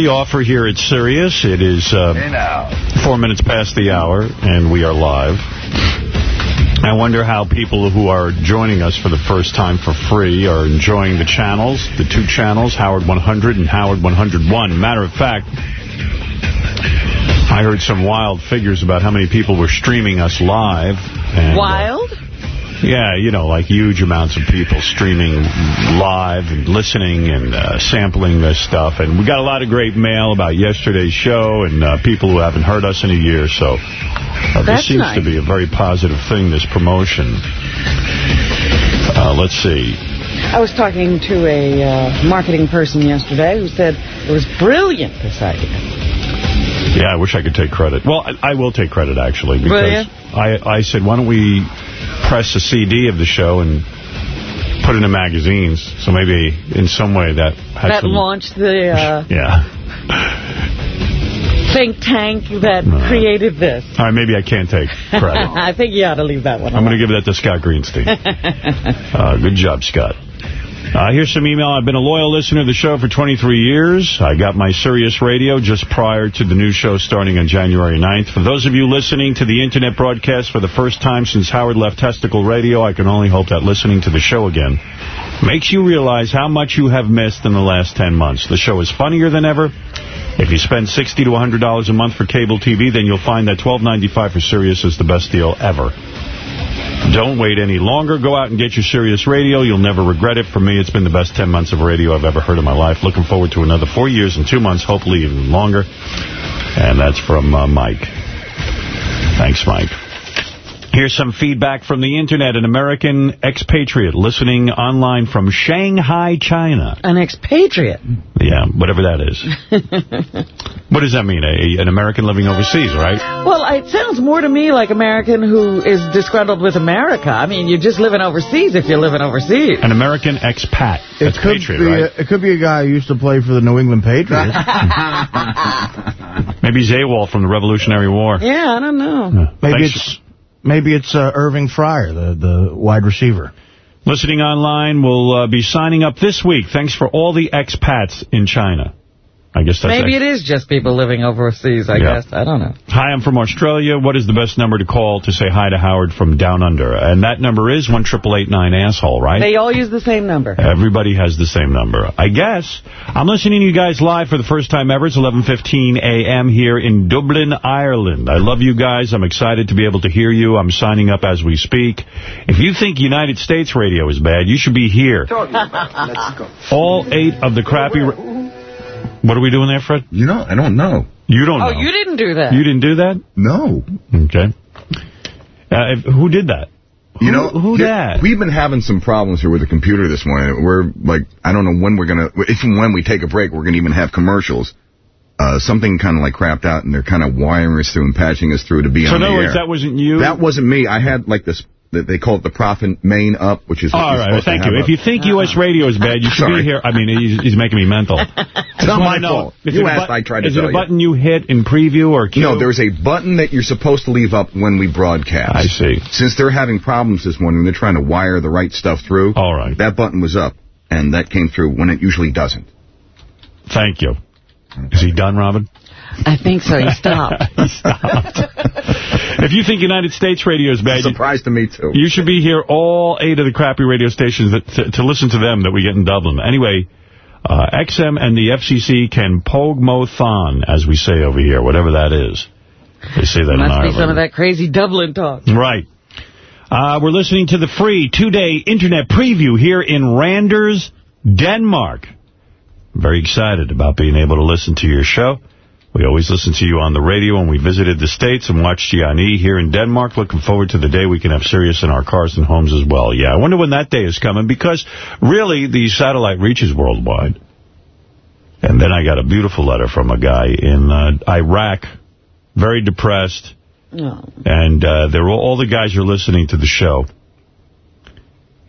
free offer here at Sirius. It is uh, four minutes past the hour, and we are live. I wonder how people who are joining us for the first time for free are enjoying the channels, the two channels, Howard 100 and Howard 101. Matter of fact, I heard some wild figures about how many people were streaming us live. And, uh, Wild? Yeah, you know, like huge amounts of people streaming live and listening and uh, sampling this stuff. And we got a lot of great mail about yesterday's show and uh, people who haven't heard us in a year. So uh, this seems nice. to be a very positive thing, this promotion. Uh, let's see. I was talking to a uh, marketing person yesterday who said it was brilliant, this idea. Yeah, I wish I could take credit. Well, I, I will take credit, actually, because I, I said, why don't we press a CD of the show and put it in the magazines? So maybe in some way that had That some... launched the uh, Yeah. think tank that No. created this. All right, maybe I can't take credit. I think you ought to leave that one I'm going to give that to Scott Greenstein. Uh, good job, Scott. Uh, here's some email. I've been a loyal listener to the show for 23 years. I got my Sirius radio just prior to the new show starting on January 9th. For those of you listening to the internet broadcast for the first time since Howard left Testicle Radio, I can only hope that listening to the show again makes you realize how much you have missed in the last 10 months. The show is funnier than ever. If you spend 60 to $100 a month for cable TV, then you'll find that $12.95 for Sirius is the best deal ever. Don't wait any longer. Go out and get your Sirius radio. You'll never regret it. For me, it's been the best 10 months of radio I've ever heard in my life. Looking forward to another four years and two months, hopefully even longer. And that's from uh, Mike. Thanks, Mike. Here's some feedback from the Internet. An American expatriate listening online from Shanghai, China. An expatriate. Yeah, whatever that is. what does that mean? A, an American living overseas, right? Well, it sounds more to me like American who is disgruntled with America. I mean, you're just living overseas if you're living overseas. An American expat. It That's could patriot, be right? a, it could be a guy who used to play for the New England Patriots. Maybe Zaywall from the Revolutionary War. Yeah, I don't know. maybe Thanks. it's maybe it's uh, Irving Fryar, the the wide receiver. Listening online will uh, be signing up this week. Thanks for all the expats in China. I guess that's Maybe it is just people living overseas, I Yeah. guess. I don't know. Hi, I'm from Australia. What is the best number to call to say hi to Howard from down under? And that number is 1-888-9-ASSHOLE, right? They all use the same number. Everybody has the same number. I guess. I'm listening to you guys live for the first time ever. It's 11.15 a.m. here in Dublin, Ireland. I love you guys. I'm excited to be able to hear you. I'm signing up as we speak. If you think United States radio is bad, you should be here. All eight of the crappy... ra- What are we doing there, Fred? You know, I don't know. You don't know. Oh, you didn't do that. You didn't do that? No. Okay. Uh, if- who did that? You know, who here- that? We've been having some problems here with the computer this morning. We're like, I don't know when we're going to, if and when we take a break, we're going to even have commercials. Uh, something kind of like crapped out and they're kind of wiring us through and patching us through to be So on in the other words, air. that wasn't you? That wasn't me. I had like this, they call it the profit main up, which is all right. All you're right, supposed to thank you. up. If you think U.S. radio is bad, you should Sorry. be here. I mean, he's, he's making me mental. It's not my fault. You asked, I tried to Is it a button you hit in preview or cue? No, there's a button that you're supposed to leave up when we broadcast. I see. Since they're having problems this morning, they're trying to wire the right stuff through. All right. That button was up, and that came through when it usually doesn't. Thank you. Is he done, Robin? I think so. You stopped. he stopped. if you think United States radio is bad, you, Surprise to me, too. you should be here all eight of the crappy radio stations that, to, to listen to them that we get in Dublin. Anyway, uh, XM and the FCC can pogue mo thon, as we say over here, whatever that is. They say that in Must be some of that crazy Dublin talk. Right. Uh, we're listening to the free two-day internet preview here in Randers, Denmark. Very excited about being able to listen to your show. We always listen to you on the radio when we visited the States and watched Gianni here in Denmark. Looking forward to the day we can have Sirius in our cars and homes as well. Yeah, I wonder when that day is coming because really the satellite reaches worldwide. And then I got a beautiful letter from a guy in uh, Iraq, very depressed. No. And uh, they're all, all the guys are listening to the show.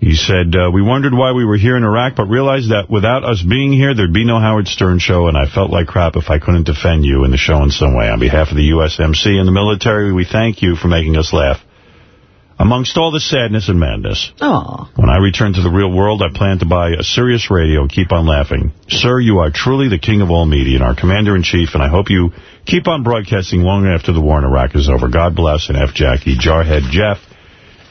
He said, uh, we wondered why we were here in Iraq, but realized that without us being here, there'd be no Howard Stern show, and I felt like crap if I couldn't defend you in the show in some way. On behalf of the USMC and the military, we thank you for making us laugh. Amongst all the sadness and madness, Aw. when I return to the real world, I plan to buy a Sirius radio and keep on laughing. Sir, you are truly the king of all media and our commander-in-chief, and I hope you keep on broadcasting long after the war in Iraq is over. God bless, and F. Jackie, Jarhead Jeff.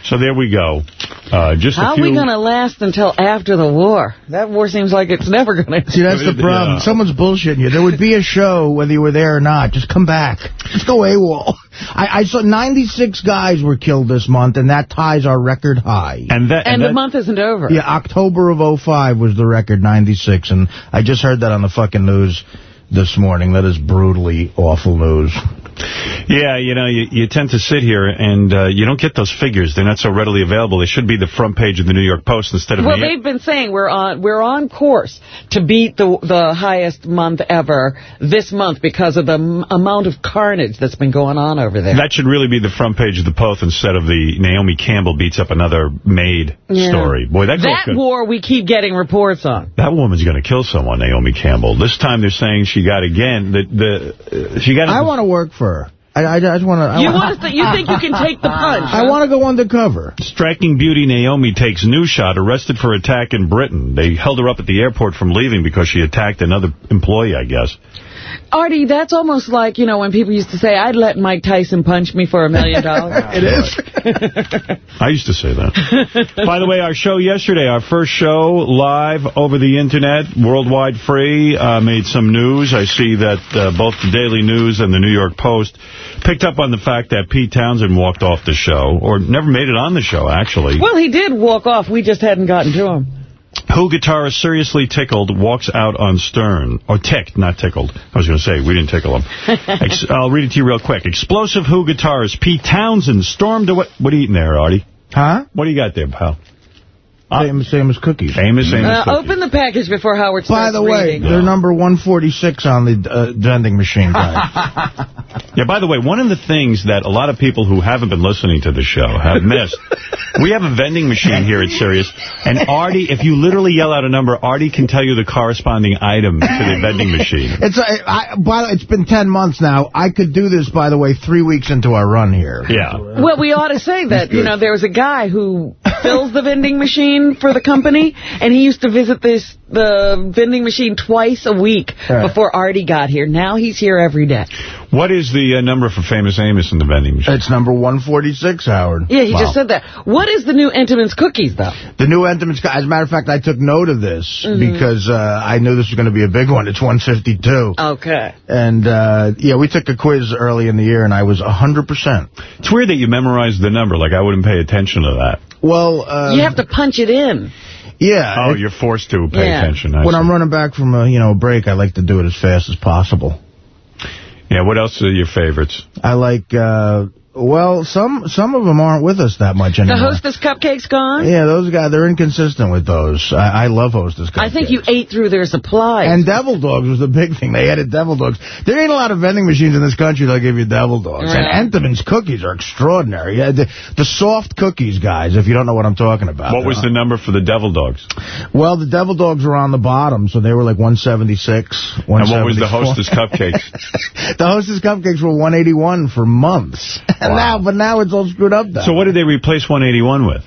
So there we go. Uh, just How a few... are we going to last until after the war? That war seems like it's never going to... See, that's the problem. Yeah. Someone's bullshitting you. There would be a show whether you were there or not. Just come back. Just go AWOL. I, I saw 96 guys were killed this month, and that ties our record high. And, that, And and the month isn't over. Yeah, October of 05 was the record, 96, and I just heard that on the fucking news this morning. That is brutally awful news. Yeah, you know, you, you tend to sit here and uh, you don't get those figures. They're not so readily available. They should be the front page of the New York Post instead of Well, the... they've been saying we're on we're on course to beat the the highest month ever this month because of the m amount of carnage that's been going on over there. That should really be the front page of the Post instead of the Naomi Campbell beats up another maid Yeah. story. Boy, that girl That could- war we keep getting reports on. That woman's going to kill someone, Naomi Campbell. This time they're saying she got again. The, the uh, she got. I want to work for her. I, I, I just want to... You want to you think you can take the punch? I want to go undercover. Striking beauty Naomi takes new shot, arrested for attack in Britain. They held her up at the airport from leaving because she attacked another employee, I guess. Artie, that's almost like, you know, when people used to say, I'd let Mike Tyson punch me for a million dollars. It is. I used to say that. By the way, our show yesterday, our first show live over the Internet, worldwide free, uh, made some news. I see that uh, both the Daily News and the New York Post picked up on the fact that Pete Townshend walked off the show, or never made it on the show, actually. Well, he did walk off. We just hadn't gotten to him. Who guitarist seriously tickled walks out on Stern. Or ticked, not tickled. I was going to say, we didn't tickle him. Ex I'll read it to you real quick. Explosive Who guitarist Pete Townshend stormed away. What are you eating there, Artie? Huh? What do you got there, pal? Same, same as cookies. Famous, famous Uh, cookies. open the package before Howard starts By the way, reading. they're number 146 on the uh, vending machine, guys. Yeah, by the way, one of the things that a lot of people who haven't been listening to the show have missed, we have a vending machine here at Sirius, and Artie, if you literally yell out a number, Artie can tell you the corresponding item to the vending machine. It's uh, I, by, the- it's been 10 months now. I could do this, by the way, three weeks into our run here. Yeah. Well, we ought to say that, you know, there was a guy who fills the vending machine for the company, and he used to visit this the vending machine twice a week Right. before Artie got here. Now he's here every day. What is the uh, number for Famous Amos in the vending machine? It's number 146, Howard. Yeah, he Wow. just said that. What is the new Entenmann's cookies, though? The new Entenmann's, as a matter of fact, I took note of this Mm-hmm. because uh, I knew this was going to be a big one. It's 152. Okay. And, uh, yeah, we took a quiz early in the year, and I was 100%. It's weird that you memorized the number. Like, I wouldn't pay attention to that. Well, uh, you have to punch it in. yeah. Oh, it- you're forced to pay Yeah. attention. I when see. I'm running back from a, you know, break, I like to do it as fast as possible. Yeah, what else are your favorites? I like, uh, well, some some of them aren't with us that much anymore. The anymore. Hostess cupcakes gone? Yeah, those guys, they're inconsistent with those. I, I love Hostess Cupcakes. I think you ate through their supplies. And Devil Dogs was the big thing. They added Devil Dogs. There ain't a lot of vending machines in this country that'll give you Devil Dogs. Right. And Entenmann's cookies are extraordinary. Yeah, the, the soft cookies, guys, if you don't know what I'm talking about. What was the number for the Devil Dogs? Well, the Devil Dogs were on the bottom, so they were like 176, And what was the Hostess cupcakes? the Hostess cupcakes were 181 for months. And Wow. now, but now it's all screwed up. Now. So what did they replace 181 with?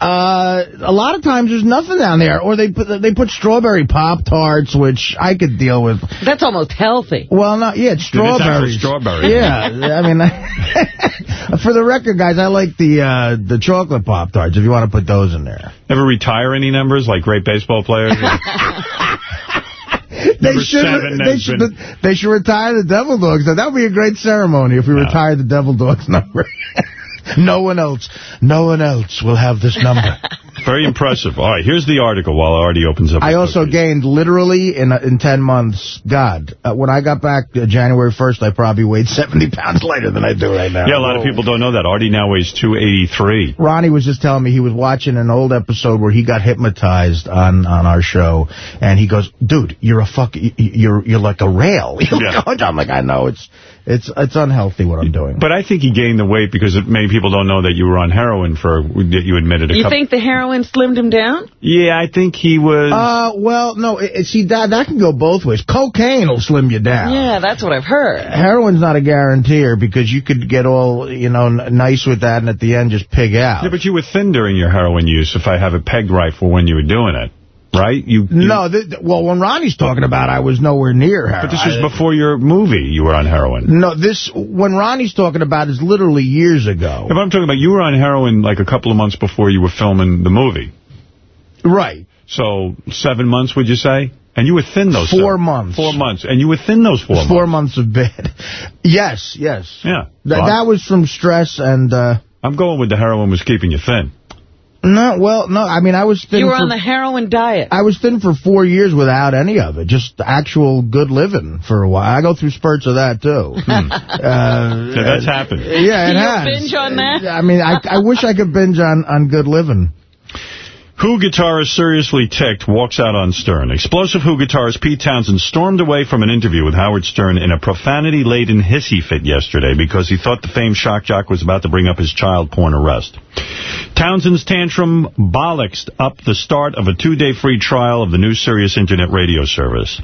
Uh, a lot of times there's nothing down there, or they put they put strawberry pop tarts, which I could deal with. That's almost healthy. Well, not yeah, it's Dude, it's strawberries. strawberry. Yeah, I mean, for the record, guys, I like the uh, the chocolate pop tarts. If you want to put those in there, Ever retire any numbers like great baseball players? they should they should been- they should retire the Devil Dogs. That would be a great ceremony if we Yeah. retire the Devil Dogs number. no one else, no one else will have this number. Very impressive. All right, here's the article while Artie opens up. I also cookies. gained literally in uh, in 10 months, God, uh, when I got back uh, January 1st, I probably weighed 70 pounds lighter than I do right now. Yeah, a lot of people don't know that. Artie now weighs 283. Ronnie was just telling me he was watching an old episode where he got hypnotized on, on our show, and he goes, "Dude, you're a fuck, y- y- you're you're like a rail." Yeah. I'm like, I know it's it's it's unhealthy what I'm doing. But I think he gained the weight because many people don't know that you were on heroin for, that you admitted a You couple... think the heroin heroin slimmed him down? Yeah, I think he was... Uh, well, no, it, it- see, that that can go both ways. Cocaine will slim you down. Yeah, that's what I've heard. Heroin's not a guaranteer because you could get all, you know, n- nice with that and at the end just pig out. Yeah, but you were thin during your heroin use, if I have it pegged right for when you were doing it. Right? You, you no, well, when Ronnie's talking about I was nowhere near heroin. But this was before your movie you were on heroin. No, this, when Ronnie's talking about is literally years ago. If I'm talking about, you were on heroin like a couple of months before you were filming the movie. Right. So, seven months, would you say? And you were thin those Four seven- months. Four months. And you were thin those four months. Four months of bed. Yes, yes. Yeah. Th I'm- that was from stress and, uh, I'm going with the heroin was keeping you thin. No, well, no, I mean, I was thin You were for, on the heroin diet. I was thin for four years without any of it, just actual good living for a while. I go through spurts of that, too. uh, Yeah, that's happened. Yeah, it You has. binge on that? I mean, I, I wish I could binge on, on good living. Who guitarist seriously ticked walks out on Stern. Explosive Who guitarist Pete Townshend stormed away from an interview with Howard Stern in a profanity-laden hissy fit yesterday because he thought the famed shock jock was about to bring up his child porn arrest. Townshend's tantrum bollocksed up the start of a two-day free trial of the new Sirius Internet radio service.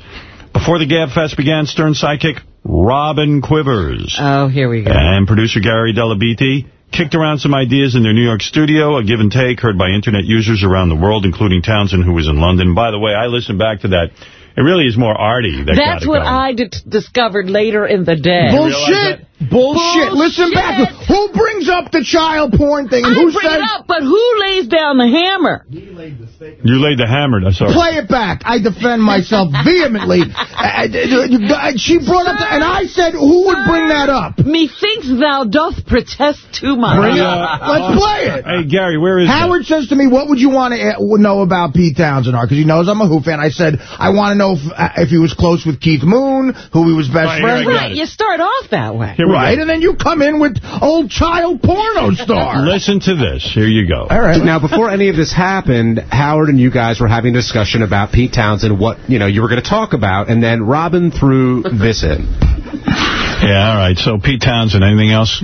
Before the Gab Fest began, Stern sidekick Robin Quivers Oh, here we go. and producer Gary Dell'Abate kicked around some ideas in their New York studio, a give and take heard by Internet users around the world, including Townshend, who was in London. By the way, I listened back to that. It really is more arty. That That's what going. I d discovered later in the day. Bullshit. Bullshit. Listen back. Who brings up the child porn thing? And I who bring says... it up, but who lays down the hammer? Laid the You laid the hammer. I'm sorry. Play it back. I defend myself vehemently. She brought up, the, and I said, who would bring that up? Methinks thou doth protest too much. Bring it uh. Let's play it. Hey, Gary, where is Howard says to me, what would you want to uh, know about Pete Townshend? Because he knows I'm a Who fan. I said, I want to know if, uh, if he was close with Keith Moon, who he was best Right, here friends with. Right, it. you start off that way. Right, go. and then you come in with old child porno star. Listen to this. Here you go. All right. Now, before any of this happened, Howard and you guys were having a discussion about Pete Townshend, what you know you were going to talk about, and then Robin threw this in. Yeah, all right. So, Pete Townshend, anything else?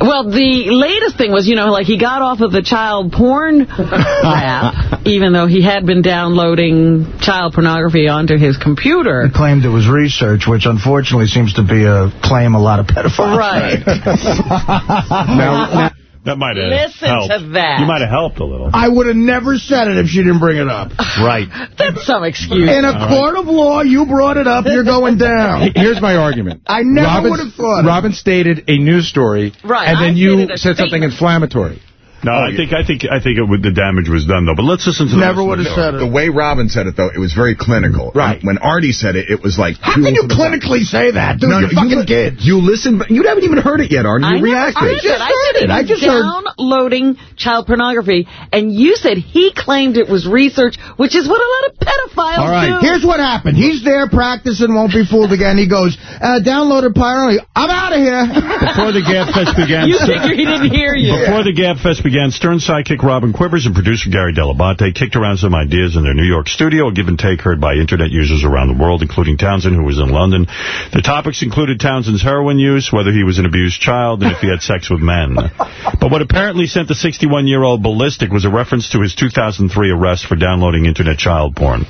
Well, the latest thing was, you know, like he got off of the child porn rap, even though he had been downloading child pornography onto his computer. He claimed it was research, which unfortunately seems to be a claim a lot of pedophiles Right. Now, now, That might have Listen helped. to that. You might have helped a little. I would have never said it if she didn't bring it up. Right. That's some excuse. In a court of law, you brought it up, you're going down. Here's my argument. I never would have thought it. Robin stated a news story, Right, and then stated you a said something inflammatory. No, I think I think I think it would, the damage was done though. But let's listen to the Never would have show. said The way Robin said it, though, it was very clinical. Right. And When Artie said it, it was like... How can you fuel to the fire. clinically say that? Dude, No, you're you fucking li- kids. You listened, but you haven't even heard it yet, Artie. I You never reacted. said just I heard said it. I was just heard- downloading child pornography, and you said he claimed it was research, which is what a lot of pedophiles All right, do. here's what happened. He's there practicing, won't be fooled again. He goes, uh, downloaded Pyro. I'm out of here. Before the Gab Fest began, you figure he didn't hear you. Before the Gab Fest began, Stern sidekick Robin Quivers and producer Gary Dell'Abate kicked around some ideas in their New York studio, a give and take heard by Internet users around the world, including Townshend, who was in London. The topics included Townshend's heroin use, whether he was an abused child, and if he had sex with men. But what apparently sent the 61-year-old ballistic was a reference to his 2003 arrest for downloading Internet child porn.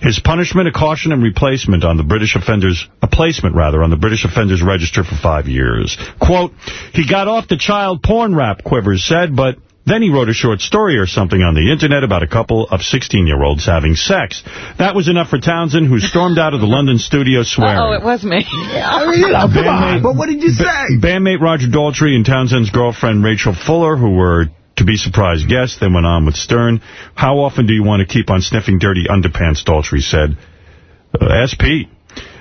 His punishment, a caution and replacement on the British offenders, a placement rather, on the British offenders register for five years. Quote, he got off the child porn rap, Quivers said, but then he wrote a short story or something on the internet about a couple of 16-year-olds having sex. That was enough for Townshend, who stormed out of the London studio swearing. Oh, it was me. I mean, you know, come on. But what did you say? Bandmate Roger Daltrey and Townshend's girlfriend Rachel Fuller, who were to be surprise guests, then went on with Stern. How often do you want to keep on sniffing dirty underpants, Daltrey said. Uh, ask Pete.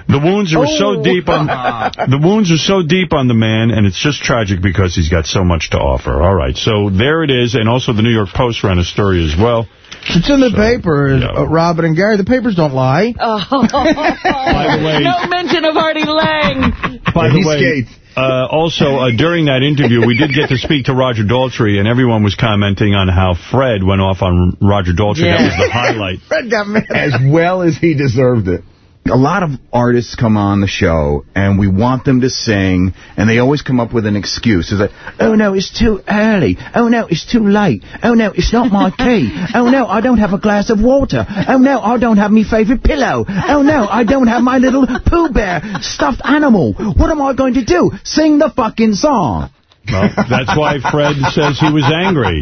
The wounds are so Oh. deep on the wounds are so deep on the man, and it's just tragic because he's got so much to offer. All right, so there it is, and also the New York Post ran a story as well. It's in the paper, yeah. uh, Robin and Gary. The papers don't lie. By the way, no mention of Artie Lange. By the way, skates. uh, also, uh, during that interview, we did get to speak to Roger Daltrey, and everyone was commenting on how Fred went off on Roger Daltrey. That was the highlight. Fred got mad. As well as he deserved it. A lot of artists come on the show and we want them to sing and they always come up with an excuse. It's like, oh no, it's too early. Oh no, it's too late. Oh no, it's not my key. Oh no, I don't have a glass of water. Oh no, I don't have my favourite pillow. Oh no, I don't have my little Pooh Bear stuffed animal. What am I going to do? Sing the fucking song. Well, that's why Fred says he was angry.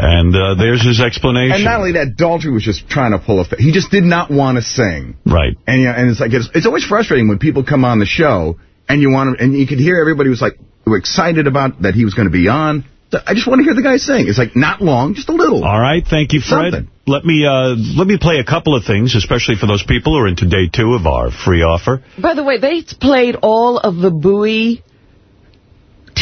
And uh, there's his explanation. And not only that, Daltrey was just trying to pull a... He just did not want to sing. Right. And yeah, and it's like it's, it's always frustrating when people come on the show and you want to, and you could hear everybody was like excited about that he was going to be on. So I just want to hear the guy sing. It's like not long, just a little. All right, thank you, Fred. Something. Let me uh, let me play a couple of things, especially for those people who are into day two of our free offer. By the way, they played all of the Bowie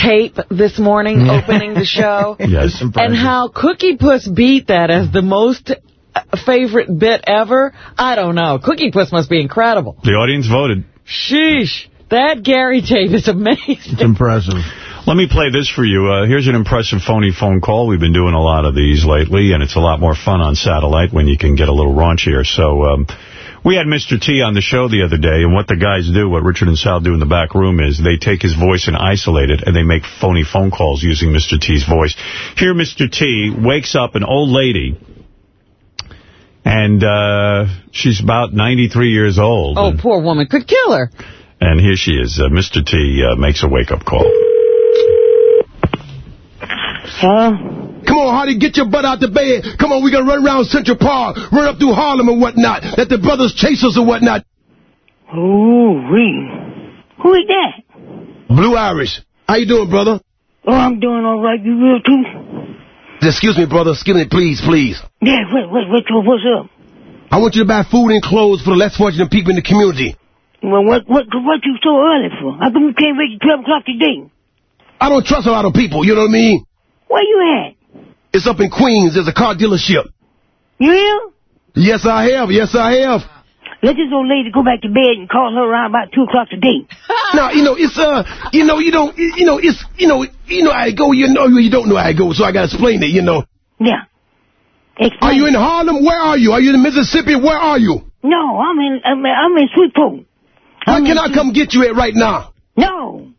tape this morning opening the show. Yes. And how Cookie Puss beat that as the most uh, favorite bit ever, I don't know. Cookie Puss must be incredible. The audience voted. Sheesh. That Gary tape is amazing. It's impressive. Let me play this for you. Uh, here's an impressive phony phone call. We've been doing a lot of these lately, and it's a lot more fun on satellite when you can get a little raunchier. So um, we had Mr. T on the show the other day, and what the guys do, what Richard and Sal do in the back room is they take his voice and isolate it, and they make phony phone calls using Mr. T's voice. Here Mr. T wakes up an old lady, and uh, she's about 93 years old. Oh, and, poor woman. Could kill her. and here she is. Uh, Mr. T uh, makes a wake-up call. Huh? Come on, Hardy, get your butt out the bed. Come on, we gonna run around Central Park, run up through Harlem and whatnot. Let the brothers chase us or whatnot. Ooh, wee. Who is that? Blue Irish. How you doing, brother? Oh, I'm doing all right. You will too? Excuse me, brother. Excuse me, please, please. Yeah, what, what, what, what's up? I want you to buy food and clothes for the less fortunate people in the community. Well, what, what, what you so early for? How come you can't wait till 12 o'clock today? I don't trust a lot of people, you know what I mean? Where you at? It's up in Queens. There's a car dealership. You? Yes, I have. Yes, I have. Let this old lady go back to bed and call her around about 2 o'clock today. Now, you know, it's, uh, you know, you don't, you know, it's, you know, you know how it go, you know, you don't know how it goes, so I gotta explain it, you know. Yeah. Explain. Are you in Harlem? Where are you? Are you in Mississippi? Where are you? No, I'm in, I'm, I'm in Sweetport. Where can I come get you at right now? No,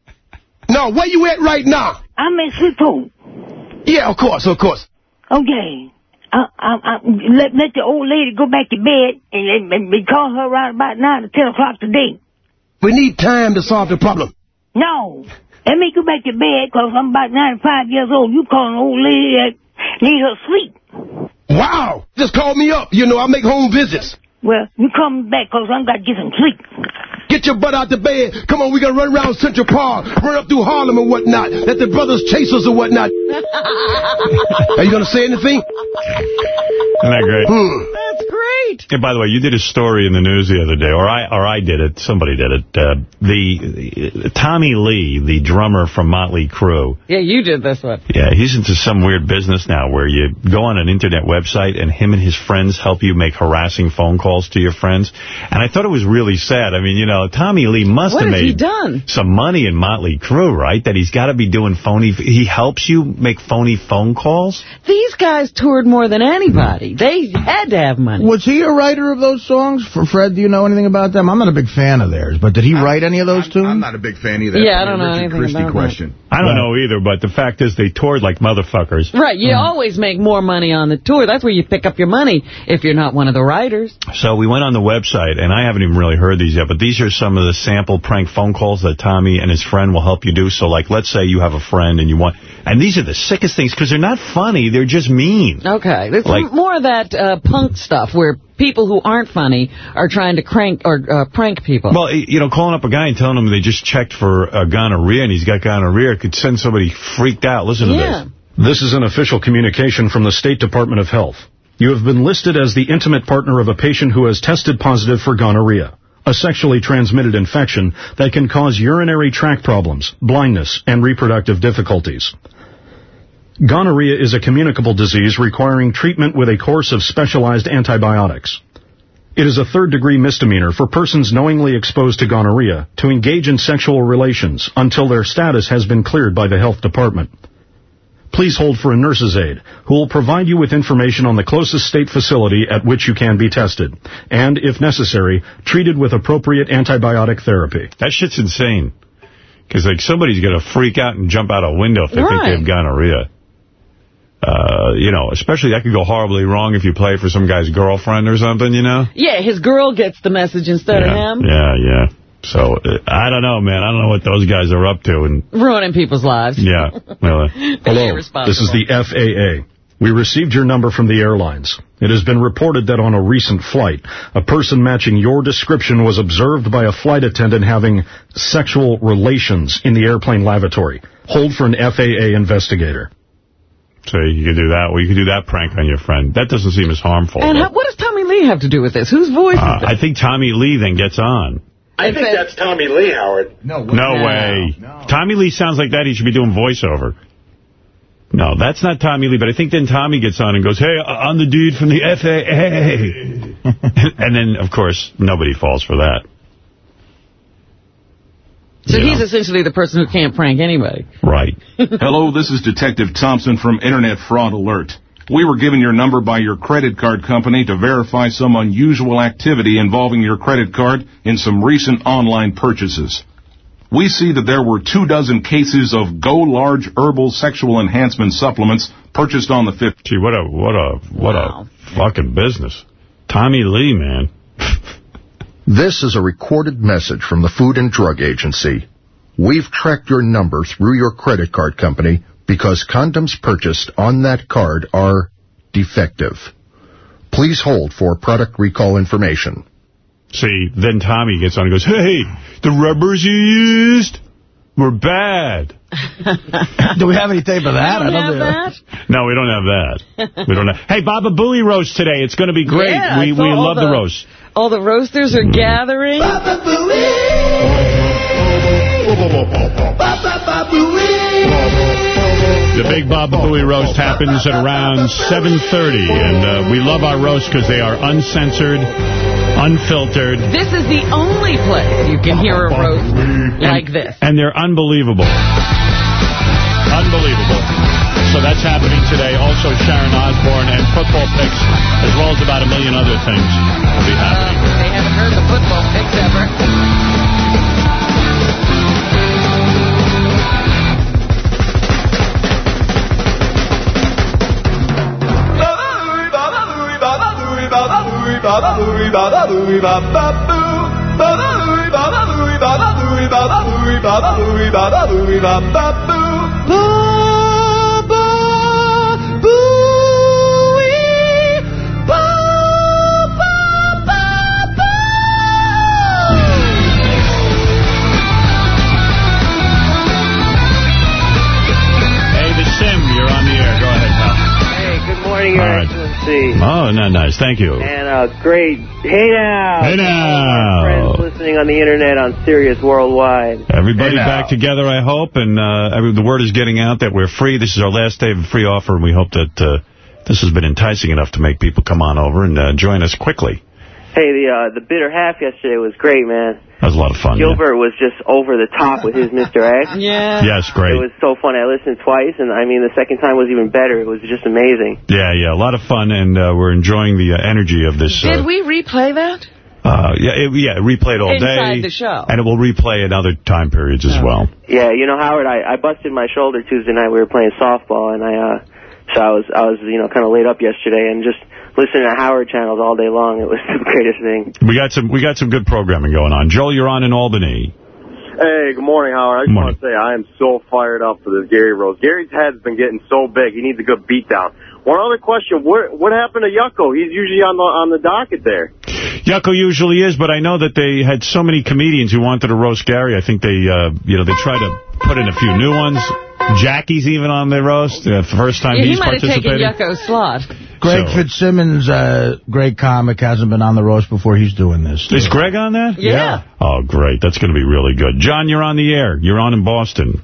No, where you at right now? I'm in Sweetport. Yeah, of course, of course. Okay. I, I, I, let, let the old lady go back to bed and, and, and call her around about 9 or 10 o'clock today. We need time to solve the problem. No. Let me go back to bed because I'm about 95 years old. You calling an old lady that needs her sleep. Wow! Just call me up. You know, I make home visits. Well, you come back because I'm got to get some sleep. Get your butt out the bed. Come on, we gonna run around Central Park, run up through Harlem and whatnot. Let the brothers chase us or whatnot. Are you gonna say anything? Isn't that great? Hmm. That's great. And by the way, you did a story in the news the other day, or I or I did it. Somebody did it. Uh, the, the Tommy Lee, the drummer from Motley Crue. Yeah, you did this one. Yeah, he's into some weird business now where you go on an internet website and him and his friends help you make harassing phone calls to your friends. And I thought it was really sad. I mean, you know, Tommy Lee must What have made he done? some money in Motley Crue, right? That he's got to be doing phony. He helps you make phony phone calls. These guys toured more than anybody. They had to have money. Was he a writer of those songs? For Fred, do you know anything about them? I'm not a big fan of theirs, but did he write any of those I'm, tunes? I'm not a big fan either. Yeah, I don't know anything Christie about that. question. I don't know either, but the fact is they toured like motherfuckers. Right, you hmm. always make more money on the tour. That's where you pick up your money if you're not one of the writers. So we went on the website, and I haven't even really heard these yet, but these are some of the sample prank phone calls that Tommy and his friend will help you do. So, like, let's say you have a friend and you want... And these are the sickest things, because they're not funny, they're just mean. Okay, there's Like- more of that uh, punk stuff where people who aren't funny are trying to crank or uh, prank people. Well, you know, calling up a guy and telling him they just checked for uh, gonorrhea and he's got gonorrhea could send somebody freaked out. Listen yeah. to this. This is an official communication from the State Department of Health. You have been listed as the intimate partner of a patient who has tested positive for gonorrhea, a sexually transmitted infection that can cause urinary tract problems, blindness, and reproductive difficulties. Gonorrhea is a communicable disease requiring treatment with a course of specialized antibiotics. It is a third-degree misdemeanor for persons knowingly exposed to gonorrhea to engage in sexual relations until their status has been cleared by the health department. Please hold for a nurse's aide who will provide you with information on the closest state facility at which you can be tested, and, if necessary, treated with appropriate antibiotic therapy. That shit's insane. Because, like, somebody's going to freak out and jump out a window if they Right. think they have gonorrhea. Uh, you know, especially that could go horribly wrong if you play for some guy's girlfriend or something, you know? Yeah, his girl gets the message instead yeah, of him. Yeah, yeah. So, uh, I don't know, man. I don't know what those guys are up to. And Ruining people's lives. Yeah, really. Hello, This is the FAA. We received your number from the airlines. It has been reported that on a recent flight, a person matching your description was observed by a flight attendant having sexual relations in the airplane lavatory. Hold for an FAA investigator. So you could do that. Well, you could do that prank on your friend. That doesn't seem as harmful. And how, what does Tommy Lee have to do with this? Whose voice Uh, is this? I think Tommy Lee then gets on. I think that's Tommy Lee, Howard. No way. Tommy Lee sounds like that. He should be doing voiceover. No, that's not Tommy Lee, but I think then Tommy gets on and goes, hey, I- I'm the dude from the FAA. and then, of course, nobody falls for that. So he's essentially the person who can't prank anybody. Right. Hello, this is Detective Thompson from Internet Fraud Alert. We were given your number by your credit card company to verify some unusual activity involving your credit card in some recent online purchases. We see that there were two dozen cases of Go Large Herbal Sexual Enhancement Supplements purchased on the 5th. Gee, what a, what a, what a fucking business. Tommy Lee, man. This is a recorded message from the Food and Drug Agency. We've tracked your number through your credit card company because condoms purchased on that card are defective. Please hold for product recall information. See, then Tommy gets on and goes, hey, the rubbers you used were bad. Do we have any tape of that? don't have think- No, we don't have that. We don't have. Hey, Baba Booey roast today. It's going to be great. Yeah, we we love the, roast. All the roasters are mm-hmm. gathering. The big Baba Booey roast happens at around 7.30, and uh, we love our roast because they are uncensored, unfiltered, This is the only place you can hear a roast like this. and they're unbelievable. Unbelievable. So that's happening today. Also, Sharon Osbourne and football picks, as well as about a million other things will be happening. They haven't heard the football picks ever. Hey, the Sim, you're on the air. Go ahead, pal. Hey, good morning, All right. Excellency. Oh, not nice. Thank you. And uh, great. Hey now. Hey now. Friends listening on the internet on Sirius Worldwide. Everybody Hey, back together, I hope, and uh, the word is getting out that we're free. This is our last day of a free offer, and we hope that uh, this has been enticing enough to make people come on over and uh, join us quickly. Hey, the uh, the bitter half yesterday was great, man. That was a lot of fun. yeah. Gilbert was just over the top with his Mr. X. Yeah. Yes, great. It was so fun. I listened twice, and I mean, the second time was even better. It was just amazing. Yeah, yeah, a lot of fun, and uh, we're enjoying the uh, energy of this. Did Uh, we replay that? uh, yeah, it, yeah, replayed all Inside day. the show. And it will replay in other time periods as well. Yeah, you know, Howard, I, I busted my shoulder Tuesday night. We were playing softball, and I, uh, so I was, I was, you know, kind of laid up yesterday, and just listening to Howard channels all day long. It was the greatest thing. We got some we got some good programming going on. Joel, you're on in Albany. Hey, good morning, Howard. I just want to say I am so fired up for this Gary Rose. Gary's head's been getting so big, he needs a good beatdown. One other question: What what happened to Yucko? He's usually on the on the docket there. Yucko usually is, but I know that they had so many comedians who wanted to roast Gary. I think they, uh, you know, they tried to put in a few new ones. Jackie's even on the roast. Uh, first time Yeah, he he's might have taken participating. Yucko's slot. Greg So- Fitzsimmons, uh, great comic, hasn't been on the roast before. He's doing this. Is Greg on that? Yeah. Oh, great. That's going to be really good. John, you're on the air. You're on in Boston.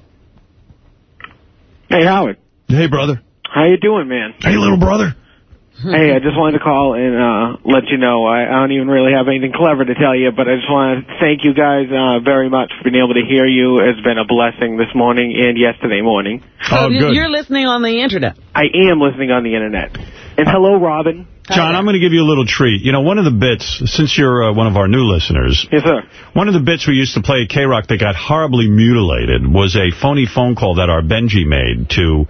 Hey, Howard. Hey, brother. How you doing, man? Hey, little brother. Hey, I just wanted to call and uh, let you know I, I don't even really have anything clever to tell you, but I just want to thank you guys uh, very much for being able to hear you. It's been a blessing this morning and yesterday morning. So you- you're listening on the internet. I am listening on the internet. And hello, Robin. John, I'm going to give you a little treat. You know, one of the bits, since you're uh, one of our new listeners, yes, sir. one of the bits we used to play at K-Rock that got horribly mutilated was a phony phone call that our Benji made to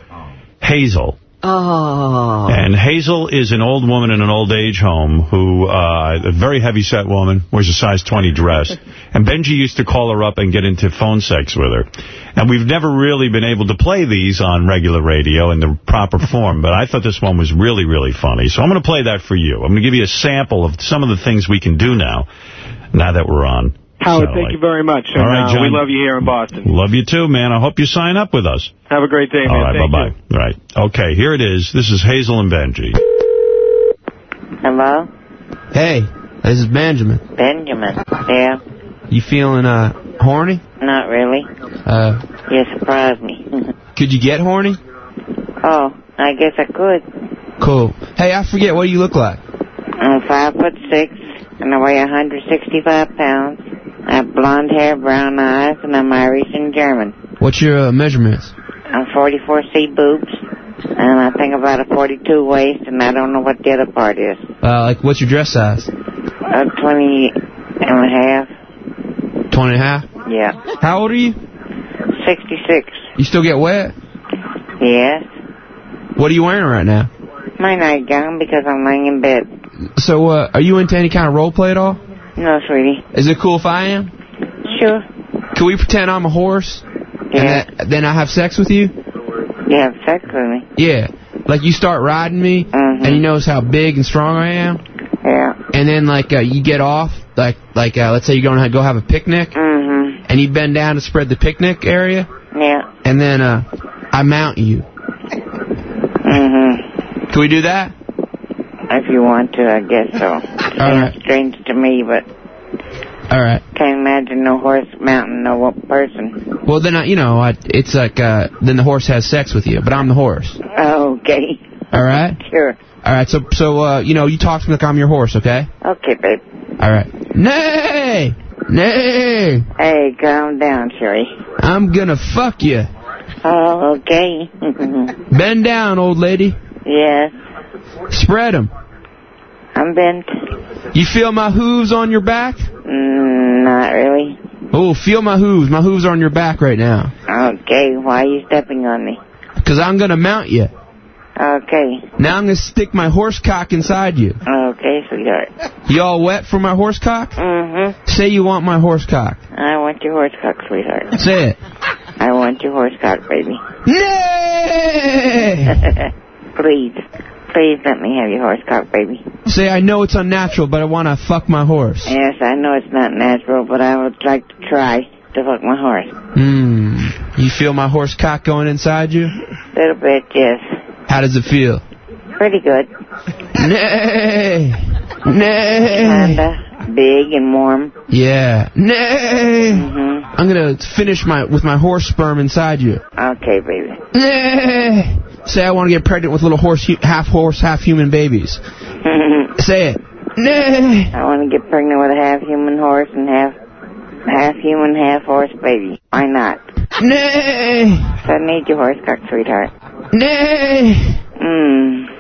Hazel. Oh. And Hazel is an old woman in an old age home who, uh, a very heavy-set woman, wears a size 20 dress. And Benji used to call her up and get into phone sex with her. And we've never really been able to play these on regular radio in the proper form, but I thought this one was really, really funny. So I'm going to play that for you. I'm going to give you a sample of some of the things we can do now, now that we're on. Howard, So, thank like- you very much. And, All right, uh, we love you here in Boston. Love you too, man. I hope you sign up with us. Have a great day, man. All right, bye-bye. you. Right. Okay, here it is. This is Hazel and Benji. Hello? Hey, this is Benjamin. Benjamin. Yeah, You feeling uh horny? not really. Uh, You surprised me. could you get horny? oh, I guess I could. Cool. Hey, I forget what do you look like. I'm five foot six, and I weigh 165 pounds. I have blonde hair, brown eyes, and I'm Irish and German. What's your uh, measurements? I'm 44C boobs, and I think about a 42 waist, and I don't know what the other part is. Uh, like what's your dress size? Uh, 20 and a half. Twenty and a half. Yeah. How old are you? 66. You still get wet? Yes. What are you wearing right now? My nightgown because I'm laying in bed. So, uh, are you into any kind of role play at all? No, sweetie. Is it cool if I am? Sure. Can we pretend I'm a horse? Yeah. And that, then I have sex with you? You have sex with me? Yeah. Like you start riding me, and you notice how big and strong I am. Yeah. And then like uh, you get off, like like uh, let's say you're going to go have a picnic, Mm-hmm. and you bend down to spread the picnic area, Yeah. and then uh, I mount you. Mm-hmm. Can we do that? If you want to, I guess so. Seems strange to me, but All right. can't imagine no horse mounting no person. Well then, I, you know, I, it's like uh, then the horse has sex with you, but I'm the horse. Okay. All right. Sure. All right. So so uh, you know, you talk to me like I'm your horse, okay? Okay, babe. All right. Nay, nay. Hey, calm down, Sherry. I'm gonna fuck you. Oh, okay. Bend down, old lady. yes, Spread 'em. I'm bent. You feel my hooves on your back? Mm, not really. Oh, feel my hooves. My hooves are on your back right now. Okay, why are you stepping on me? Because I'm going to mount you. Okay. Now I'm going to stick my horse cock inside you. Okay, sweetheart. You all wet for my horse cock? Mm-hmm. Say you want my horse cock. I want your horse cock, sweetheart. Say it. I want your horse cock, baby. Nay! Please. Please let me have your horse cock, baby. Say I know it's unnatural, but I want to fuck my horse. Yes, I know it's not natural, but I would like to try to fuck my horse. Hmm. You feel my horse cock going inside you? A Little bit, yes. How does it feel? Pretty good. Nay! Nay! Kinda big and warm. Yeah. Nay! Mm-hmm. I'm gonna finish my with my horse sperm inside you. Okay, baby. Nay! Say I want to get pregnant with little horse, half horse, half human babies. Say it. Nay! I want to get pregnant with a half human horse and half half human, half horse baby. Why not? Nay! So I need your horse cock, sweetheart. Nay!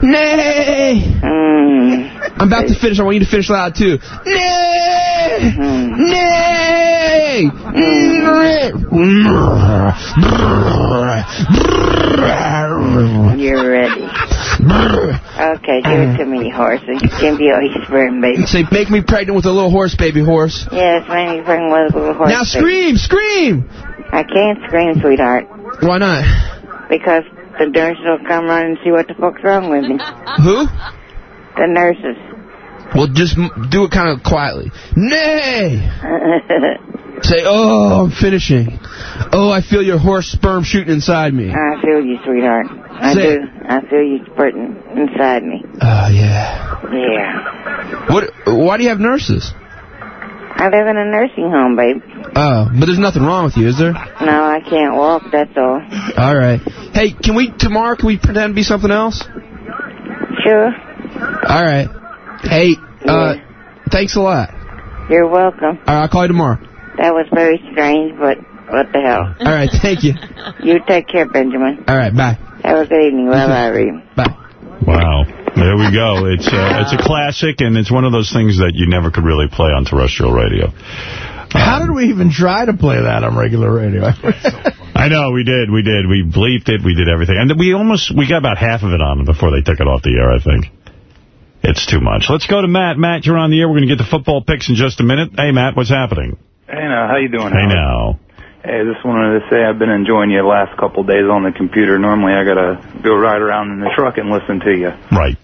Nay! Mmm. I'm about to finish. I want you to finish loud too. Nay! Nay! You're ready. Okay, give it to me, horse. and Give me your sperm, baby. Say, make me pregnant with a little horse, baby horse. Yes, make me pregnant with a little horse. Now baby. scream, scream! I can't scream, sweetheart, Why not? because the nurses will come around and see what the fuck's wrong with me. Who? The nurses. Well, just do it kind of quietly. Nay! Say, oh, I'm finishing. Oh, I feel your horse sperm shooting inside me. I feel you, sweetheart. I Say- do. I feel you spurting inside me. Oh, yeah. Yeah. What? Why do you have nurses? I live in a nursing home, babe. Oh, but there's nothing wrong with you, is there? No, I can't walk, that's all. All right. Hey, can we, tomorrow, can we pretend to be something else? Sure. All right. Hey, uh, thanks a lot. You're welcome. All right, I'll call you tomorrow. That was very strange, but what the hell? All right, thank you. You take care, Benjamin. All right, bye. Have a good evening. Bye-bye, Reed. Wow. There we go. It's uh, it's a classic, and it's one of those things that you never could really play on terrestrial radio. How did we even try to play that on regular radio? I know, we did, we did. We bleeped it, we did everything. And we almost, we got about half of it on before they took it off the air, I think. It's too much. Let's go to Matt. Matt, you're on the air. We're going to get the football picks in just a minute. Hey, Matt, what's happening? Hey now, how you doing? Hey, Howard? now. Hey, just wanted to say I've been enjoying you the last couple of days on the computer. Normally I gotta go ride around in the truck and listen to you. Right.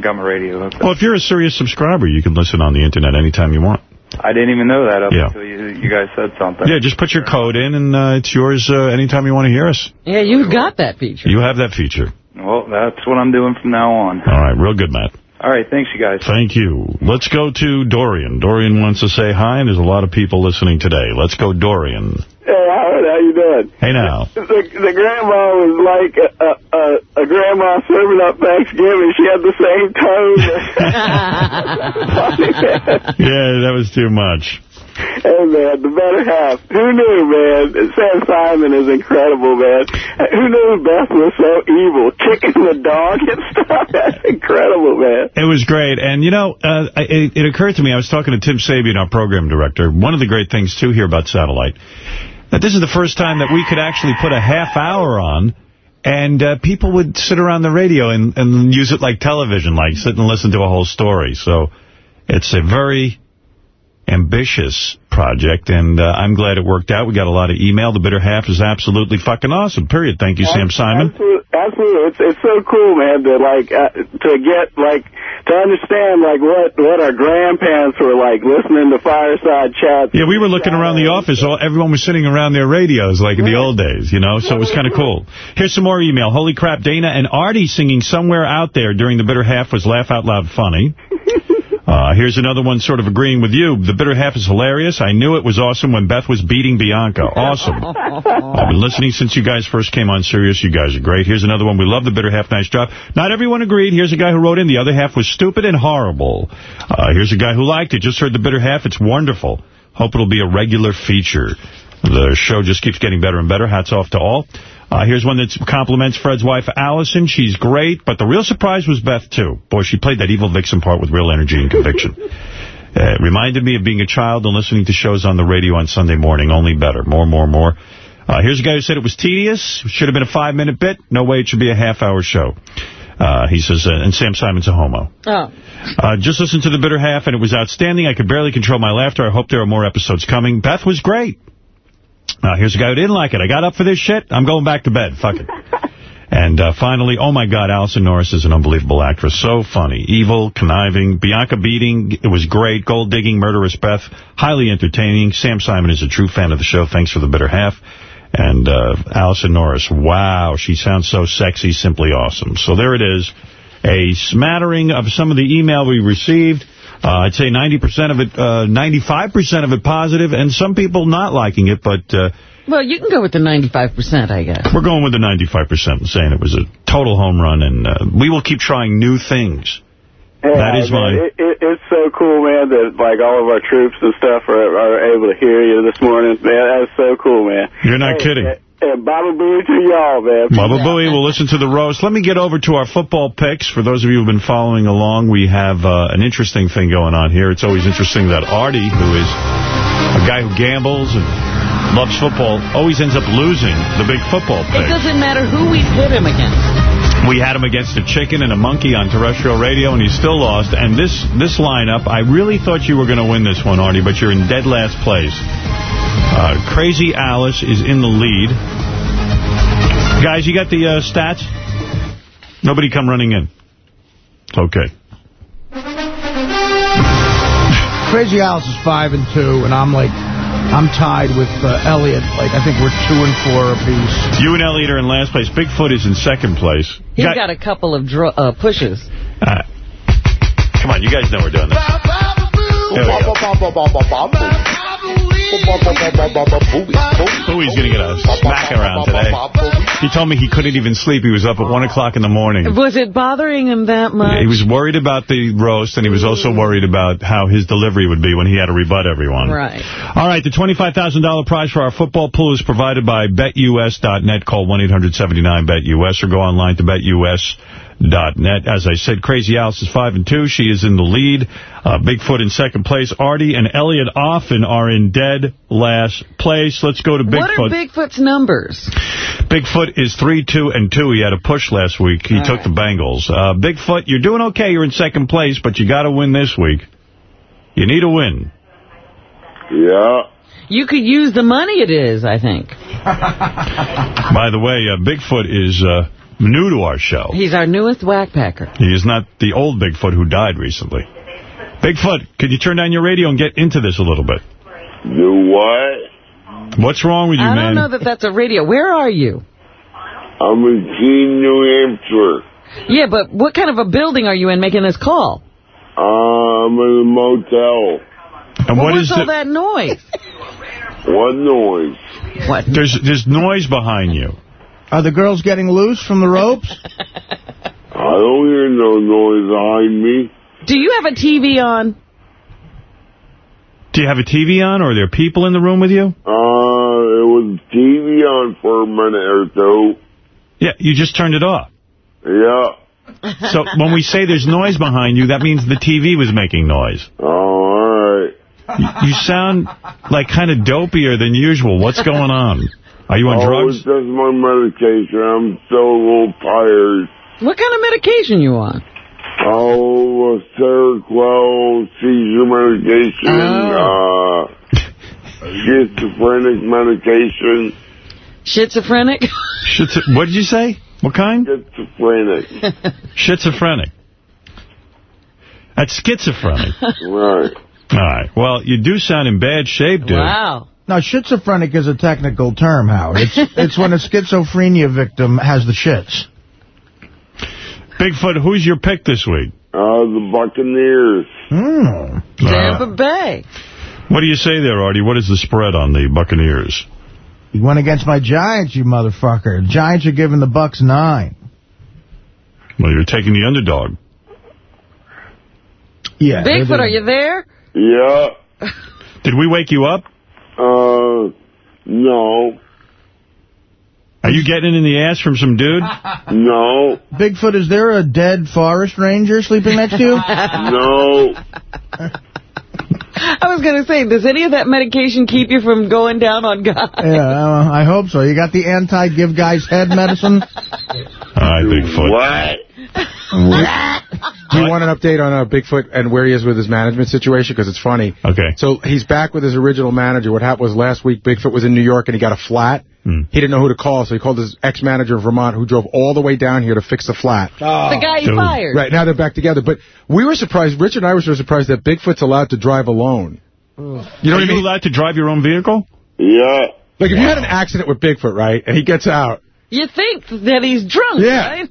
Got my radio hooked up. Well, if you're a serious subscriber, you can listen on the Internet anytime you want. I didn't even know that up Yeah. until you, you guys said something. Yeah, just put your code in, and uh, it's yours uh, anytime you want to hear us. Yeah, you've got that feature. You have that feature. Well, that's what I'm doing from now on. All right, real good, Matt. All right, thanks you guys. Thank you. Let's go to Dorian. Dorian wants to say hi, and there's a lot of people listening today. Let's go, Dorian. Hey, Howard, how you doing? Hey, now. The, the grandma was like a, a, a, a grandma serving up Thanksgiving. She had the same tone. Yeah, that was too much. hey, man, the better half. Who knew, man? Sam Simon is incredible, man. Uh, who knew Beth was so evil, kicking the dog and stuff? That's incredible, man. It was great. And, you know, uh, it, it occurred to me, I was talking to Tim Sabean, our program director. One of the great things, too, here about Satellite, that this is the first time that we could actually put a half hour on and uh, people would sit around the radio and, and use it like television, like sit and listen to a whole story. So it's a very ambitious project, and uh, I'm glad it worked out. We got a lot of email. The bitter half is absolutely fucking awesome, period. Thank you, Sam Simon. Absolutely, absolutely. It's it's so cool, man. To like uh, to get like to understand like what what our grandparents were like listening to fireside chats. Yeah, we were looking around the office. All, everyone was sitting around their radios like in the old days, you know, so it was kind of cool. Here's some more email. Holy crap, Dana and Artie singing Somewhere Out There during the bitter half was laugh out loud funny. Uh, here's another one sort of agreeing with you. The bitter half is hilarious. I knew it was awesome when Beth was beating Bianca. Awesome. I've been listening since you guys first came on Sirius. You guys are great. Here's another one. We love the bitter half. Nice job. Not everyone agreed. Here's a guy who wrote in. The other half was stupid and horrible. Uh, here's a guy who liked it. Just heard the bitter half. It's wonderful. Hope it'll be a regular feature. The show just keeps getting better and better. Hats off to all. Uh, here's one that compliments Fred's wife, Allison. She's great, but the real surprise was Beth, too. Boy, she played that evil vixen part with real energy and conviction. Uh, it reminded me of being a child and listening to shows on the radio on Sunday morning. Only better. More, more, more. Uh, here's a guy who said it was tedious. Should have been a five-minute bit. No way it should be a half-hour show. Uh, he says, uh, and Sam Simon's a homo. Oh. Uh, just listened to the bitter half, and it was outstanding. I could barely control my laughter. I hope there are more episodes coming. Beth was great. Uh, here's a guy who didn't like it. I got up for this shit. I'm going back to bed. Fuck it. And uh, finally, oh my God, Alison Norris is an unbelievable actress. So funny. Evil, conniving, Bianca beating. It was great. Gold digging, murderous Beth. Highly entertaining. Sam Simon is a true fan of the show. Thanks for the bitter half. And uh, Alison Norris, wow, she sounds so sexy, simply awesome. So there it is. A smattering of some of the email we received. Uh, I'd say 90% of it, uh, 95% of it positive, and some people not liking it, but uh, Well, you can go with the 95%, I guess. we're going with the 95% and saying it was a total home run, and uh, we will keep trying new things. Hey, That is man, my- It, it, it's so cool, man, that like all of our troops and stuff are, are able to hear you this morning. Man, that's so cool, man. You're not Hey, kidding. And, and Baba Booey to y'all, man. Baba Booey, we'll listen to the roast. Let me get over to our football picks. For those of you who've been following along, we have uh, an interesting thing going on here. It's always interesting that Artie, who is a guy who gambles and loves football, always ends up losing the big football pick. It doesn't matter who we pit him against. We had him against a chicken and a monkey on terrestrial radio, and he still lost. And this this lineup, I really thought you were going to win this one, Artie, but you're in dead last place. Uh, Crazy Alice is in the lead. Guys, you got the uh, stats? Nobody come running in. Okay. Crazy Alice is five and two, and I'm like, I'm tied with uh, Elliot. Like, I think we're two and four apiece. You and Elliot are in last place. Bigfoot is in second place. He's got a couple of dr uh, pushes. uh, come on, you guys know we're doing this. Bowie's going to get a smack around today. He told me he couldn't even sleep. He was up at 1 o'clock in the morning. Was it bothering him that much? He was worried about the roast, and he was also worried about how his delivery would be when he had to rebut everyone. Right. All right, the $25,000 prize for our football pool is provided by BetUS.net. Call 1-800-79-BET-US or go online to BetUS.net. As I said, Crazy Alice is 5 and 2. She is in the lead. Uh, Bigfoot in second place. Artie and Elliot Offen are in dead last place. Let's go to Bigfoot. What are Bigfoot's numbers? Bigfoot is 3-2 and 2. He had a push last week. He All took the Bengals. Uh, Bigfoot, you're doing okay. You're in second place, but you got to win this week. You need a win. Yeah. You could use the money it is, I think. By the way, uh, Bigfoot is uh, new to our show. He's our newest whackpacker. He is not the old Bigfoot who died recently. Bigfoot, could you turn down your radio and get into this a little bit? Do what? What's wrong with you, man? I man? don't know that that's a radio. Where are you? I'm in Keene, New Hampshire. Yeah, but what kind of a building are you in making this call? Uh, I'm in a motel. And well, what's all the- that noise? What noise? What? There's there's noise behind you. Are the girls getting loose from the ropes? I don't hear no noise behind me. Do you have a TV on? Do you have a TV on, or are there people in the room with you? Uh, it was TV on for a minute or two. Yeah, you just turned it off. Yeah. So when we say there's noise behind you, that means the TV was making noise. Oh, all right. You, you sound like kind of dopier than usual. What's going on? Are you on oh, drugs? it's just my medication. I'm still a little tired. What kind of medication you on? Oh, Seroquel, seizure medication, Oh. uh, schizophrenic medication. Schizophrenic? Schizo what did you say? What kind? Schizophrenic. Schizophrenic. That's schizophrenic. right. All right. Well, you do sound in bad shape, dude. Wow. No, schizophrenic is a technical term, Howard. It's, it's when a schizophrenia victim has the shits. Bigfoot, who's your pick this week? Uh, the Buccaneers. Hmm. Tampa Bay. What do you say there, Artie? What is the spread on the Buccaneers? You went against my Giants, you motherfucker. Giants are giving the Bucks nine. Well, you're taking the underdog. Yeah. Bigfoot, are you there? Yeah. Did we wake you up? Uh, no. Are you getting in the ass from some dude? No. Bigfoot, is there a dead forest ranger sleeping next to you? No. I was going to say, does any of that medication keep you from going down on guys? Yeah, uh, I hope so. You got the anti-give guys head medicine? All right, Bigfoot. What? Do you want an update on uh, Bigfoot and where he is with his management situation? Because it's funny. Okay. So he's back with his original manager. What happened was last week, Bigfoot was in New York and he got a flat. Hmm. He didn't know who to call, so he called his ex-manager in Vermont who drove all the way down here to fix the flat. the guy he dude. fired. Right, now they're back together. But we were surprised, Richard and I were surprised that Bigfoot's allowed to drive alone. You know Are you allowed to drive your own vehicle? Yeah. Like, if you had an accident with Bigfoot, right, and he gets out, You think that he's drunk, Yeah. right?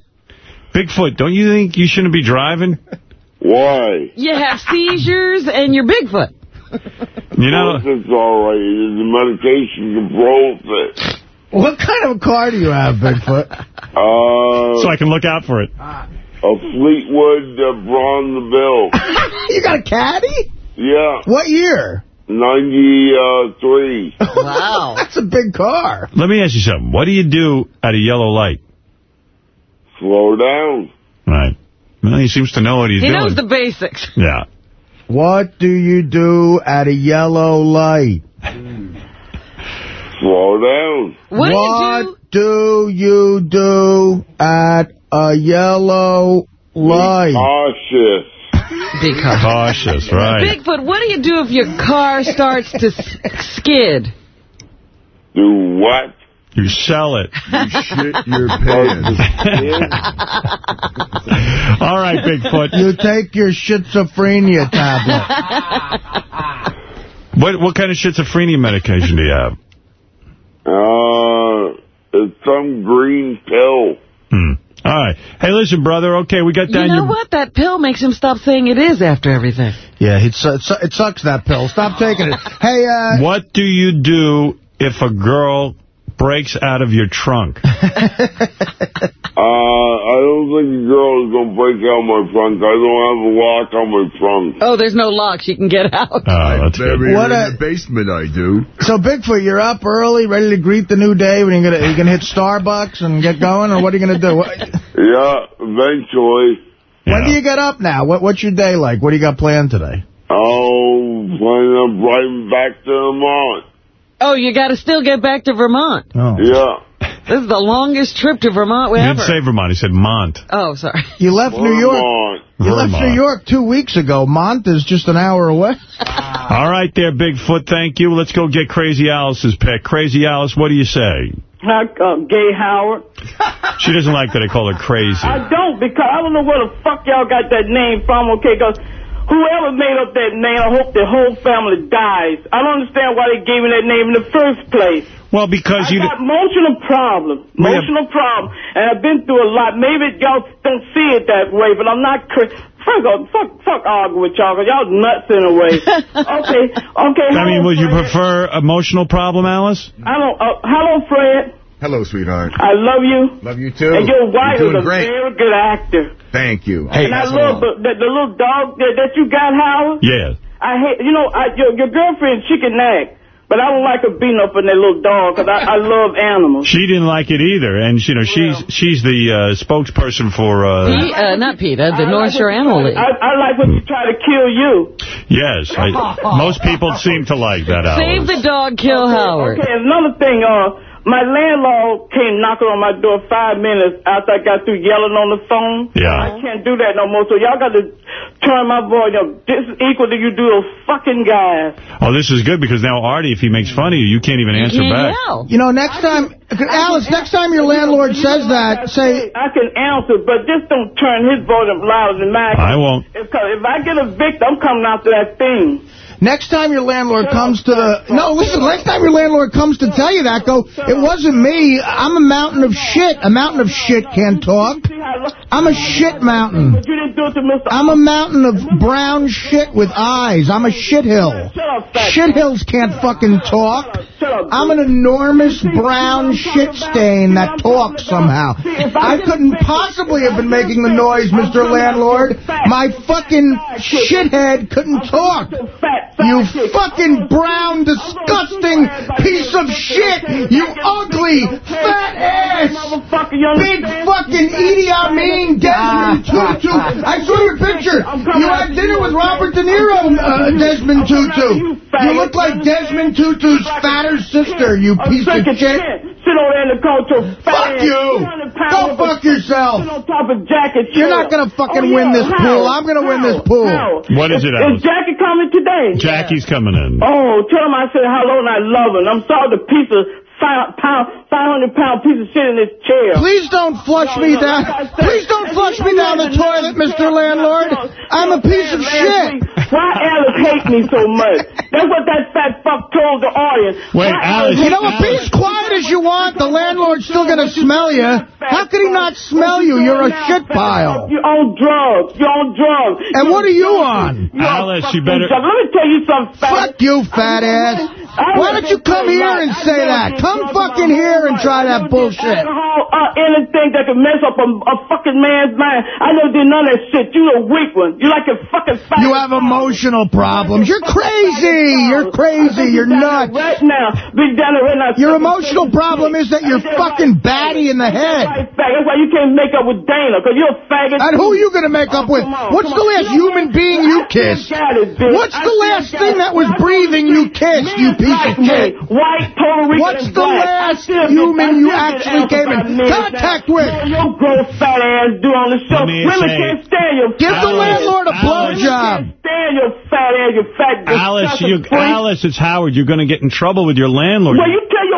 Bigfoot, don't you think you shouldn't be driving? Why? You have seizures and you're Bigfoot. You know, It's all right. The medication controls it. What kind of a car do you have, Bigfoot? Uh, so I can look out for it. a Fleetwood uh, Bronzeville. you got a caddy? Yeah. What year? 93. Wow. That's a big car. Let me ask you something. What do you do at a yellow light? Slow down. Right. Well, he seems to know what he's He doing. He knows the basics. Yeah. What do you do at a yellow light? Slow down. What do you do you do at a yellow light? Cautious. Be cautious, right. Bigfoot, what do you do if your car starts to s- skid? Do what? You sell it. You shit your pants. All right, Bigfoot. You take your schizophrenia tablet. What what kind of schizophrenia medication do you have? Uh, it's some green pill. Hmm. All right. Hey, listen, brother. Okay, we got You down know your... what? That pill makes him stop saying it is after everything. Yeah, it, su- it, su- it sucks, that pill. Stop taking it. Hey, uh... What do you do if a girl breaks out of your trunk? Uh, I don't think a girl is going to break out my trunk. I don't have a lock on my trunk. Oh, there's no lock. She can get out. Oh, that's good. What a- in the basement, I do. So, Bigfoot, you're up early, ready to greet the new day. When you gonna, you gonna hit Starbucks and get going, or what are you gonna do? What, Yeah, eventually. When do you get up now? What, what's your day like? What do you got planned today? Oh, planning on driving back to Vermont. Oh, you got to still get back to Vermont. Oh. Yeah. This is the longest trip to Vermont we He ever. didn't say Vermont. He said Mont. Oh, sorry. You left New York. Vermont. You left New York two weeks ago. Mont is just an hour away. All right there, Bigfoot. Thank you. Let's go get Crazy Alice's pick. Crazy Alice, what do you say? Hi, uh, Gay Howard. She doesn't like that I call her crazy. I don't because I don't know where the fuck y'all got that name from, okay? Because whoever made up that name, I hope their whole family dies. I don't understand why they gave me that name in the first place. Well, because I you... got emotional problem, We have- emotional problem, and I've been through a lot. Maybe y'all don't see it that way, but I'm not crazy. Fuck, off- fuck, fuck argue with y'all, because y'all nuts in a way. okay, okay. I mean, would you prefer emotional problem, Alice? I don't, uh, hello, Fred. Hello, sweetheart. I love you. Love you, too. And your wife You're is a great. very good actor. Thank you. Hey, and I love the, the, the little dog that, that you got, Howard. Yes. I hate, you know, I, your, your girlfriend, she can act. But I don't like her beating up on that little dog because I, I love animals. She didn't like it either, and you know she's she's the uh, spokesperson for. Uh, Pete, uh, not Peter, the I North like Shore Animal League. I, I like when you try to kill you. yes, I, most people seem to like that. Save the dog, kill Howard. Okay, another thing, uh, my landlord came knocking on my door five minutes after I got through yelling on the phone. Yeah. I can't do that no more, so y'all got to turn my volume. This is equal to you do those fucking guys. Oh, this is good because now Artie, if he makes fun of you, you can't even answer back. You know, next time, Alice, next time your landlord says that, say, I can answer, but just don't turn his volume louder than mine. I won't. If, 'cause if I get evicted, I'm coming after that thing. Next time your landlord comes to the... No, listen, next time your landlord comes to tell you that, go, it wasn't me. I'm a mountain of shit. A mountain of shit can't talk. I'm a shit mountain. But you didn't do it to Mr. I'm a mountain of brown shit with eyes. I'm a shithill. Shithills can't fucking talk. I'm an enormous brown shit stain that talks somehow. I couldn't possibly have been making the noise, Mr. Landlord. My fucking shithead couldn't talk. You fucking brown, disgusting piece of shit. You ugly, fat ass. Big fucking Idi Amin Desmond Tutu. I saw your picture. You had dinner with Robert De Niro, uh, Desmond Tutu. You look like Desmond Tutu's fatter sister, you piece of shit. Sit over there in the coat, your Fuck you. 200 pounds Go with fuck a- yourself. sit on top of jacket. You're not gonna fucking win this pool. I'm gonna win this pool. What is it, Is Alice? Jackie coming today? Jackie's coming in. Oh, tell him I said hello and I love him. I'm sorry the piece of five pound, 500 pound piece of shit in this chair. Please don't flush me down. Please don't flush me down the toilet, Mr. Landlord. I'm a piece of shit. Why Alice hate me so much? That's what that fat fuck told the audience. Wait, Why Alice, You know what? Be as quiet as you want. The landlord's still gonna smell you. How could he not smell you? You're a shit pile. You're on drugs. You're on drugs. And what are you on? Alice, you better... Let me tell you something, fat. Fuck you, fat ass. Why don't you come here and say that? Come fucking here and try that bullshit. Alcohol, uh, anything that can mess up a, a fucking man's mind. I never did none of that shit. You a weak one. You like a fucking. You have emotional problems. You're crazy. You're crazy. You're nuts. Right now, big down right now. Your emotional problem is that you're fucking batty in the head. That's why you can't make up with Dana, because you're a faggot. And who are you going to make up with? What's the last human being you kissed? What's the last thing that was breathing you kissed, you piece of shit? White, Puerto Rican, What's the black. last I human you actually came in alphabet contact now. with? Your, your gross fat ass do on the show. Let Women can't stand your Give the landlord a Women blowjob. can't stand your fat ass, your fat Alice, you. Alice, it's Howard. You're going to get in trouble with your landlord. Well, you tell your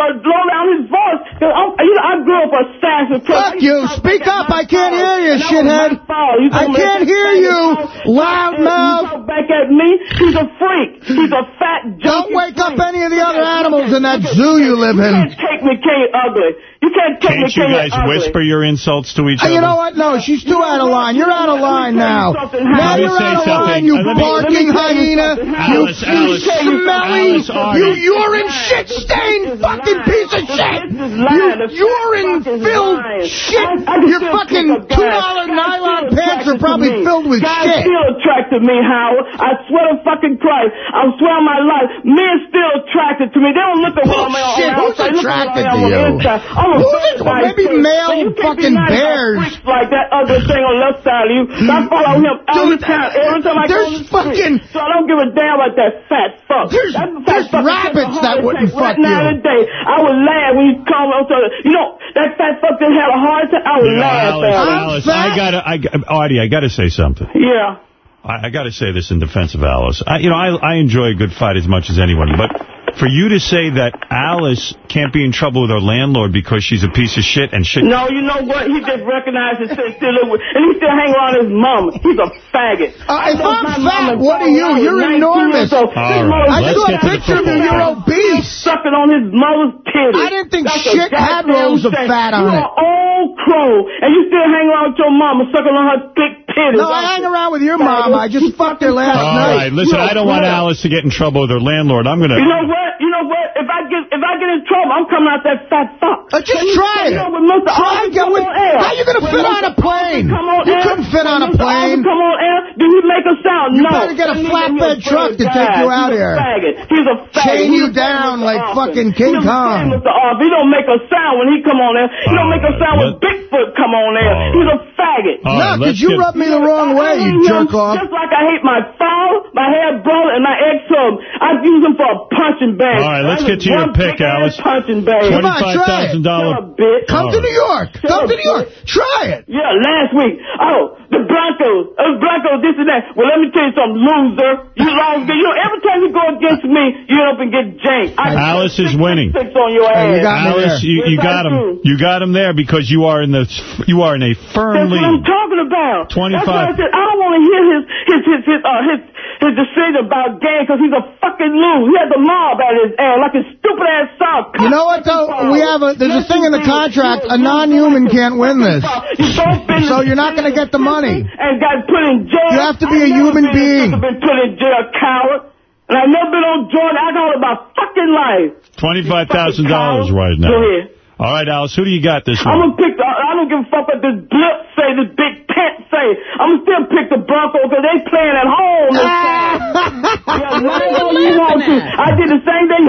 freak to blow down his voice. I'm- oh, You know, I grew up a national Fuck you. Speak up. I can't hear you, shithead. I can't hear you. Loud mouth. Back at me. He's a freak. He's a fat Don't wake up any of the other animals in that zoo you live You in. Can't take me, Ugly. You can't take me, Can't you King guys Ugly. whisper your insults to each Uh, other? You know what? No, she's too out of line. You're out of line now. Now me you're out of line, you Uh, let me- barking hyena. You, Alice, you Alice, smelly, Alice, you urine shit stained fucking piece of shit. You urine filled shit. Your fucking two dollar nylon pants are probably filled with Guys shit. still attracted me, Howard. I swear to fucking Christ. I swear on my life. Men still attracted to me. They don't look at what I'm on Bullshit. the Who's outside. Look at I attracted am to on the you? inside. I'm Who's very it- well, maybe male So you can't be fucking bears. Like that other thing on the left side of you. I follow him every Dude, time. Every time I go there's on the street. So I don't give a damn about that fat fuck. There's- That fat there's fuck rabbits that wouldn't attack fuck right now you. today. I would laugh when you call me. You know, that fat fuck that had a heart attack. I would You know, laugh Alice, at him. Alice, I gotta, I, g- Artie, I gotta say something. Yeah. I, I gotta say this in defense of Alice. I, you know, I, I enjoy a good fight as much as anyone, but for you to say that Alice can't be in trouble with her landlord because she's a piece of shit and shit. No, you know what? He just recognized and still live and he still hang around his mom. He's a faggot. Uh, if I I'm left my fat, what are when you? You're enormous. years old. All This right, mother- I let's saw get a picture of you. You're obese. Sucking on his mother's titties. I didn't think That's shit had goddamn rows of shame. fat on You're it. an old crow, and you still hang around with your mama sucking on her thick titties. No, I hang around with your mom. I just fucked her last All night. right, listen, I don't want Alice to get in trouble with her landlord. I'm gonna... You know what? You know what? If I get if I get in trouble, I'm coming out that fat fuck. Uh, just Can try it. with Mr. Try Arthur get with- air? How you gonna When fit on a plane? Come on You air? couldn't fit When on a Mr. Arthur plane. Come on air? Do he make a sound? You no. better get a flatbed truck to take you out He's here. A faggot. He's a faggot. Chain He's you down Mr. like Arthur. fucking King He don't Kong. Mr. Arthur. He don't make a sound when he come on air. He don't make a sound when Bigfoot come on air. He's a faggot. All No, right, because you get- rubbed me the wrong way, you jerk off. Just like I hate my father, my half brother, and my ex-husband. I use him for a punching bag. All right, let's get to your pick, Alice. Come on, try it. $25,000. Bitch. Come to. New York. Come to New York. Try it. Yeah, last week. Oh, the Broncos. Uh, Broncos, this and that. Well, let me tell you something, loser. You lost. You know, every time you go against me, you end up and get janked. Alice is winning. Six on your ass. you got Alice, you, you got him. You got him there because you are in the you are in a firm That's what I'm talking about. 25. That's why I said I don't want to hear his his his his uh, his, his decision about game because he's a fucking loser. He has a mob at his ass like his stupid ass son. You know what, though? We have a, there's a thing in the contract. A non-human can't win this. So you're not going to get the money. And got put in jail. You have to be I a never human been- being. Been put in jail, coward. And I've never been on joint alcohol in my fucking life. Twenty-five thousand dollars right now. Go ahead. All right, Alice, who do you got this week? I'm gonna pick the, I don't give a fuck what this blip say, this big tent say. I'm gonna still pick the Broncos because they playing at home this time. yeah, What are you whatever want to. I did the same thing.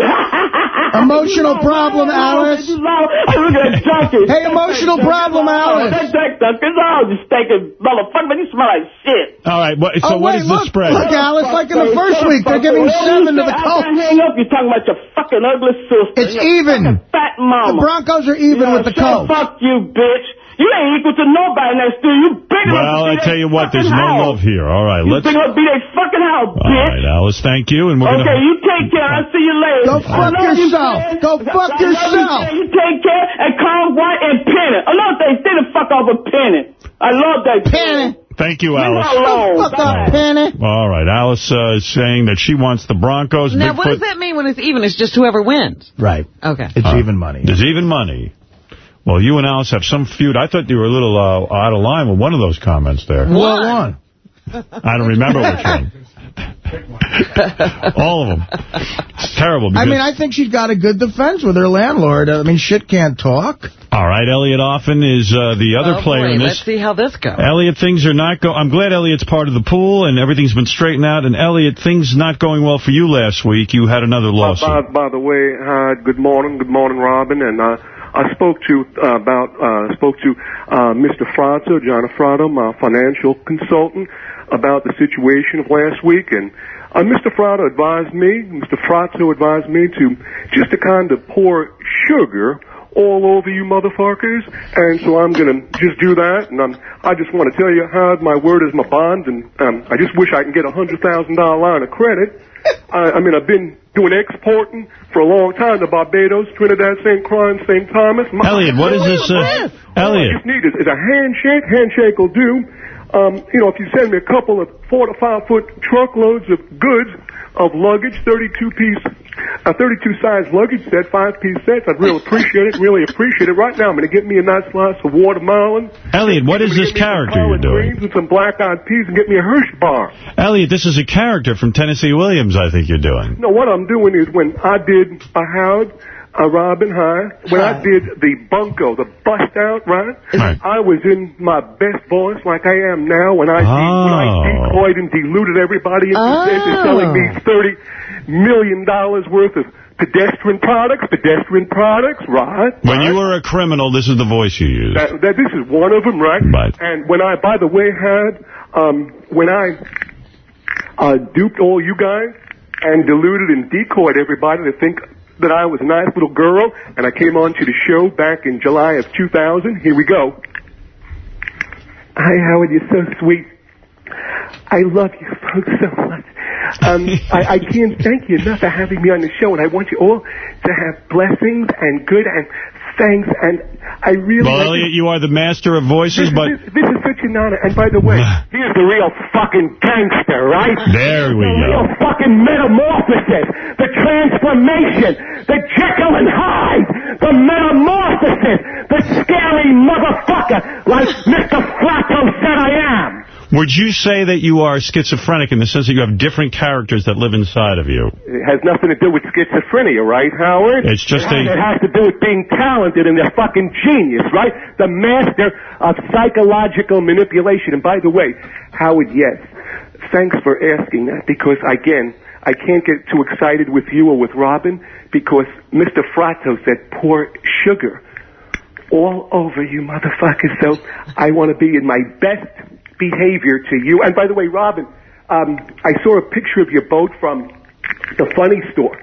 Emotional problem, Alice. You loud. I look at that junkie. Hey, emotional problem, Alice. That Jack Duncan's all just thinking, motherfucker, but you smell like shit. All right, what, so Oh, what wait, is the look, spread? look, Alice, like in the first week, they're giving seven to the After I Colts. hang up, you're talking about your fucking ugly sister. It's even. fucking Fat The. Broncos are even Yeah, with the shut Colts. Fuck you, bitch. You ain't equal to nobody next to you. You big enough Well, I tell you what, there's no house. love here. All right, You let's. big enough to be their fucking house, bitch. right, Alice, thank you, and we're Okay, gonna. you take care. I'll see you later. Go fuck love you, yourself. Go fuck love you, yourself. man. You take care and calm White and Penny. Another thing, stay the fuck off of Penny. I love that Penny. Thank you, Alice. alone. Fuck up, Penny. All right, Alice uh, is saying that she wants the Broncos. Now, what does that mean when it's even? It's just whoever wins. Right. Okay. It's Uh, even money. There's even money. Well, you and Alice have some feud. I thought you were a little uh, out of line with one of those comments there. What one? I don't remember which one. All of them. It's terrible. I mean, I think she's got a good defense with her landlord. I mean, shit can't talk. all right, Elliot Offen is uh, the other oh, player boy, in this. let's see how this goes. Elliot, things are not going... I'm glad Elliot's part of the pool and everything's been straightened out. And Elliot, things not going well for you last week. You had another lawsuit. By, by the way, hi, good morning, good morning, Robin. And uh, I spoke to uh, about uh, spoke to uh, Mr. Frato, John Frato, my financial consultant, about the situation of last week. And uh, Mr. Frato advised me, Mr. Frato advised me to just to kind of pour sugar all over you motherfuckers. And so I'm going to just do that. And I'm, I just want to tell you how my word is my bond. And um, I just wish I can get a $100,000 line of credit. I, I mean, I've been doing exporting for a long time to Barbados, Trinidad, St. Croix, St. Thomas. My- Elliot, what is this, uh, All I just need is, is a handshake. Handshake will do. Um, you know, if you send me a couple of four to five foot truckloads of goods, of luggage, 32 piece, a 32 size luggage set, five piece sets, I'd really appreciate it, really appreciate it. Right now, I'm going to get me a nice slice of watermelon. Elliot, what is this character you're doing? Greens and some black eyed peas and get me a Hirsch bar. Elliot, this is a character from Tennessee Williams I think you're doing. No, what I'm doing is when I did a Howard, a Robin High, when I did the bunko, the bust out, right? I was in my best voice like I am now when I, de- when I Oh. decoyed and deluded everybody into, Oh. selling me $30 million worth of pedestrian products, pedestrian products, right? When you were a criminal, this is the voice you used. That, that this is one of them, right? Right. And when I, by the way, had um, when I uh, duped all you guys and deluded and decoyed everybody to think that I was a nice little girl, and I came on to the show back in July of 2000. Here we go. Hi, Howard. You're so sweet. I love you folks so much. Um, I, I can't thank you enough for having me on the show, and I want you all to have blessings and good and thanks. And I really Well, Elliot, you are the master of voices, this, but... this, this is such an honor. And by the way, here's the real fucking gangster, right? There we the go. real fucking metamorphosis, the transformation, the Jekyll and Hyde, the metamorphosis, the scary motherfucker, like Mr. Flato said I am. Would you say that you are schizophrenic in the sense that you have different characters that live inside of you? It has nothing to do with schizophrenia, right, Howard? It's just it has, a- It has to do with being talented and a fucking genius, right? The master of psychological manipulation. And by the way, Howard, yes, thanks for asking that because, again, I can't get too excited with you or with Robin because Mr. Frato said pour sugar all over you motherfuckers. So I want to be in my best behavior to you. And by the way, Robin, um, I saw a picture of your boat from the funny store.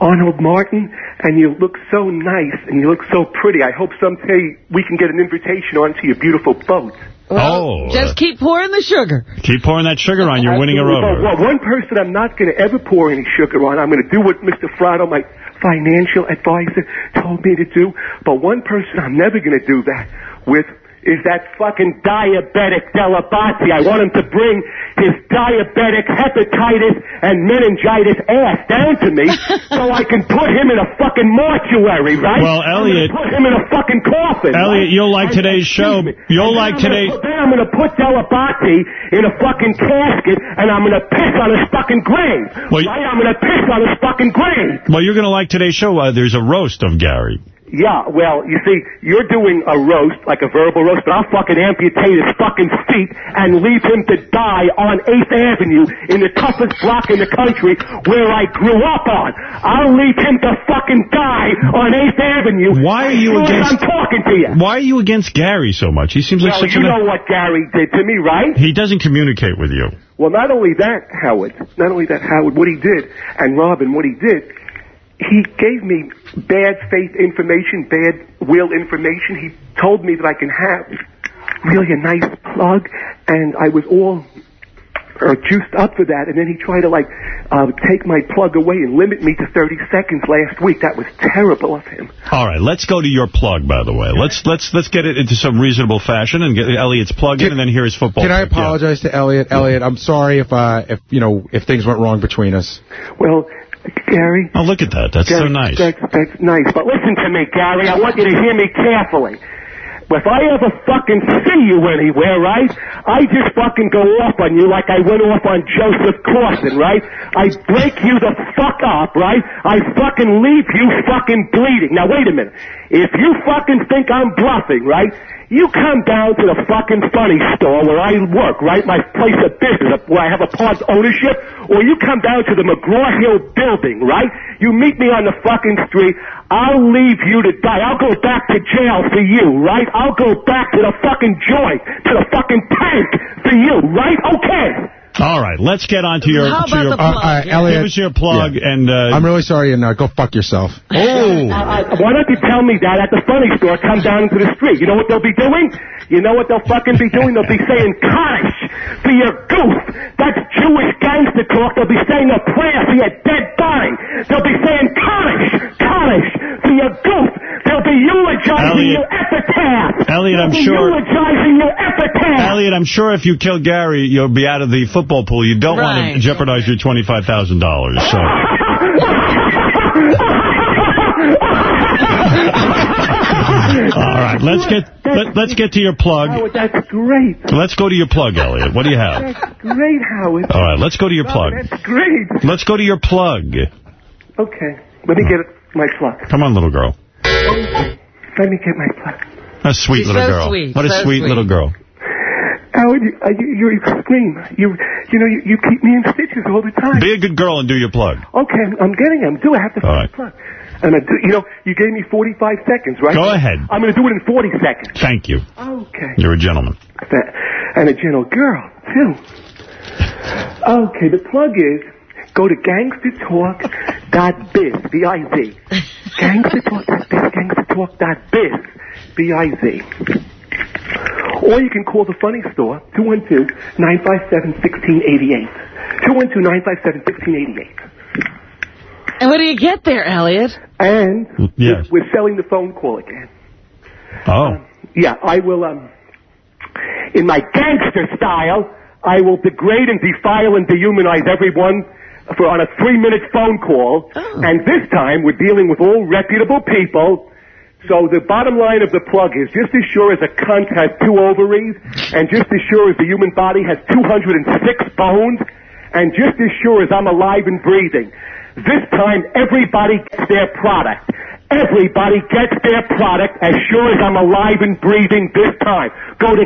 Arnold Martin, and you look so nice and you look so pretty. I hope someday we can get an invitation onto your beautiful boat. oh. Just keep pouring the sugar. Keep pouring that sugar on. You're winning her Absolutely. over. Well, well, one person I'm not going to ever pour any sugar on. I'm going to do what Mr. Frato, my financial advisor, told me to do. But one person I'm never going to do that with is that fucking diabetic Dell'Abate. I want him to bring his diabetic hepatitis and meningitis ass down to me so I can put him in a fucking mortuary, right? Well, Elliot- put him in a fucking coffin. Elliot, right? you'll like And- today's show. me. You'll And like I'm gonna today- put- Then I'm going to put Dell'Abate in a fucking casket and I'm going to piss on his fucking grave. Well, right? I'm going to piss on his fucking grave. Well, you're going to like today's show. Uh, there's a roast of Gary. Yeah, well, you see, you're doing a roast, like a verbal roast, but I'll fucking amputate his fucking feet and leave him to die on 8th Avenue in the toughest block in the country where I grew up on. I'll leave him to fucking die on 8th Avenue. Why are you as soon as against- I'm talking to you. Why are you against Gary so much? He seems like Well, such you know what Gary did to me, right? He doesn't communicate with you. Well, not only that, Howard, not only that, Howard, what he did, and Robin, what he did, he gave me bad faith information, bad will information. He told me that I can have really a nice plug, and I was all uh, juiced up for that. And then he tried to like uh, take my plug away and limit me to 30 seconds last week. That was terrible of him. All right, let's go to your plug, by the way. Let's let's let's get it into some reasonable fashion and get Elliot's plug in, and then hear his football. Can I pick. Yeah. apologize to Elliot? Elliot, I'm sorry if uh, if you know if things went wrong between us. Well, Gary. Oh, look at that. That's so nice. That's, that's nice. But listen to me, Gary. I want you to hear me carefully. If I ever fucking see you anywhere, right, I just fucking go off on you like I went off on Joseph Clausen, right? I break you the fuck up, right? I fucking leave you fucking bleeding. Now wait a minute. If you fucking think I'm bluffing, right, you come down to the fucking funny store where I work, right? My place of business, where I have a part ownership, or you come down to the McGraw-Hill building, right? You meet me on the fucking street. I'll leave you to die. I'll go back to jail for you, right? I'll go back to the fucking joint, to the fucking tank for you, right? Okay. All right, let's get on to your... How to about your the plug? Uh, uh, Elliot, Give us your plug, and... Uh, I'm really sorry, and uh, go fuck yourself. oh, I, I, why don't you tell me that at the funny store? Come down into the street. You know what they'll be doing? You know what they'll fucking be doing? They'll be saying Kaddish for your goof. That's Jewish gangster talk. They'll be saying a prayer for your dead body. They'll be saying, College, college, for your goof. They'll be eulogizing Elliot. your epitaph. Elliot, I'm They'll be sure- eulogizing your epitaph. Elliot, I'm sure if you kill Gary, you'll be out of the football pool. You don't want to jeopardize your $25,000. So. All right, let's get let, let's get to your plug. Howard, that's great. Let's go to your plug, Elliot. What do you have? That's great, Howard. All right, let's go to your plug. Oh, that's great. Let's go to your plug. Okay, let me get my plug. Come on, little girl. Let me get my plug. A sweet She's little so girl. sweet, what a sweet, sweet. little girl. Howard, you, uh, you, you scream. You, you know, you, you keep me in stitches all the time. Be a good girl and do your plug. Okay, I'm, I'm getting it. I'm doing. I have to All find right. plug. And I do, you know, you gave me 45 seconds, right? Go ahead. I'm going to do it in 40 seconds. Thank you. Okay. You're a gentleman. And a gentle girl, too. Okay, the plug is go to gangstertalk.biz, B-I-Z. Gangstertalk.biz, gangstertalk.biz, B-I-Z. Or you can call the funny store, 212-957-1688. 212-957-1688. And what do you get there, Elliot? And Yes. we're selling the phone call again. Oh. Yeah, I will, um, in my gangster style, I will degrade and defile and dehumanize everyone for on a three-minute phone call. Oh. And this time, we're dealing with all reputable people. So the bottom line of the plug is, just as sure as a cunt has two ovaries, and just as sure as the human body has 206 bones, and just as sure as I'm alive and breathing, this time everybody gets their product. Everybody gets their product as sure as I'm alive and breathing this time. Go to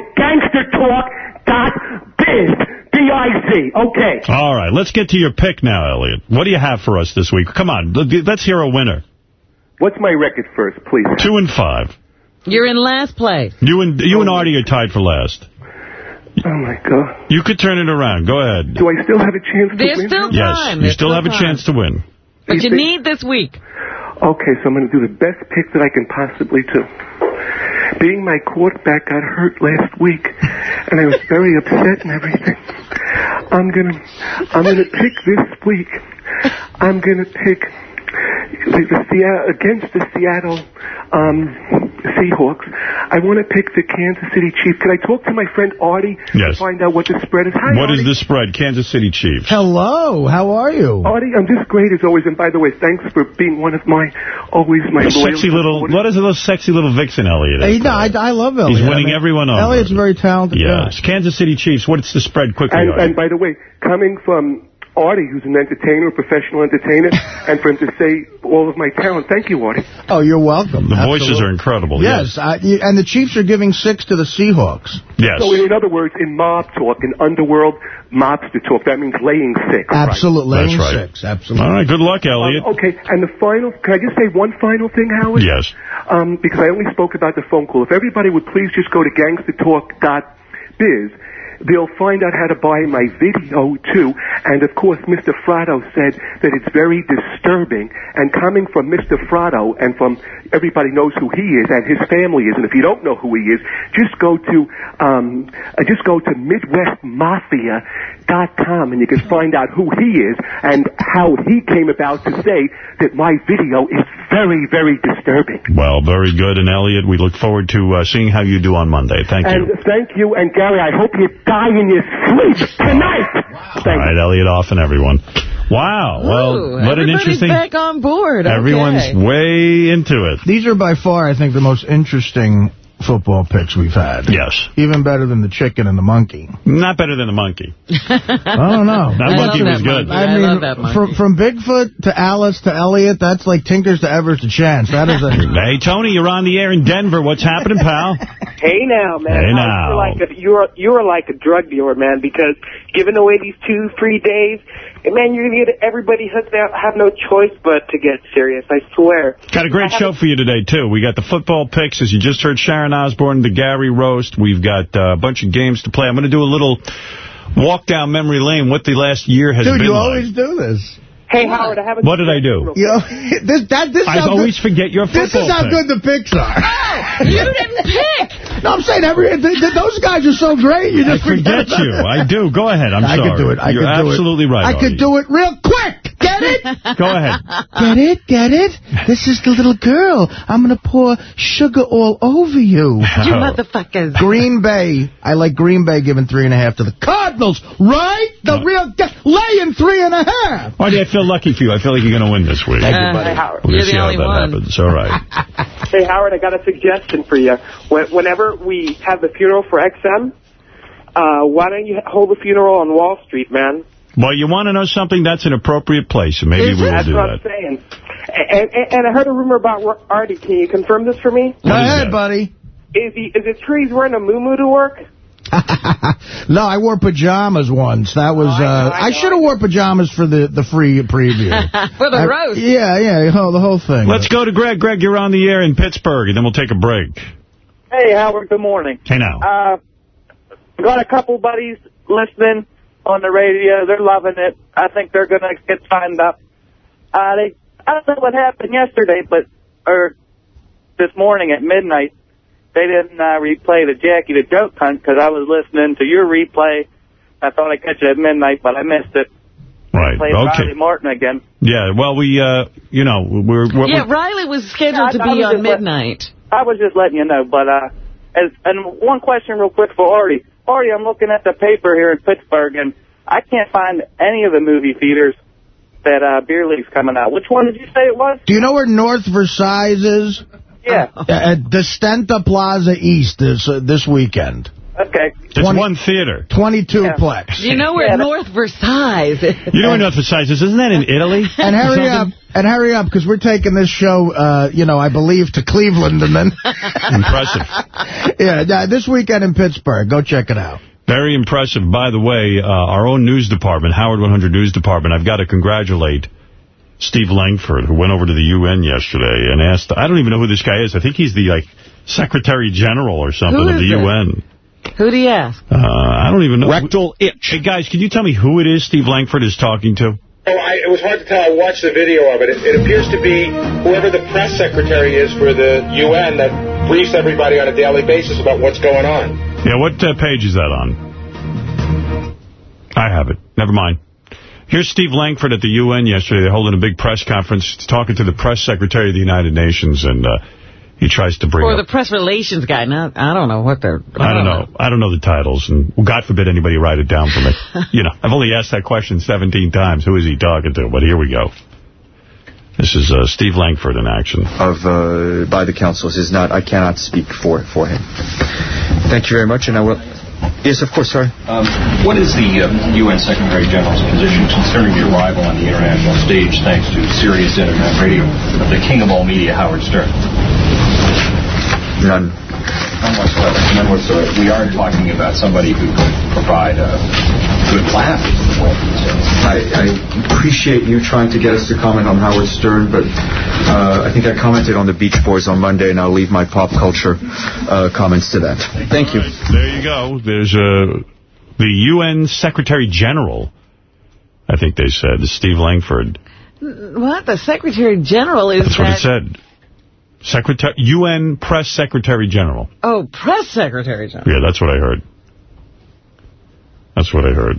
gangstertalk.biz. B-I-Z. Okay. All right, let's get to your pick now, Elliot. What do you have for us this week? Come on, let's hear a winner. What's my record first, please? Two and five. You're in last place. You and you and Artie are tied for last. Oh, my God. You could turn it around. Go ahead. Do I still have a chance to There's win? still Yes, time. you still have a chance to win. But you think- need this week. Okay, so I'm going to do the best pick that I can possibly do. Being my quarterback got hurt last week, and I was very upset and everything. I'm gonna, I'm gonna pick this week. I'm gonna pick the, the Seattle against the Seattle um, Seahawks. I want to pick the Kansas City Chiefs. Can I talk to my friend Artie Yes. to find out what the spread is? Hi, What is Artie. the spread? Kansas City Chiefs. Hello, how are you? Artie, I'm just great as always. And by the way, thanks for being one of my, always my a loyal sexy little, what is a little sexy little vixen, Elliot? Hey, no, I, I love Elliot. He's winning I mean, everyone over. Elliot's very talented Yes. Kansas City Chiefs. What's the spread quickly? And, and by the way, coming from Artie, who's an entertainer, a professional entertainer, and for him to say all of my talent, thank you, Artie. Oh, you're welcome. the voices are incredible. Yes, I, and the Chiefs are giving six to the Seahawks. Yes. So in other words, in mob talk, in underworld mobster talk, that means laying six. right? Absolutely. That's laying right. Six, absolutely. All right. Good luck, Elliot. Um, okay, and the final, can I just say one final thing, Howard? Yes. Um, because I only spoke about the phone call. If everybody would please just go to gangstertalk.biz, they'll find out how to buy my video, too. And, of course, Mr. Fratto said that it's very disturbing. And coming from Mr. Fratto and from everybody knows who he is and his family is, and if you don't know who he is, just go to, um, uh, just go to MidwestMafia.com and you can find out who he is and how he came about to say that my video is very, very disturbing. Well, very good. And Elliot, we look forward to uh, seeing how you do on Monday. Thank and you. thank you, and Gary, I hope you die in your sleep tonight. All right, Elliot off and everyone. Wow. Well, Ooh, what an everybody's interesting... back on board. Okay. Everyone's way into it. These are by far, I think, the most interesting football picks we've had. Yes. Even better than the chicken and the monkey. Not better than the monkey. I don't know. That I monkey love was that good. monkey. I I mean, love that monkey. from from Bigfoot to Alice to Elliot, that's like Tinkers to Evers to Chance. That is a Hey, Tony, you're on the air in Denver. What's happening, pal? Hey now, man. Hey, now. You're like a, you're you're like a drug dealer, man. Because giving away these two free days, and man, you're gonna get everybody hooked out. Have no choice but to get serious. I swear. Got a great I show for you today, too. We got the football picks, as you just heard Sharon Osbourne, the Gary Roast. We've got uh, a bunch of games to play. I'm going to do a little walk down memory lane, what the last year has been. Dude, been you like. always do this. Hey, Howard, I have a What did I do? You know, this, that, this is I how always good, forget your football This is how pick. good the picks are. Oh, you didn't pick. No, I'm saying every th th those guys are so great. You I just forget about you. I do. Go ahead. I'm I sorry. could do it. I You're could do absolutely it. right. I could Artie. do it real quick. Get Get it? Go ahead. Get it? Get it? This is the little girl. I'm going to pour sugar all over you. Oh. You motherfuckers. Green Bay. I like Green Bay giving three and a half to the Cardinals, right? The real laying three and a half. Marty, I feel lucky for you. I feel like you're going to win this week. Thank you, buddy. Hey, Howard. We'll see how that happens. All right. Hey, Howard, I got a suggestion for you. Whenever we have the funeral for XM, uh, why don't you hold the funeral on Wall Street, man? Well, you want to know something? That's an appropriate place, and maybe we will That's do what that. I'm saying. And, and, and I heard a rumor about Artie. Can you confirm this for me? Go ahead, buddy. Is he? Is it true he's wearing a moo moo to work? No, I wore pajamas once. That was, uh, I, should have wore pajamas for the, the free preview. For the I- roast. Yeah, yeah, the whole, the whole thing. Let's go to Greg. Greg, you're on the air in Pittsburgh, and then we'll take a break. Hey, Howard, good morning. Hey, now. Uh, got a couple buddies listening on the radio. They're loving it. I think they're going to get signed up. Uh, they, I don't know what happened yesterday, but, or this morning at midnight, they didn't uh, replay the Jackie the Joke Hunt because I was listening to your replay. I thought I'd catch it at midnight, but I missed it. Right, Played okay. Riley Martin again. Yeah, well, we, uh, you know, we're... we're Yeah, Riley was scheduled to I- I be on just let- midnight. I was just letting you know, but uh, as, and one question real quick for Artie. Artie, I'm looking at the paper here in Pittsburgh, and I can't find any of the movie theaters that uh, Beer League's coming out. Which one did you say it was? Do you know where North Versailles is? Yeah. At Destinta Plaza East this, uh, this weekend. Okay. It's one theater. 22 plex. You know where North Versailles is. You know where North Versailles is? Isn't that in Italy? And Or hurry up, and hurry up, because we're taking this show, uh, you know, I believe, to Cleveland, and then... Impressive. yeah, this weekend in Pittsburgh. Go check it out. Very impressive. By the way, uh, our own news department, Howard 100 News Department, I've got to congratulate Steve Langford, who went over to the UN yesterday and asked, I don't even know who this guy is. I think he's the, like, Secretary General or something of the it? UN. Who do you ask? Uh, I don't even know. Rectal itch. Hey, guys, can you tell me who it is Steve Langford is talking to? Oh, I, it was hard to tell. I watched the video of it. it. It appears to be whoever the press secretary is for the UN that briefs everybody on a daily basis about what's going on. Yeah, what uh, page is that on? I have it. Never mind. Here's Steve Langford at the UN yesterday. They're holding a big press conference, talking to the press secretary of the United Nations, and uh, he tries to bring Or up... the press relations guy. Not, I don't know what they're... I don't know. I don't know the titles, and God forbid anybody write it down for me. you know, I've only asked that question 17 times. Who is he talking to? But here we go. This is uh, Steve Langford in action. of uh, by the councils is not. I cannot speak for for him. Thank you very much, and I will. Yes, of course, sir. Um, what is the uh, UN Secretary General's position concerning your arrival on the international stage thanks to Sirius Internet Radio of the king of all media, Howard Stern? None. None whatsoever. None whatsoever. We are talking about somebody who could provide a good laugh. I, I appreciate you trying to get us to comment on Howard Stern, but uh, I think I commented on the Beach Boys on Monday, and I'll leave my pop culture uh, comments to that. Thank you. There you go. There's uh, the UN Secretary General, I think they said, Steve Langford. What? The Secretary General is That's what it said. Secretary UN Press Secretary General. Oh, Press Secretary General. Yeah, that's what I heard. That's what I heard.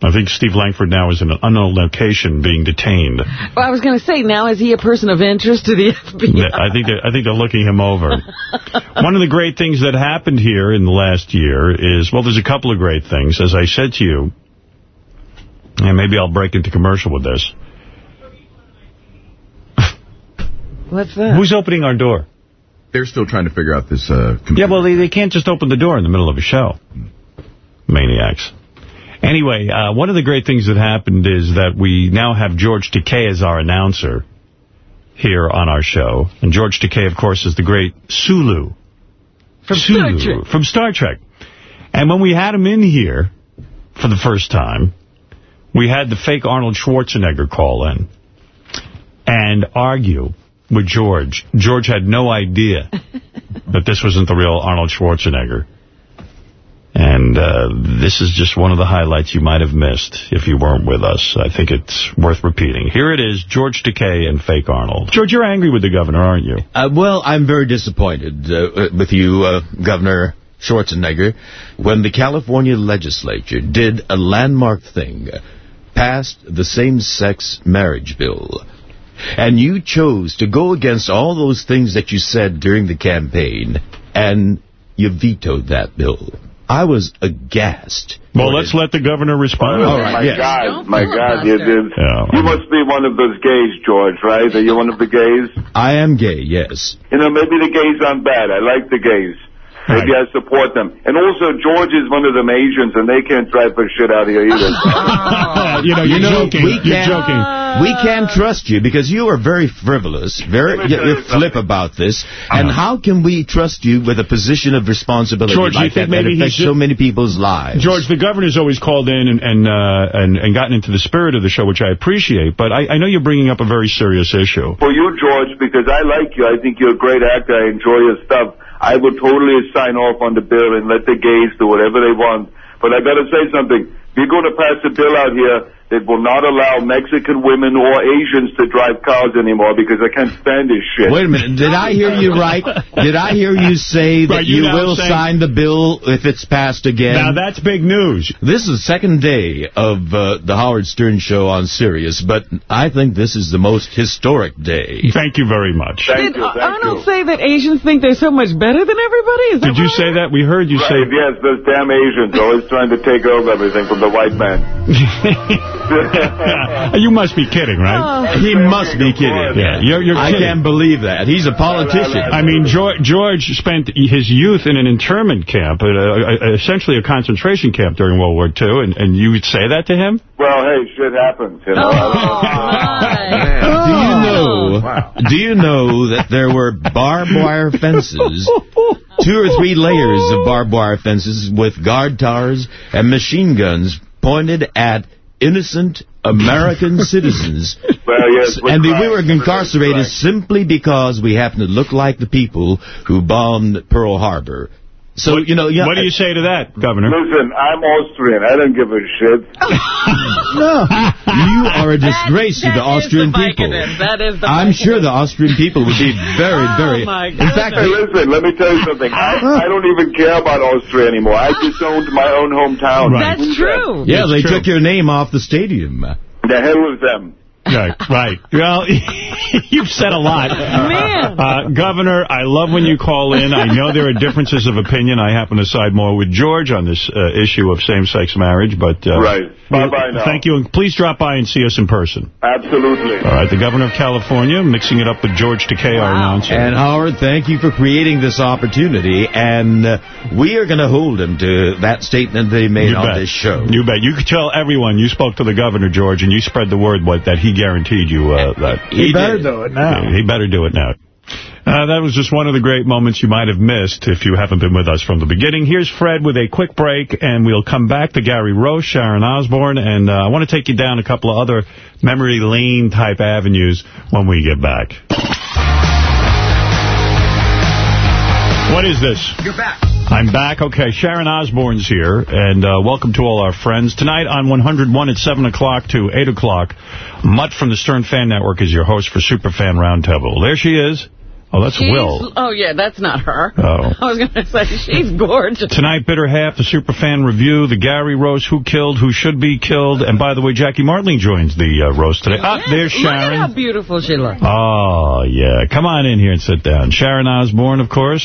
I think Steve Langford now is in an unknown location being detained. Well, I was going to say, now is he a person of interest to the FBI? I think they're, I think they're looking him over. One of the great things that happened here in the last year is, well, there's a couple of great things. As I said to you, and maybe I'll break into commercial with this. What's that? Who's opening our door? They're still trying to figure out this. Uh, Yeah, well, they, they can't just open the door in the middle of a show. Maniacs. Anyway, uh, one of the great things that happened is that we now have George Takei as our announcer here on our show. And George Takei, of course, is the great Sulu. From Sulu, Star Trek. From Star Trek. And when we had him in here for the first time, we had the fake Arnold Schwarzenegger call in and argue with George. George had no idea that this wasn't the real Arnold Schwarzenegger. And uh, this is just one of the highlights you might have missed if you weren't with us. I think it's worth repeating. Here it is, George Takei and fake Arnold. George, you're angry with the governor, aren't you? Uh, well, I'm very disappointed uh, with you, uh, Governor Schwarzenegger, when the California legislature did a landmark thing, passed the same-sex marriage bill. And you chose to go against all those things that you said during the campaign, and you vetoed that bill. I was aghast. Well, let's let the governor respond. All right, my yes. God, my God, you did. Yeah. You must be one of those gays, George, right? Are you one of the gays? I am gay, yes. You know, maybe the gays aren't bad. I like the gays. Maybe I support them. And also, George is one of them Asians, and they can't drive for shit out of here either. you know, you're joking. We You're can't, joking. We can't trust you because you are very frivolous, very Let me tell you're you flip about this. And how can we trust you with a position of responsibility George, you like think that that maybe he's affects ju- so many people's lives? George, the governor's always called in and and, uh, and and gotten into the spirit of the show, which I appreciate. But I, I know you're bringing up a very serious issue. For you, George, because I like you. I think you're a great actor. I enjoy your stuff. I would totally sign off on the bill and let the gays do whatever they want. But I got to say something. We're going to pass a bill out here that will not allow Mexican women or Asians to drive cars anymore because I can't stand this shit. Wait a minute. Did I hear you right? Did I hear you say that Right, you you, now will say- sign the bill if it's passed again? Now, that's big news. This is the second day of uh, the Howard Stern Show on Sirius, but I think this is the most historic day. Thank you very much. Did Arnold say that Asians think they're so much better than everybody? Is that Did you say that? We heard you Right, say. yes, those damn Asians always trying to take over everything from the white man. you must be kidding, right? He must be kidding. Yeah, you're, you're I can't believe that. He's a politician. I mean, George, George spent his youth in an internment camp, uh, uh, essentially a concentration camp during World War II, and, and you would say that to him? Well, hey, shit happens. You know? Do you know? Do you know that there were barbed wire fences, two or three layers of barbed wire fences with guard towers and machine guns pointed at innocent American citizens, Well, yes, and we were incarcerated simply because we happened to look like the people who bombed Pearl Harbor. So you know, yeah, What do you say to that, Governor? Listen, I'm Austrian. I don't give a shit. No. You are a disgrace to the Austrian people. That is the I'm sure the Austrian people would be very, oh, very... my in fact, Hey, listen, let me tell you something. I, I don't even care about Austria anymore. I disowned my own hometown. Right. That's true. yeah, they true. took your name off the stadium. The hell with them. Right, right. Well, you've said a lot. Man. Uh, Governor, I love when you call in. I know there are differences of opinion. I happen to side more with George on this uh, issue of same-sex marriage, but... Uh, Right. Bye-bye now. Thank you, and please drop by and see us in person. Absolutely. All right, the Governor of California, mixing it up with George Takei, our announcer. And Howard, thank you for creating this opportunity, and uh, we are going to hold him to that statement they made You on bet. this show. You bet. You could tell everyone you spoke to the governor, George, and you spread the word what that he guaranteed you uh, that. He better did. do it now. Yeah, he better do it now. Uh, that was just one of the great moments you might have missed if you haven't been with us from the beginning. Here's Fred with a quick break, and we'll come back to Gary Roast, Sharon Osbourne, and uh, I want to take you down a couple of other memory lane type avenues when we get back. What is this? You're back. I'm back. Okay, Sharon Osbourne's here, and uh, welcome to all our friends. Tonight on 101 at 7 o'clock to 8 o'clock, Mutt from the Stern Fan Network is your host for Superfan Roundtable. There she is. Oh, that's She's- Will. Oh, yeah, that's not her. Oh. I was going to say, she's gorgeous. Tonight, Bitter Half, the Superfan Review, the Gary Roast, Who Killed, Who Should Be Killed, and by the way, Jackie Martling joins the uh, roast today. Ah, there's Sharon. Look at how beautiful she looks. Oh, yeah. Come on in here and sit down. Sharon Osbourne, of course.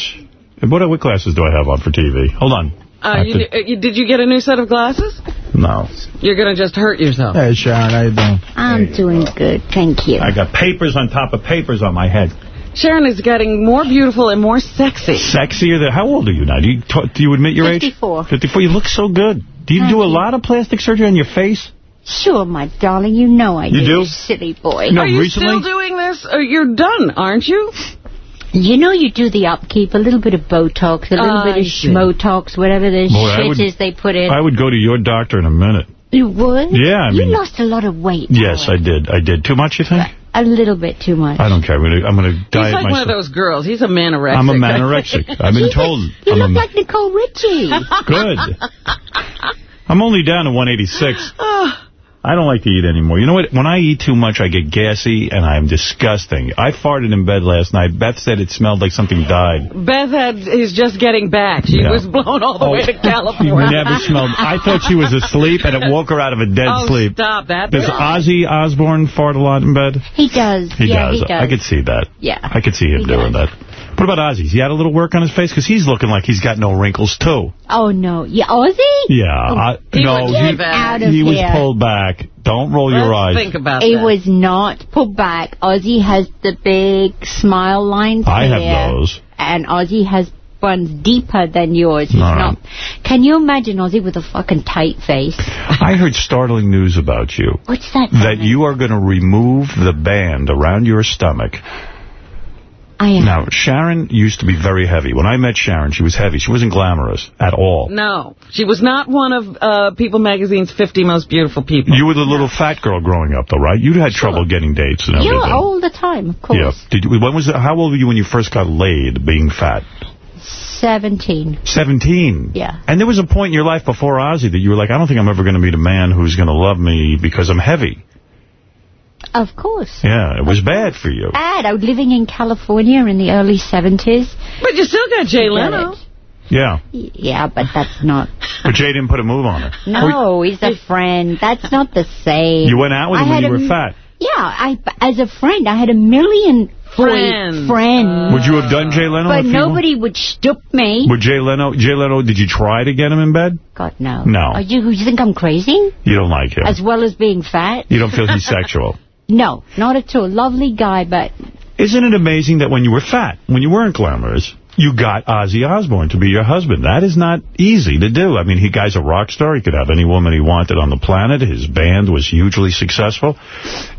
And What, what glasses do I have on for TV? Hold on. Uh, you, to- uh, you, did you get a new set of glasses? no. You're going to just hurt yourself. Hey, Sharon, how you doing? I'm doing good, thank you. I got papers on top of papers on my head. Sharon is getting more beautiful and more sexy. Sexier than... How old are you now? Do you, t- do you admit your age? 54. 54. You look so good. Do you Thank do a you. lot of plastic surgery on your face? Sure, my darling, you know I do. You do. do? Silly boy. No, Are you recently? still doing this? You're done, aren't you? You know you do the upkeep, a little bit of Botox, a little I bit of see. Schmotox, whatever the Boy, shit would- is they put in. I would go to your doctor in a minute. you would? Yeah, I You mean- lost a lot of weight. Yes, I did. I did. Too much, you think? A little bit too much. I don't care. I'm going to I'm gonna He's like myself. one of those girls. He's a manorexic. I'm a manorexic. I've been told. You I'm look a, like Nicole Richie. Good. I'm only down to 186. Ah. I don't like to eat anymore. You know what? When I eat too much, I get gassy, and I'm disgusting. I farted in bed last night. Beth said it smelled like something died. Beth had, is just getting back. She Yeah. was blown all the Oh, way to California. She California. never smelled. I thought she was asleep, and it woke her out of a dead oh, sleep. stop that. Does Ozzy Osbourne fart a lot in bed? He does. He yeah, does. he does. I could see that. Yeah. I could see him He doing that. What about Ozzy's? He had a little work on his face? Because he's looking like he's got no wrinkles, too. Oh, no. Yeah, oh, Ozzy? Yeah. I, oh, He no, was he, out of he was pulled back. Don't roll your eyes. think about it was not pulled back. Ozzy has the big smile lines I have those. And Ozzy has ones deeper than yours. He's All right. not. Can you imagine Ozzy with a fucking tight face? I heard startling news about you. What's that? That you are going to remove the band around your stomach. I am. Now, Sharon used to be very heavy. When I met Sharon, she was heavy. She wasn't glamorous at all. No, she was not one of uh, People Magazine's 50 most beautiful people. You were the little fat girl growing up, though, right? You had trouble getting dates and everything. Yeah, all the time, of course. Yeah. Did you, when was it, how old were you when you first got laid, being fat? 17. 17. Yeah. And there was a point in your life before Ozzy that you were like, I don't think I'm ever going to meet a man who's going to love me because I'm heavy. Of course. Yeah, it was bad for you. Bad. I was living in California in the early 70s. But you still got Jay Leno. Yeah. Yeah, but that's not... But Jay didn't put a move on her. No, he's a friend. That's not the same. You went out with I him when had you a were fat. Yeah, I as a friend, I had a million boy Friends. friends. Uh, would you have done Jay Leno? but if you nobody would stoop me. Would Jay Leno, Jay Leno, did you try to get him in bed? God, no. No. Are you, you think I'm crazy? You don't like him. As well as being fat? You don't feel he's sexual. No, not at all. Lovely guy, but Isn't it amazing that when you were fat, when you weren't glamorous, you got Ozzy Osbourne to be your husband? That is not easy to do. I mean, he guy's a rock star. He could have any woman he wanted on the planet. His band was hugely successful.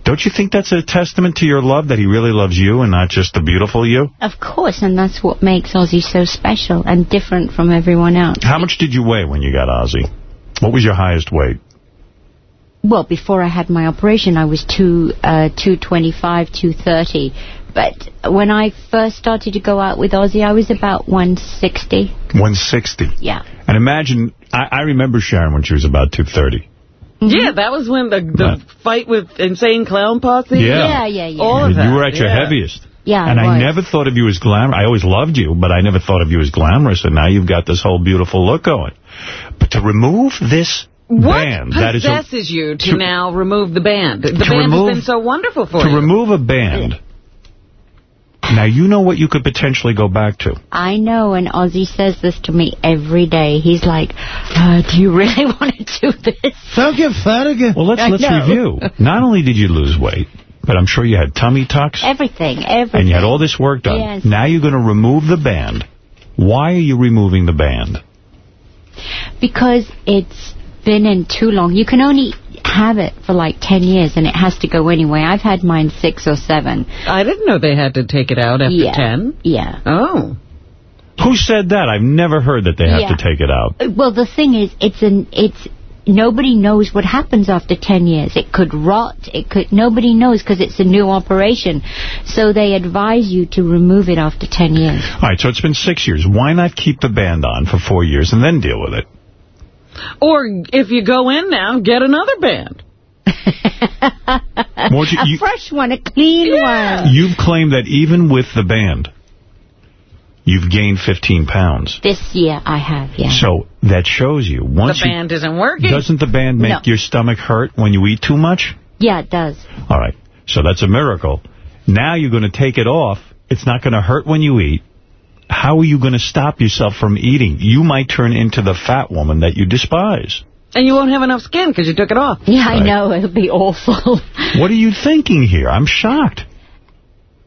Don't you think that's a testament to your love, that he really loves you and not just the beautiful you? of course, and that's what makes Ozzy so special and different from everyone else. How much did you weigh when you got Ozzy? What was your highest weight? Well, before I had my operation, I was two, uh, 225, 230. But when I first started to go out with Ozzy, I was about 160. 160. Yeah. And imagine, I, I remember Sharon when she was about 230. Yeah, that was when the, the fight with Insane Clown Posse. Yeah. Yeah, yeah, yeah. All of you were at your yeah. heaviest. Yeah, and I I never thought of you as glamorous. I always loved you, but I never thought of you as glamorous, and now you've got this whole beautiful look going. But to remove this What band, that is a, possesses you to, to- now remove the band? The band remove- has been so wonderful for to you. To remove a band. Now, you know what you could potentially go back to. I know, and Ozzy says this to me every day. He's like, uh, do you really want to do this? Don't get fat again. Well, let's I let's know. review. Not only did you lose weight, but I'm sure you had tummy tucks, Everything, everything. and you had all this work done. Yes. Now you're going to remove the band. Why are you removing the band? Because it's been in too long. You can only have it for like 10 years, and it has to go anyway. I've had mine six or seven. I didn't know they had to take it out after Yeah. 10. Yeah. Oh. Who said that? I've never heard that they have Yeah. to take it out. Uh, Well, the thing is, it's an it's nobody knows what happens after 10 years. It could rot. It could nobody knows because it's a new operation. So they advise you to remove it after 10 years. All right, so it's been six years. Why not keep the band on for four years and then deal with it? Or if you go in now, get another band. Won't you- a you- fresh one, a clean one. You've claimed that even with the band, you've gained 15 pounds. This year I have, yeah. So that shows you. Once the you- band isn't working. doesn't the band make No. your stomach hurt when you eat too much? Yeah, it does. All right, so that's a miracle. Now you're going to take it off. It's not going to hurt when you eat. How are you going to stop yourself from eating? You might turn into the fat woman that you despise. And you won't have enough skin because you took it off. Yeah, I know. It'll be awful. What are you thinking here? I'm shocked.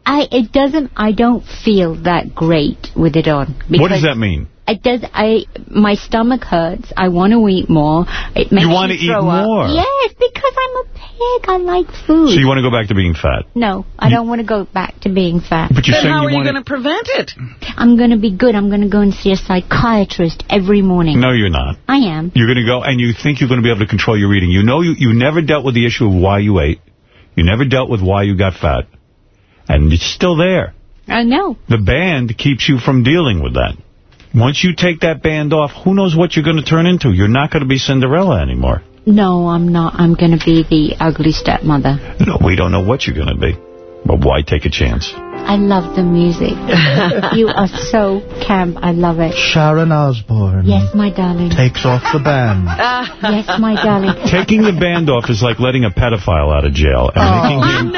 I it doesn't. I don't feel that great with it on. what does that mean? It does. I my stomach hurts. I want to eat more. It makes You wanna eat throw up. more? Yes, because I'm a pig. I like food. So you want to go back to being fat? no, I don't want to go back to being fat. But you're Then saying how you are you going to prevent it? I'm going to be good. I'm going to go and see a psychiatrist every morning. No, you're not. I am. You're going to go, and you think you're going to be able to control your eating. You know you, you never dealt with the issue of why you ate. You never dealt with why you got fat. And it's still there. I know. The band keeps you from dealing with that. Once you take that band off, who knows what you're going to turn into? You're not going to be Cinderella anymore. No, I'm not. I'm going to be the ugly stepmother. No, we don't know what you're going to be. But why take a chance? I love the music. you are so camp. I love it. Sharon Osbourne Yes, my darling. takes off the band. yes, my darling. Taking the band off is like letting a pedophile out of jail and Oh. making him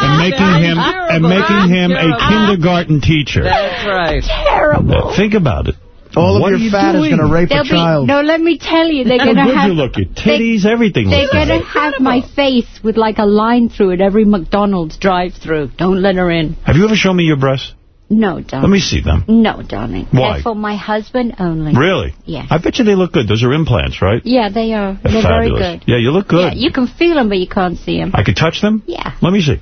and making him and making him a kindergarten teacher. That's right. Terrible. Think about it. All of your are you fat is going to rape They'll a child. Be, no, let me tell you, they're going to good have. you look. Your titties, everything. They're going to have my face with like a line through it every McDonald's drive-through. Don't let her in. Have you ever shown me your breasts? No, darling. Let me see them. No, darling. Why? They're for my husband only. Really? Yeah. I bet you they look good. Those are implants, right? Yeah, they are. They're They're very good. Yeah, you look good. Yeah, you can feel them, but you can't see them. I could touch them? Yeah. Let me see.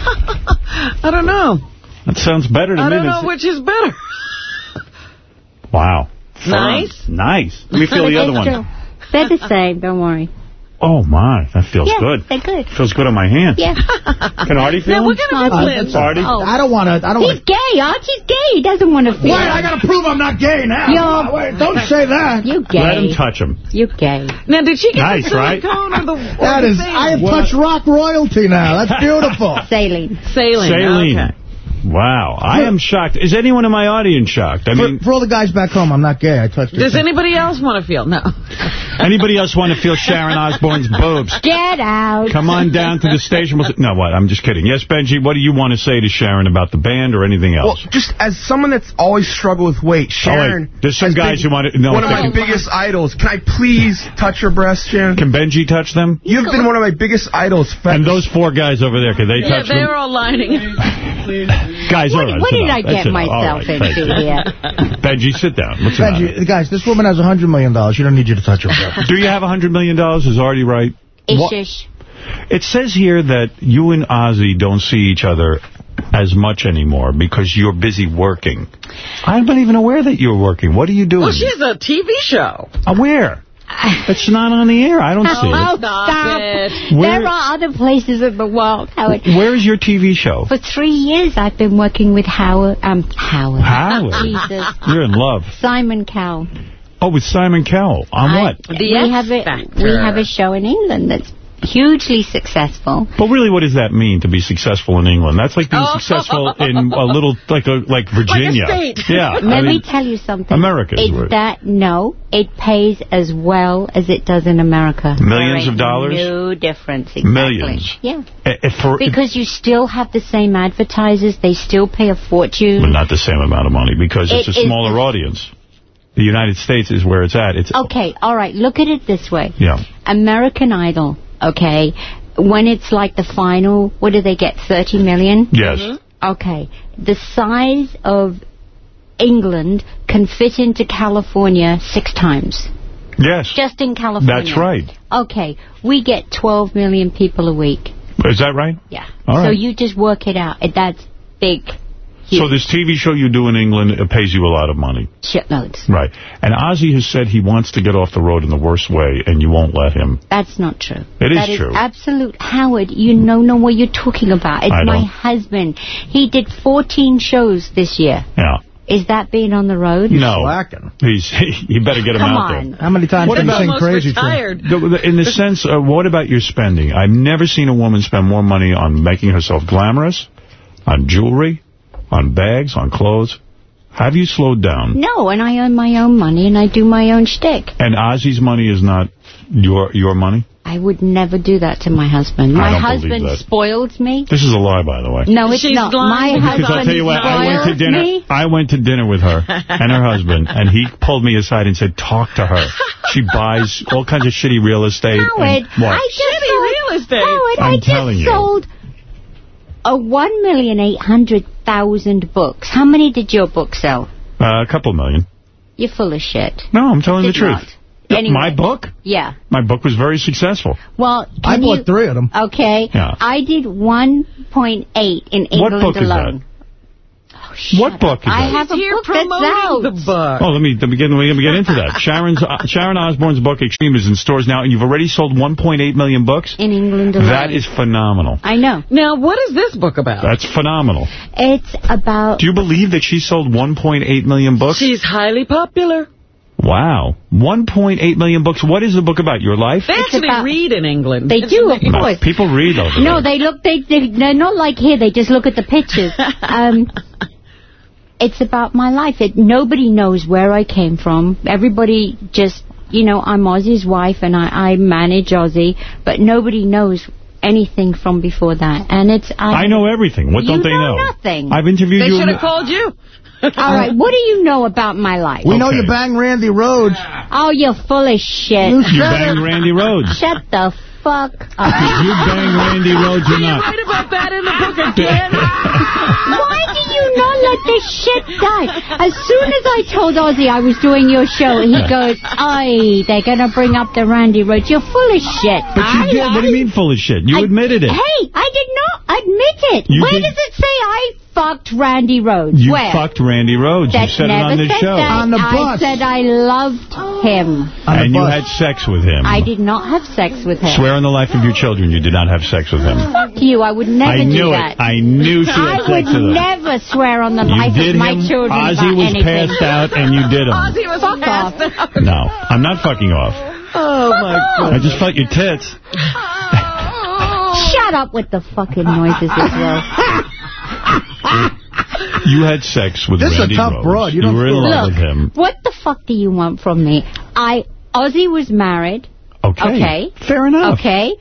I don't know. That sounds better to I me. don't than- know which is better. Wow. Firm. Nice. Nice. Let me feel the other one. They're the same, don't worry. Oh, my. That feels yeah, good. they're good. Feels good on my hand. Yeah. Can Artie feel Now, we're going to Uh, have Artie? Oh. I don't want to. I don't wanna. He's want. gay. Artie's gay. He doesn't want to feel Wait, I got to prove I'm not gay now. You're- Wait, don't say that. You gay. Let him touch him. You gay. Now, did she get Nice, the right? silicone or the or That the is. saline? I have touched rock royalty now. That's beautiful. Saline. saline. Saline. Okay. Wow. I am shocked. Is anyone in my audience shocked? I For, mean, for all the guys back home, I'm not gay. I touched. Does it. anybody else want to feel? No. anybody else want to feel Sharon Osbourne's boobs? Get out. Come on down to the station. We'll- No, what? I'm just kidding. Yes, Benji, what do you want to say to Sharon about the band or anything else? Well, just as someone that's always struggled with weight, Oh, wait. Sharon. There's some guys been who want to know One of my can, biggest idols. Can I please touch your breasts, Sharon? can Benji touch them? You've been one of my biggest idols. And those four guys over there, can they Yeah, touch they them? were all lining. Guys, all What, right. what did down. I get myself right, into you. here? Benji, sit down. What's the? Benji, guys, this woman has a $100 million. dollars. You don't need you to touch her. Do you have a $100 million? dollars? Is already right? What- Ish, ish. It says here that you and Ozzy don't see each other as much anymore because you're busy working. I'm not even aware that you're working. What are you doing? Well, she has a TV show. Uh, where? It's not on the air. I don't see Oh, it. stop. it. Where- There are other places in the world, Howard. Where is your TV show? For three years, I've been working with Howard. Um, Howard. Howard? Jesus. You're in love. Simon Cowell. Oh, with Simon Cowell. On I- what? The we X have a Factor. we have a show in England that's hugely successful. But really, what does that mean to be successful in England? That's like being Oh. successful in a little, like a like Virginia. state. Yeah. Let I me tell you something. America is that no, it pays as well as it does in America. Millions of dollars? No difference. Exactly. Millions. Yeah. eh, eh, for, Because you still have the same advertisers, they still pay a fortune. but not the same amount of money because it's It a smaller audience. The United States is where it's at. It's Okay, all right. Look at it this way. yeah. American Idol, okay, when it's like the final, what do they get, 30 million? Yes. Mm-hmm. Okay. The size of England can fit into California six times. Yes. Just in California. That's right. Okay. We get 12 million people a week. Is that right? Yeah. All so right. you just work it out. That's big. So this TV show you do in England, it pays you a lot of money. Shitloads. Right. And Ozzy has said he wants to get off the road in the worst way, and you won't let him. That's not true. It is That true. absolute. Howard, you don't know what you're talking about. It's I my don't. husband. He did 14 shows this year. Yeah. Is that being on the road? no. He's, you better get him Come out on. there. How many times What can you about- sing crazy to? retired. The- the- In the sense of, what about your spending? I've never seen a woman spend more money on making herself glamorous, on jewelry, on bags, on clothes. Have you slowed down? No, and I earn my own money and I do my own shtick. And Ozzy's money is not your your money? I would never do that to my husband. My husband that. spoils me. This is a lie, by the way. No, it's She's not. lying My because husband Because I'll tell you what, I went to dinner. me. I went to dinner with her and her husband, and he pulled me aside and said, "Talk to her. She buys all kinds of shitty real estate." Howard, and what? I just Shitty sold, real estate. Howard, I'm I just telling you. Sold a one million eight hundred thousand books. How many did your book sell? Uh, a couple million. You're full of shit. No, I'm telling Did the truth. not. Anyway. My book? Yeah. My book was very successful. Well, I bought you, three of them. Okay. Yeah. I did 1.8 in England What book is alone. what book is I that? have a Here book that's out. promoting the book. Oh, let me, let me, get, let me get into that. Sharon's, uh, Sharon Osbourne's book, Extreme, is in stores now, and you've already sold 1.8 million books? In England alone. That is phenomenal. I know. Now, what is this book about? That's phenomenal. It's about... Do you believe that she sold 1.8 million books? She's highly popular. Wow. 1.8 million books. What is the book about? Your life? They actually about- read in England. They do, of course. People read over there. No, they look. They, they they're not like here. They just look at the pictures. Um, it's about my life. It nobody knows where I came from. Everybody just, you know, I'm Ozzy's wife and I I manage Ozzy, but nobody knows anything from before that. And it's I, I know everything. What don't they know know? nothing. I've interviewed They you. They should have called you. All right, what do you know about my life? We know you bang Randy Rhoads. Oh, you're full of shit. You bang Randy Rhoads. Shut the fuck Did you bang Randy Rhoads or not? Write about that in the book again. Why do you not let this shit die? As soon as I told Ozzy I was doing your show, he goes, "Ay, they're gonna bring up the Randy Rhoads. You're full of shit." But you did. What do you mean full of shit? You admitted it. Hey, I did not admit it. You Where did- does it say I fucked Randy Rhoads? You Where? fucked Randy Rhoads. That you said it on the show. that. On the bus. I said I loved oh. him. and you had sex with him. I did not have sex with him. Swear on the life of your children you did not have sex with him. Oh, fuck you. I would never I do knew that. it. I knew she had I sex would with him. never swear on the You life did of my him. children Ozzy about was anything. passed out and you did him. Ozzy was Fuck off. out. No, I'm not fucking off. Oh, my God. I just felt your tits. Shut up with the fucking noises as well. You had sex with This is a tough Rhoads. broad. You don't were in love Look, with him. what the fuck do you want from me? I Ozzy was married. Okay. Okay. Fair enough. Okay.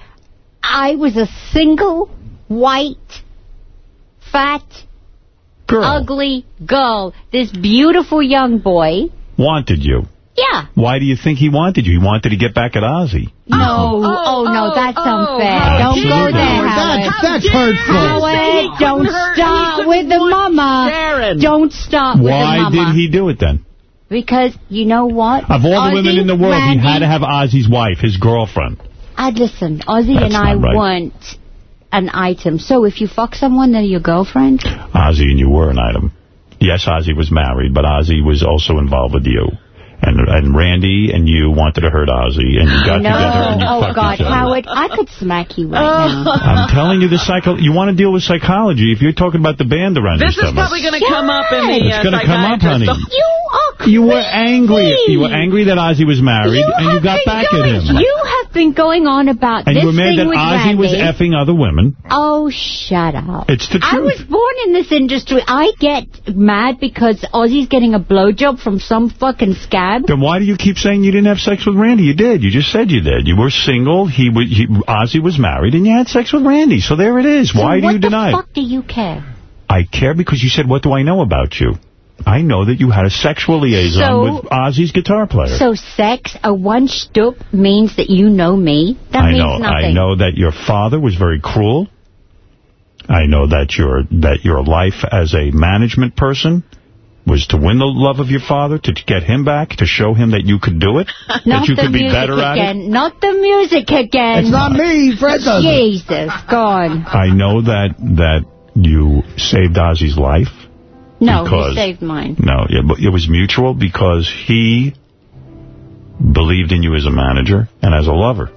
I was a single, white, fat, Girl ugly girl. This beautiful young boy. wanted you. Yeah. Why do you think he wanted you? He wanted to get back at Ozzy. No. Oh, oh, no, that's unfair. Don't go Absolutely. there, Howard. That's, that's hurtful. Howard, don't start with the mama. Sharon. Don't start with the mama. Why did he do it then? Because you know what? Of all the women in the world, Randy, he had to have Ozzy's wife, his girlfriend. I'd listen. Ozzy That's and I right. weren't an item. So if you fuck someone, they're your girlfriend. Ozzy and you were an item. Yes, Ozzy was married, but Ozzy was also involved with you. And and Randy and you wanted to hurt Ozzy, and you got no. together and you oh fucked God, each other. Howard, I could smack you right now. I'm telling you, the psycho. You want to deal with psychology? If you're talking about the band around This your is probably going to come up in the It's uh, gonna come up, honey. You are crazy. You were angry. You were angry that Ozzy was married, You and you got back going, at him. You have been going on about and this you were mad thing that Ozzy Randy. was effing other women. Oh, shut up. It's the truth. I truth. was born in this industry. I get mad because Ozzy's getting a blowjob from some fucking scab. Then why do you keep saying you didn't have sex with Randy? You did. You just said you did. You were single. He, was, he Ozzy was married, and you had sex with Randy. So there it is. So why do you deny What the it? fuck do you care? I care because you said, what do I know about you? I know that you had a sexual liaison So- with Ozzy's guitar player. So sex, a one stoop, means that you know me? That I means know. nothing. I know that your father was very cruel. I know that your that your life as a management person was to win the love of your father, to get him back, to show him that you could do it, that you could be music better at it. Not the music again. It's not me. Fred does. Jesus, God. I know that that you saved Ozzy's life. No, Because- he saved mine. No, yeah, but it was mutual because he believed in you as a manager and as a lover.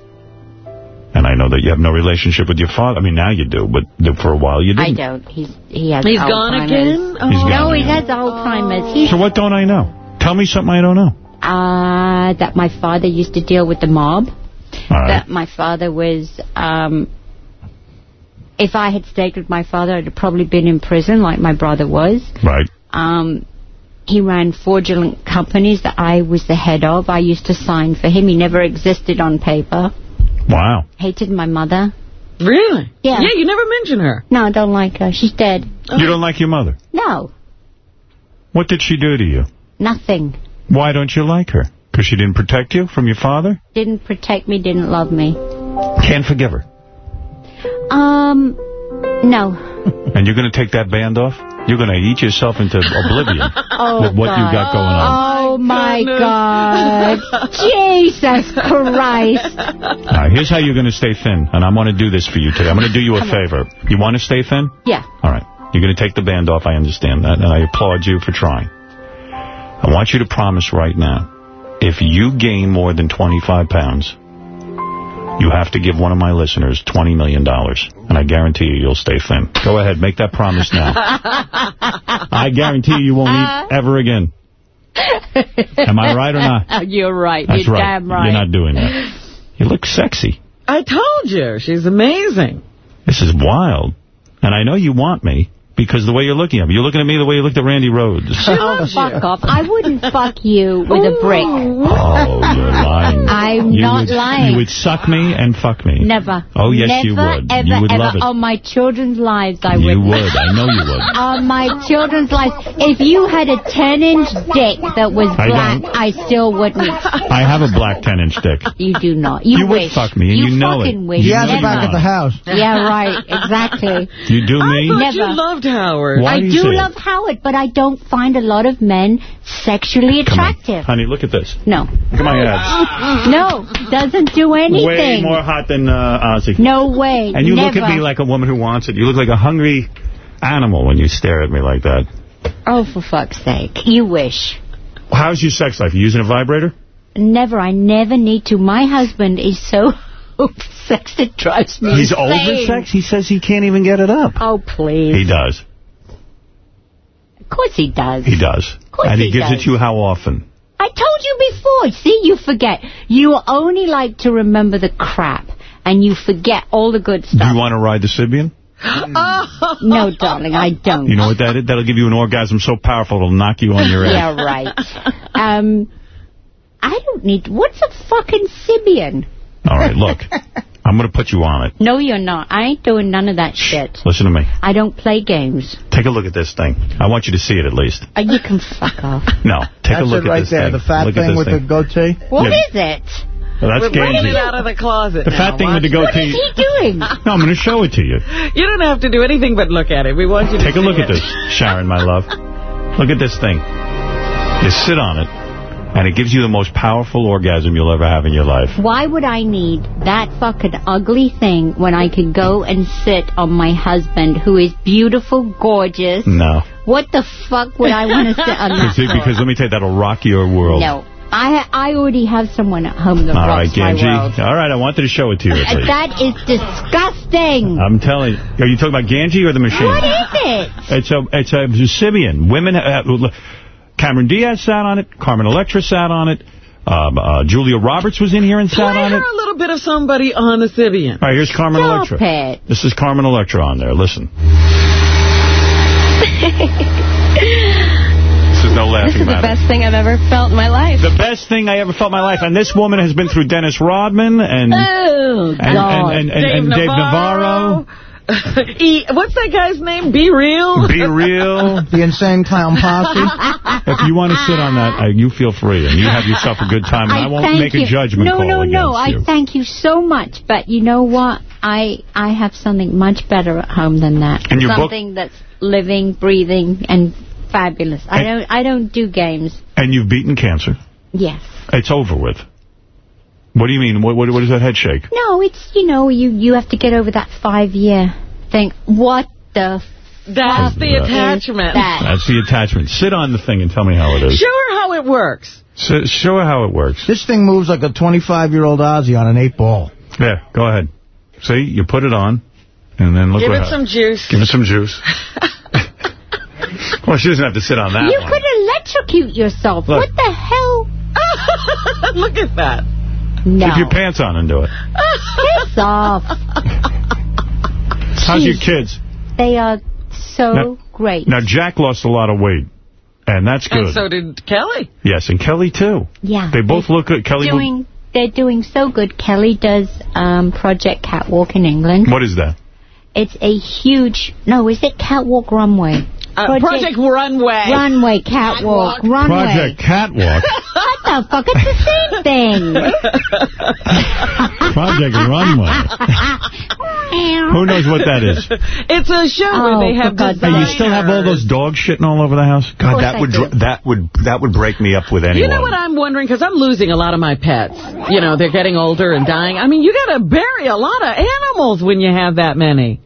And I know that you have no relationship with your father. I mean, now you do, but for a while you didn't. I don't. He's he has He's Alzheimer's. gone again? Oh. He's No, gone he again. has Alzheimer's. He's So what don't I know? Tell me something I don't know. uh, that my father used to deal with the mob. All right. That my father was. Um, if I had stayed with my father, I'd have probably been in prison like my brother was. Right. Um, he ran fraudulent companies that I was the head of. I used to sign for him. He never existed on paper. Wow. Hated my mother. Really? Yeah. Yeah, you never mention her. No, I don't like her. She's dead. You don't like your mother? No, What did she do to you? nothing. Why don't you like her? Because she didn't protect you from your father? Didn't protect me, didn't love me. Can't forgive her. Um, no. And you're going to take that band off? You're going to eat yourself into oblivion Oh, with what you got going on. Oh, my God. Jesus Christ. Now, here's how you're going to stay thin, and I'm going to do this for you today. I'm going to do you a Come on. favor. You want to stay thin? Yeah. All right. You're going to take the band off. I understand that, and I applaud you for trying. I want you to promise right now, if you gain more than 25 pounds, you have to give one of my listeners $20 million, and I guarantee you you'll stay thin. Go ahead, make that promise now. I guarantee you you won't eat ever again. Am I right or not? You're right. That's You're right. damn right. You're not doing that. You look sexy. I told you. She's amazing. This is wild. And I know you want me because the way you're looking at me. You're looking at me the way you looked at Randy Rhoads. Oh, fuck off. I wouldn't fuck you with a brick. Oh, you're lying. I'm You not would- lying. You would suck me and fuck me. Never. Oh, yes, Never, you would. Ever, You would ever love it. On my children's lives, I You would. You would. I know you would. On my children's lives. If you had a 10-inch dick that was I black, don't. I still wouldn't. I have a black 10-inch dick. You do not. You, You would fuck me, and you know it. fucking Wish. He has it Never. back at the house. Yeah, right. Exactly. You do me? Never. You loved Howard. Why I do do say it? love Howard, but I don't find a lot of men sexually attractive. Honey, look at this. No. Look at my abs. No, doesn't do anything. Way more hot than uh, Ozzy. No way. And you Never. look at me like a woman who wants it. You look like a hungry animal when you stare at me like that. Oh, for fuck's sake. You wish. How's your sex life? You using a vibrator? Never. I never need to. My husband is so sex it drives me He's insane. over sex? He says he can't even get it up. Oh, please. He does. Of course he does. He does. course And he, he gives does. it to you how often? I told you before. See, you forget. You only like to remember the crap, and you forget all the good stuff. Do you want to ride the Sybian? no, darling, I don't. You know what that is? That'll give you an orgasm so powerful it'll knock you on your ass. Yeah, right. Um, I don't need... What's a fucking Sybian? All right, look. I'm going to put you on it. No, you're not. I ain't doing none of that shit. Listen to me. I don't play games. Take a look at this thing. I want you to see it at least. Uh, you can fuck off. No, take That's a look it at right this there, thing. the fat look thing with thing. the goatee. What Yeah. is it? Well, that's We're bringing it out of the closet The now. fat thing with the Watch. What is he doing? No, I'm going to show it to you. You don't have to do anything but look at it. We want you to Take a see look at this, Sharon, my love. Look at this thing. You sit on it, and it gives you the most powerful orgasm you'll ever have in your life. Why would I need that fucking ugly thing when I could go and sit on my husband, who is beautiful, gorgeous? No. What the fuck would I want to sit on that See, because let me tell you, that'll rock your world. No. I I already have someone at home that All right, rocks my Genji. world. All right, I wanted to show it to you Uh. That is disgusting. I'm telling you. Are you talking about Benji or the machine? What is it? It's a it's a Sybian. Women, uh, Cameron Diaz sat on it. Carmen Electra sat on it. Um, uh, Julia Roberts was in here and sat Play on her it. a little bit of somebody on a Sybian. All right, here's Carmen Stop Electra. it. This is Carmen Electra on there. Listen. This is no laughing This is the best thing I've ever felt in my life. The best thing I ever felt in my life. And this woman has been through Dennis Rodman and Oh, and, God. and, and, and, Dave Dave Navarro. Navarro. E, what's that guy's name? Be Real? Be real. The Insane Clown Posse. If you want to sit on that, uh, you feel free, and you have yourself a good time, and I, won't make you. a judgment no, call No, against no, I you. thank you so much. But you know what? I I have something much better at home than that. And your book- something that's living, breathing, and fabulous. I don't I don't do games. And you've beaten cancer. Yes. It's over with. What do you mean? What, what, what is that head shake? No, it's you know you you have to get over that five year thing. What the That's the attachment. that? That's the attachment. Sit on the thing and tell me how it is. Show her how it works. Sit, show her how it works. This thing moves like a 25-year-old Ozzy on an eight ball. Yeah, go ahead. See, you put it on, and then look Give what it some juice. Give it some juice. well, she doesn't have to sit on that you one. could electrocute yourself. Look. What the hell? Look at that. No. Keep your pants on and do it. Piss off. How's your kids? They are so Now- great. Now, Jack lost a lot of weight, and that's good. And so did Kelly. yes, and Kelly, too. Yeah. They both look good. Kelly, doing they're doing so good. Kelly does um, Project Catwalk in England. what is that? It's a huge no, is it Catwalk Runway? Uh, Project Runway. Runway Catwalk Runway. Project Catwalk. What the fuck? It's the same thing. Project Runway. Who knows what that is? It's a show Oh, where they have God's And you still have all those dogs shitting all over the house? God, that I would do. that would that would break me up with anyone. You know what I'm wondering? Because I'm losing a lot of my pets. You know, they're getting older and dying. I mean, you got to bury a lot of animals when you have that many.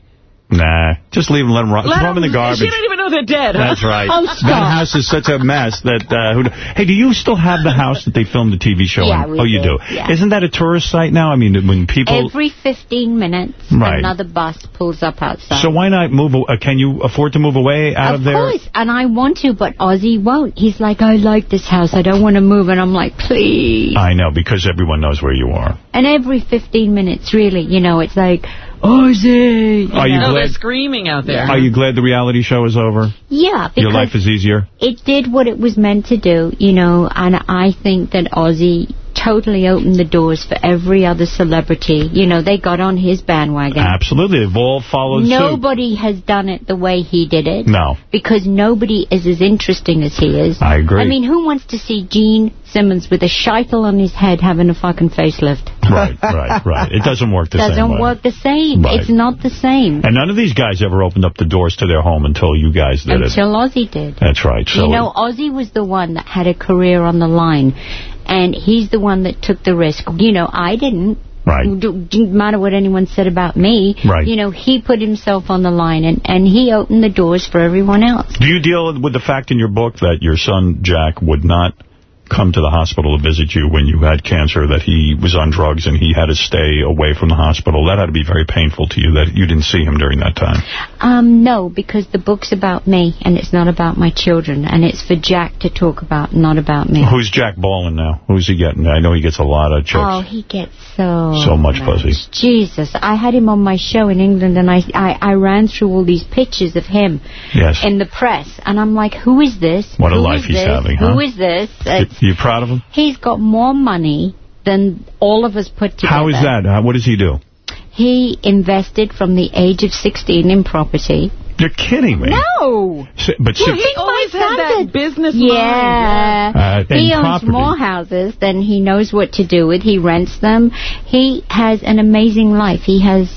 Nah, just leave them, let them rot. Let Throw them in the garbage. She don't even know they're dead. That's right. Oh, that stop. house is such a mess that, uh, who, hey, do you still have the house that they filmed the TV show Yeah, in? we oh, you do, do? yeah. Isn't that a tourist site now? I mean, when people... Every 15 minutes, Right. another bus pulls up outside. So why not move, a- uh, can you afford to move away out of, of there? course, and I want to, but Ozzy won't. He's like, I like this house. I don't want to move. And I'm like, please. I know, because everyone knows where you are. And every 15 minutes, really, you know, it's like, Ozzy. Are you no, they're glad- screaming out there. Are you glad the reality show is over? Yeah, because Your life is easier? it did what it was meant to do, you know, and I think that Ozzy totally opened the doors for every other celebrity. You know, they got on his bandwagon. Absolutely. They've all followed suit. Nobody has done it the way he did it. No. Because nobody is as interesting as he is. I agree. I mean, who wants to see Gene Simmons with a scheitel on his head having a fucking facelift? Right, right, right. It doesn't work the same. It Doesn't same way. work the same. Right. It's not the same. And none of these guys ever opened up the doors to their home until you guys did it. Until Ozzy did. That's right. So you know, Ozzy was the one that had a career on the line, and he's the one that took the risk. You know, I didn't. Right. It didn't matter what anyone said about me. Right. You know, he put himself on the line, and, and he opened the doors for everyone else. Do you deal with the fact in your book that your son, Jack, would not come to the hospital to visit you when you had cancer, that he was on drugs and he had to stay away from the hospital? That had to be very painful to you that you didn't see him during that time. Um, no, because the book's about me, and it's not about my children, and it's for Jack to talk about, not about me. Who's Jack Ballin now? Who's he getting? I know he gets a lot of chicks. Oh, he gets so so much pussy. Jesus, I had him on my show in England, and I, I I ran through all these pictures of him Yes. in the press, and I'm like, who is this? What a Who life he's this? having, Who huh? is this? You, you proud of him? he's got more money than all of us put together. How is that? What does he do? He invested from the age of 16 in property. You're kidding me. No. Si- But Yeah, six, he always had that business yeah. Uh, he owns property. more houses than he knows what to do with. He rents them. He has an amazing life. He has,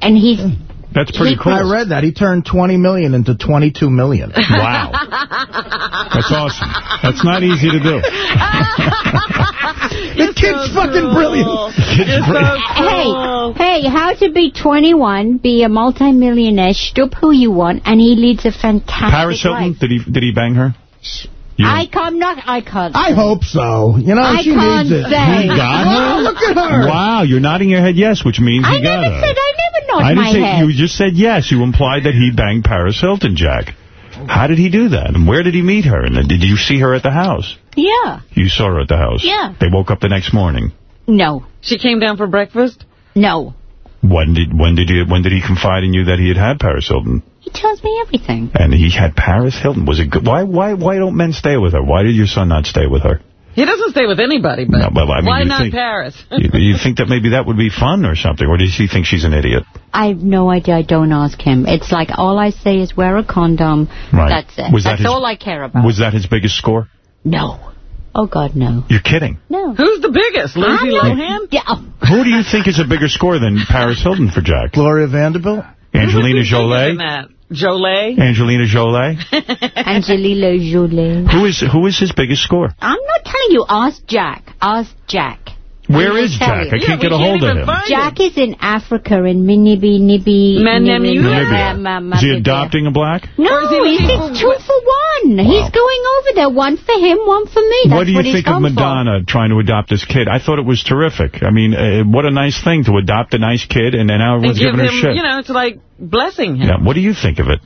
and he's. That's pretty cool. I read that. He turned 20 million into 22 million. Wow. That's awesome. That's not easy to do. the kid's fucking brilliant. Hey, hey, how to be 21, be a multimillionaire, stoop who you want, and he leads a fantastic Paris Hilton, life. did he did he bang her? You- I can't, I can't. I hope so. You know, I she can't needs it. say. He got her? Look at her. Wow, you're nodding your head yes, which means he I got never her. said, I never nod I didn't my say, head. you just said yes. You implied that he banged Paris Hilton, Jack. How did he do that? And where did he meet her? And did you see her at the house? Yeah. You saw her at the house? Yeah. They woke up the next morning. No. She came down for breakfast? No. When did when did he when did he confide in you that he had had Paris Hilton? He tells me everything. And he had Paris Hilton. Was it good? Why why why don't men stay with her? Why did your son not stay with her? He doesn't stay with anybody, but No, well, I mean, why not think- Paris? you, you think that maybe that would be fun or something, or does he think she's an idiot? I have no idea. I don't ask him. It's like all I say is wear a condom. Right. That's it. Was that That's his- all I care about. Was that his biggest score? No. Oh, God, no. You're kidding. No. Who's the biggest? Lindsay I'm Lohan? Yeah. Who do you think is a bigger score than Paris Hilton for Jack? Gloria Vanderbilt? Angelina Jolie? Jolie? Angelina Jolie? Angelina Jolie. Who is who is his biggest score? I'm not telling you. Ask Jack. Ask Jack. Where will is Jack? you. I Yeah, can't we get a can't hold of him. find Jack is in Africa, in Minibi, Nibi... Manemu? Nibi- Is he adopting a black? No, Or he he's it's two for one. He's going over there. One for him, one for me. That's what do you he's think of come for. Madonna trying to adopt this kid? I thought it was terrific. I mean, uh, what a nice thing to adopt a nice kid, and then now And everyone's give giving him, her shit. you know, it's like blessing him. yeah, what do you think of it?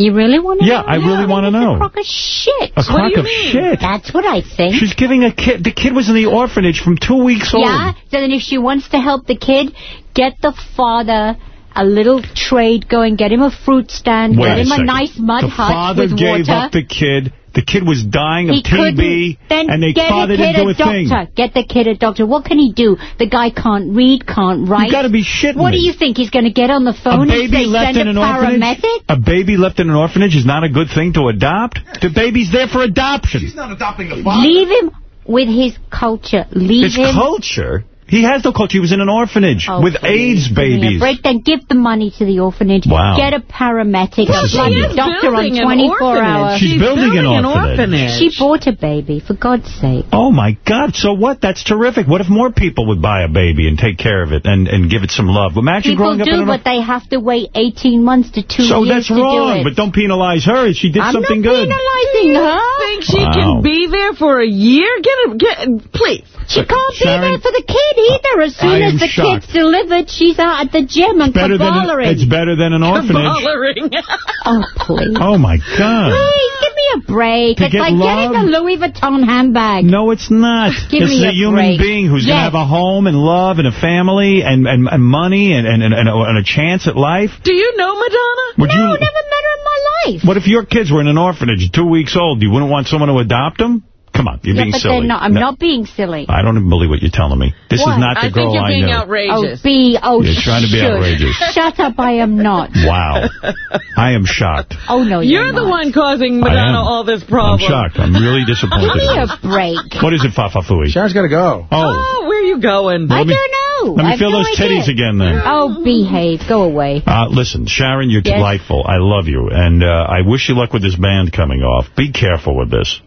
You really want to Yeah, know? I really want to know. A crock of shit. A crock of shit. That's what I think. She's giving a kid. The kid was in the orphanage from two weeks old. Yeah, so then if she wants to help the kid, get the father a little trade going, get him a fruit stand, Wait get a him a second. nice mud the hut father gave up the kid. The kid was dying of he. TB, Then and they get father a kid didn't do a, a doctor. thing. Get the kid a doctor. What can he do? The guy can't read, can't write. You got to be shitting What me. do you think? He's going to get on the A phone and baby say, left send in a an orphanage. paramedic? A baby left in an orphanage is not a good thing to adopt. The baby's there for adoption. She's not adopting the Leave him with his culture. Leave His him. culture. He has no culture. He was in an orphanage Oh, with AIDS please, give babies. break. Then give the money to the orphanage. Wow. Get a paramedic, Well, a she is doctor on building an 24 orphanage. hours. She's She's building an building an orphanage. orphanage. She bought a baby, for God's sake. Oh, my God. So what? That's terrific. What if more people would buy a baby and take care of it and, and give it some love? Imagine People growing up in do, an but they have to wait 18 months to two So years that's to do wrong, but don't penalize her. She did I'm something not good. penalizing her. think she Wow. can be there for a year? Get a, get, please. She can't Sharon, be there for the kid either. As soon as the shocked. kid's delivered, she's out at the gym and Better than cabalering. it's better than an orphanage. oh, please. Oh, my God. Please, give me a break. To it's get like getting love? a Louis Vuitton handbag. No, it's not. Give this me is a a human break. being who's going to have a home and love and a family and, and, and money and, and, and, and, a, and a chance at life. Do you know Madonna? Would no, you? never met her in my life. What if your kids were in an orphanage, two weeks old? You wouldn't want someone to adopt them? Come on, you're yeah, being but silly. they're not. I'm No. not being silly. I don't even believe what you're telling me. This What? is not the I girl think you're being outrageous. Oh, be, oh, You're trying to be shush. outrageous. Shut up, I am not. Wow. I am shocked. Oh, no, You're you're, the not. one causing Madonna all this problem. I'm problem. shocked. I'm really disappointed. Give me a break. What is it, Fafafui? Sharon's got to go. Oh. Oh, where are you going? Let I me- don't know. Let I me have feel no those idea. titties again then. Oh, behave. Go away. Uh, listen, Sharon, you're Yes. delightful. I love you. And uh, I wish you luck with this band coming off. Be careful with this.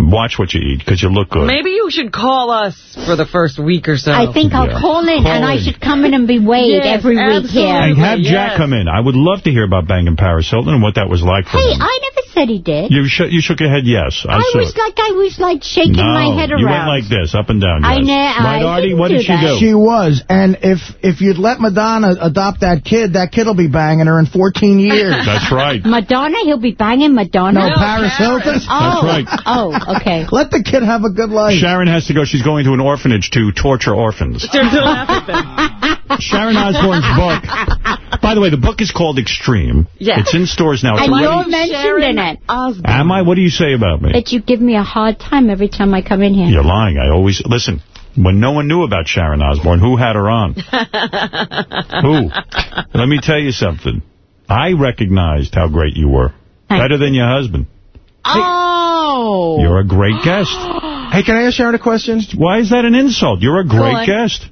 Watch what you eat, because you look good. Maybe you should call us for the first week or so. I think I'll Yeah. call in, Call and I should come in and be weighed Yes, every week absolutely. here. And have Jack come in. I would love to hear about banging Paris Hilton and what that was like for Hey, him. I never said he did. You, sh you shook your head yes. I, I was it. like, I was like shaking no, my head around. you went like this, up and down. I know, Right, I Artie? didn't What did she that. do? She was, and if if you'd let Madonna adopt that kid, that kid will be banging her in 14 years. That's right. Madonna, he'll be banging Madonna. No, Paris oh, Hilton. Oh, right. oh, okay. Let the kid have a good life. Sharon has to go. She's going to an orphanage to torture orphans. To laugh at them. Sharon Osbourne's book. By the way, the book is called Extreme. Yeah. It's in stores now. It's And already- you're mentioned in it. Am I? What do you say about me? That you give me a hard time every time I come in here. You're lying. I always... Listen, when no one knew about Sharon Osbourne, who had her on? Who? Let me tell you something. I recognized how great you were. Better than your husband. Oh. You're a great guest. Hey, can I ask Sharon a question? Why is that an insult? You're a great guest.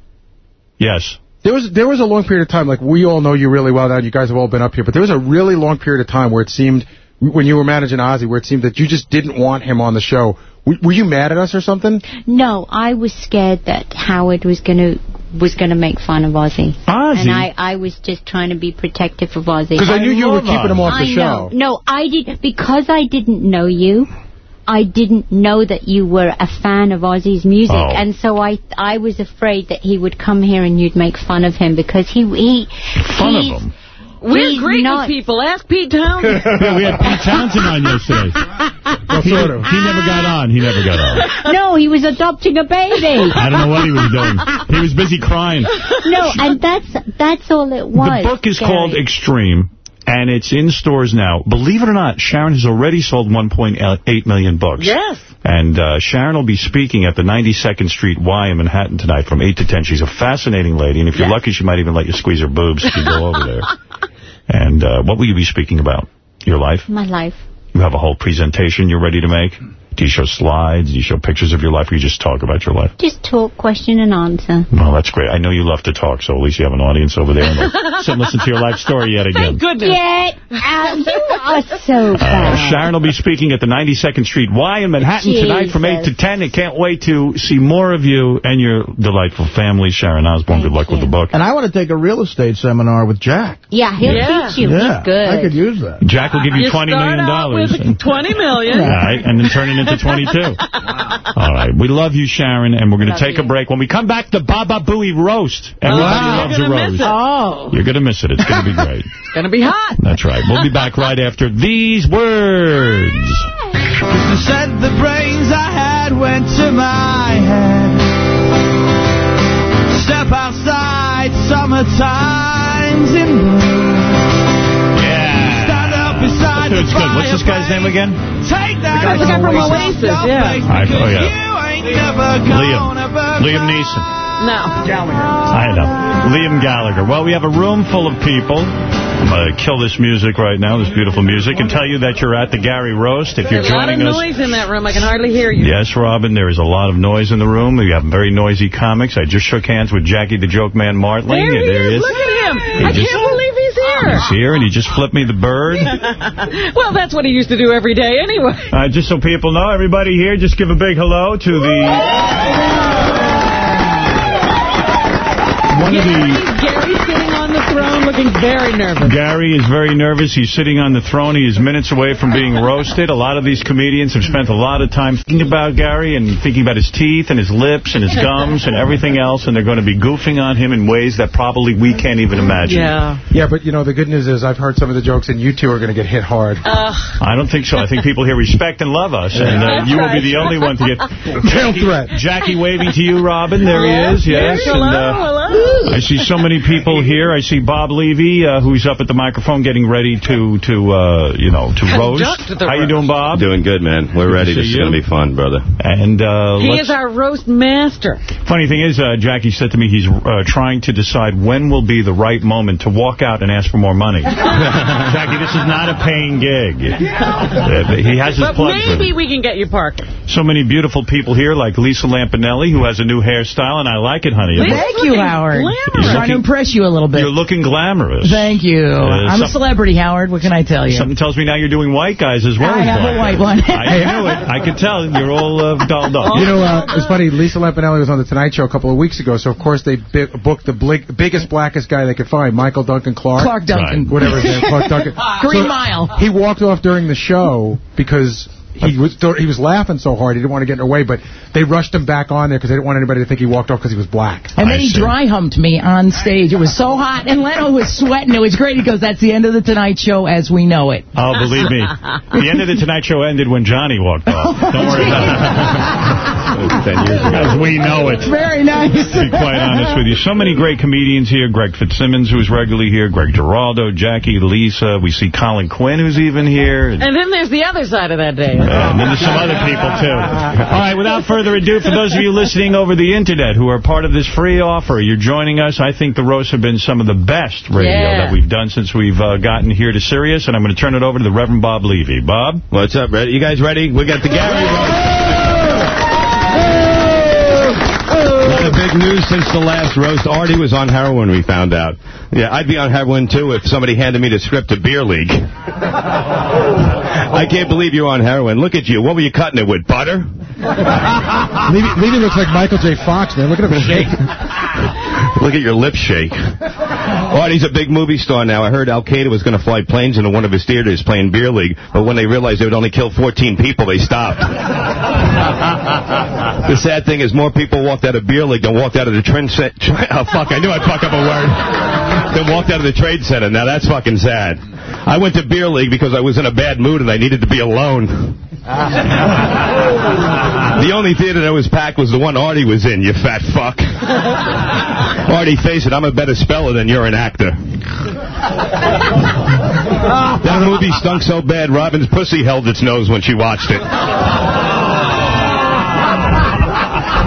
Yes. There was there was a long period of time, like we all know you really well now. You guys have all been up here, but there was a really long period of time where it seemed, when you were managing Ozzy, where it seemed that you just didn't want him on the show. Were, were you mad at us or something? No, I was scared that Howard was going to was going to make fun of Ozzy. Ozzy? And I, I was just trying to be protective of Ozzy. Because I knew you were keeping him off the I show. know. No, I did because I didn't know you. I didn't know that you were a fan of Ozzy's music, Oh. and so I I was afraid that he would come here and you'd make fun of him because he he Fun of him. We're He's great not- with people. Ask Pete Townshend. Yeah, we had Pete Townshend on yesterday. He, sort of. he never got on. He never got on. No, he was adopting a baby. I don't know what he was doing. He was busy crying. no, and that's that's all it was. The book is Gary. called Extreme, and it's in stores now. Believe it or not, Sharon has already sold 1.8 million books. Yes. And uh, Sharon will be speaking at the 92nd Street Y in Manhattan tonight from 8 to 10. She's a fascinating lady, and if you're lucky, she might even let you squeeze her boobs if you go over there. And uh, what will you be speaking about? Your life? My life. You have a whole presentation you're ready to make? Do you show slides? Do you show pictures of your life, or you just talk about your life? Just talk, question, and answer. Well, that's great. I know you love to talk, so at least you have an audience over there. And they'll sit and listen to your life story yet again. Thank goodness. Get out. You are so Uh, bad. Sharon will be speaking at the 92nd Street Y in Manhattan tonight from 8 to 10. I can't wait to see more of you and your delightful family. Sharon Osbourne, good luck with the book. And I want to take a real estate seminar with Jack. Yeah, he'll Yeah. teach you. yeah, He's good. I could use that. Jack will give you You 20 start million. out dollars. with 20 million. All right, and then turn it into 22. All right. We love you, Sharon, and we're going to Love take a break. When we come back, the Baba Booey roast. Oh, Everybody Wow. loves You're a gonna roast. miss it. Oh. You're going to miss it. It's going to be great. It's going to be hot. That's right. We'll be back right after these words. They said the brains I had went to my head. Step outside, summertime's in bloom. Yeah. Stand It's good. What's this guy's name again? Take that. The guy from Oasis, yeah. I, oh, yeah. You ain't never Liam. Liam Neeson. No. Gallagher. I know. Liam Gallagher. Well, we have a room full of people I'm going to kill this music right now, this beautiful music, and tell you that you're at the Gary Roast. If you're joining There's a lot of joining us... noise in that room. I can hardly hear you. Yes, Robin, there is a lot of noise in the room. We have very noisy comics. I just shook hands with Jackie the Joke Man Martling. There he and there is. Look at him. I just- can't believe he's here. He's here, and he just flipped me the bird. well, that's what he used to do every day anyway. Uh, just so people know, everybody here, just give a big hello to the... One of the... Gary's sitting on the throne looking very nervous. Gary is very nervous. He's sitting on the throne. He is minutes away from being roasted. A lot of these comedians have spent a lot of time thinking about Gary and thinking about his teeth and his lips and his gums and everything else, and they're going to be goofing on him in ways that probably we can't even imagine. Yeah. Yeah, but, you know, the good news is I've heard some of the jokes, and you two are going to get hit hard. I don't think so. I think people here respect and love us, and uh, you will be the only one to get... Triple threat. Jackie waving to you, Robin. There he is, yes. Hello, and, uh, hello. I see so many people here. I see Bob Levy, uh, who's up at the microphone getting ready to, to uh, you know, to roast. Conduct the How you doing, Bob? Doing good, man. We're Good ready. see This is going to be fun, brother. And uh, He let's- is our roast master. funny thing is, uh, Jackie said to me he's uh, trying to decide when will be the right moment to walk out and ask for more money. Jackie, this is not a paying gig. Uh, he has his But maybe we can get you parking. So many beautiful people here, like Lisa Lampanelli, who has a new hairstyle, and I like it, honey. Thank you, Howard. You're Trying to impress you a little bit. You're looking glamorous. Thank you. Uh, I'm a celebrity, Howard. What can I tell you? Something tells me now you're doing white guys as well. I as have a white guys. one. I knew it. I could tell. You're all uh, dolled up. You know, uh, it's funny. Lisa Lampanelli was on the Tonight Show a couple of weeks ago, so of course they bi booked the blig- biggest, blackest guy they could find, Michael Duncan Clark. Clarke Duncan. Right. Whatever his name, Clarke Duncan. Green So Mile. He walked off during the show because he was he was laughing so hard he didn't want to get in her way, but they rushed him back on there because they didn't want anybody to think he walked off because he was black. And then he dry humped me on stage. It was so hot, and Leno was sweating. It was great. He goes, "That's the end of the Tonight Show as we know it." Oh, believe me. The end of the Tonight Show ended when Johnny walked off. Don't worry about it. Ten years ago. As we know it. Very nice. To be quite honest with you. So many great comedians here. Greg Fitzsimmons, who's regularly here. Greg Giraldo, Jackie, Lisa. We see Colin Quinn, who's even here. And then there's the other side of that day. And then there's some other people, too. All right, without further ado, for those of you listening over the Internet who are part of this free offer, you're joining us. I think the roasts have been some of the best radio Yeah. that we've done since we've uh, gotten here to Sirius, and I'm going to turn it over to the Reverend Bob Levy. Bob? What's up, ready? You guys ready? We got the Gary roast. Big news since the last roast. Artie was on heroin, we found out. Yeah, I'd be on heroin, too, if somebody handed me the script to Beer League. I can't believe you're on heroin. Look at you. What were you cutting it with, butter? Levy, Levy looks like Michael J. Fox, man. Look at him shake. Look at your lips shake. Artie's a big movie star now. I heard Al Qaeda was going to fly planes into one of his theaters playing beer league, but when they realized they would only kill 14 people, they stopped. the sad thing is more people walked out of beer league than walked out of the trend set. Oh, fuck, I knew I'd fuck up a word. Then walked out of the trade center. Now that's fucking sad. I went to beer league because I was in a bad mood and I needed to be alone. the only theater that was packed was the one Artie was in, you fat fuck. Artie, face it, I'm a better speller than you're an actor. that movie stunk so bad, Robin's pussy held its nose when she watched it.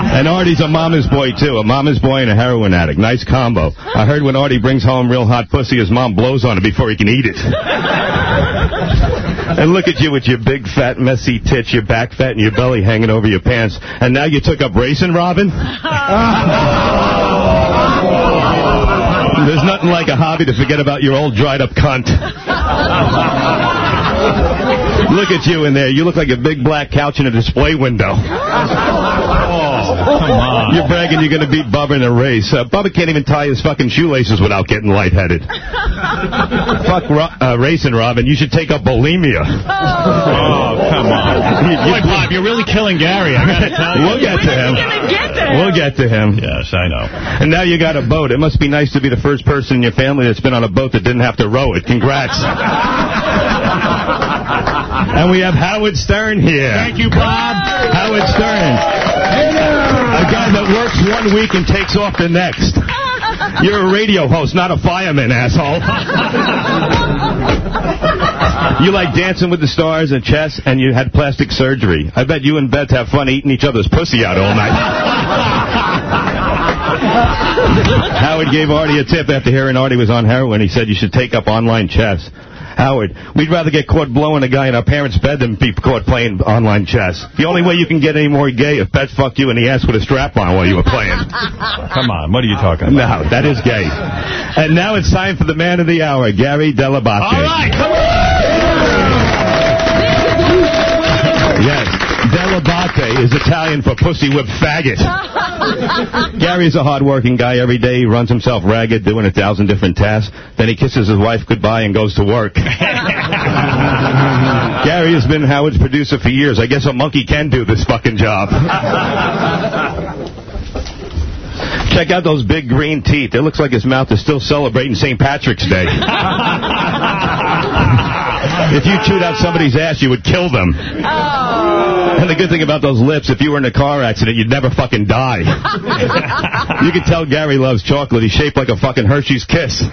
And Artie's a mama's boy, too. A mama's boy and a heroin addict. Nice combo. I heard when Artie brings home real hot pussy, his mom blows on it before he can eat it. And look at you with your big, fat, messy tits, your back fat, and your belly hanging over your pants. And now you took up racing, Robin? There's nothing like a hobby to forget about your old dried up cunt. Look at you in there. You look like a big black couch in a display window. Come on. You're bragging you're going to beat Bubba in a race. Uh, Bubba can't even tie his fucking shoelaces without getting lightheaded. Fuck ro uh, racing, Robin. You should take up bulimia. Oh, come on. Boy, Bob, you're really killing Gary, I gotta tell you. We'll get to him. We'll get to him. Yes, I know. And now you got a boat. It must be nice to be the first person in your family that's been on a boat that didn't have to row it. Congrats. and we have Howard Stern here. Thank you, Bob. Howard Stern. A guy that works one week and takes off the next. You're a radio host, not a fireman, asshole. You like Dancing with the Stars and chess, and you had plastic surgery. I bet you and Beth have fun eating each other's pussy out all night. Howard gave Artie a tip after hearing Artie was on heroin. He said you should take up online chess. Howard, we'd rather get caught blowing a guy in our parents' bed than be caught playing online chess. The only way you can get any more gay if Beth fucked you in the ass with a strap on while you were playing. Come on, what are you talking about? No, that is gay. And now it's time for the man of the hour, Gary Dell'Abate. All right, come on! Yes, Dell'Abate is Italian for pussy whip faggot. Gary's a hard-working guy every day. He runs himself ragged, doing a thousand different tasks. Then he kisses his wife goodbye and goes to work. Gary has been Howard's producer for years. I guess a monkey can do this fucking job. Check out those big green teeth. It looks like his mouth is still celebrating St. Patrick's Day. if you chewed out somebody's ass, you would kill them. Oh. And the good thing about those lips, if you were in a car accident, you'd never fucking die. you can tell Gary loves chocolate. He's shaped like a fucking Hershey's Kiss.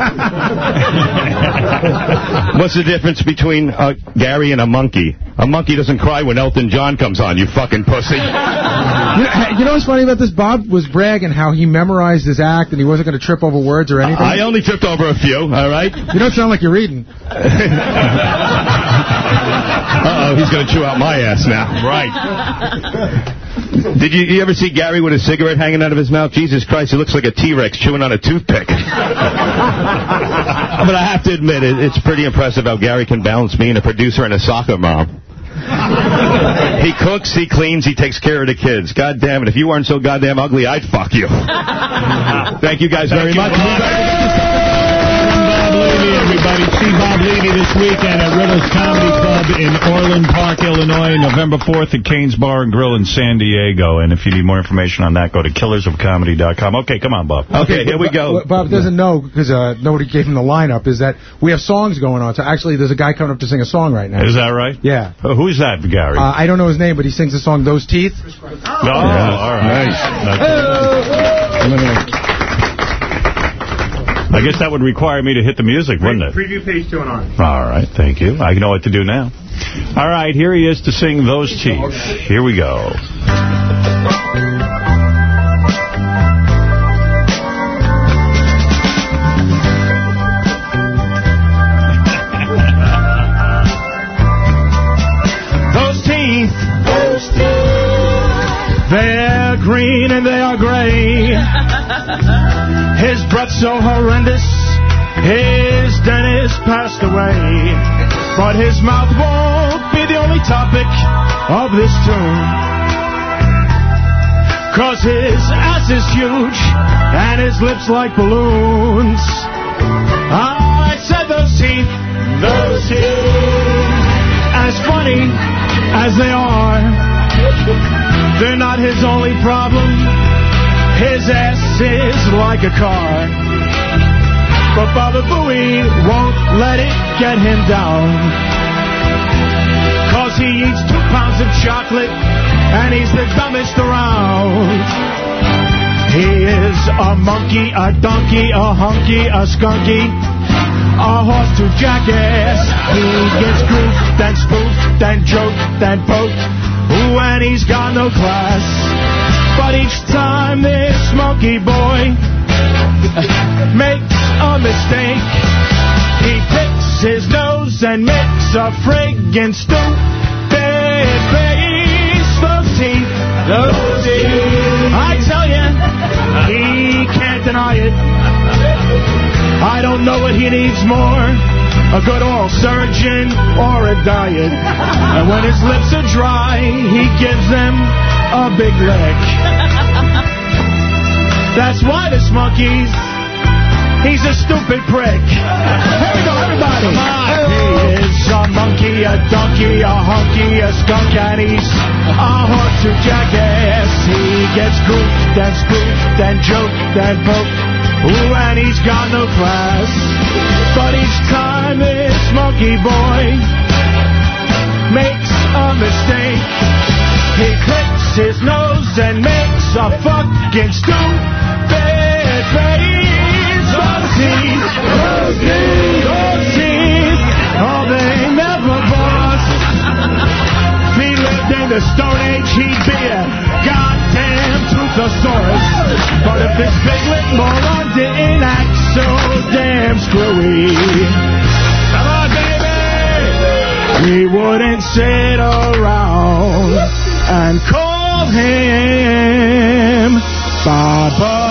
What's the difference between uh, Gary and a monkey? A monkey doesn't cry when Elton John comes on, you fucking pussy. You know, you know what's funny about this? Bob was bragging how he memorized his act and he wasn't going to trip over words or anything. I only tripped over a few, all right? You don't sound like you're reading. Uh-oh, he's going to chew out my ass now. Right. Did you, you ever see Gary with a cigarette hanging out of his mouth? Jesus Christ, he looks like a T-Rex chewing on a toothpick. but I have to admit, it, it's pretty impressive how Gary can balance being a producer and a soccer mom. he cooks, he cleans, he takes care of the kids. God damn it, if you weren't so goddamn ugly, I'd fuck you. Thank you guys very much. Levy, everybody. See Bob Levy this weekend at Riddles Comedy Club in Orland Park, Illinois, November 4th at Kane's Bar and Grill in San Diego. And if you need more information on that, go to killersofcomedy.com. Okay, come on, Bob. Okay, here we go. Bob doesn't know, because uh, nobody gave him the lineup, is that we have songs going on. So actually, there's a guy coming up to sing a song right now. Is that right? Yeah. Uh, who's that, Gary? Uh, I don't know his name, but he sings the song Those Teeth. oh, all right. Nice. I guess that would require me to hit the music, wouldn't it? Preview page two and on. All right, thank you. I know what to do now. All right, here he is to sing Those Teeth. Here we go. Those teeth, those teeth, they're green and they are gray. His breath so horrendous, his dentist passed away. But his mouth won't be the only topic of this tune. Cause his ass is huge and his lips like balloons. I said those teeth, those teeth, as funny as they are, they're not his only problem. His ass is like a car. But Baba Booey won't let it get him down. Cause he eats two pounds of chocolate and he's the dumbest around. He is a monkey, a donkey, a hunky, a skunky, a horse to jackass. He gets goofed and spoofed and joked and poked. And he's got no class. But each time this monkey boy makes a mistake, he picks his nose and makes a friggin' stupid face. Those teeth, those teeth. I tell you, he can't deny it. I don't know what he needs more. A good oral surgeon or a diet. And when his lips are dry, he gives them a big lick. That's why this monkey's, he's a stupid prick. Here we go, everybody. He is a monkey, a donkey, a hunky, a skunk, and he's a horse to jackass. He gets goofed and spoofed and joked and poked. Ooh, and he's got no class. But each time this monkey boy makes a mistake, he clicks his nose and makes a fucking stupid face. Teeth, those teeth, oh, they never. If he lived in the Stone Age, he'd be a goddamn two Brontosaurus. But if this big lip moron didn't act so damn screwy. We wouldn't sit around and call him Baba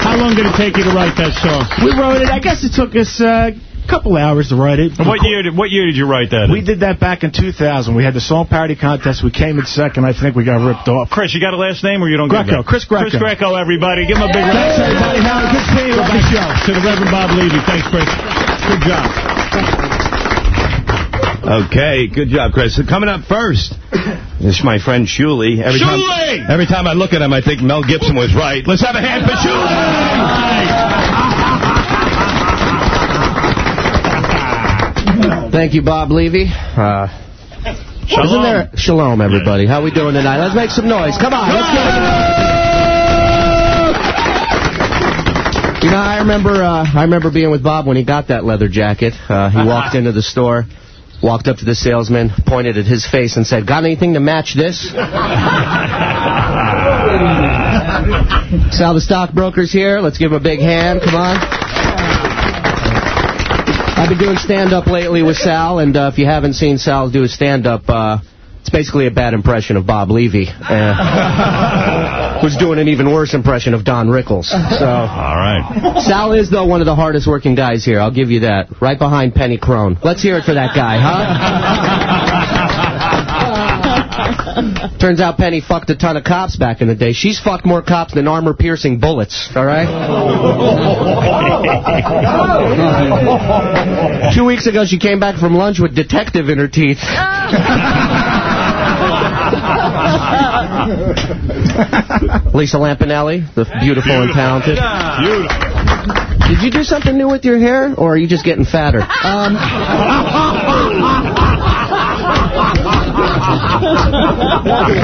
How long did it take you to write that song? We wrote it. I guess it took us uh, a couple hours to write it. What year did What year did you write that? We did that back in 2000. We had the song parody contest. We came in second. I think we got ripped off. Chris, you got a last name or you don't get Greco. Chris Greco. Chris Greco, everybody. Give him a big round. Thanks, everybody. Howard, good seeing you. Love show. To the Reverend Bob Levy. Thanks, Chris. Good job. Okay, good job, Chris. So coming up first, this is my friend Shuli. Every Shuli! Time, every time I look at him, I think Mel Gibson was right. Let's have a hand for Shuli! Thank you, Bob Levy. Uh, Shalom. Isn't there, shalom, everybody. How we doing tonight? Let's make some noise. Come on. Let's get it. You know, I remember uh, I remember being with Bob when he got that leather jacket. Uh, he walked into the store, walked up to the salesman, pointed at his face, and said, got anything to match this? Sal, the stockbroker's here. Let's give him a big hand. Come on. I've been doing stand-up lately with Sal, and uh, if you haven't seen Sal do a stand-up, uh, it's basically a bad impression of Bob Levy, uh, who's doing an even worse impression of Don Rickles. So, All right. Sal is, though, one of the hardest working guys here. I'll give you that. Right behind Penny Crone. Let's hear it for that guy, huh? Turns out Penny fucked a ton of cops back in the day. She's fucked more cops than armor-piercing bullets, all right? Two weeks ago, she came back from lunch with detective in her teeth. Lisa Lampanelli, the beautiful and talented. Did you do something new with your hair, or are you just getting fatter? Um,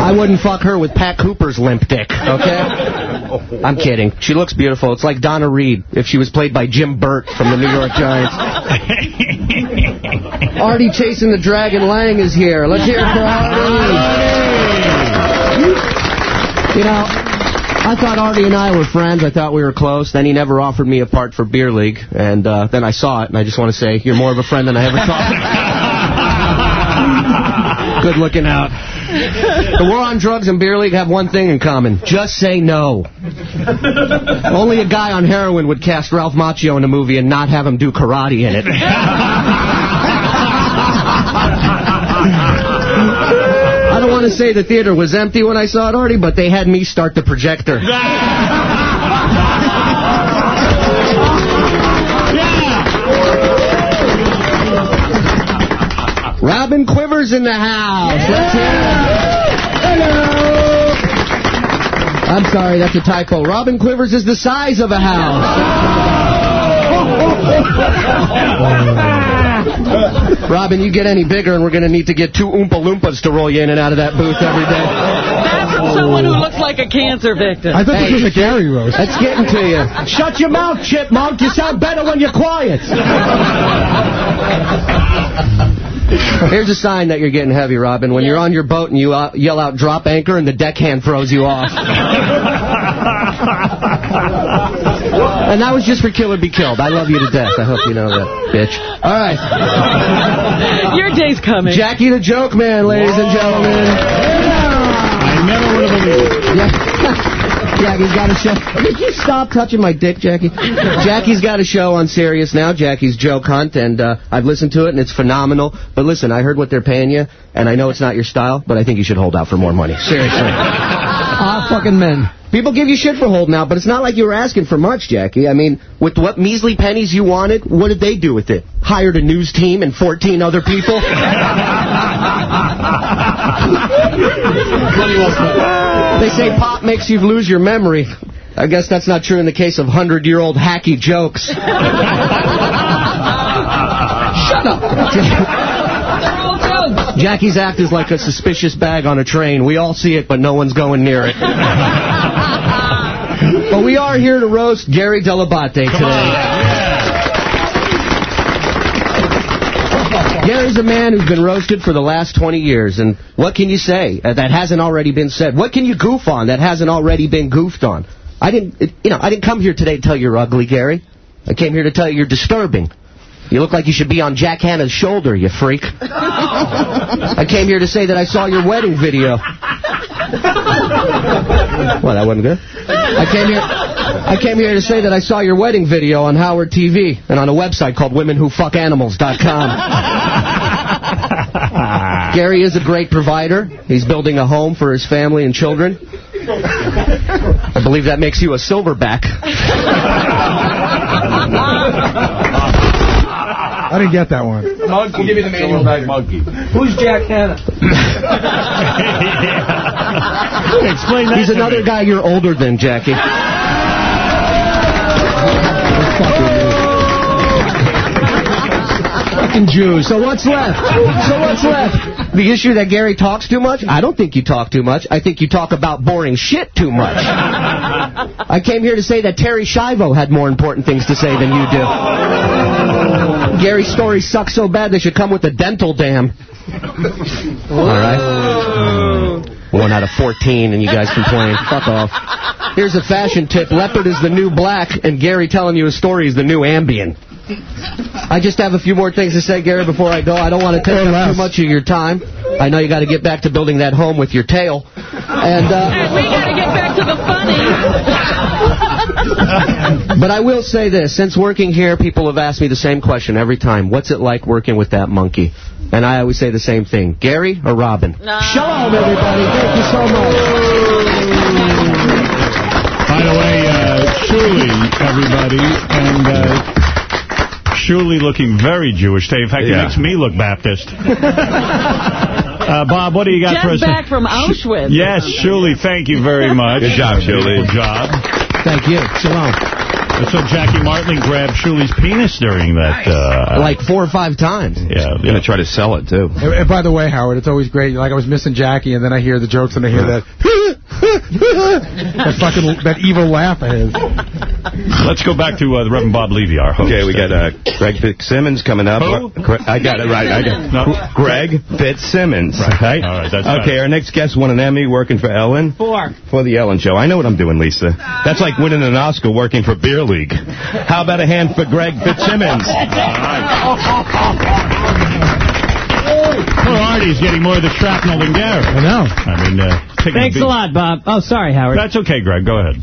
I wouldn't fuck her with Pat Cooper's limp dick, okay? I'm kidding. She looks beautiful. It's like Donna Reed if she was played by Jim Burt from the New York Giants. Artie chasing the Dragon Lange is here. Let's hear it for Artie. You know, I thought Artie and I were friends. I thought we were close. Then he never offered me a part for Beer League. And uh, then I saw it, and I just want to say, you're more of a friend than I ever thought. Good looking out. The war on drugs and Beer League have one thing in common. Just say no. Only a guy on heroin would cast Ralph Macchio in a movie and not have him do karate in it. I don't want to say the theater was empty when I saw it, Artie, but they had me start the projector. Robin Quivers in the house. Let's hear it. Hello. I'm sorry, that's a typo. Robin Quivers is the size of a house. Robin, you get any bigger, and we're going to need to get two Oompa Loompas to roll you in and out of that booth every day. That's from someone who looks like a cancer victim. I thought this was a Gary roast. That's getting to you. Shut your mouth, chipmunk. You sound better when you're quiet. Here's a sign that you're getting heavy, Robin. When you're on your boat and you uh, yell out drop anchor and the deckhand throws you off. and that was just for Kill or Be Killed. I love you to death. I hope you know that, bitch. All right. Your day's coming. Jackie the Joke Man, ladies and gentlemen. I never would have believed it. Yeah. Jackie's got a show. Would you stop touching my dick, Jackie? Jackie's got a show on Sirius now, Jackie's Joke Hunt, and uh, I've listened to it, and it's phenomenal. But listen, I heard what they're paying you, and I know it's not your style, but I think you should hold out for more money. Seriously. Fucking men. People give you shit for holding out, but it's not like you were asking for much, Jackie. I mean, with what measly pennies you wanted, what did they do with it? Hired a news team and 14 other people? they say pop makes you lose your memory. I guess that's not true in the case of 100-year-old hacky jokes. Shut up. Jackie's act is like a suspicious bag on a train. We all see it, but no one's going near it. but we are here to roast Gary Dell'Abate today. Gary's a man who's been roasted for the last 20 years, and what can you say uh, that hasn't already been said? What can you goof on that hasn't already been goofed on? I didn't, you know, I didn't come here today to tell you you're ugly, Gary. I came here to tell you you're disturbing. You look like you should be on Jack Hanna's shoulder, you freak. Oh. I came here to say that I saw your wedding video. Well, that wasn't good. I came here. I came here to say that I saw your wedding video on Howard TV and on a website called WomenWhoFuckAnimals.com. Gary is a great provider. He's building a home for his family and children. I believe that makes you a silverback. I didn't get that one. Monkey. We'll give you the manual back. Monkey. Who's Jack Hanna? Explain that He's to another me. guy you're older than, Jackie. Fucking Jews. So what's left? So what's left? The issue that Gary talks too much? I don't think you talk too much. I think you talk about boring shit too much. I came here to say that Terri Schiavo had more important things to say than you do. Gary's story sucks so bad they should come with a dental dam. All right. One out of 14, and you guys complain. Fuck off. Here's a fashion tip. Leopard is the new black, and Gary telling you a story is the new Ambien. I just have a few more things to say, Gary, before I go. I don't want to take up too much of your time. I know you got to get back to building that home with your tail. And, uh, And we got to get back to the funny. but I will say this. Since working here, people have asked me the same question every time. What's it like working with that monkey? And I always say the same thing. Gary or Robin? Shalom, everybody. Thank you so much. By the way, uh, Shuli, everybody, and uh, Shuli looking very Jewish today. In fact, Yeah. it makes me look Baptist. Uh, Bob, what do you got Just for us? back from Auschwitz. Yes, Shuli, thank you very much. Good job, Shuli. Good job. Thank you. Shalom. So Jackie Martling grabbed Shuli's penis during that. Uh, Like four or five times. yeah, I'm going to try to sell it, too. And, and by the way, Howard, it's always great. Like I was missing Jackie, and then I hear the jokes, and I hear that that fucking that evil laugh of his. Let's go back to uh, the Reverend Bob Levy, our host. Okay, we got uh, Greg Fitzsimmons coming up. Who? I got it right. I got No. Greg Fitzsimmons. Right. All right, that's okay, better. our next guest won an Emmy working for Ellen. Four. For the Ellen Show. I know what I'm doing, Lisa. That's like winning an Oscar working for Beer League. How about a hand for Greg Fitzsimmons? Poor Artie's getting more of the shrapnel than Gary. I know. I mean, uh, Thanks big- a lot, Bob. Oh, sorry, Howard. That's okay, Greg. Go ahead.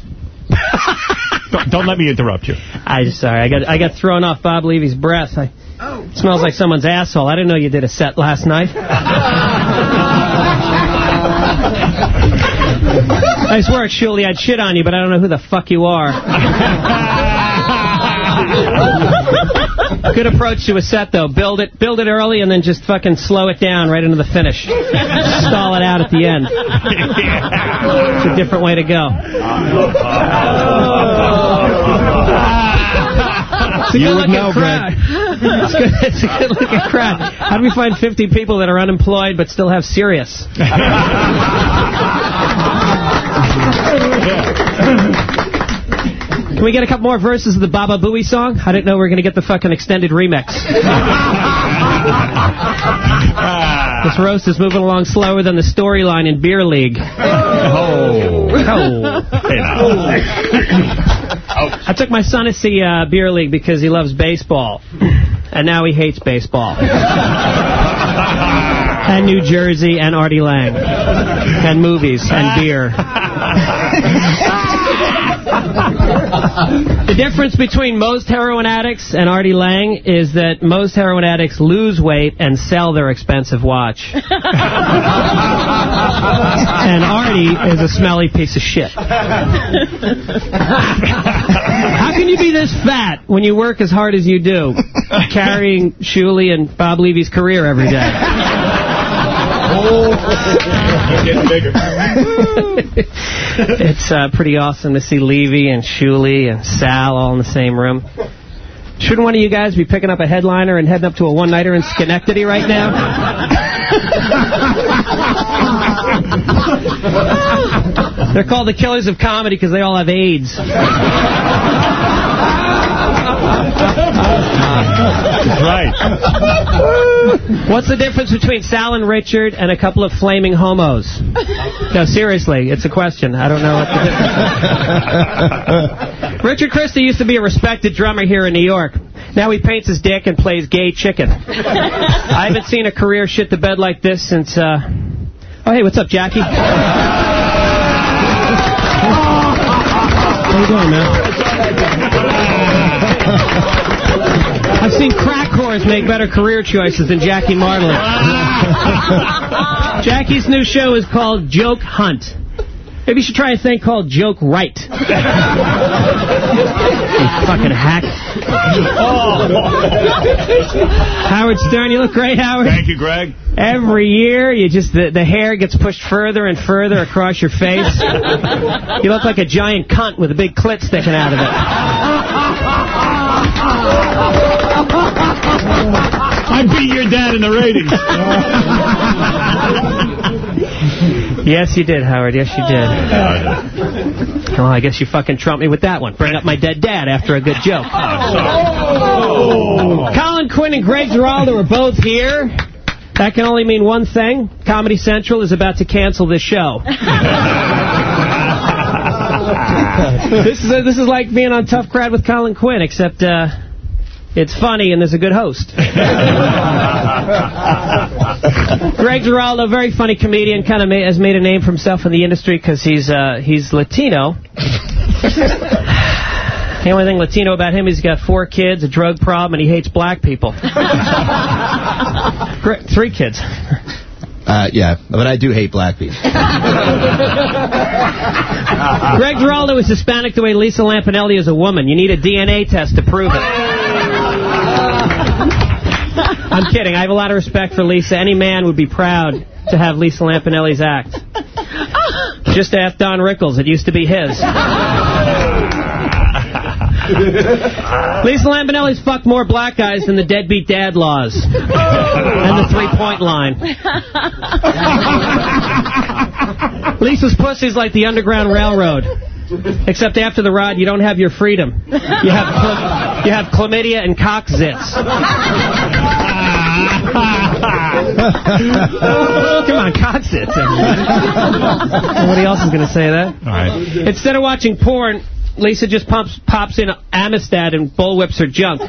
don't, don't let me interrupt you. I'm sorry. I got I got thrown off Bob Levy's breath. I, oh. it smells like someone's asshole. I didn't know you did a set last night. nice work, Shuli. I'd shit on you, but I don't know who the fuck you are. Good approach to a set, though. Build it, build it early, and then just fucking slow it down right into the finish. Stall it out at the end. It's a different way to go. It's a You good would know, crowd. It's, good, it's a good looking crowd. How do we find 50 people that are unemployed but still have Sirius? Can we get a couple more verses of the Baba Booey song? I didn't know we were going to get the fucking extended remix. this roast is moving along slower than the storyline in Beer League. Oh. Hey, now. I took my son to see uh, Beer League because he loves baseball. And now he hates baseball. and New Jersey and Artie Lange. And movies and beer. The difference between most heroin addicts and Artie Lange is that most heroin addicts lose weight and sell their expensive watch. and Artie is a smelly piece of shit. How can you be this fat when you work as hard as you do, carrying Shuli and Bob Levy's career every day? Getting bigger. it's uh, pretty awesome to see Levy and Shuli and Sal all in the same room. Shouldn't one of you guys be picking up a headliner and heading up to a one-nighter in Schenectady right now? They're called the killers of comedy because they all have AIDS. right. What's the difference between Sal and Richard and a couple of flaming homos? No, seriously, it's a question. I don't know what the difference is. Richard Christy used to be a respected drummer here in New York. Now he paints his dick and plays gay chicken. I haven't seen a career shit the bed like this since, uh... Oh, hey, what's up, Jackie? How you doing, man? I've seen crack whores make better career choices than Jackie Martling. Jackie's new show is called Joke Hunt. Maybe you should try a thing called Joke Right. you fucking hack. Howard Stern, you look great, Howard. Thank you, Greg. Every year, you just the, the hair gets pushed further and further across your face. You look like a giant cunt with a big clit sticking out of it. I beat your dad in the ratings. Yes, you did, Howard. Yes, you did. Oh, I guess you fucking trumped me with that one. Bring up my dead dad after a good joke. Colin Quinn and Greg Giraldo are both here. That can only mean one thing. Comedy Central is about to cancel this show. this is this is like being on Tough Crowd with Colin Quinn, except uh, it's funny and there's a good host. Greg Giraldo, very funny comedian, kind of has made a name for himself in the industry because he's uh, he's Latino. The only thing Latino about him is he's got four kids, a drug problem, and he hates black people. Great, three kids. Uh, yeah, but I do hate black people. Greg Giraldo is Hispanic the way Lisa Lampanelli is a woman. You need a DNA test to prove it. I'm kidding. I have a lot of respect for Lisa. Any man would be proud to have Lisa Lampanelli's act. Just ask Don Rickles. It used to be his. Lisa Lampanelli's fucked more black guys than the deadbeat dad laws. and the three-point line. Lisa's pussy's like the Underground Railroad. Except after the ride, you don't have your freedom. You have you have chlamydia and cock zits. Come on, cock zits. Nobody else is going to say that. All right. Instead of watching porn, Lisa just pumps, pops in Amistad and bullwhips her junk. By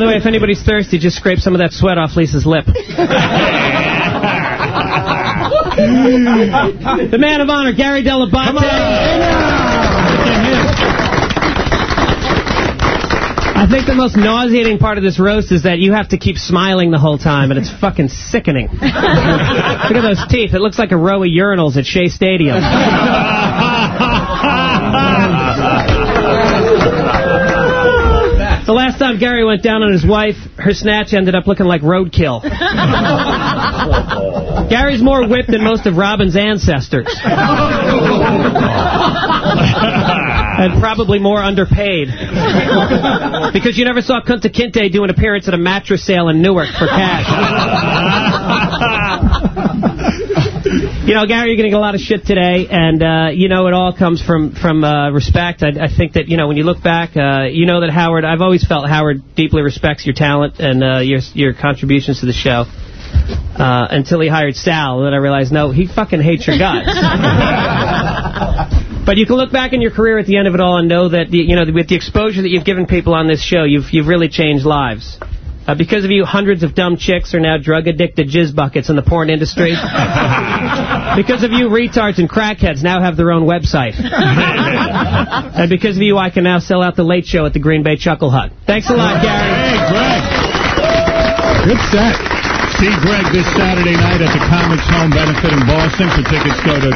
the way, if anybody's thirsty, just scrape some of that sweat off Lisa's lip. the man of honor, Gary Dell'Abate. I think the most nauseating part of this roast is that you have to keep smiling the whole time, and it's fucking sickening. Look at those teeth. It looks like a row of urinals at Shea Stadium. The last time Gary went down on his wife, her snatch ended up looking like roadkill. Gary's more whipped than most of Robin's ancestors. and probably more underpaid. because you never saw Kunta Kinte do an appearance at a mattress sale in Newark for cash. You know, Gary, you're going to get a lot of shit today, and, uh, you know, it all comes from, from uh, respect. I, I think that, you know, when you look back, uh, you know that Howard, I've always felt Howard deeply respects your talent and uh, your, your contributions to the show. Uh, until he hired Sal, then I realized, no, he fucking hates your guts. But you can look back in your career at the end of it all and know that, you know, with the exposure that you've given people on this show, you've, you've really changed lives. Uh, because of you, hundreds of dumb chicks are now drug-addicted jizz buckets in the porn industry. because of you, retards and crackheads now have their own website. and because of you, I can now sell out the Late Show at the Green Bay Chuckle Hut. Thanks a lot, Gary. Hey, Greg. Good set. See Greg this Saturday night at the Comics Home Benefit in Boston. For tickets, go to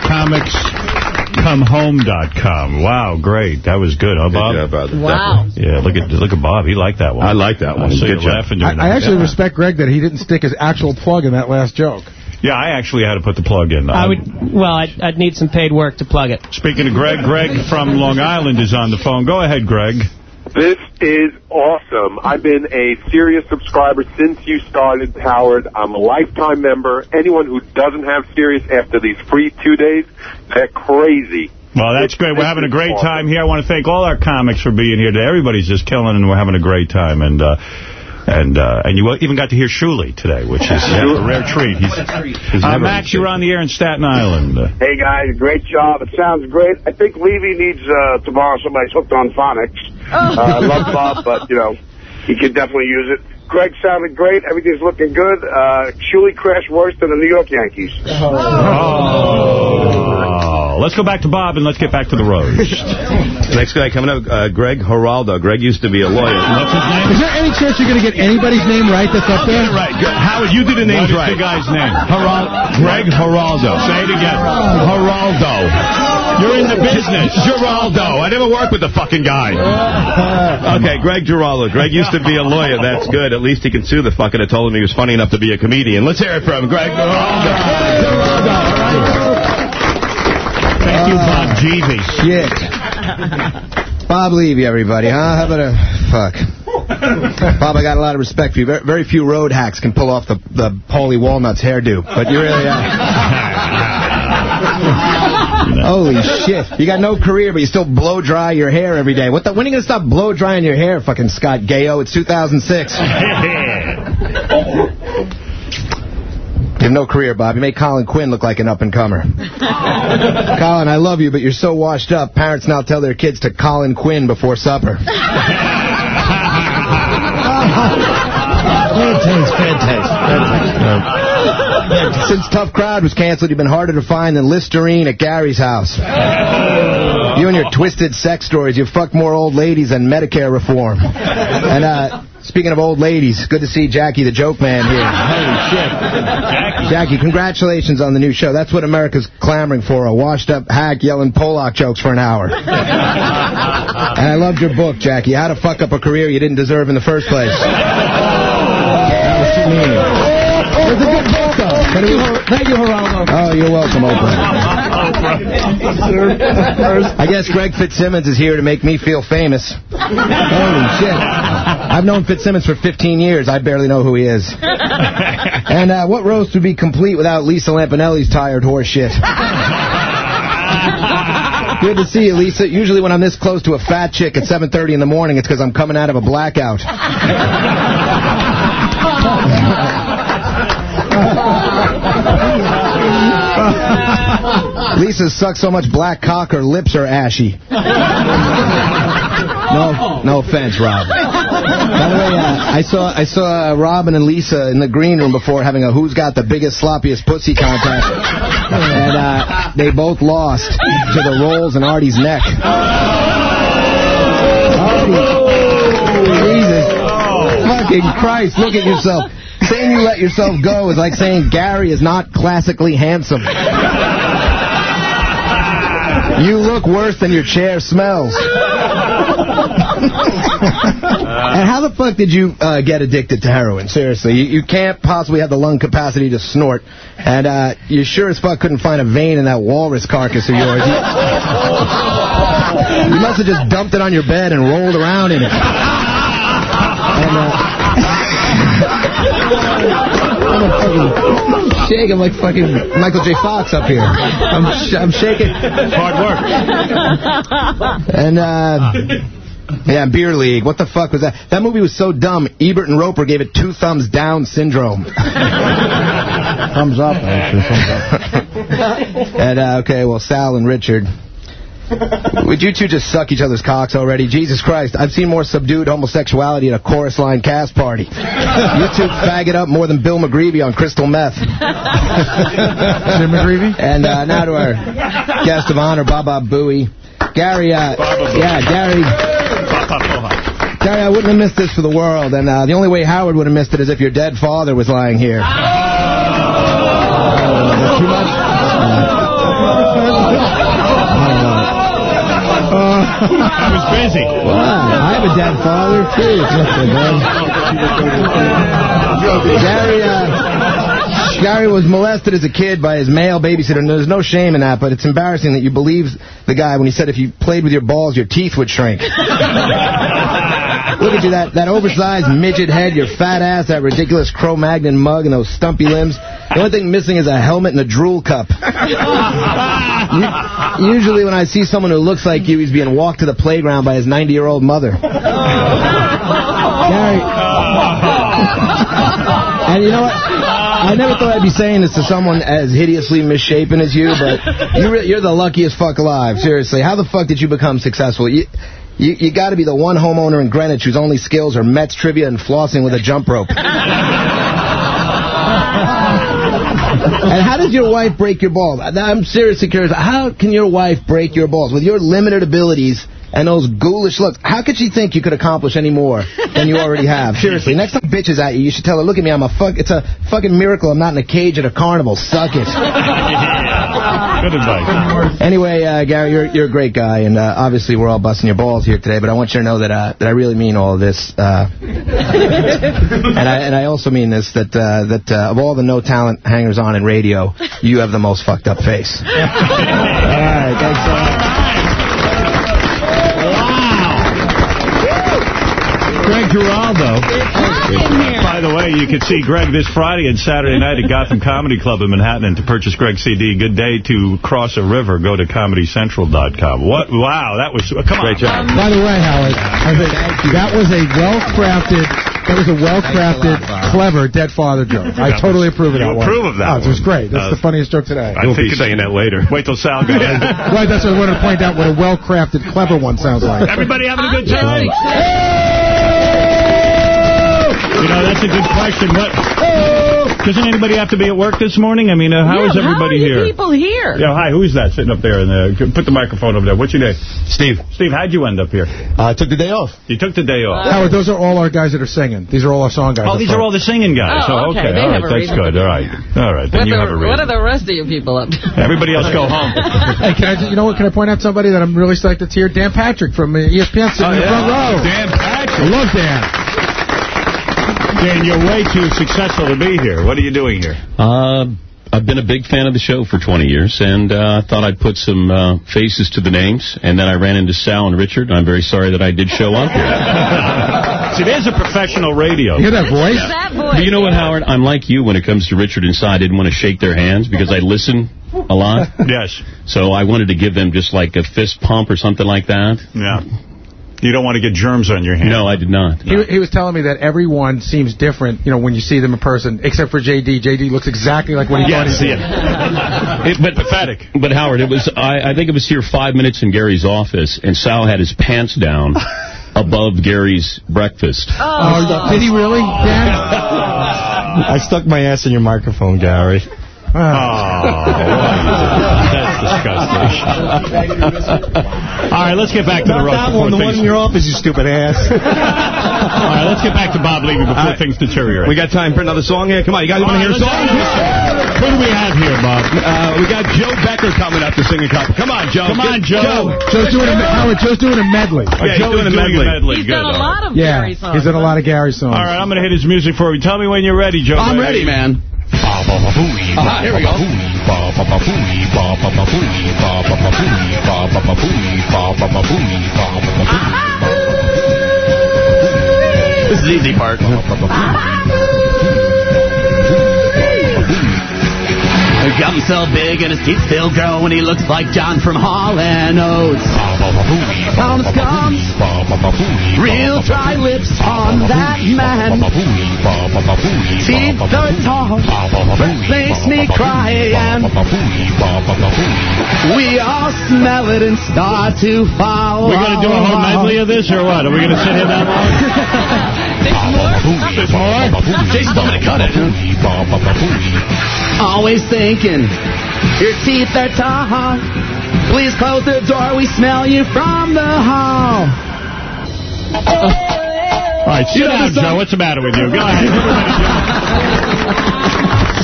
comicscomehome.com. Wow, great. That was good, huh, Bob? Wow. Yeah, look at look at Bob. He liked that one. I like that one. I Good you job. laughing I, during I that. actually respect Greg that he didn't stick his actual plug in that last joke. Yeah, I actually had to put the plug in. I would. Well, I'd, I'd need some paid work to plug it. Speaking of Greg, Greg from Long Island is on the phone. Go ahead, Greg. This is awesome. I've been a Sirius subscriber since you started, Howard. I'm a lifetime member. Anyone who doesn't have Sirius after these free two days, they're crazy. Well, that's great. We're having a great time here. I want to thank all our comics for being here today. Everybody's just killing, and we're having a great time. And uh, and uh, and you even got to hear Shuli today, which is a rare treat. He's, he's uh, Max, you're on the air in Staten Island. Hey, guys, great job. It sounds great. I think Levy needs, uh, tomorrow, somebody's hooked on phonics. Uh, I love Bob, but, you know, he could definitely use it. Greg sounded great. Everything's looking good. Uh, Shuli crashed worse than the New York Yankees. Oh. Let's go back to Bob and let's get back to the roast. Next guy coming up, uh, Greg Giraldo. Greg used to be a lawyer. What's his name? Is there any chance you're going to get anybody's name right that's up there? Right. Good. Howard, you did the names What is right. the guy's name? Geral Greg Giraldo. Say it again. Giraldo. You're in the business. Giraldo. I never worked with the fucking guy. Okay, Greg Giraldo. Greg used to be a lawyer. That's good. At least he can sue the fucker that told him he was funny enough to be a comedian. Let's hear it from Greg Giraldo. Thank you, Bob ah. Jeevy. Shit. Bob Levy, everybody, huh? How about a... Fuck. Bob, I got a lot of respect for you. Very, very few road hacks can pull off the, the Paulie Walnuts hairdo, but you really are. Holy shit. You got no career, but you still blow dry your hair every day. What the, when are you going to stop blow drying your hair, fucking Scott Baio? It's 2006. You have no career, Bob. You make Colin Quinn look like an up-and-comer. Colin, I love you, but you're so washed up, parents now tell their kids to Colin Quinn before supper. Since Tough Crowd was canceled, you've been harder to find than Listerine at Gary's house. You and your twisted sex stories, you've fucked more old ladies than Medicare reform. And, uh, speaking of old ladies, good to see Jackie the Joke Man here. Holy shit. Jackie, congratulations on the new show. That's what America's clamoring for, a washed-up hack yelling Pollock jokes for an hour. And I loved your book, Jackie, How to Fuck Up a Career You Didn't Deserve in the First Place. That was too mean. It was a good book, though. But it was... Thank you, Geraldo. Oh, you're welcome, Oprah. I guess Greg Fitzsimmons is here to make me feel famous. Holy shit. I've known Fitzsimmons for 15 years. I barely know who he is. And uh, what roast would be complete without Lisa Lampanelli's tired horse shit? Good to see you, Lisa. Usually when I'm this close to a fat chick at 7.30 in the morning, it's because I'm coming out of a blackout. Lisa sucks so much black cock her lips are ashy. No, no offense, Rob. By the way, uh, I saw I saw uh, Robin and Lisa in the green room before having a who's got the biggest sloppiest pussy contest, and uh, they both lost to the rolls in Artie's neck. Artie, fucking Christ! Look at yourself. Saying you let yourself go is like saying Gary is not classically handsome. You look worse than your chair smells. and how the fuck did you uh, get addicted to heroin? Seriously, you, you can't possibly have the lung capacity to snort, and uh, you sure as fuck couldn't find a vein in that walrus carcass of yours. You, you must have just dumped it on your bed and rolled around in it. And, uh, I'm a fucking shake. I'm like fucking Michael J. Fox up here. I'm, sh I'm shaking. Hard work. And, uh... Yeah, Beer League. What the fuck was that? That movie was so dumb, Ebert and Roeper gave it two thumbs down syndrome. thumbs up, actually. Thumbs up. and, uh, okay, well, Sal and Richard. Would you two just suck each other's cocks already? Jesus Christ, I've seen more subdued homosexuality at a chorus line cast party. You two fag it up more than Bill McGreevey on crystal meth. Jim McGreevey? And uh, now to our guest of honor, Baba Booey. Gary, uh, yeah, Gary. Gary, I wouldn't have missed this for the world, and uh, the only way Howard would have missed it is if your dead father was lying here. Too I was busy. Wow, I have a dead father, too. Gary, uh, Gary was molested as a kid by his male babysitter, and there's no shame in that, but it's embarrassing that you believe the guy when he said if you played with your balls, your teeth would shrink. Look at you, that, that oversized midget head, your fat ass, that ridiculous Cro-Magnon mug, and those stumpy limbs. The only thing missing is a helmet and a drool cup. Usually when I see someone who looks like you, he's being walked to the playground by his 90-year-old mother. Gary. And you know what? I never thought I'd be saying this to someone as hideously misshapen as you, but you re- you're the luckiest fuck alive. Seriously, how the fuck did you become successful? You, you, you got to be the one homeowner in Greenwich whose only skills are Mets trivia and flossing with a jump rope. And how does your wife break your balls? I'm seriously curious. How can your wife break your balls? With your limited abilities and those ghoulish looks, how could she think you could accomplish any more than you already have? Seriously, next time bitches at you, you should tell her, look at me, I'm a fuck, it's a fucking miracle I'm not in a cage at a carnival. Suck it. Good advice. Anyway, uh, Gary, you're, you're a great guy, and uh, obviously we're all busting your balls here today, but I want you to know that uh, that I really mean all of this. Uh, and, I, and I also mean this, that uh, that uh, of all the no-talent hangers-on in radio, you have the most fucked up face. all right, thanks so much. Greg Giraldo. By the way, you can see Greg this Friday and Saturday night at Gotham Comedy Club in Manhattan. And to purchase Greg's CD, Good Day to Cross a River, go to ComedyCentral.com. What? Wow, that was... Come on. Great job. By the way, Howard, I think that was a well-crafted, that was a well-crafted, clever dead father joke. I totally was- approve of you that one. approve of that Oh, it was great. That's Uh, the funniest joke today. I think you saying that later. Wait till Sal goes. right, that's what I wanted to point out what a well-crafted, clever one sounds like. Everybody having a good time? You know, that's a good question. What? Doesn't anybody have to be at work this morning? I mean, uh, how is Yeah, everybody how are you here? people here? Yeah, hi, who's that sitting up there? In the, put the microphone over there. What's your name? Steve. Steve, how'd you end up here? I took the day off. You took the day off. Howard, those are all our guys that are singing. These are all our song guys. Oh, up these are all the singing guys. Oh, Oh, okay. okay. They All have a that's good. All right. All right, then What, you the, have a reason. what are the rest of you people up to? Everybody else go home. hey, can I, just- you know what? Can I point out somebody that I'm really psyched to hear? Dan Patrick from uh, ESPN sitting Oh, in the yeah. front row. Dan Patrick. I love Dan. Dan, you're way too successful to be here. What are you doing here? Uh, I've been a big fan of the show for 20 years, and uh, I thought I'd put some uh, faces to the names. And then I ran into Sal and Richard, and I'm very sorry that I did show up here. See, there's a professional radio. You hear that voice? That voice. But you know what, Howard? I'm like you when it comes to Richard and Sal. I didn't want to shake their hands because I listen a lot. Yes. So I wanted to give them just like a fist pump or something like that. Yeah. You don't want to get germs on your hands. No, I did not. He, he was telling me that everyone seems different, you know, when you see them in person, except for JD. JD looks exactly like what he Yes, thought he yeah. did. It, but pathetic. But Howard, it was I, I think it was here five minutes in Gary's office, and Sal had his pants down above Gary's breakfast. Oh. oh, did he really, Dan? I stuck my ass in your microphone, Gary. Oh, that's disgusting. All right, let's get back to the Not roast that one, the things... one in your office, you stupid ass. All right, let's get back to Bob Levy before things deteriorate. We got time for another song here? Come on, you guys want to hear a song? Who do we have here, Bob? Uh, we got Joe Becker coming up to sing a couple. Come on, Joe. Come on, Joe. Joe's doing a, Howard, Joe's doing a medley. Yeah, he's Joe doing a medley. He's Good, done a lot of Yeah, Gary songs. he's done a lot of Gary songs. All right, I'm going to hit his music for you. Tell me when you're ready, Joe. I'm ready, man. Here we go. This is the easy part. He comes so big and his teeth still grow and he looks like John from Hall and Oates. Pound of real dry lips on that man. Teeth are tall, makes me cry and we all smell it and start to fall. We're going to do a whole medley of this or what? Are we going to sit here that long? There's more? Jason's told me to cut it. Always your teeth are tall. Please close the door. We smell you from the hall. All right, sit You know, down, Joe. What's the matter with you? Go ahead.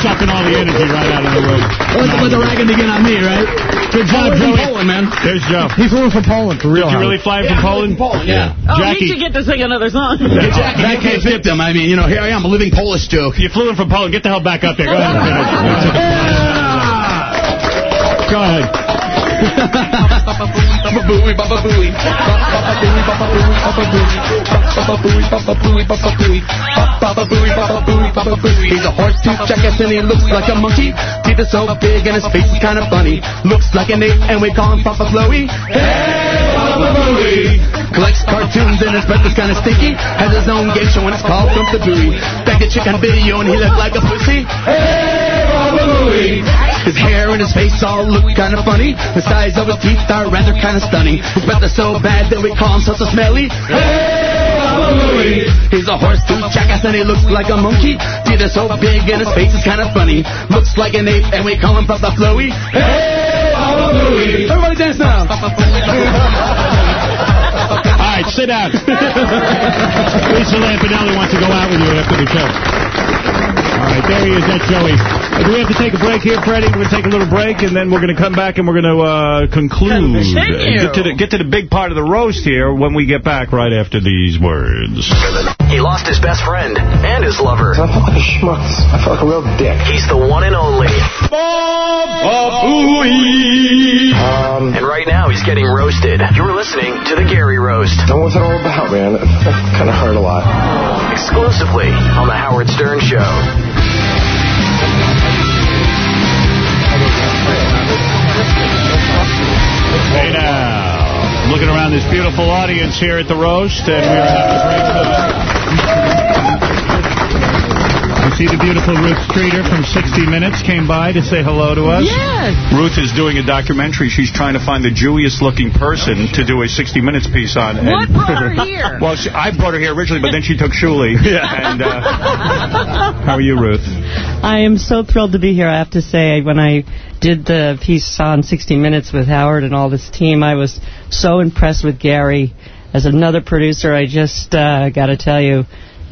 Sucking all the energy right out of the room. Let the, let the ragging begin on me, right? Good job, we're from Poland, man. There's Joe. He flew in from Poland, for real. Did you really Howard. fly from Poland? Poland, yeah. Oh, Jackie. he should get to sing another song. Hey, Jackie, you can't fit them. I mean, you know, here I am, a living Polish joke. You flew in from Poland. Get the hell back up there. Go ahead and finish. Go ahead. He's a horse tooth jackass and he looks like a monkey. Teeth are so big and his face is kind of funny. Looks like an ape and we call him Papa Floey. Hey, Papa Floey. Collects cartoons and his breath is kind of stinky. Has his own game show and it's called Thump the Booey. Back a chick on video and he looked like a pussy. Hey, Floey. His hair and his face all look kind of funny. The size of his teeth are rather kind of stunning. His breath is so bad that we call him so so smelly. Hey, Papa Louie. He's a horse tooth jackass and he looks like a monkey. Teeth are so big and his face is kind of funny. Looks like an ape and we call him Papa Floey. Hey, Papa Louie. Everybody dance now. All right, sit down. Lisa Lampanelli wants to go out with you after the show. All right, there he is. That's Joey. Uh, Do we have to take a break here, Freddie? We're going to take a little break, and then we're going to come back and we're going to uh, conclude. Continue. Get to, the, get to the big part of the roast here when we get back right after these words. He lost his best friend and his lover. I felt like a schmuck. I felt like a real dick. He's the one and only. Um, and right now he's getting roasted. You're listening to the Gary Roast. And what's it all about, man? That kind of hurt a lot. Exclusively on the Howard Stern Show. Hey now, looking around this beautiful audience here at the roast, and we are having a great time. You see the beautiful Ruth Streeter from 60 Minutes came by to say hello to us. Yes. Ruth is doing a documentary. She's trying to find the Jewiest looking person to do a 60 Minutes piece on. And- What brought her here? well, she, I brought her here originally, but then she took Shuli. And uh, how are you, Ruth? I am so thrilled to be here. I have to say, when I did the piece on 60 Minutes with Howard and all this team, I was so impressed with Gary. As another producer, I just uh, got to tell you,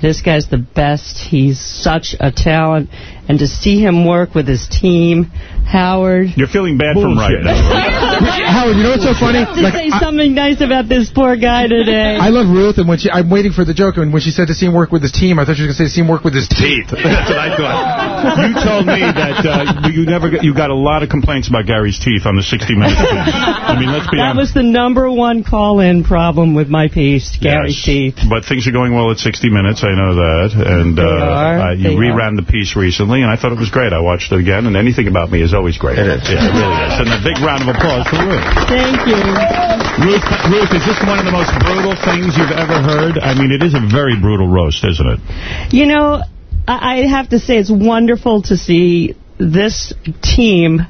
this guy's the best. He's such a talent. And to see him work with his team, Howard. You're feeling bad from right now. Howard, you know what's so funny? I have to Like, say I- something nice about this poor guy today. I love Ruth, and when she, I'm waiting for the joke, and when she said to see him work with his team, I thought she was going to say see him work with his teeth. That's what I thought. You told me that uh, you never got, you got a lot of complaints about Gary's teeth on the 60 Minutes. I mean, let's be that honest. was the number one call-in problem with my piece, Gary's Yes. teeth. But things are going well at 60 Minutes, I know that. And uh, are. uh, you They reran the piece recently, and I thought it was great. I watched it again, and anything about me is always great. It is. Yeah, it really is. And a big round of applause for Ruth. Thank you. Ruth, Ruth, is this one of the most brutal things you've ever heard? I mean, it is a very brutal roast, isn't it? You know, I I have to say it's wonderful to see this team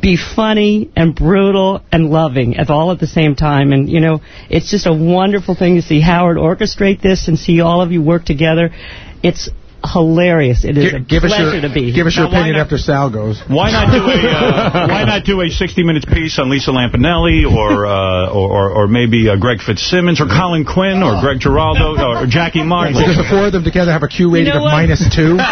be funny and brutal and loving at all at the same time. And, you know, it's just a wonderful thing to see Howard orchestrate this and see all of you work together. It's hilarious. It is a Give us pleasure your, to be here. give us your Now, opinion not- after Sal goes. Why not do a uh, Why not do a 60 minutes piece on Lisa Lampanelli or uh, or, or or maybe uh, Greg Fitzsimmons or Colin Quinn or Greg Giraldo or Jackie Martling? Because the four of them together have a Q rating know of what? minus two.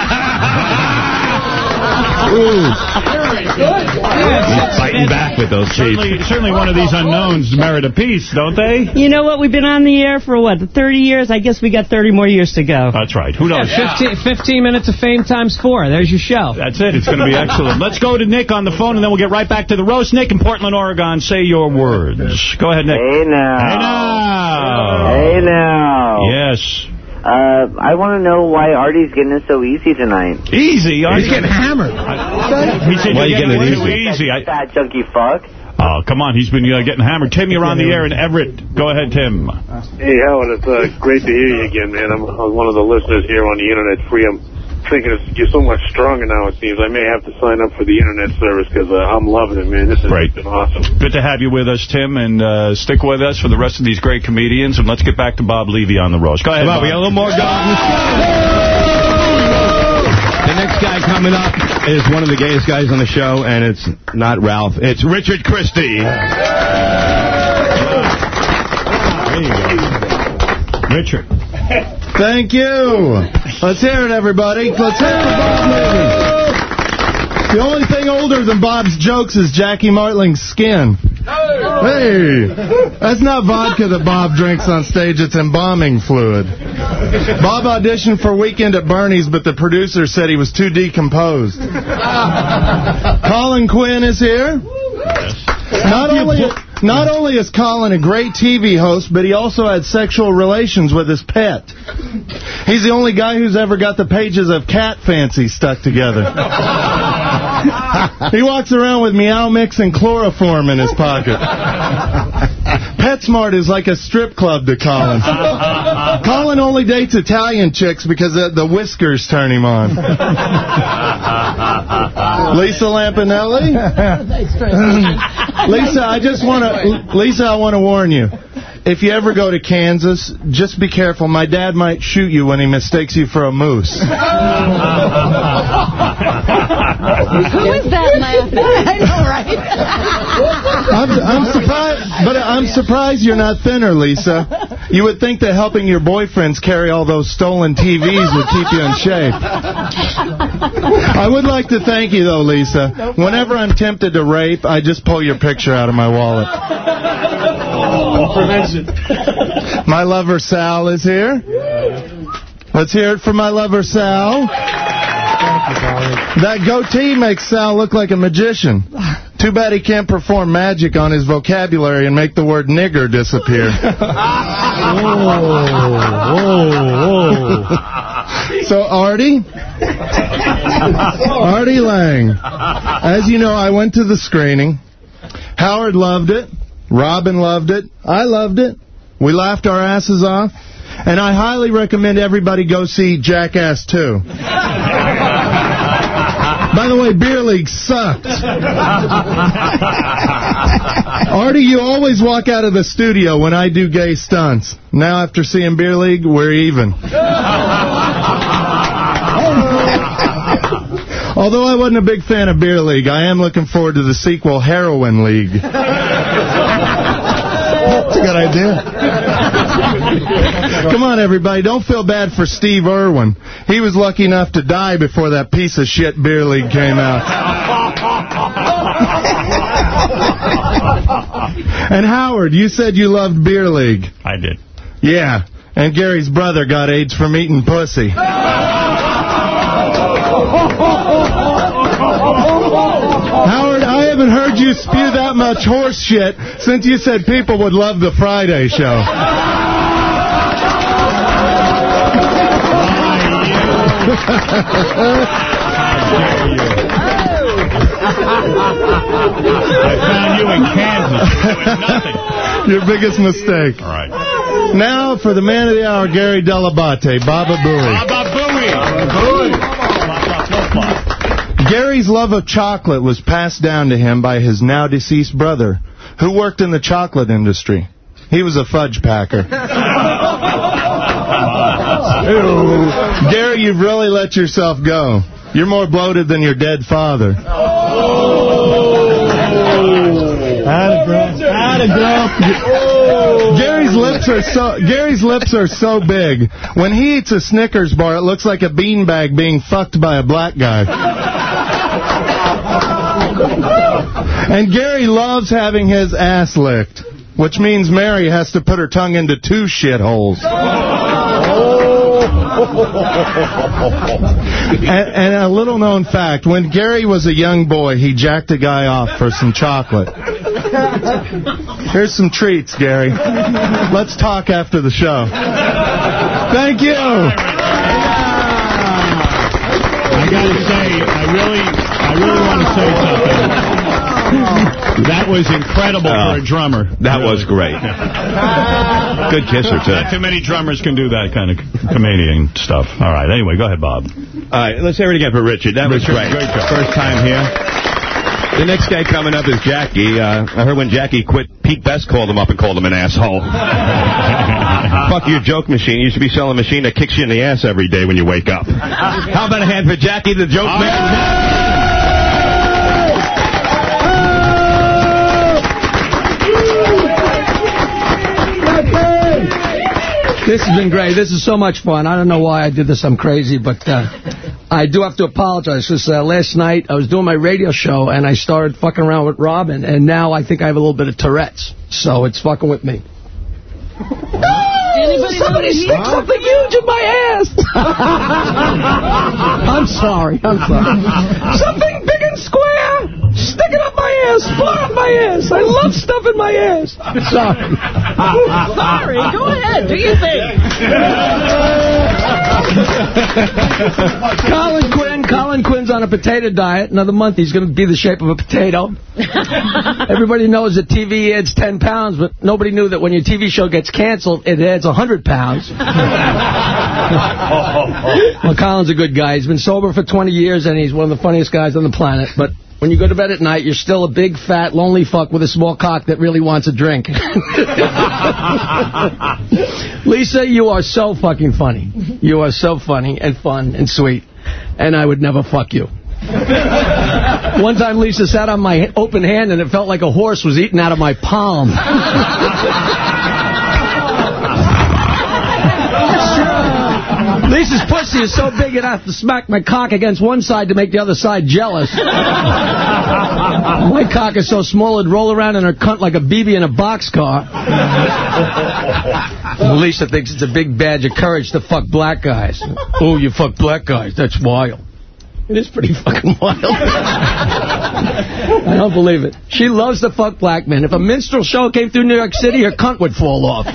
Fighting back with those teeth. Certainly, certainly one of these unknowns merit a piece, don't they? You know what? We've been on the air for, what, 30 years? I guess we got 30 more years to go. That's right. Who knows? 15, 15 minutes of fame times four. There's your show. That's it. It's going to be excellent. Let's go to Nick on the phone, and then we'll get right back to the roast. Nick in Portland, Oregon, say your words. Go ahead, Nick. Hey now. Hey now. Hey now. Yes. Uh, I want to know why Artie's getting it so easy tonight. Easy. He's getting hammered. He said Why you're you getting getting it it too easy. I, fat junkie fuck. oh, come on. He's been uh, getting hammered. Tim, you're on the air in Everett. Go ahead, Tim. Hey, Howard, it's uh, great to hear you again, man. I'm, I'm one of the listeners here on the Internet Free. I'm thinking it's, you're so much stronger now, it seems. I may have to sign up for the Internet service because uh, I'm loving it, man. This has Great. been awesome. Good to have you with us, Tim, and uh, stick with us for the rest of these great comedians. And let's get back to Bob Levy on the roast. Go ahead, Come on, Bob. we got a little more going. The next guy coming up is one of the gayest guys on the show, and it's not Ralph. It's Richard Christy. There you go. Richard. Thank you. Let's hear it, everybody. Let's hear it for Bob. The only thing older than Bob's jokes is Jackie Martling's skin. Hey, that's not vodka that Bob drinks on stage. It's embalming fluid. Bob auditioned for Weekend at Bernie's, but the producer said he was too decomposed. Colin Quinn is here. Not only, not only is Colin a great TV host, but he also had sexual relations with his pet. He's the only guy who's ever got the pages of Cat Fancy stuck together. he walks around with Meow Mix and chloroform in his pocket. PetSmart is like a strip club to Colin. Colin only dates Italian chicks because the, the whiskers turn him on. Lisa Lampanelli? Lisa, I just want to, Lisa, I want to warn you. If you ever go to Kansas, just be careful. My dad might shoot you when he mistakes you for a moose. Who is that laughing? I know, right? I'm, I'm surprised, but I'm surprised you're not thinner, Lisa. You would think that helping your boyfriends carry all those stolen TVs would keep you in shape. I would like to thank you, though, Lisa. Whenever I'm tempted to rape, I just pull your picture out of my wallet. My lover Sal is here. Let's hear it for my lover Sal. That goatee makes Sal look like a magician. Too bad he can't perform magic on his vocabulary and make the word nigger disappear. So, Artie? Artie Lange. As you know, I went to the screening. Howard loved it. Robin loved it. I loved it. We laughed our asses off. And I highly recommend everybody go see Jackass 2. By the way, Beer League sucked. Artie, you always walk out of the studio when I do gay stunts. Now, after seeing Beer League, we're even. Although I wasn't a big fan of Beer League, I am looking forward to the sequel, Heroin League. That's a good idea. Come on, everybody. Don't feel bad for Steve Irwin. He was lucky enough to die before that piece of shit Beer League came out. and Howard, you said you loved Beer League. I did. Yeah. And Gary's brother got AIDS from eating pussy. Howard, I haven't heard you spew that much horse shit since you said people would love the Friday show. I found you in Kansas. Your biggest mistake. All right. Now for the man of the hour, Gary Dell'Abate, Baba Booey. Baba Booey. Baba Booey. Gary's love of chocolate was passed down to him by his now deceased brother, who worked in the chocolate industry. He was a fudge packer. Ew. Gary, you've really let yourself go. You're more bloated than your dead father. Oh. Oh. Gary's lips are so Gary's lips are so big. When he eats a Snickers bar, it looks like a beanbag being fucked by a black guy. And Gary loves having his ass licked, which means Mary has to put her tongue into two shitholes. And, and a little known fact, when Gary was a young boy, he jacked a guy off for some chocolate. Here's some treats, Gary. Let's talk after the show. Thank you. I gotta say, I really, I really want to say something. That was incredible for a drummer. That was great. Good kisser, too. Not too many drummers can do that kind of comedian stuff. All right. Anyway, go ahead, Bob. All right, let's hear it again for Richard. That was great. great. First time here. The next guy coming up is Jackie. Uh, I heard when Jackie quit, Pete Best called him up and called him an asshole. Fuck your joke machine. You should be selling a machine that kicks you in the ass every day when you wake up. How about a hand for Jackie, the joke man? This has been great. This is so much fun. I don't know why I did this. I'm crazy, but uh, I do have to apologize. Because uh, last night I was doing my radio show and I started fucking around with Robin, and now I think I have a little bit of Tourette's. So it's fucking with me. Anybody Somebody stick something huge in my ass. I'm sorry. I'm sorry. something big and square. Stick it up my ass. Far up my ass. I love stuff in my ass. Sorry. Sorry, go ahead. Do your thing. Colin Quinn. Colin Quinn's on a potato diet. Another month, he's going to be the shape of a potato. Everybody knows that TV adds 10 pounds, but nobody knew that when your TV show gets canceled, it adds 100 pounds. well, Colin's a good guy. He's been sober for 20 years, and he's one of the funniest guys on the planet. But when you go to bed at night, you're still a big, fat, lonely fuck with a small cock that really wants a drink. Lisa, you are so fucking funny. You are so funny and fun and sweet. And I would never fuck you. One time Lisa sat on my open hand and it felt like a horse was eating out of my palm. Lisa's pussy is so big I'd have to smack my cock against one side to make the other side jealous. my cock is so small it'd roll around in her cunt like a BB in a boxcar. Lisa thinks it's a big badge of courage to fuck black guys. Oh, you fuck black guys. That's wild. It is pretty fucking wild. I don't believe it. She loves to fuck black men. If a minstrel show came through New York City, her cunt would fall off.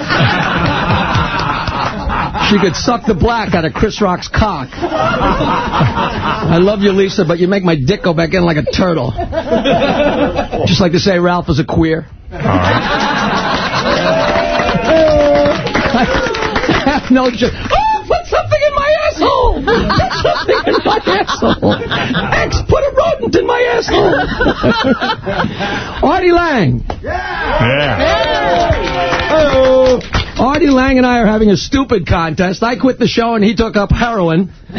She could suck the black out of Chris Rock's cock. I love you, Lisa, but you make my dick go back in like a turtle. Just like to say Ralph is a queer. no joke. Oh, put something in my asshole! Put something in my asshole! X, put a rodent in my asshole! Artie Lange. Oh. Artie Lange and I are having a stupid contest. I quit the show and he took up heroin. I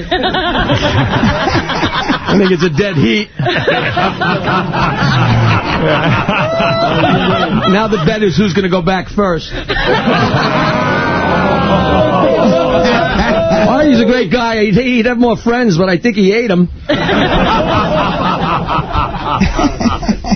think it's a dead heat. now the bet is who's going to go back first. Artie's a great guy. He'd, he'd have more friends, but I think he ate them.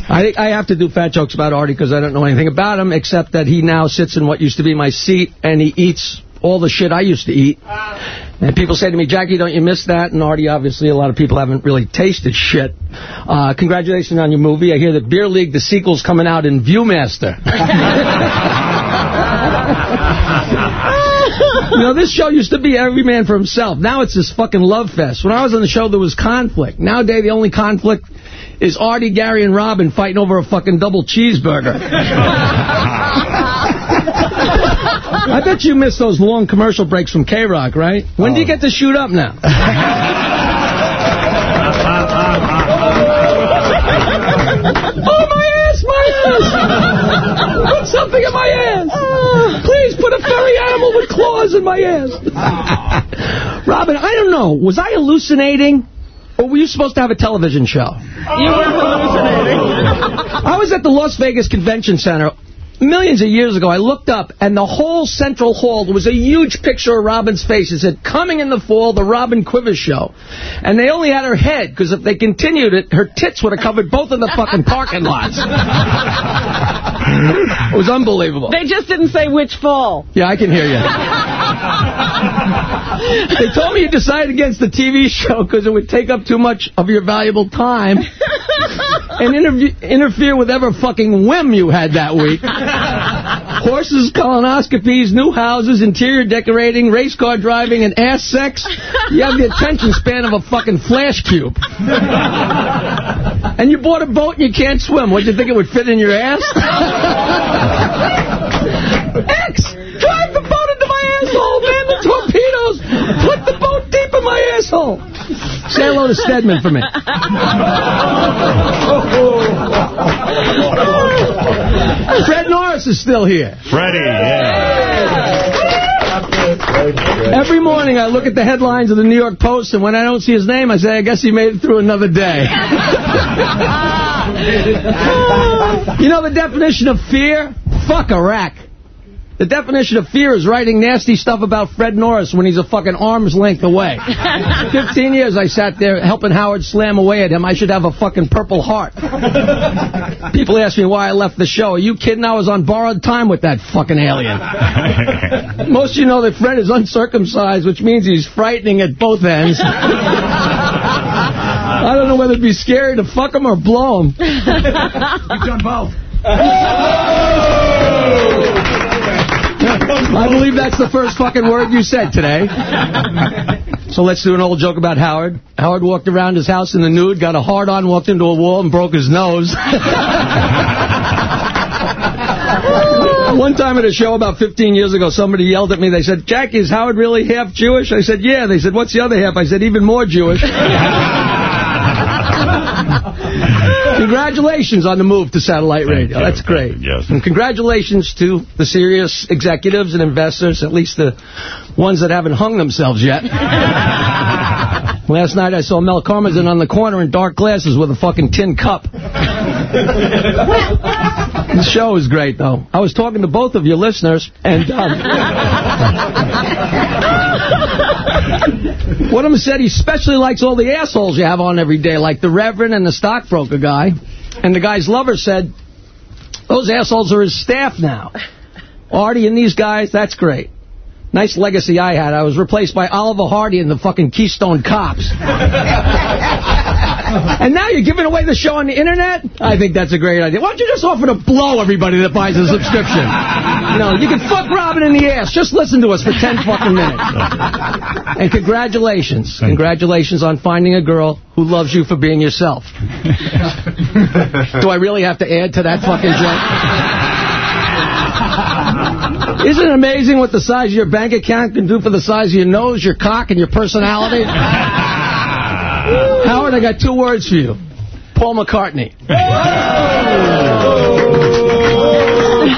I, I have to do fat jokes about Artie because I don't know anything about him, except that he now sits in what used to be my seat, and he eats all the shit I used to eat. And people say to me, Jackie, don't you miss that? And Artie, obviously, a lot of people haven't really tasted shit. Uh, congratulations on your movie. I hear that Beer League, the sequel's coming out in Viewmaster. you know, this show used to be every man for himself. Now it's this fucking love fest. When I was on the show, there was conflict. Nowadays, the only conflict is Artie, Gary, and Robin fighting over a fucking double cheeseburger. I bet you miss those long commercial breaks from K-Rock, right? When do you oh. get to shoot up now? oh, my ass, my ass! Put something in my ass! Please put a furry animal with claws in my ass! Robin, I don't know. Was I hallucinating? Or were you supposed to have a television show? You were hallucinating. I was at the Las Vegas Convention Center millions of years ago. I looked up, and the whole central hall was a huge picture of Robin's face. It said, coming in the fall, the Robin Quivers Show. And they only had her head, because if they continued it, her tits would have covered both of the fucking parking lots. it was unbelievable. They just didn't say which fall. Yeah, I can hear you. they told me you decided against the TV show because it would take up too much of your valuable time and interfere with ever fucking whim you had that week. Horses, colonoscopies, new houses, interior decorating, race car driving, and ass sex. You have the attention span of a fucking flash cube. And you bought a boat and you can't swim. What, do you think it would fit in your ass? Put the boat deep in my asshole. Say hello to Stedman for me. Fred Norris is still here. Freddie, yeah. Every morning I look at the headlines of the New York Post, and when I don't see his name, I say, I guess he made it through another day. you know the definition of fear? Fuck Iraq. The definition of fear is writing nasty stuff about Fred Norris when he's a fucking arm's length away. 15 years I sat there helping Howard slam away at him. I should have a fucking purple heart. People ask me why I left the show. Are you kidding? I was on borrowed time with that fucking alien. Most of you know that Fred is uncircumcised, which means he's frightening at both ends. I don't know whether it'd be scary to fuck him or blow him. You've done both. I believe that's the first fucking word you said today. So let's do an old joke about Howard. Howard walked around his house in the nude, got a hard on, walked into a wall, and broke his nose. One time at a show about 15 years ago, somebody yelled at me. They said, Jackie, is Howard really half Jewish? I said, yeah. They said, what's the other half? I said, even more Jewish. Congratulations on the move to satellite radio. That's great. Yes. And congratulations to the Sirius executives and investors, at least the ones that haven't hung themselves yet. Last night I saw Mel Karmazin on the corner in dark glasses with a fucking tin cup. the show is great, though. I was talking to both of your listeners, and um, one of them said he especially likes all the assholes you have on every day, like the Reverend and the stockbroker guy. And the guy's lover said, those assholes are his staff now. Artie and these guys, that's great. Nice legacy I had. I was replaced by Oliver Hardy and the fucking Keystone Cops. and now you're giving away the show on the internet? I think that's a great idea. Why don't you just offer to blow everybody that buys a subscription? No, you can fuck Robin in the ass. Just listen to us for 10 fucking minutes. And congratulations. Congratulations on finding a girl who loves you for being yourself. Do I really have to add to that fucking joke? Isn't it amazing what the size of your bank account can do for the size of your nose, your cock, and your personality? Howard, I got two words for you. Paul McCartney.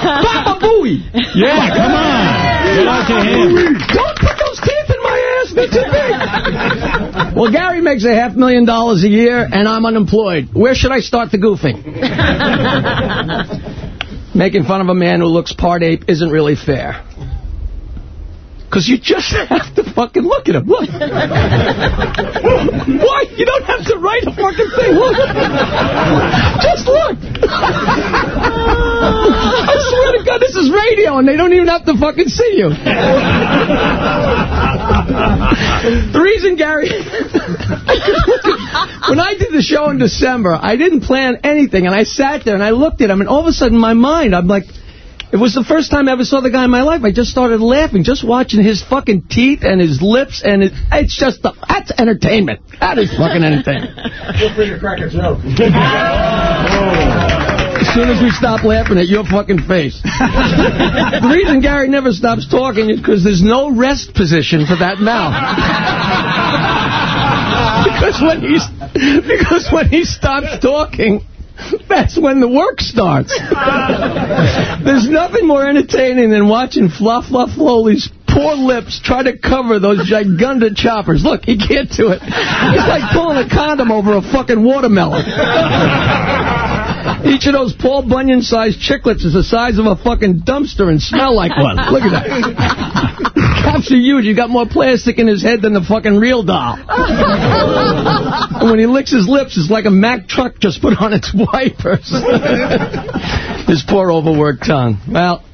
Papa Booey. Yeah, come on. Get out your hand. Don't put those teeth in my ass. They're too big. well, Gary makes a half million dollars a year, and I'm unemployed. Where should I start the goofing? Making fun of a man who looks part ape isn't really fair. Because you just have to fucking look at him. Look. Why? You don't have to write a fucking thing. Look. Just look. I swear to God, this is radio, and they don't even have to fucking see you. the reason, Gary... when I did the show in December, I didn't plan anything, and I sat there, and I looked at him, and all of a sudden, my mind, I'm like... It was the first time I ever saw the guy in my life. I just started laughing, just watching his fucking teeth and his lips, and it, it's just, the, that's entertainment. That is fucking entertainment. Feel free to crack a joke. As soon as we stop laughing at your fucking face. the reason Gary never stops talking is because there's no rest position for that mouth. because when he's because when he stops talking, that's when the work starts. There's nothing more entertaining than watching Fluff Fluff Foley's poor lips try to cover those gigunda choppers. Look, he can't do it. It's like pulling a condom over a fucking watermelon. Each of those Paul Bunyan-sized chiclets is the size of a fucking dumpster and smell like one. Look at that. Caps are huge. He's got more plastic in his head than the fucking real doll. and when he licks his lips, it's like a Mack truck just put on its wipers. his poor overworked tongue. Well,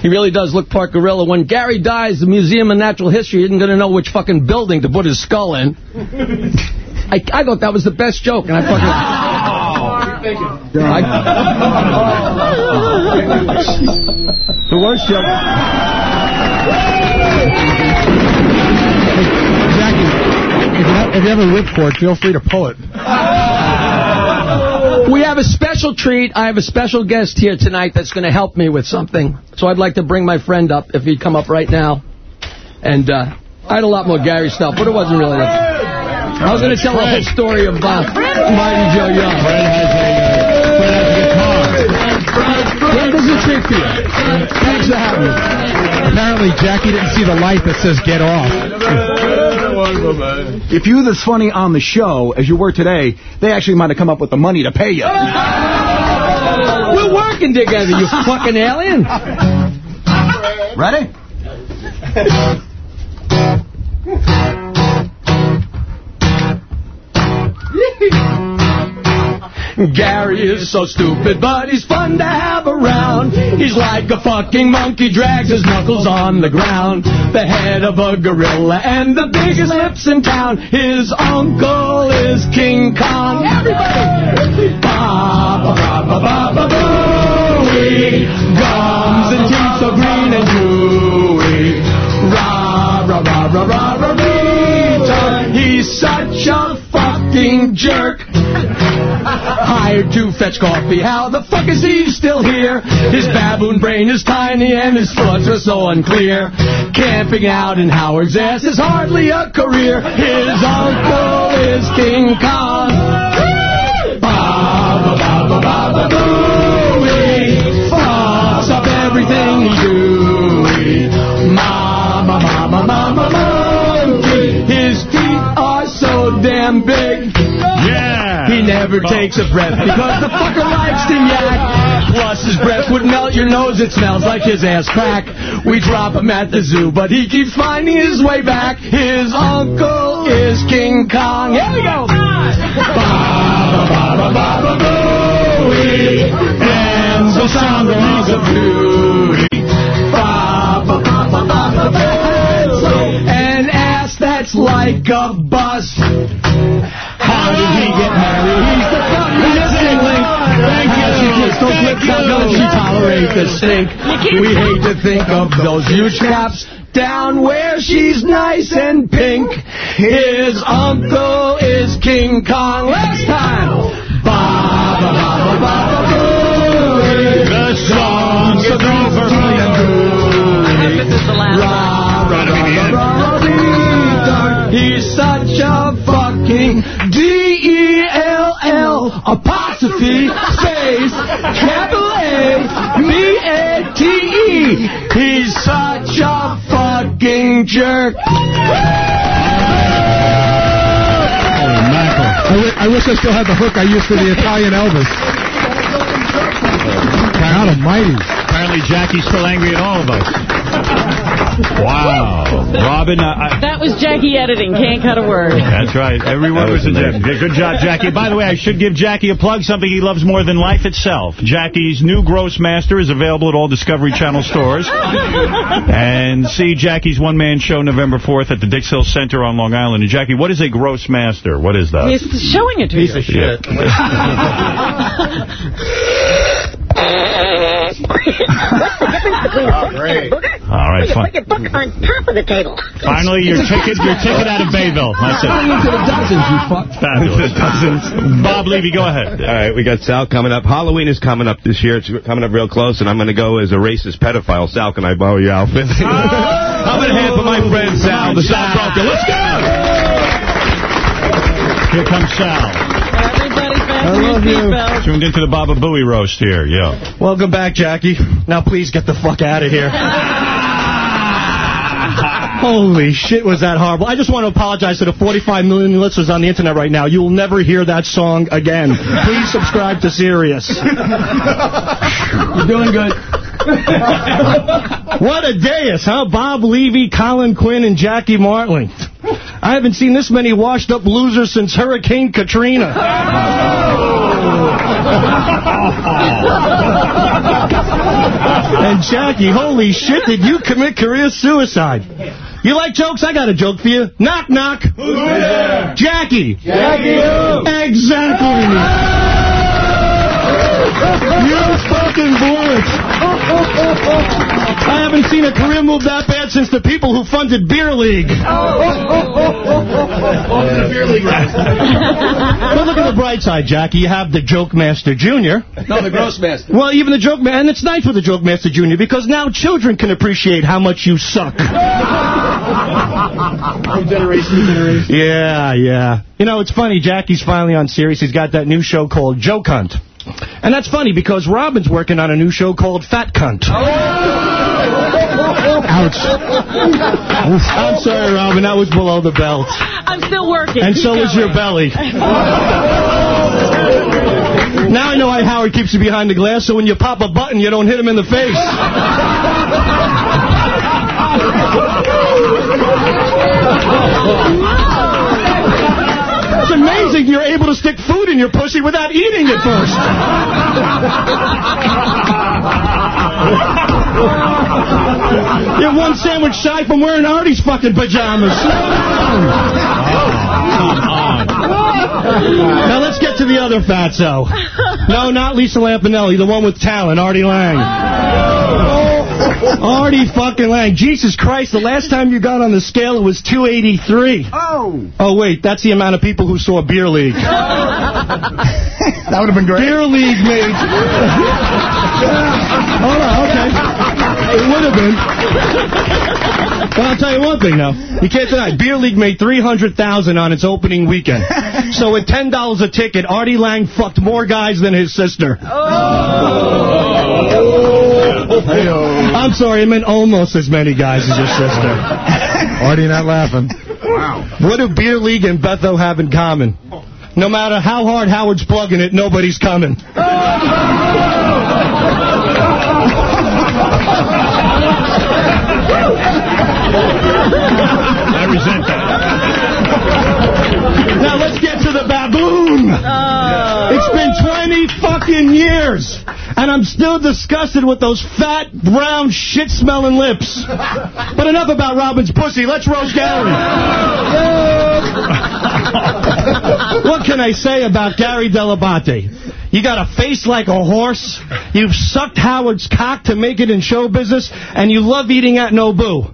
he really does look part gorilla. When Gary dies, the Museum of Natural History isn't going to know which fucking building to put his skull in. I, I thought that was the best joke, and I fucking... I, the worst joke... Jackie, if you, have, if you have a ripcord, feel free to pull it. We have a special treat. I have a special guest here tonight that's going to help me with something. So I'd like to bring my friend up, if he'd come up right now. And uh, I had a lot more Gary stuff, but it wasn't really that. I was going to tell a whole story of uh, Mighty Joe Young. Fred has a, uh, Fred has a guitar. Fred, this is a treat for you. Thanks for having me. Apparently, Jackie didn't see the light that says get off. If you were this funny on the show as you were today, they actually might have come up with the money to pay you. We're working together, you fucking alien. Ready? Gary is so stupid, but he's fun to have around. He's like a fucking monkey, drags his knuckles on the ground. The head of a gorilla and the biggest lips in town. His uncle is King Kong. Everybody! Gums and teeth so green and. Rah, rah, rah, rah, rah, rah, retard. He's such a fucking jerk. Hired to fetch coffee. How the fuck is he still here? His baboon brain is tiny and his thoughts are so unclear. Camping out in Howard's ass is hardly a career. His uncle is King Kong. Ba, ba, ba, ba, ba, ba, booey. Fucks up everything he do. Ma, ma, ma, ma, ma, ma, monkey. His feet are so damn big. Never takes a breath because the fucker likes to yak. Plus his breath would melt your nose. It smells like his ass crack. We drop him at the zoo, but he keeps finding his way back. His uncle is King Kong. Here we go. Booey. And the sound of a beauty. Ba, ba, ba, ba, ba, ba, ba. An ass that's like a bus. How did he get married? He's the fucking missing link. Thank you. She just don't flop. She tolerate the stink? We hate to think of those huge caps down where she's nice and pink. His uncle is King Kong. Last time. Ba, ba, ba, ba, ba, ba, booey. The songs of Beaverly and Gooey. Rah, rah, rah, rah, rah, rah, He's such a fucking D-E-L-L apostrophe space capital A-B-A-T-E. He's such a fucking jerk. Oh, I, I wish I still had the hook I used for the Italian Elvis. God almighty. Apparently Jackie's still angry at all of us. Wow. Robin, I, I, That was Jackie editing. Can't cut a word. That's right. Everyone That was, was a amazing. Good job, Jackie. By the way, I should give Jackie a plug, something he loves more than life itself. Jackie's new Gross Master is available at all Discovery Channel stores. and see Jackie's one-man show November 4th at the Dix Hill Center on Long Island. And Jackie, what is a Gross Master? What is that? He's showing it to Piece you. of shit. Oh, All right, fine. Put your book on top of the table. Finally, your ticket, your ticket out of Bayville. That's it. Into the dozens, you fuck. Fabulous. Bob Levy, go ahead. All right, we got Sal coming up. Halloween is coming up this year. It's coming up real close, and I'm going to go as a racist pedophile. Sal, can I borrow your outfit? I'm going to hand for my friend Sal, the Sal Broker. Let's go! Here comes Sal. Everybody fasten your love you. seatbelts. Tuned into the Baba Booey roast here, yeah. Welcome back, Jackie. Now please get the fuck out of here. Holy shit, was that horrible. I just want to apologize to the 45 million listeners on the internet right now. You will never hear that song again. Please subscribe to Sirius. You're doing good. what a dais, huh? Bob Levy, Colin Quinn, and Jackie Martling. I haven't seen this many washed-up losers since Hurricane Katrina. and Jackie, holy shit, did you commit career suicide? You like jokes? I got a joke for you. Knock, knock. Who's there? Jackie. Jackie who? Exactly. Ah! You fucking bullets. I haven't seen a career move that bad since the people who funded Beer League. but look at the bright side, Jackie. You have the Joke Master Jr. No, the Gross Master. Well, even the Joke Man, and it's nice with the Joke Master Jr. because now children can appreciate how much you suck. generation to generation. Yeah, yeah. You know, it's funny. Jackie's finally on Sirius. He's got that new show called Joke Hunt. And that's funny because Robin's working on a new show called Fat Cunt. Oh, Ouch. I'm sorry, Robin. That was below the belt. I'm still working. And Keep so is your belly. Now I know why Howard keeps you behind the glass, so when you pop a button, you don't hit him in the face. It's amazing you're able to stick food in your pussy without eating it first. You're one sandwich shy from wearing Artie's fucking pajamas. Now let's get to the other fatso. No, not Lisa Lampanelli, the one with talent, Artie Lange. Artie fucking Lange. Jesus Christ, the last time you got on the scale, it was 283. Oh. Oh, wait, that's the amount of people who saw Beer League. that would have been great. Beer League made... Hold on, okay. It would have been. Well, I'll tell you one thing, though. You can't deny. Beer League made 300,000 on its opening weekend. So at $10 a ticket, Artie Lange fucked more guys than his sister. Oh. I'm sorry, I meant almost as many guys as your sister. Artie not laughing. Wow. What do Beer League and Betho have in common? No matter how hard Howard's plugging it, nobody's coming. I resent that. Now let's get to the baboon. Oh. It's been 20 fucking years, and I'm still disgusted with those fat, brown, shit-smelling lips. But enough about Robin's pussy. Let's roast Gary. what can I say about Gary Dell'Abate? You got a face like a horse. You've sucked Howard's cock to make it in show business, and you love eating at Nobu.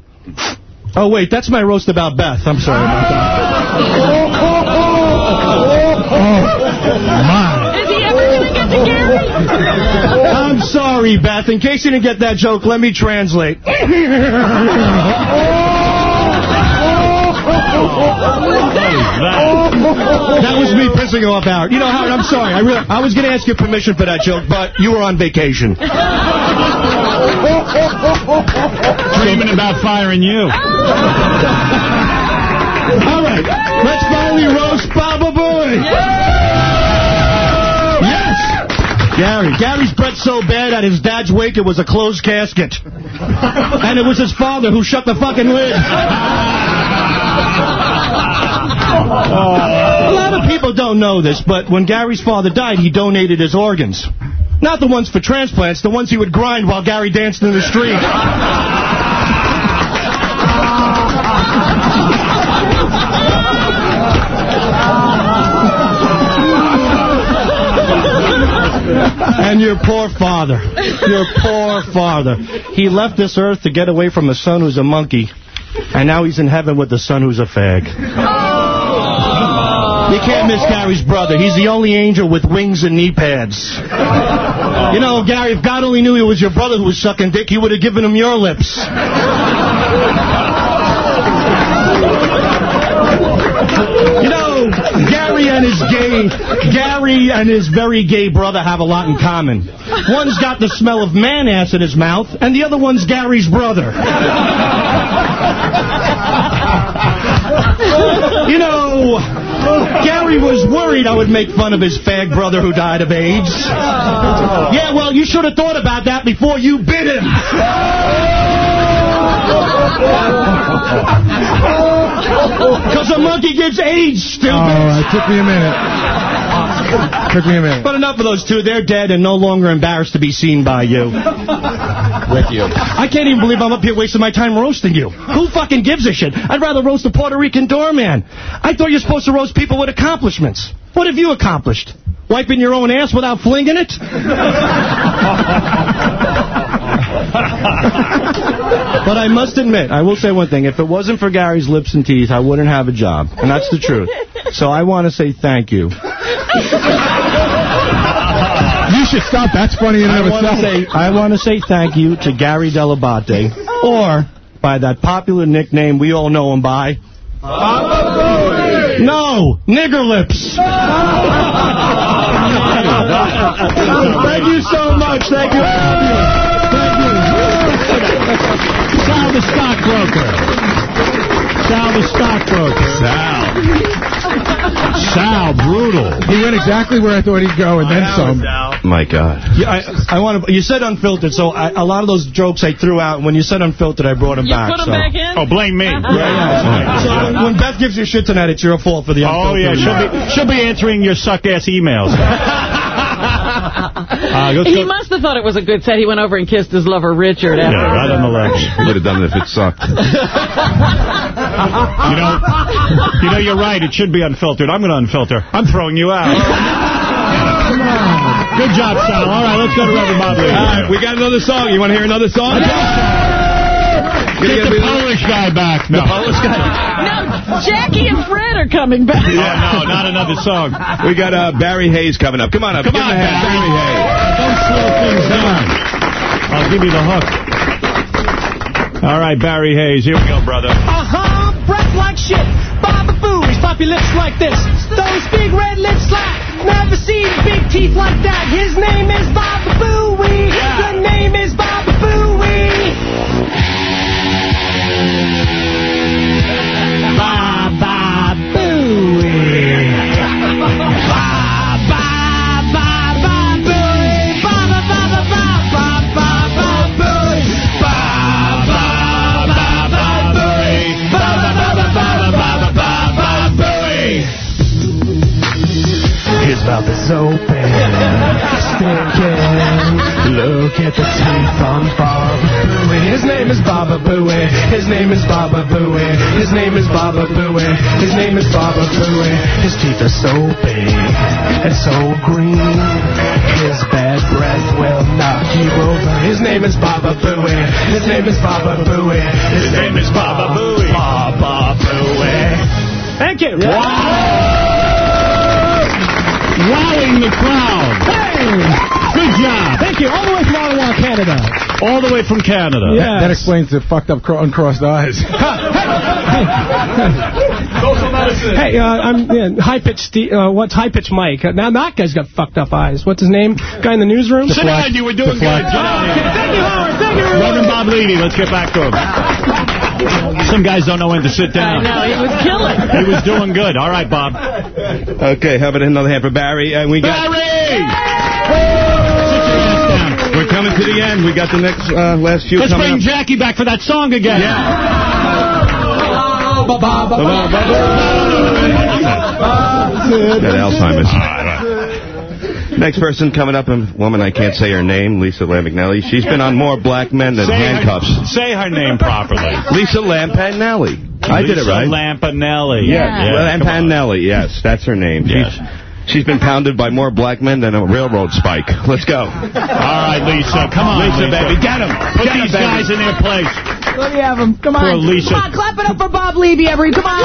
Oh, wait, that's my roast about Beth. I'm sorry about that. Oh, Is he I'm sorry, Beth. In case you didn't get that joke, let me translate. That was me pissing off Howard. You know, Howard, I'm sorry. I, really, I was going to ask your permission for that joke, but you were on vacation. Dreaming about firing you. All right, let's finally roast Baba Boy. Yes! Gary. Gary's breath so bad at his dad's wake it was a closed casket. And it was his father who shut the fucking lid. A lot of people don't know this, but when Gary's father died, he donated his organs. Not the ones for transplants, the ones he would grind while Gary danced in the street. And your poor father. Your poor father. He left this earth to get away from a son who's a monkey. And now he's in heaven with the son who's a fag. Oh. You can't miss Gary's brother. He's the only angel with wings and knee pads. You know, Gary, if God only knew it was your brother who was sucking dick, he would have given him your lips. You know, Gary and his gay, Gary and his very gay brother have a lot in common. One's got the smell of man ass in his mouth, and the other one's Gary's brother. You know, Gary was worried I would make fun of his fag brother who died of AIDS. Yeah, well, you should have thought about that before you bit him. Because a monkey gets AIDS, stupid. Oh, it took me a minute. Took me a minute. But enough of those two. They're dead and no longer embarrassed to be seen by you. With you. I can't even believe I'm up here wasting my time roasting you. Who fucking gives a shit? I'd rather roast a Puerto Rican doorman. I thought you're supposed to roast people with accomplishments. What have you accomplished? Wiping your own ass without flinging it? But I must admit, I will say one thing. If it wasn't for Gary's lips and teeth, I wouldn't have a job. And that's the truth. So I want to say thank you. You should stop. That's funny in and I of want to itself. say I want to say thank you to Gary Dell'Abate, or by that popular nickname we all know him by. No, nigger lips. Thank you so much. Thank you. Sal the stockbroker. Sal the stockbroker. Sal. Sal, brutal. He went exactly where I thought he'd go, and then some. My God. Yeah, I, I want to. You said unfiltered, so I, a lot of those jokes I threw out. When you said unfiltered, I brought them You back. put 'em so. back in? Oh, blame me. Uh-huh. Yeah, yeah. So when, when Beth gives you shit tonight, it's your fault for the Oh, yeah, she'll be, she'll be answering your suck-ass emails. Uh, let's He go- must have thought it was a good set. He went over and kissed his lover, Richard. Yeah, After right on the legs. Would have done it if it sucked. You know, you know, you're right. It should be unfiltered. I'm going to unfilter. I'm throwing you out. Good job, Sal. All right, let's go to Reverend Bob Lee. All right, we got another song. You want to hear another song? Get the Polish guy back. No. The Polish guy? No, Jackie and Fred are coming back. Yeah, no, not another song. We got uh, Barry Hayes coming up. Come on up. Come Give on, him. Barry. Barry Hayes. Don't slow things down. I'll give you the hook. All right, Barry Hayes. Here we go, brother. Uh-huh, breath like shit. Baba Booey, flop your lips like this. Those big red lips slap. Never seen big teeth like that. His name is Baba Booey. The name is Baba Booey. His mouth is open, stinking. Look at the teeth on Baba Booey. His name is Baba Booey. His name is Baba Booey. His name is Baba Booey. His name is Baba Booey. His teeth are so big and so green. His bad breath will knock you over. His name is Baba Booey. His name is Baba Booey. His name is Baba Booey. Baba Booey. Thank you. Wow. Wowing the crowd. Good job. Thank you. All the way from Ottawa, Canada. All the way from Canada. Yeah. That explains the fucked up uncrossed eyes. Hey, uh, I'm yeah, high pitched. Ste uh, what's high pitched Mike? Uh, now that guy's got fucked up eyes. What's his name? Guy in the newsroom. Sit down, you were doing good. Sit down. Thank you, Howard. Thank you. Reverend Bob Levy, let's get back to him. Some guys don't know when to sit down. I know, he was killing. He was doing good. All right, Bob. Okay, how about another hand for Barry? And we got. Barry! We're coming to the end. We got the next uh, last few Let's coming bring up. Jackie back for that song again. Yeah. Got Alzheimer's. Next person coming up, a woman I can't say her name, Lisa Lampanelli. She's been on more black men than Say her- handcuffs. say her name properly. Lisa Lampanelli. I did it Lisa right. Lampanelli. Yeah, come on. Lampanelli. Yes, that's her name. Yes. She's, she's been pounded by more black men than a railroad spike. Let's go. All right, Lisa. Come on, Lisa, baby. Get 'em. Put Get 'em, these baby. guys in their place. Let me have them. Come Poor on. Lisa. Come on, clap it up for Bob Levy, every. Come on.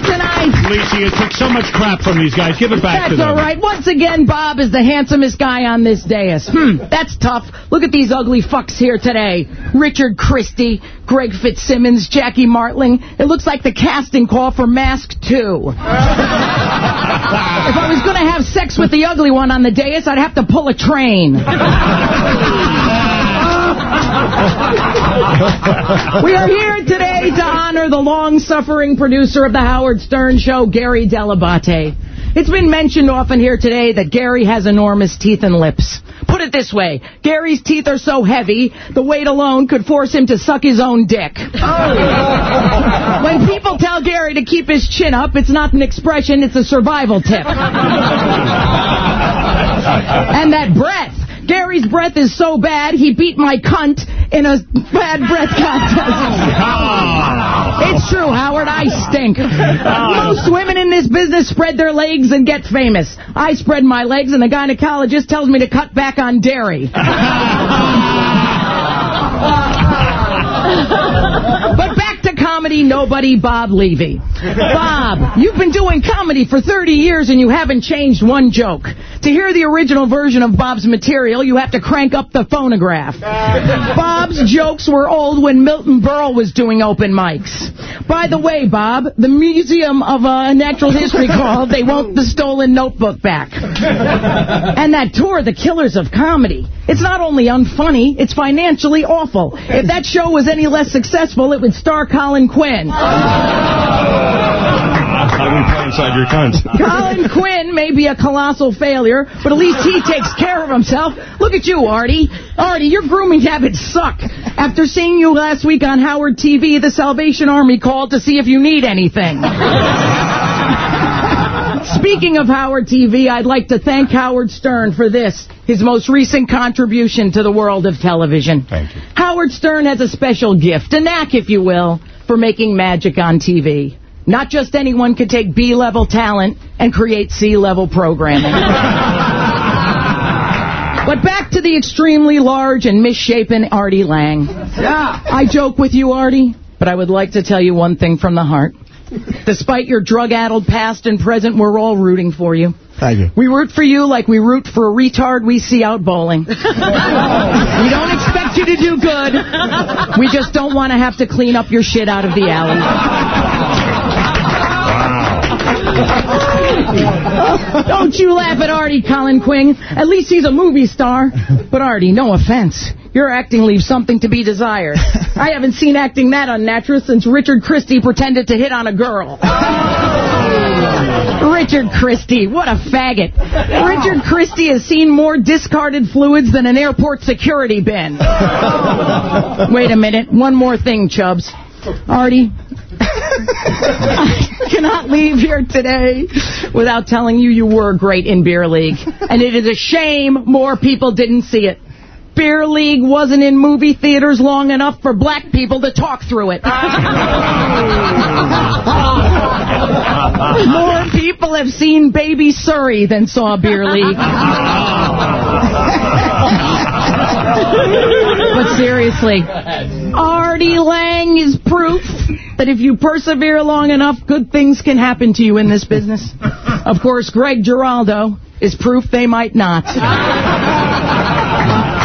Good job tonight. Lisa, you took so much crap from these guys. Give it back to That's all right. Once again, Bob is the handsomest guy on this dais. Hmm, that's tough. Look at these ugly fucks here today. Richard Christy, Greg Fitzsimmons, Jackie Martling. It looks like the casting call for Mask 2. if I was going to have sex with the ugly one on the dais, I'd have to pull a train. we are here today to honor the long-suffering producer of the Howard Stern Show, Gary Dell'Abate. It's been mentioned often here today that Gary has enormous teeth and lips. Put it this way, Gary's teeth are so heavy, the weight alone could force him to suck his own dick. Oh. when people tell Gary to keep his chin up, it's not an expression, it's a survival tip. and that breath. Gary's breath is so bad, he beat my cunt in a bad breath contest. It's true, Howard, I stink. Uh, Most women in this business spread their legs and get famous. I spread my legs and the gynecologist tells me to cut back on dairy. But back comedy, nobody Bob Levy. Bob, you've been doing comedy for 30 years and you haven't changed one joke. To hear the original version of Bob's material, you have to crank up the phonograph. Bob's jokes were old when Milton Berle was doing open mics. By the way, Bob, the Museum of uh, Natural History called They Want the Stolen Notebook Back. And that tour, The Killers of Comedy, it's not only unfunny, it's financially awful. If that show was any less successful, it would star Colin Quinn. We playing inside your cunt. Colin Quinn may be a colossal failure, but at least he takes care of himself. Look at you, Artie. Artie, your grooming habits suck. After seeing you last week on Howard TV, the Salvation Army called to see if you need anything. Speaking of Howard TV, I'd like to thank Howard Stern for this, his most recent contribution to the world of television. Thank you. Howard Stern has a special gift, a knack, if you will, for making magic on TV. Not just anyone could take B-level talent and create C-level programming. But back to the extremely large and misshapen Artie Lange. Yeah. I joke with you, Artie, but I would like to tell you one thing from the heart. Despite your drug-addled past and present, we're all rooting for you. Thank you. We root for you like we root for a retard we see out bowling. we don't expect you to do good. We just don't want to have to clean up your shit out of the alley. Don't you laugh at Artie, Colin Quinn. At least he's a movie star. But Artie, no offense. Your acting leaves something to be desired. I haven't seen acting that unnatural since Richard Christy pretended to hit on a girl. Oh. Richard Christy, what a faggot. Richard Christy has seen more discarded fluids than an airport security bin. Wait a minute. One more thing, Chubbs. Artie, I cannot leave here today without telling you you were great in Beer League. And it is a shame more people didn't see it. Beer League wasn't in movie theaters long enough for black people to talk through it. More people have seen Baby Surrey than saw Beer League. but seriously, Artie Lange is proof that if you persevere long enough, good things can happen to you in this business. Of course, Greg Giraldo is proof they might not.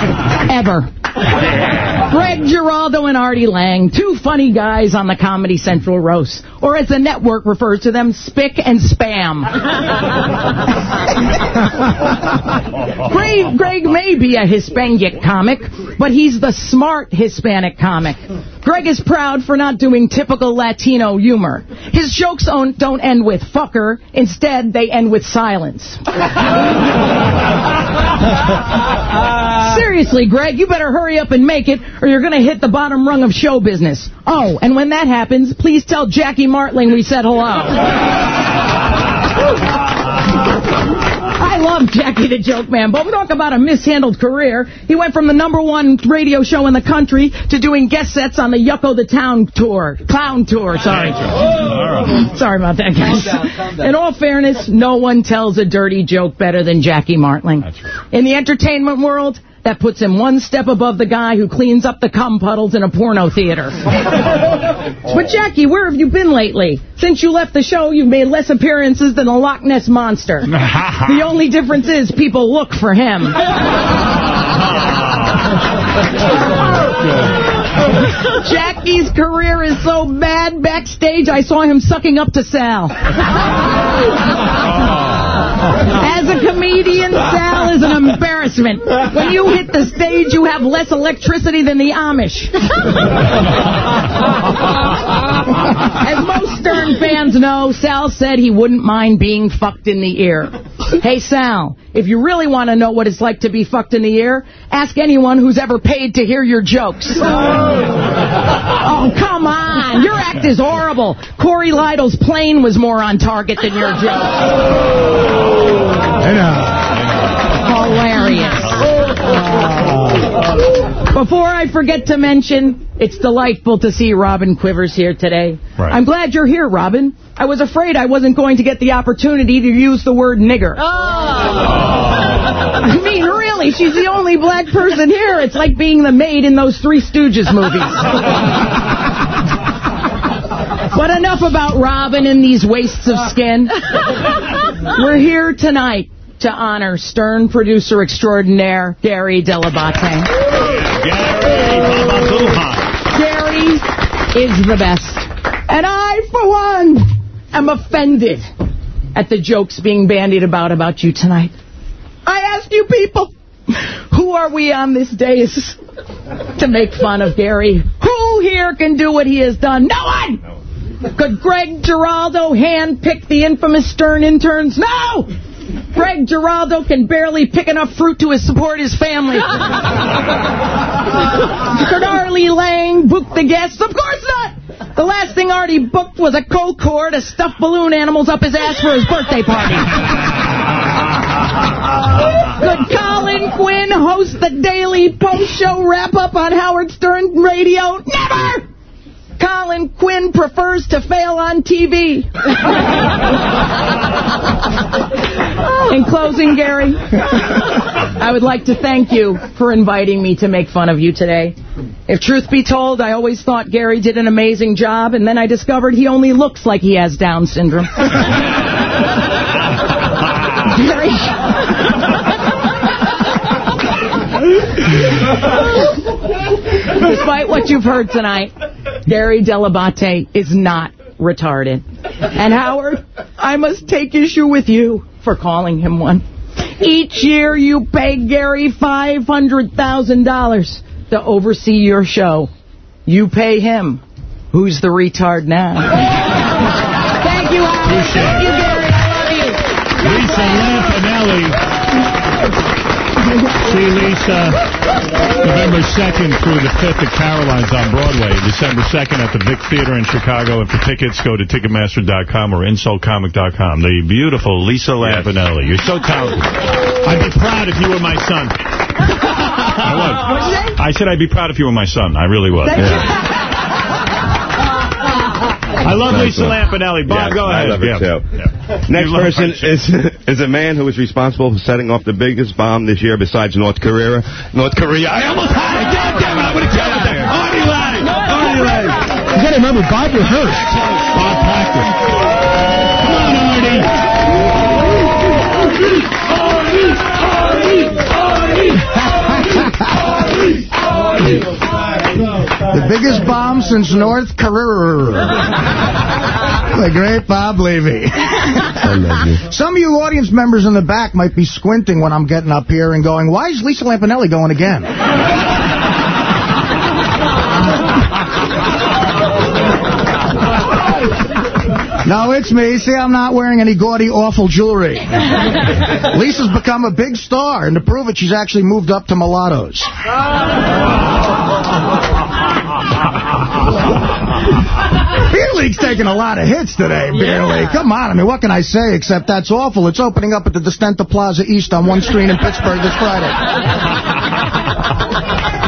Ever. Greg Giraldo and Artie Lange, two funny guys on the Comedy Central roast, or as the network refers to them, spick and spam. Greg, Greg may be a Hispanic comic, but he's the smart Hispanic comic. Greg is proud for not doing typical Latino humor. His jokes don't don't end with fucker. Instead, they end with silence. Seriously, Greg, you better hurry up and make it, or you're going to hit the bottom rung of show business. Oh, and when that happens, please tell Jackie Martling we said hello. I love Jackie the Joke Man, but we talk about a mishandled career. He went from the number one radio show in the country to doing guest sets on the Yucko the Town tour. Clown tour, sorry. Sorry about that, guys. In all fairness, no one tells a dirty joke better than Jackie Martling. In the entertainment world, that puts him one step above the guy who cleans up the cum puddles in a porno theater. but Jackie, where have you been lately? Since you left the show, you've made less appearances than a Loch Ness monster. the only difference is people look for him. Jackie's career is so bad backstage, I saw him sucking up to Sal. As a comedian, Sal is an embarrassment. When you hit the stage, you have less electricity than the Amish. As most Stern fans know, Sal said he wouldn't mind being fucked in the ear. Hey, Sal, if you really want to know what it's like to be fucked in the ear, ask anyone who's ever paid to hear your jokes. Oh, oh, come on. Your act is horrible. Cory Lidle's plane was more on target than your joke. Hilarious. Before I forget to mention, it's delightful to see Robin Quivers here today. Right. I'm glad you're here, Robin. I was afraid I wasn't going to get the opportunity to use the word nigger. Oh! I mean, really, she's the only black person here. It's like being the maid in those Three Stooges movies. But enough about Robin and these wastes of skin. We're here tonight to honor Stern producer extraordinaire Gary Dell'Abate. Gary is the best. And I, for one, am offended at the jokes being bandied about about you tonight. I asked you people, who are we on this dais to make fun of Gary? Who here can do what he has done? No one! Could Greg Giraldo hand-pick the infamous Stern interns? No! Greg Giraldo can barely pick enough fruit to support his family. Could Artie Lange book the guests? Of course not! The last thing Artie booked was a Colcord to stuff balloon animals up his ass for his birthday party. Could Colin Quinn host the daily post-show wrap-up on Howard Stern Radio? Never! Colin Quinn prefers to fail on TV. In closing, Gary, I would like to thank you for inviting me to make fun of you today. If truth be told, I always thought Gary did an amazing job, and then I discovered he only looks like he has Down syndrome. Gary... Despite what you've heard tonight, Gary Dell'Abate is not retarded. And Howard, I must take issue with you for calling him one. Each year you pay Gary $500,000 to oversee your show. You pay him. Who's the retard now? Thank you, Howard. Thank you, Gary. I love you. Lisa Lampanelli. See Lisa November 2nd through the 5th at Caroline's on Broadway. December 2nd at the Vic Theater in Chicago. And for tickets, go to Ticketmaster.com or InsultComic.com. The beautiful Lisa Lampanelli. You're so talented. I'd be proud if you were my son. I was. I said I'd be proud if you were my son. I really was. Yeah. I love Thanks, Lisa. Lampanelli. Bob, Yes, go I ahead. love her, Yeah. too. Yeah. Next person is is a man who was responsible for setting off the biggest bomb this year besides North Korea. North Korea. I almost had it. God damn it, I would have killed it there. Artie Lange. Artie Lange. You got to remember, Bob rehearsed. Bob practiced. Come on, Artie. The biggest bomb since North Korea. the great Bob Levy. I love you. Some of you audience members in the back might be squinting when I'm getting up here and going, why is Lisa Lampanelli going again? No, it's me. See, I'm not wearing any gaudy, awful jewelry. Lisa's become a big star, and to prove it, she's actually moved up to mulattoes. Beer League's taking a lot of hits today, Beer Yeah. League. Come on, I mean, what can I say except that's awful. It's opening up at the Destinta Plaza East on one screen in Pittsburgh this Friday.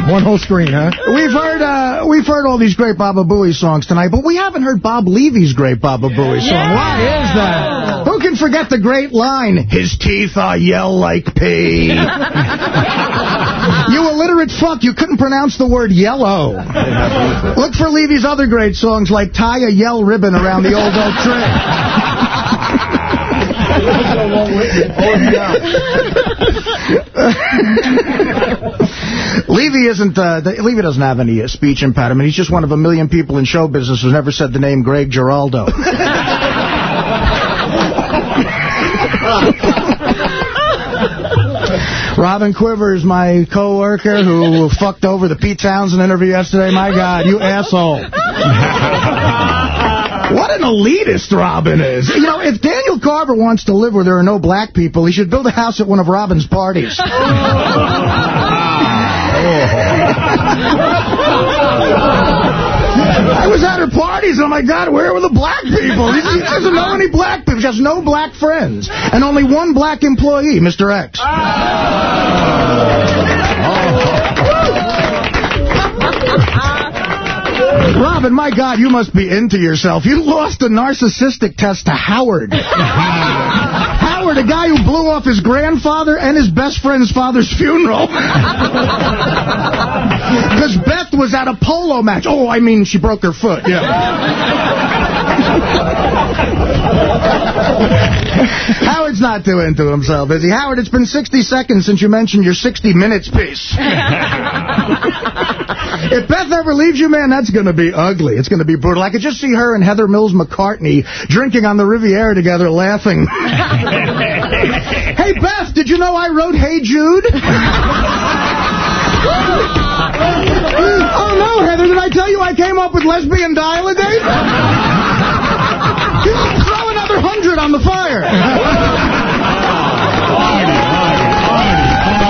One whole screen, huh? We've heard uh, we've heard all these great Baba Booey songs tonight, but we haven't heard Bob Levy's great Baba Booey song. Why is that? Who can forget the great line, his teeth are yell like pee? you illiterate fuck, you couldn't pronounce the word yellow. Look for Levy's other great songs like Tie a Yell Ribbon Around the Old Oak Tree. Levy isn't. Uh, the, Levy doesn't have any uh, speech impediment. He's just one of a million people in show business who's never said the name Greg Giraldo. Robin Quivers, my coworker who fucked over the Pete Townshend interview yesterday. My God, you asshole. What an elitist Robin is. You know, if Daniel Carver wants to live where there are no black people, he should build a house at one of Robin's parties. I was at her parties, and I'm like, God, where were the black people? She she doesn't know any black people. She has no black friends. And only one black employee, Mr. X. Ah. Robin, my God, you must be into yourself. You lost a narcissistic test to Howard. A guy who blew off his grandfather and his best friend's father's funeral. Because Beth was at a polo match. Oh, I mean, she broke her foot, yeah. Howard's not too into himself, is he? Howard, it's been 60 seconds since you mentioned your 60 minutes piece. If Beth ever leaves you, man, that's going to be ugly. It's going to be brutal. I could just see her and Heather Mills McCartney drinking on the Riviera together, laughing. hey, Beth, did you know I wrote Hey Jude? oh, no, Heather, did I tell you I came up with lesbian dial-a-date? 100 on the fire.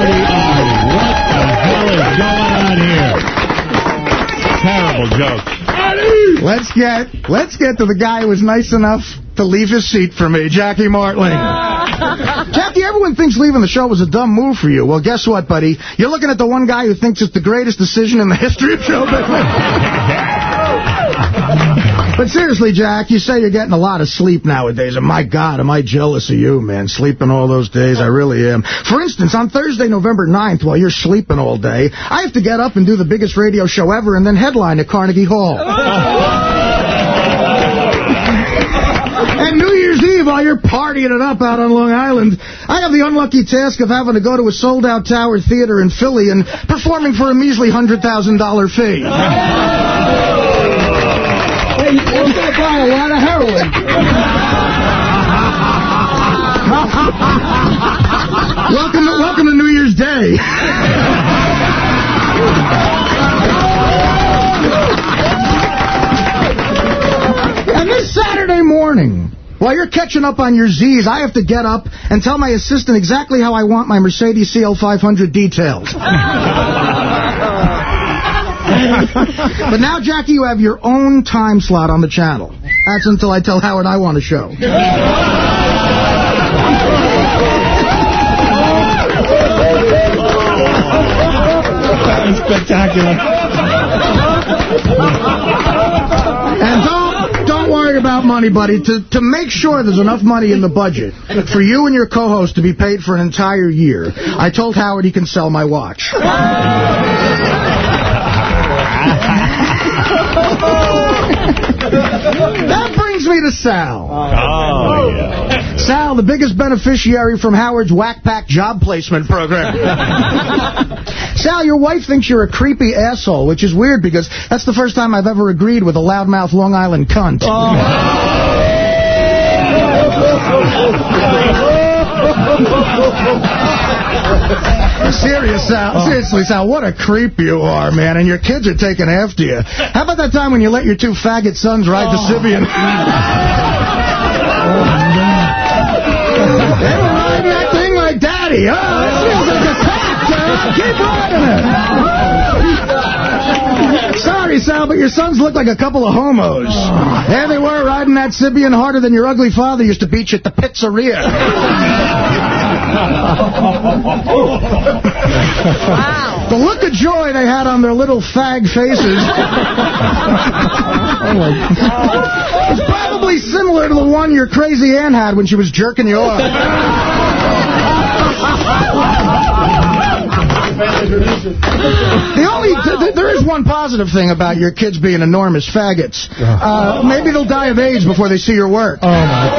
What the hell is going on here? Terrible joke. Let's get let's get to the guy who was nice enough to leave his seat for me, Jackie Martling. Jackie, everyone thinks leaving the show was a dumb move for you. Well, guess what, buddy? You're looking at the one guy who thinks it's the greatest decision in the history of show business. But seriously, Jack, you say you're getting a lot of sleep nowadays, and my God, am I jealous of you, man, sleeping all those days. I really am. For instance, on Thursday, November 9th, while you're sleeping all day, I have to get up and do the biggest radio show ever and then headline at Carnegie Hall. And New Year's Eve, while you're partying it up out on Long Island, I have the unlucky task of having to go to a sold-out Tower Theater in Philly and performing for a measly $100,000 fee. To buy a lot of heroin. welcome, to, welcome to New Year's Day. And this Saturday morning, while you're catching up on your Z's, I have to get up and tell my assistant exactly how I want my Mercedes CL500 detailed. But now, Jackie, you have your own time slot on the channel. That's until I tell Howard I want a show. that was Spectacular. And don't, don't worry about money, buddy. To, to make sure there's enough money in the budget for you and your co-host to be paid for an entire year, I told Howard he can sell my watch. that brings me to Sal. Oh, oh, yeah. Sal, the biggest beneficiary from Howard's Whack Pack job placement program. Sal, your wife thinks you're a creepy asshole, which is weird because that's the first time I've ever agreed with a loudmouth Long Island cunt. Oh. Serious, Sal. Oh. Seriously, Sal, what a creep you are, man. And your kids are taking after you. How about that time when you let your two faggot sons ride the oh. Sybian? they were riding that thing like daddy. Oh, this feels like a Sal. Keep riding it. Sorry, Sal, but your sons look like a couple of homos. Oh. There they were, riding that Sybian harder than your ugly father used to beat you at the pizzeria. wow. The look of joy they had on their little fag faces oh, was probably similar to the one your crazy aunt had when she was jerking you off. The only th th there is one positive thing about your kids being enormous faggots. Uh, maybe they'll die of AIDS before they see your work. Oh my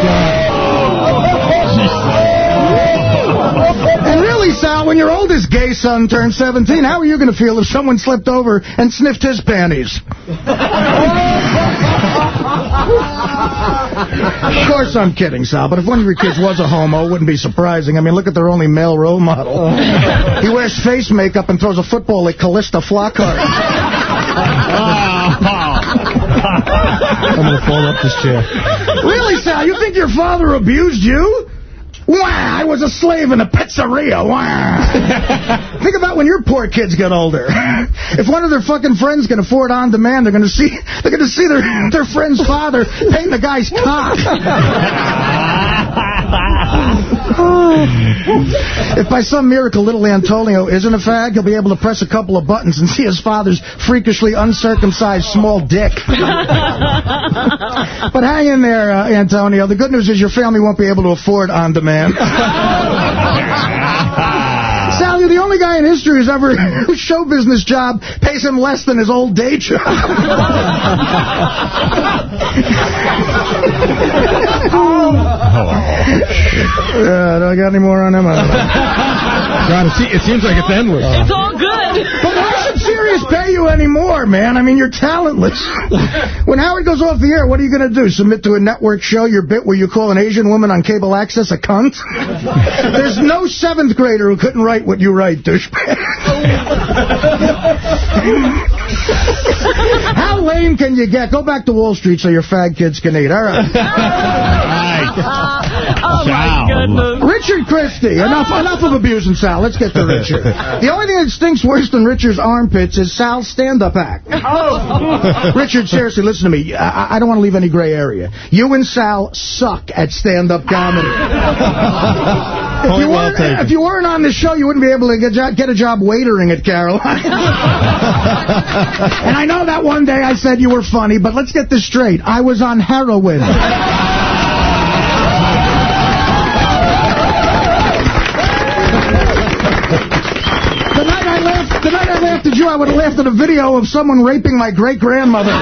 god. And really, Sal, when your oldest gay son turns 17, how are you going to feel if someone slipped over and sniffed his panties? of course I'm kidding, Sal, but if one of your kids was a homo, it wouldn't be surprising. I mean, look at their only male role model. He wears face makeup and throws a football at Calista Flockhart. I'm going to fall up this chair. Really, Sal? You think your father abused you? Wow, I was a slave in a pizzeria. Wow. Think about when your poor kids get older. If one of their fucking friends can afford on demand, they're going to see they're going to see their their friend's father paint the guy's cock. if by some miracle little Antonio isn't a fag, he'll be able to press a couple of buttons and see his father's freakishly uncircumcised small dick. but hang in there, uh, Antonio. The good news is your family won't be able to afford on demand. Sal, you're the only guy in history who's ever whose show business job pays him less than his old day job. Oh, yeah, do I got any more on him? God, it seems like it's endless. It's all good. But why should Sirius pay you anymore, man? I mean, you're talentless. When Howard goes off the air, what are you going to do? Submit to a network show your bit where you call an Asian woman on cable access a cunt? There's no seventh grader who couldn't write what you write, douchebag. How lame can you get? Go back to Wall Street so your fag kids can eat. All right. oh, my goodness. Rich Richard Christy. Enough, ah. enough of abusing Sal. Let's get to Richard. The only thing that stinks worse than Richard's armpits is Sal's stand-up act. Oh. Richard, seriously, listen to me. I, I don't want to leave any gray area. You and Sal suck at stand-up comedy. if, you well if you weren't on this show, you wouldn't be able to get, get a job waitering at Caroline. and I know that one day I said you were funny, but let's get this straight. I was on heroin. Laughed at you, I would have laughed at a video of someone raping my great grandmother.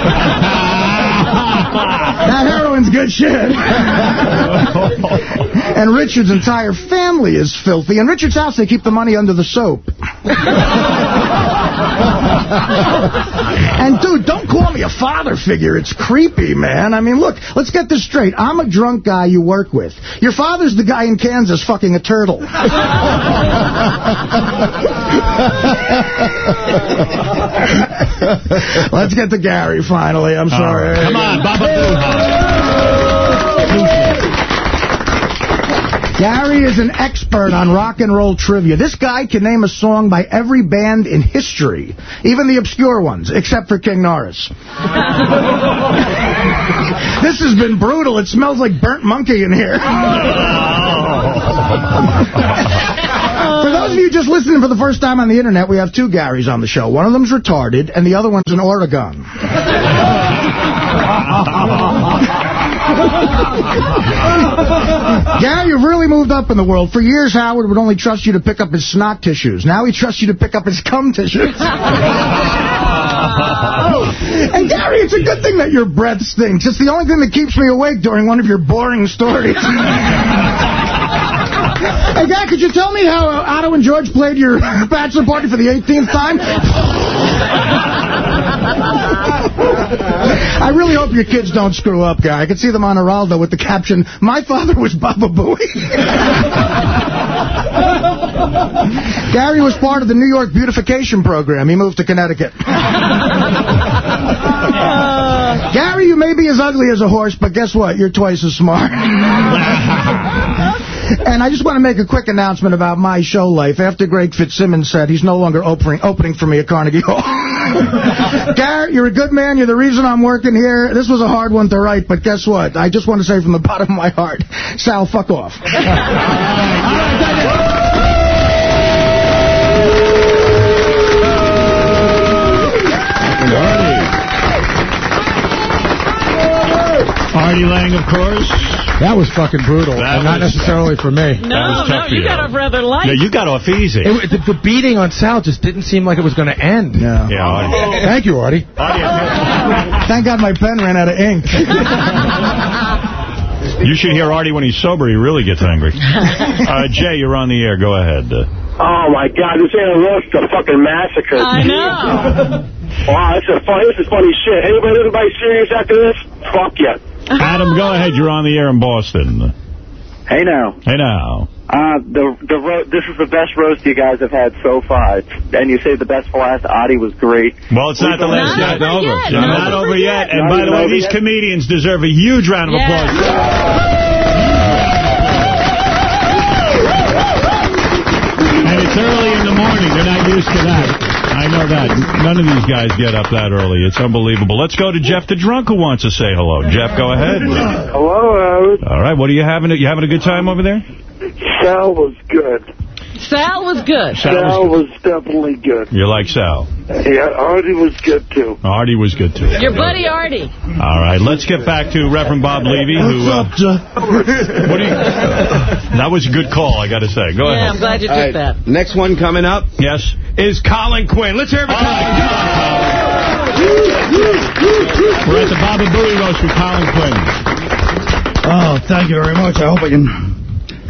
that heroin's good shit. and Richard's entire family is filthy. In Richard's house, they keep the money under the soap. and dude, don't call me a father figure. It's creepy, man. I mean, look, let's get this straight. I'm a drunk guy you work with. Your father's the guy in Kansas fucking a turtle. Let's get to Gary finally. I'm sorry. Come on, Baba Gary is an expert on rock and roll trivia. This guy can name a song by every band in history, even the obscure ones, except for King Norris. this has been brutal. It smells like burnt monkey in here. For those of you just listening for the first time on the internet, we have two Garys on the show. One of them's retarded, and the other one's an Oregon. Gary, you've really moved up in the world. For years, Howard would only trust you to pick up his snot tissues. Now he trusts you to pick up his cum tissues. and Gary, it's a good thing that your breath stinks. It's the only thing that keeps me awake during one of your boring stories. Hey, Guy, could you tell me how Otto and George played your bachelor party for the 18th time? I really hope your kids don't screw up, Guy. I can see them on Geraldo with the caption, My father was Baba Booey. Gary was part of the New York beautification program. He moved to Connecticut. Gary, you may be as ugly as a horse, but guess what? You're twice as smart. And I just want to make a quick announcement about my show life. After Greg Fitzsimmons said he's no longer opening, opening for me at Carnegie Hall. Garrett, you're a good man. You're the reason I'm working here. This was a hard one to write, but guess what? I just want to say from the bottom of my heart, Sal, fuck off. Artie Lange, of course. That was fucking brutal, That and not was- necessarily for me. That was tough for you. rather light. Yeah, you got off easy. It, the, the beating on Sal just didn't seem like it was going to end. Yeah. Yeah, Artie. Thank you, Artie. Thank God my pen ran out of ink. You should hear Artie when he's sober. He really gets angry. Uh, Jay, you're on the air. Go ahead. Uh, Oh my God, this ain't a roast, a fucking massacre. I know. Wow, this is funny. This is funny shit. Anybody, anybody serious after this? Fuck yeah. Adam, go ahead. You're on the air in Boston. Hey now, Hey, now. uh, the the ro this is the best roast you guys have had so far. It's, and you say the best for last. Adi was great. Well, it's not the last Not yet. over It's yet. not, Not over over yet. yet. And Not by the way, these yet. comedians deserve a huge round of applause. And it's early in the morning. They're not used to that. I know that. None of these guys get up that early. It's unbelievable. Let's go to Jeff the Drunk who wants to say hello. Jeff, go ahead. Hello, Howard. All right. What are you having? You having a good time over there? Sal was good. Sal was good. Sal was definitely good. You like Sal? Yeah, Artie was good too. Artie was good, too. Your buddy Artie. All right, let's get back to Reverend Bob Levy, who... Uh, what do you... That was a good call, I got to say. Go Yeah, ahead. Yeah, I'm glad you took that. Next one coming up Yes. is Colin Quinn. Let's hear it for We're at the Baba Booey Roast with Colin Quinn. Oh, thank you very much. I hope I can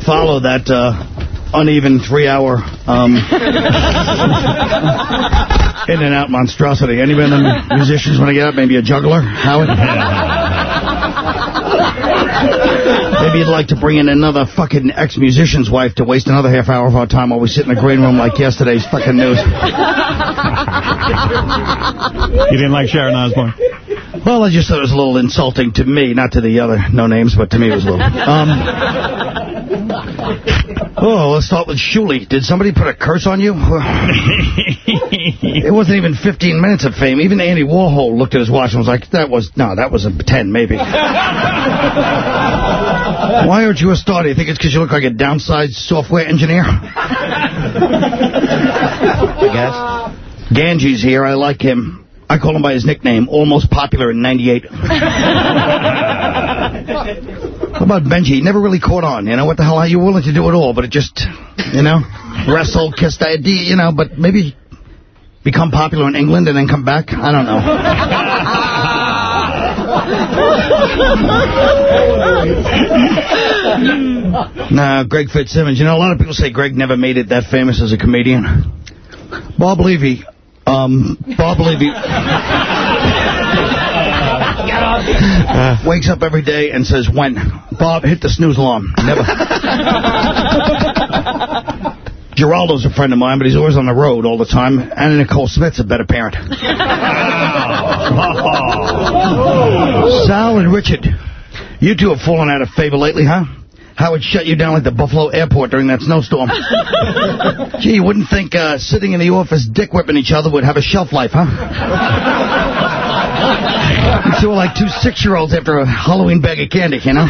follow that uh, uneven three-hour um, in and out monstrosity. Any of the musicians want to get up? Maybe a juggler, Howard? Maybe you'd like to bring in another fucking ex-musician's wife to waste another half hour of our time while we sit in the green room like yesterday's fucking news. You didn't like Sharon Osbourne? Well, I just thought it was a little insulting to me, not to the other no names, but to me it was a little. Um, Oh, let's start with Shuli. Did somebody put a curse on you? it wasn't even 15 minutes of fame. Even Andy Warhol looked at his watch and was like, that was, no, that was a 10 maybe. Why aren't you a star? Do you think it's because you look like a downsized software engineer? I guess. Ganji's here. I like him. I call him by his nickname, almost popular in 98. How about Benji? He never really caught on. You know, what the hell? Are you willing to do it all? But it just, you know, wrestle, kiss the idea, you know, but maybe become popular in England and then come back? I don't know. nah, Greg Fitzsimmons. You know, a lot of people say Greg never made it that famous as a comedian. Bob Levy. Um, Bob Levy wakes up every day and says, when? Bob, hit the snooze alarm. Never. Geraldo's a friend of mine, but he's always on the road all the time. Anna Nicole Smith's a better parent. Sal and Richard, you two have fallen out of favor lately, huh? Howard shut you down like the Buffalo airport during that snowstorm. Gee, you wouldn't think uh, sitting in the office dick whipping each other would have a shelf life, huh? You two are like two six-year-olds after a Halloween bag of candy, you know?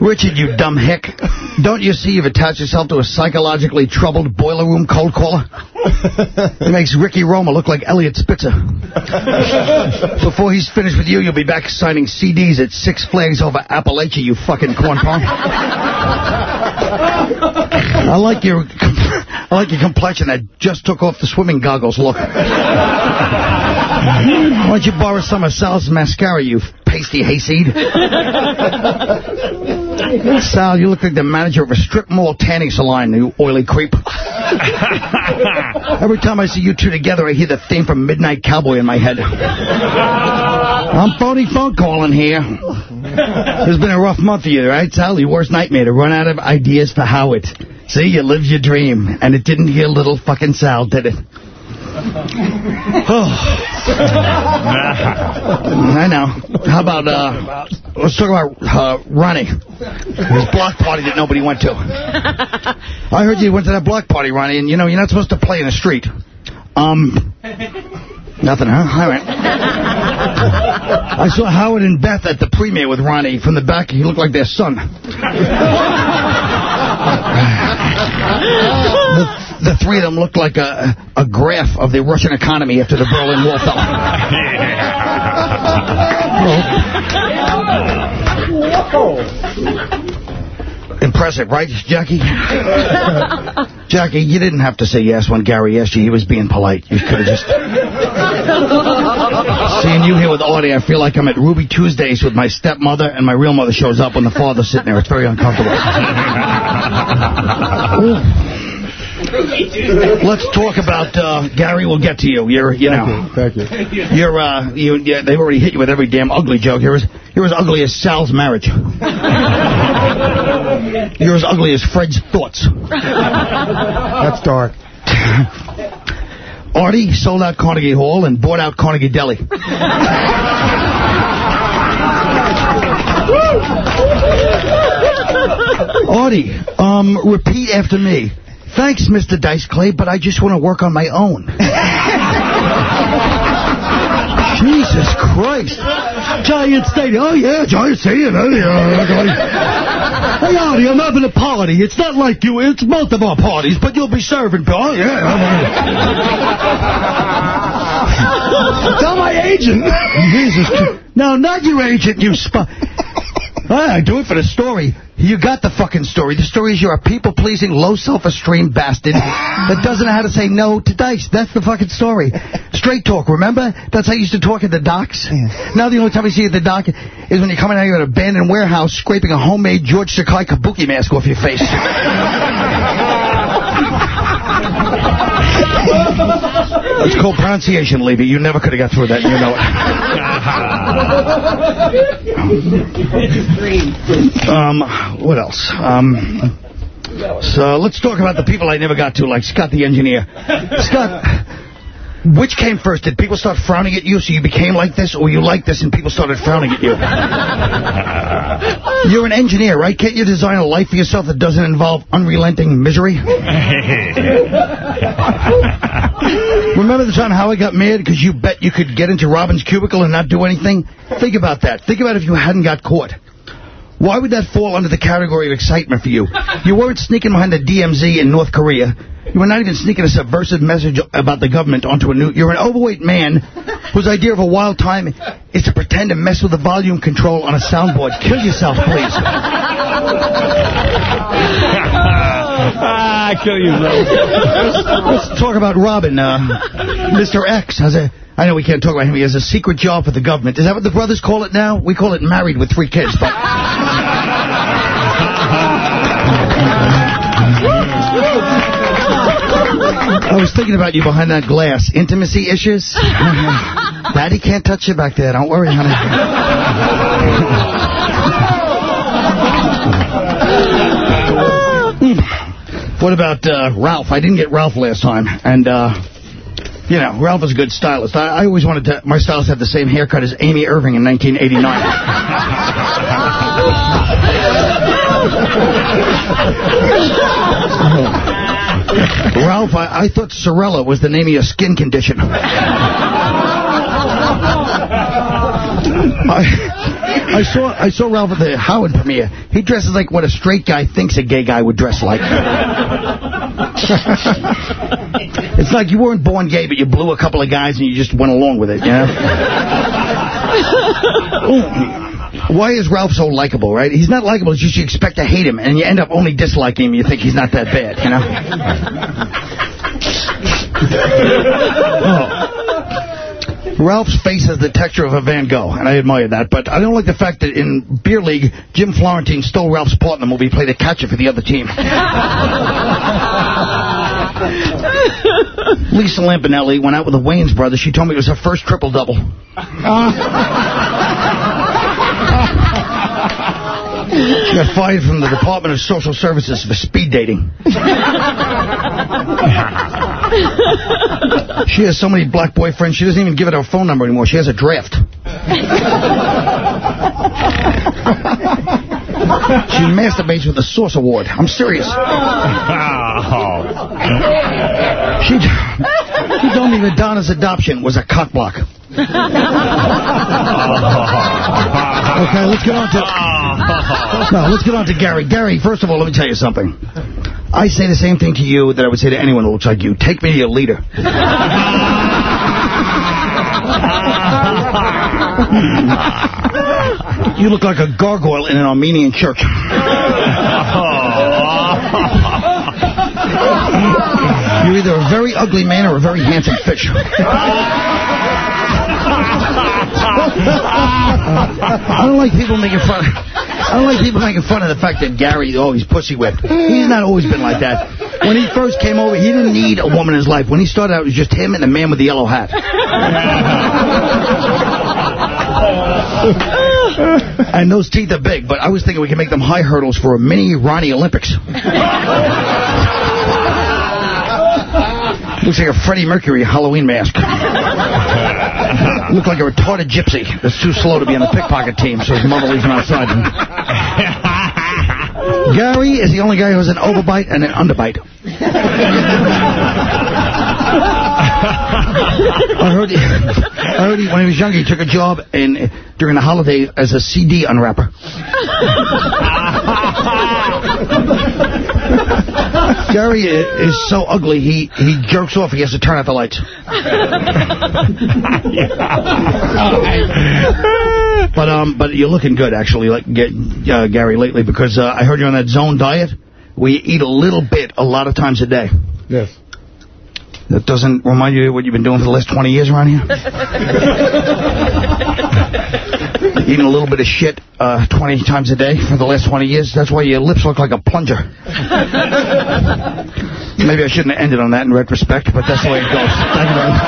Richard, you dumb hick. Don't you see you've attached yourself to a psychologically troubled boiler room cold caller? It makes Ricky Roma look like Eliot Spitzer. Before he's finished with you, you'll be back signing CDs at Six Flags over Appalachia, you fucking corn pong. I like your I like your complexion that just took off the swimming goggles look. Why don't you borrow some of Sal's mascara, you pasty hayseed? Sal, you look like the manager of a strip mall tanning salon, you oily creep. Every time I see you two together, I hear the theme from Midnight Cowboy in my head. I'm phony phone calling here. It's been a rough month for you, right, Sal? Your worst nightmare to run out of ideas for Howard. See, you lived your dream, and it didn't heal little fucking Sal, did it? I know. How about, uh, let's talk about uh, Ronnie. His block party that nobody went to. I heard you went to that block party, Ronnie, and, you know, you're not supposed to play in the street. Um, nothing, huh? All right. I saw Howard and Beth at the premiere with Ronnie. From the back, he looked like their son. The, the three of them looked like a, a graph of the Russian economy after the Berlin Wall fell. Impressive, right, Jackie? Jackie, you didn't have to say yes when Gary asked you. He was being polite. You could have just... Seeing you here with Artie, I feel like I'm at Ruby Tuesdays with my stepmother, and my real mother shows up when the father's sitting there. It's very uncomfortable. Let's talk about uh, Gary. We'll get to you. You're, you know, Thank you. you're, uh, you, yeah, they've already hit you with every damn ugly joke. You're as, you're as ugly as Sal's marriage. You're as ugly as Fred's thoughts. That's dark. Artie sold out Carnegie Hall and bought out Carnegie Deli. Artie, um, repeat after me. Thanks, Mr. Dice Clay, but I just want to work on my own. Jesus Christ. Giant Stadium. Oh, yeah, Giant Stadium. Oh, yeah. Hey, Artie, I'm having a party. It's not like you. It's both of our parties, but you'll be serving. Oh, yeah. Tell my agent. Jesus Christ. No, not your agent, you sp... I do it for the story. You got the fucking story. The story is you're a people-pleasing, low-self-esteem bastard that doesn't know how to say no to dice. That's the fucking story. Straight talk, remember? That's how you used to talk at the docks. Now the only time I see you at the dock is when you're coming out of an abandoned warehouse scraping a homemade George Takei kabuki mask off your face. It's called pronunciation, Levy. You never could have got through that, you know it. um, what else? Um, so let's talk about the people I never got to, like Scott the engineer. Scott, which came first? Did people start frowning at you so you became like this, or you like this and people started frowning at you? You're an engineer, right? Can't you design a life for yourself that doesn't involve unrelenting misery? Remember the time Howard got mad because you bet you could get into Robin's cubicle and not do anything? Think about that. Think about if you hadn't got caught. Why would that fall under the category of excitement for you? You weren't sneaking behind the DMZ in North Korea. You were not even sneaking a subversive message about the government onto a new... You're an overweight man whose idea of a wild time is to pretend to mess with the volume control on a soundboard. Kill yourself, please. ah, kill yourself. Let's talk about Robin. Uh, Mr. X has a... I know we can't talk about him. He has a secret job for the government. Is that what the brothers call it now? We call it married with three kids, but... I was thinking about you behind that glass. Intimacy issues? Daddy can't touch you back there. Don't worry, honey. what about uh, Ralph? I didn't get Ralph last time. And, uh, you know, Ralph is a good stylist. I, I always wanted to, my stylist had the same haircut as Amy Irving in 1989. Ralph, I, I thought Cirella was the name of your skin condition. I, I saw I saw Ralph at the Howard premiere. He dresses like what a straight guy thinks a gay guy would dress like. it's like you weren't born gay, but you blew a couple of guys and you just went along with it, you know? Why is Ralph so likable, right? He's not likable, it's just you expect to hate him, and you end up only disliking him. You think he's not that bad, you know? oh. Ralph's face has the texture of a Van Gogh, and I admire that. But I don't like the fact that in Beer League, Jim Florentine stole Ralph's part in the movie, played a catcher for the other team. Lisa Lampanelli went out with the Wayans brothers. She told me it was her first triple-double. Ah. She got fired from the Department of Social Services for speed dating. she has so many black boyfriends, she doesn't even give it her phone number anymore. She has a draft. she masturbates with a Source Award. I'm serious. Oh. she, she told me that Donna's adoption was a cockblock. okay, let's get on to... No, let's get on to Gary. Gary, first of all, let me tell you something. I say the same thing to you that I would say to anyone who looks like you. Take me to your leader. you look like a gargoyle in an Armenian church. You're either a very ugly man or a very handsome fish. I don't like people making fun. I don't like people making fun of the fact that Gary, oh, he's pussy whipped. He's not always been like that. When he first came over, he didn't need a woman in his life. When he started out, it was just him and the man with the yellow hat. and those teeth are big, but I was thinking we could make them high hurdles for a mini Ronnie Olympics. Looks like a Freddie Mercury Halloween mask. Look like a retarded gypsy that's too slow to be on the pickpocket team, so his mother leaves him outside. Gary is the only guy who has an overbite and an underbite. I heard, he, I heard he, when he was younger, he took a job in during the holiday as a CD unwrapper. Gary is so ugly, he, he jerks off. He has to turn out the lights. but um, but you're looking good, actually, like get, uh, Gary, lately, because uh, I heard you're on that zone diet. We eat a little bit a lot of times a day. Yes. That doesn't remind you of what you've been doing for the last 20 years around here? Eating a little bit of shit uh, 20 times a day for the last 20 years. That's why your lips look like a plunger. Maybe I shouldn't have ended on that in retrospect, but that's the way it goes. Thank you very much.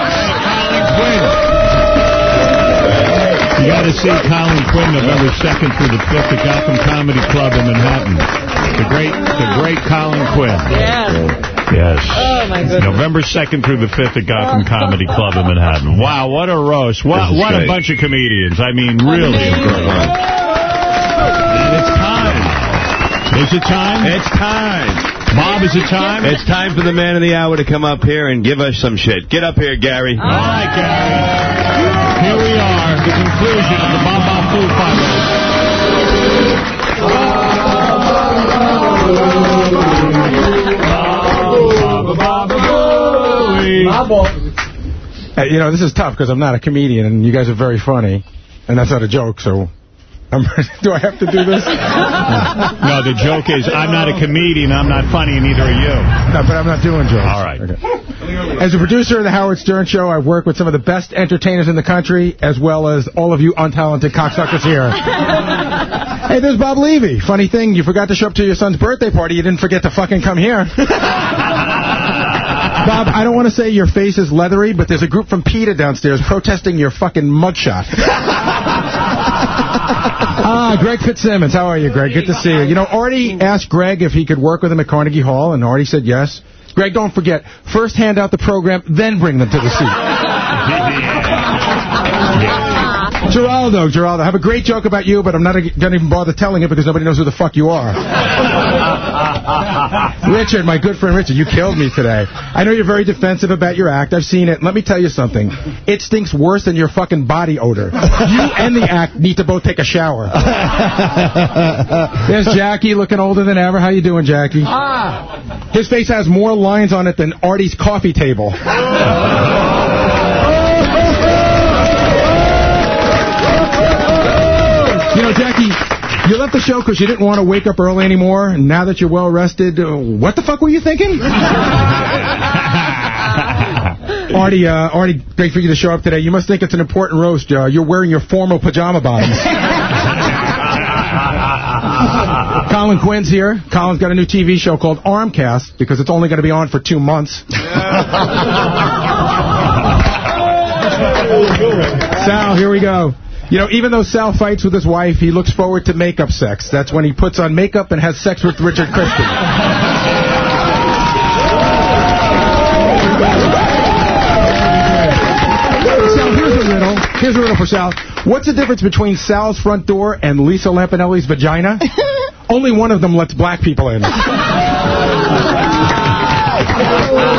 You got to see Colin Quinn November 2nd through the 5th at Gotham Comedy Club in Manhattan. The great, the great Colin Quinn. Yeah. Yes. Oh, my goodness. November 2nd through the 5th at Gotham Comedy Club in Manhattan. Wow, what a roast. What, what a bunch of comedians. I mean, really. And it's Is it time? It's time. Bob, is it time? It's time for the man of the hour to come up here and give us some shit. Get up here, Gary. All right, Gary. Here we are, the conclusion of the Bob Bob Food Uh, you know, this is tough because I'm not a comedian, and you guys are very funny, and that's not a joke, so... I'm, do I have to do this? no, the joke is I'm not a comedian, I'm not funny, and neither are you. No, but I'm not doing jokes. All right. As a producer of The Howard Stern Show, I've worked with some of the best entertainers in the country, as well as all of you untalented cocksuckers here. hey, there's Bob Levy. Funny thing, you forgot to show up to your son's birthday party. You didn't forget to fucking come here. Bob, I don't want to say your face is leathery, but there's a group from PETA downstairs protesting your fucking mugshot. ah, Greg Fitzsimmons. How are you, Greg? Good to see you. You know, Artie asked Greg if he could work with him at Carnegie Hall, and Artie said yes. Greg, don't forget, first hand out the program, then bring them to the seat. Geraldo, Geraldo, I have a great joke about you, but I'm not going to even bother telling it because nobody knows who the fuck you are. Richard, my good friend Richard, you killed me today. I know you're very defensive about your act. I've seen it. Let me tell you something. It stinks worse than your fucking body odor. You and the act need to both take a shower. There's Jackie looking older than ever. How you doing, Jackie? Ah. His face has more lines on it than Artie's coffee table. You know, Jackie, you left the show because you didn't want to wake up early anymore. And now that you're well rested, uh, what the fuck were you thinking? Artie, uh, Artie, great for you to show up today. You must think it's an important roast. Uh, you're wearing your formal pajama bottoms. Colin Quinn's here. Colin's got a new TV show called Armcast because it's only going to be on for two months. Sal, here we go. You know, even though Sal fights with his wife, he looks forward to makeup sex. That's when he puts on makeup and has sex with Richard Christy. Sal, here's a riddle. Here's a riddle for Sal. What's the difference between Sal's front door and Lisa Lampanelli's vagina? Only one of them lets black people in.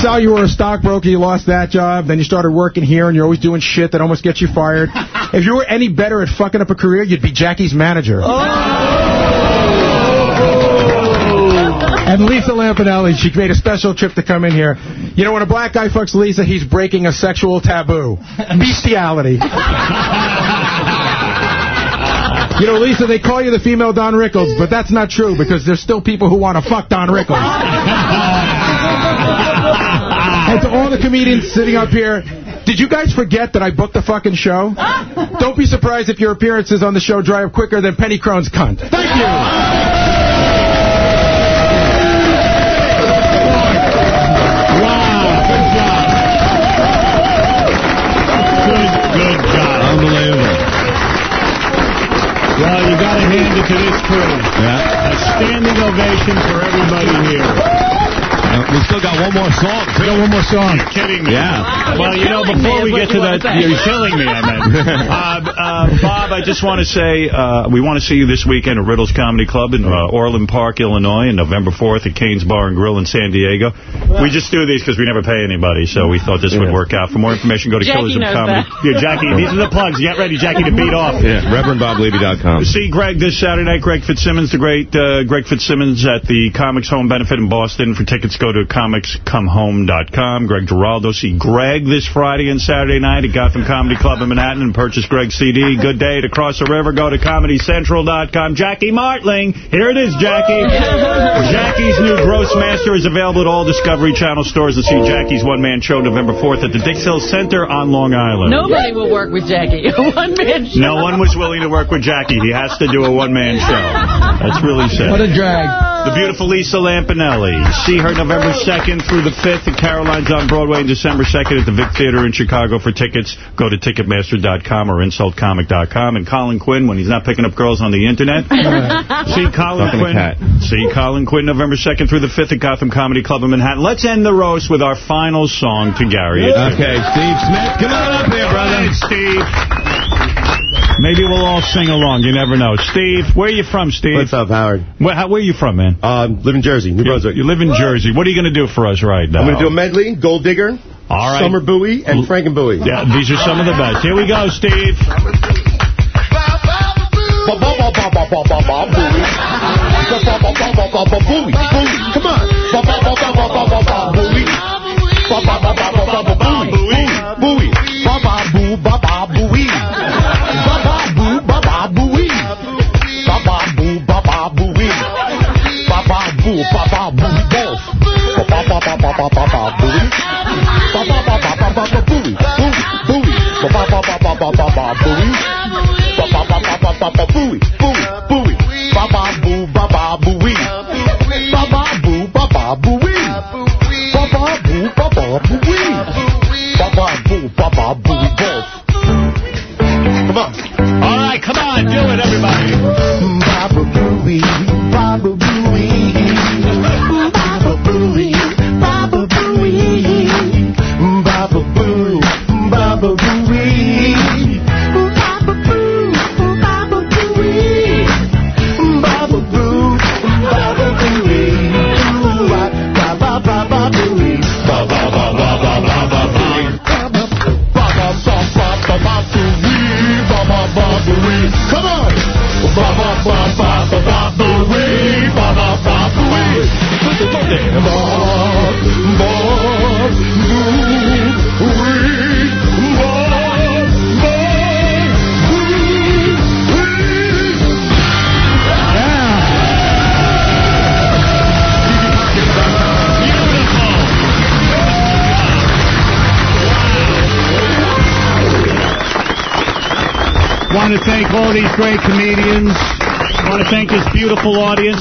Sal, you were a stockbroker, you lost that job, then you started working here, and you're always doing shit that almost gets you fired. If you were any better at fucking up a career, you'd be Jackie's manager. Oh! And Lisa Lampanelli, she made a special trip to come in here. You know, when a black guy fucks Lisa, he's breaking a sexual taboo. Bestiality. You know, Lisa, they call you the female Don Rickles, but that's not true because there's still people who want to fuck Don Rickles. and to all the comedians sitting up here, did you guys forget that I booked the fucking show? Don't be surprised if your appearances on the show dry up quicker than Penny Crone's cunt. Thank you. Good job. Unbelievable. Well, you got to hand it to this crew. Yeah. A standing ovation for everybody here. And we still got one more song. We got one more song. You're kidding me. Yeah. Well, you know, killing before me we get to that, wanna you're killing me, I meant. uh, uh, Bob, I just want to say uh, we want to see you this weekend at Riddles Comedy Club in uh, Orland Park, Illinois, and November 4th at Cane's Bar and Grill in San Diego. We just do these because we never pay anybody, so we thought this would work out. For more information, go to Jackie Killers of knows Comedy. that. Yeah, Jackie, these are the plugs. Get ready, Jackie, to beat off. Yeah, ReverendBobLevy.com. See Greg this Saturday night. Greg Fitzsimmons, the great uh, Greg Fitzsimmons at the Comics Home Benefit in Boston. For tickets, go to comicscomehome.com. Greg Giraldo. See Greg this Friday and Saturday night at Gotham Comedy Club in Manhattan and purchase Greg's CD. Good day to cross the river. Go to comedycentral.com. Jackie Martling. Here it is, Jackie. Jackie's new Grossmaster is available at all Discovery Channel stores and see Jackie's one-man show November 4th at the Dix Hill Center on Long Island. Nobody will work with Jackie. One man show. No one was willing to work with Jackie. He has to do a one-man show. That's really sad. What a drag. The beautiful Lisa Lampanelli. See her November 2nd through the 5th at Caroline's on Broadway and December 2nd at the Vic Theater in Chicago. For tickets, go to Ticketmaster.com or InsultComic.com. And Colin Quinn, when he's not picking up girls on the Internet, see Colin Fucking a Quinn. See Colin Quinn November 2nd through the 5th at Gotham Comedy Club in Manhattan. Let's end the roast with our final song to Gary. Okay, Steve Smith, come on up here, brother. Steve. Maybe we'll all sing along. You never know. Steve, where are you from, Steve? What's up, Howard? Where, how, where are you from, man? Uh, live in Jersey, New Brunswick. You live in Jersey. What are you going to do for us right now? I'm going to do a medley, Gold Digger, All right. Summer Bowie, and Franken Bowie. Yeah, these are some of the best. Here we go, Steve. Come on. Come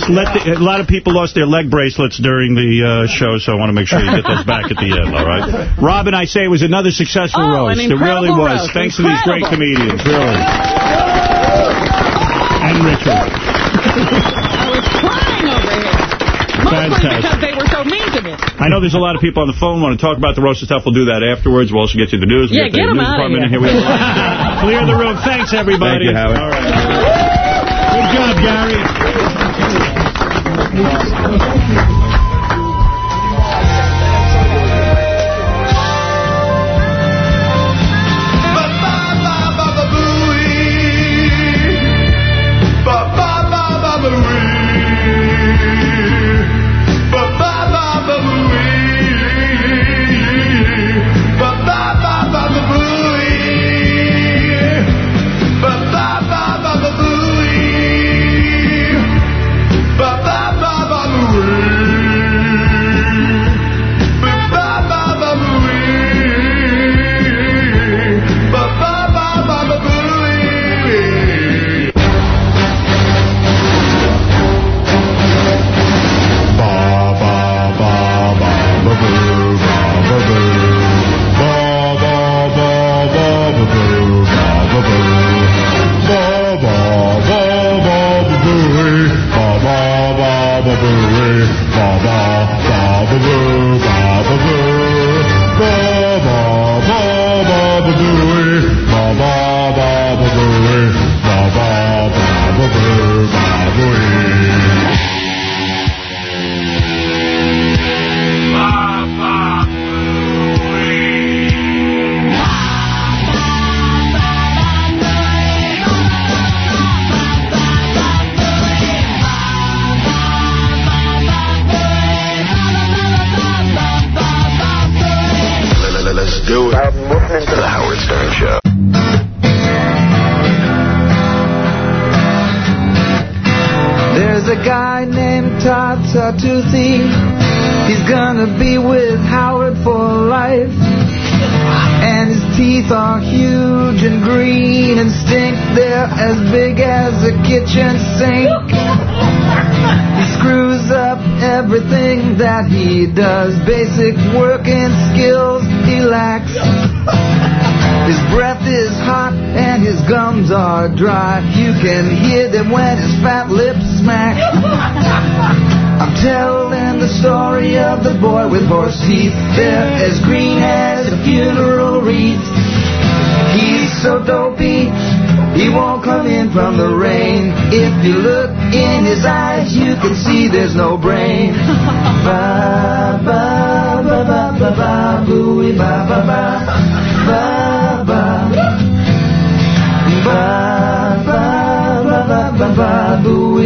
Let the, a lot of people lost their leg bracelets during the uh, show, so I want to make sure you get those back at the end, all right? Robin, I say it was another successful Oh, an roast. It really was. roast. Thanks to these great comedians, really. And Richard. I was crying over here. Mostly Fantastic. because they were so mean to me. I know there's a lot of people on the phone want to talk about the roast and stuff. We'll do that afterwards. We'll also get you the news. We'll Yeah, get the 'em news outta department in here. here. Clear the room. Thanks, everybody. Thank you, Howard. All right. Good job, Gary.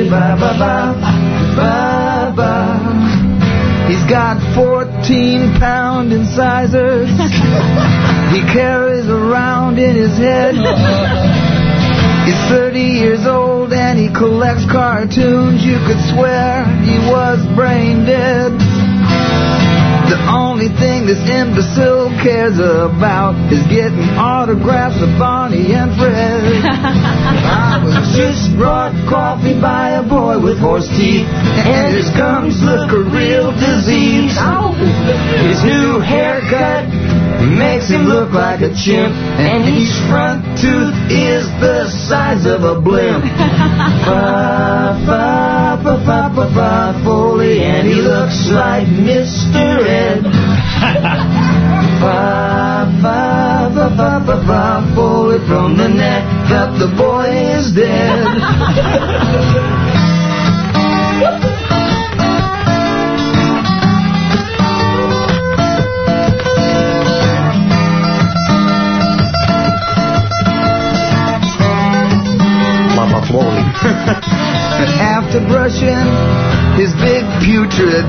Ba ba ba ba ba ba. He's got 14 pound incisors. he carries around in his head. He's 30 years old and he collects cartoons. You could swear he was brain dead. The only thing this imbecile cares about is getting autographs of Bonnie and Fred. I was just brought coffee by with horse teeth, and his gums look a real disease. His new haircut makes him look like a chimp, and his front tooth is the size of a blimp. Fa fa fa fa fa fa Foley, and he looks like Mr. Ed. Fa fa fa fa fa fa Foley from the neck up, the boy is dead.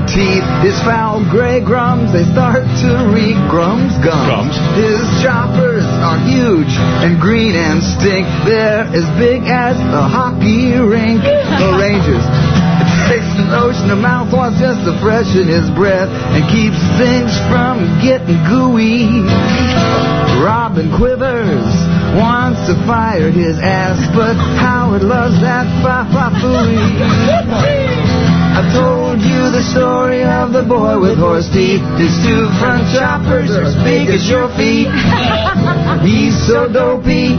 Teeth, his foul gray grums, they start to reek grums gums. His choppers are huge and green and stink. They're as big as a hockey rink. The Rangers. It takes an ocean of mouthwash just to freshen his breath and keeps things from getting gooey. Robin Quivers wants to fire his ass, but Howard loves that fa fa fooey. I told you the story of the boy with horse teeth. His two front choppers are as big as your feet. He's so dopey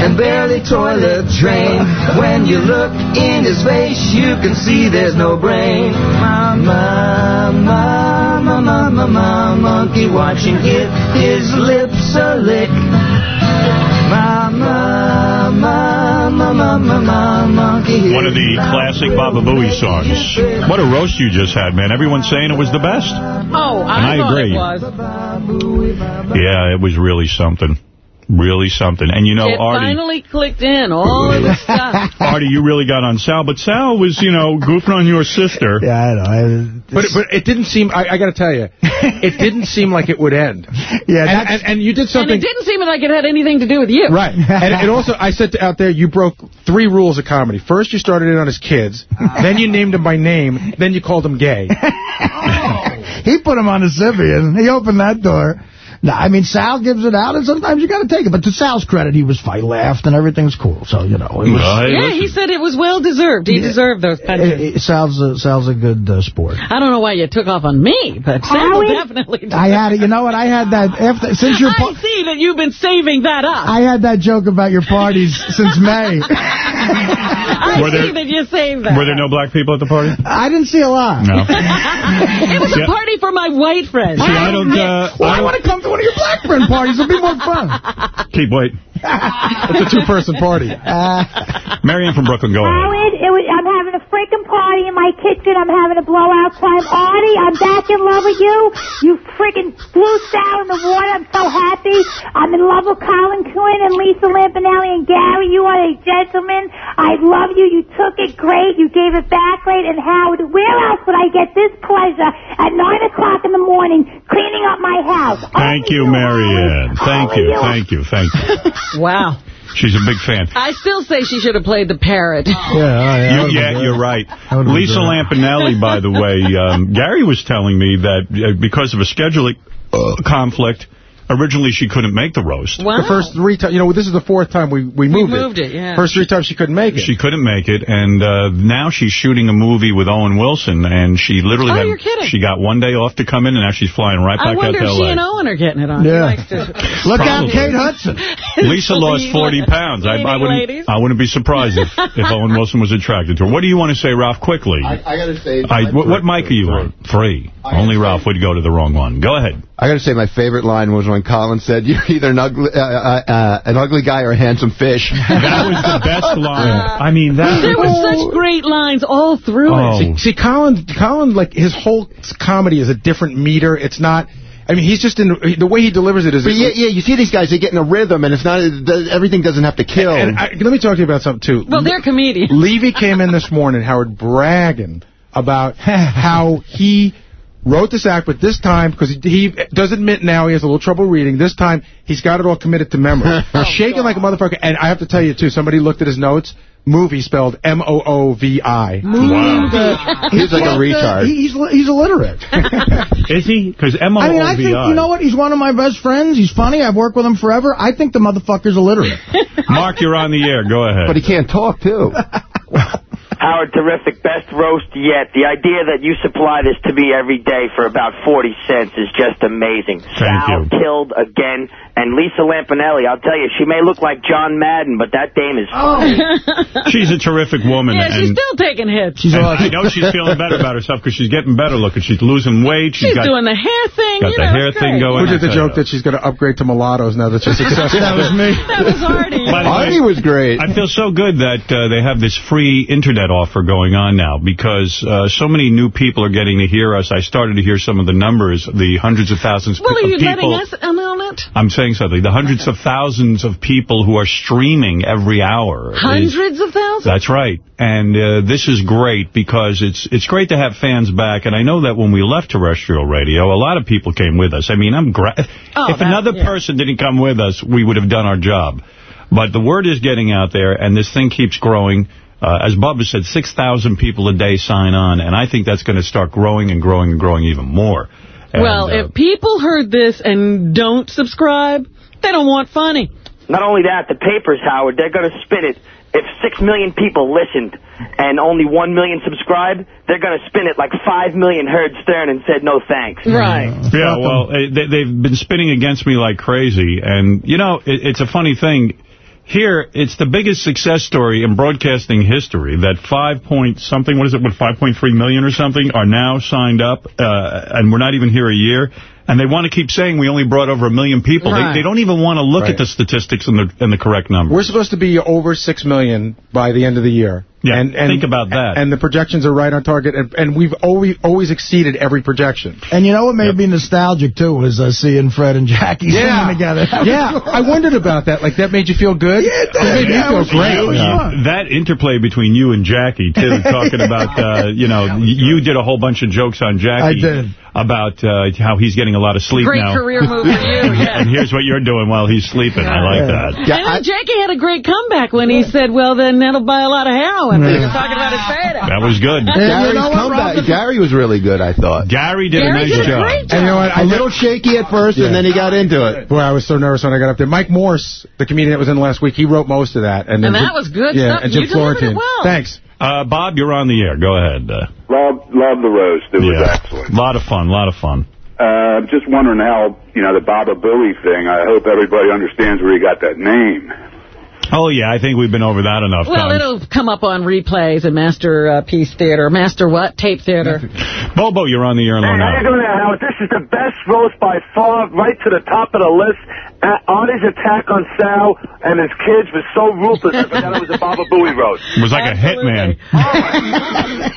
and barely toilet trained. When you look in his face, you can see there's no brain. Mama, mama, mama, mama, monkey watching if his lips are lick. Mama, mama, mama, mama. One of the classic Baba Booey songs. What a roast you just had, man. Everyone's saying it was the best. Oh, I, And I agree. it was. Yeah, it was really something. Really something. And you know, it Artie, finally clicked in. All of the stuff. Artie, you really got on Sal, but Sal was, you know, goofing on your sister. Yeah, I know. But, but it didn't seem, I, I got to tell you, it didn't seem like it would end. Yeah, and, and, and you did And something. it didn't seem like it had anything to do with you. Right. And it also, I said to, out there, you broke three rules of comedy. First, you started in on his kids. Ah. then you named him by name. Then you called him gay. Oh. he put him on a Sybian. He opened that door. No, I mean, Sal gives it out, and sometimes you got to take it. But to Sal's credit, he was fine, laughed, and everything's cool. So, you know. It was, Yeah, he said it was well deserved. He deserved those pensions. Eh, Sal's, a, Sal's a good uh, sport. I don't know why you took off on me, but Sal definitely did. I had it. You know what? I had that after since your. I see that you've been saving that up. I had that joke about your parties since May. I Were see there- that you saved that. Were there no black people at the party? I didn't see a lot. No. it was Yeah. a party for my white friends. See, I don't, uh, Well, I I don't- want to come to one of your black friend parties. It'll be more fun. Keep wait. It's a two-person party. Marianne from Brooklyn, go ahead. Howard, it was, I'm having a freaking party in my kitchen. I'm having a blowout time. Artie, I'm back in love with you. You freaking flew down in the water. I'm so happy. I'm in love with Colin Quinn and Lisa Lampanelli and Gary. You are a gentleman. I love you. You took it great. You gave it back great. And Howard, where else would I get this pleasure at 9 o'clock in the morning cleaning up my house? Thank you, Marianne. Thank you, thank you, thank you. Wow. She's a big fan. I still say she should have played the parrot. Yeah, You- yeah, you're right. Lisa great. Lampanelli, by the way, um, Gary was telling me that uh, because of a scheduling uh, conflict, originally she couldn't make the roast. Wow. The first three times, you know, this is the fourth time we, we moved, we moved it, yeah. First three times she couldn't make it. She couldn't make it, and uh, now she's shooting a movie with Owen Wilson, and she literally Oh, had, you're kidding. she got one day off to come in, and now she's flying right back out I wonder if she and Owen are getting it on. Yeah. to- Look out, Probably. Kate Hudson. Lisa lost 40 pounds. I, I wouldn't ladies. I wouldn't be surprised if, if Owen Wilson was attracted to her. What do you want to say, Ralph, quickly? I, I gotta say, I, what, what mic are you on? Three. Only Ralph would go to the wrong one. Go ahead. I gotta say, my favorite line was when when Colin said, you're either an ugly, uh, uh, uh, an ugly guy or a handsome fish. That was the best line. I mean, that There were such great lines all through Oh. it. See, see, Colin, Colin, like his whole comedy is a different meter. It's not. I mean, he's just in the way he delivers it is. But yeah, yeah, you see these guys, they get in a rhythm, and it's not, everything doesn't have to kill. And I, let me talk to you about something too. Well, they're comedians. Levy came in this morning, Howard, bragging about how he wrote this act, but this time, because he, he does admit now he has a little trouble reading, this time he's got it all committed to memory. Oh, Shaking like a motherfucker. And I have to tell you, too, somebody looked at his notes. Movie spelled M-O-O-V-I. Wow. He's like a retard. He- He's he's illiterate. Is he? Because M-O-O-V-I. I mean, I think, you know what? He's one of my best friends. He's funny. I've worked with him forever. I think the motherfucker's illiterate. Mark, you're on the air. Go ahead. But he can't talk, too. Howard, terrific. Best roast yet. The idea that you supply this to me every day for about 40 cents is just amazing. Thank Sal you. killed again. And Lisa Lampanelli, I'll tell you, she may look like John Madden, but that dame is funny. She's a terrific woman. Yeah, she's still taking hits. and I know she's feeling better about herself because she's getting better looking. She's losing weight. She's got, doing the hair thing. got you the know, hair thing great. going. Who did the joke that she's going to upgrade to mulattoes now that she's successful? That was me. That was Artie. By the Artie was great. I feel so good that uh, they have this free internet offer going on now because uh, so many new people are getting to hear us. I started to hear some of the numbers, the hundreds of thousands Well, are you people. letting us in on it? I'm saying something. The hundreds of thousands of people who are streaming every hour. is- Hundreds of thousands? That's right. And uh, this is great because it's it's great to have fans back. And I know that when we left terrestrial radio, a lot of people came with us. I mean, I'm gra- Oh, if that- another yeah. person didn't come with us, we would have done our job. But the word is getting out there, and this thing keeps growing. Uh, as Bubba said, 6,000 people a day sign on, and I think that's going to start growing and growing and growing even more. And, well, uh, if people heard this and don't subscribe, they don't want funny. Not only that, the papers, Howard, they're going to spin it. If six million people listened and only one million subscribed, they're going to spin it like five million heard Stern and said no thanks. Right. Yeah, well, eh, they, they've been spinning against me like crazy. And, you know, it, it's a funny thing. Here, it's the biggest success story in broadcasting history that 5 point something, what is it, what, 5.3 million or something, are now signed up, uh, and we're not even here a year. And they want to keep saying we only brought over a million people. Right. They, they don't even want to look Right. at the statistics and the, and the correct number. We're supposed to be over six million by the end of the year. Yeah, and, and, think about that. And the projections are right on target, and, and we've always always exceeded every projection. And you know what made me nostalgic, too, was uh, seeing Fred and Jackie Yeah. singing together. yeah, I wondered about that. Like, that made you feel good? Yeah, it made me Yeah, it feel great. it was fun. That interplay between you and Jackie, too, talking about, uh, you know, you did a whole bunch of jokes on Jackie. I did. About uh, how he's getting a lot of sleep Great now. career move for you, yeah. and here's what you're doing while he's sleeping. I like that. I know Jackie had a great comeback when he said, well, then that'll buy a lot of heroin. He was talking about his payday. That was good. Gary's comeback. Gary was really good, I thought. Gary did Gary a nice did a job. great And you know what? A little shaky at first, Yeah. and then he got into it. Boy, I was so nervous when I got up there. Mike Morse, the comedian that was in last week, he wrote most of that. And, then And that was good yeah, stuff. and Jim You delivered it Florentine. well. Thanks. Uh, Bob, you're on the air. Go ahead. Uh, Love, love the roast. It was excellent. A lot of fun, a lot of fun. Uh, I'm just wondering how, you know, the Baba Booey thing, I hope everybody understands where he got that name. Oh, yeah, I think we've been over that enough Well, times. it'll come up on replays at Masterpiece Theater. Master what? Tape Theater. Bobo, you're on the air in Long Hey, how you Island. doing there, This is the best roast by far, right to the top of the list. Uh, Artie's attack on Sal and his kids was so ruthless, I forgot it was a Baba Booey roast. It was like a hitman.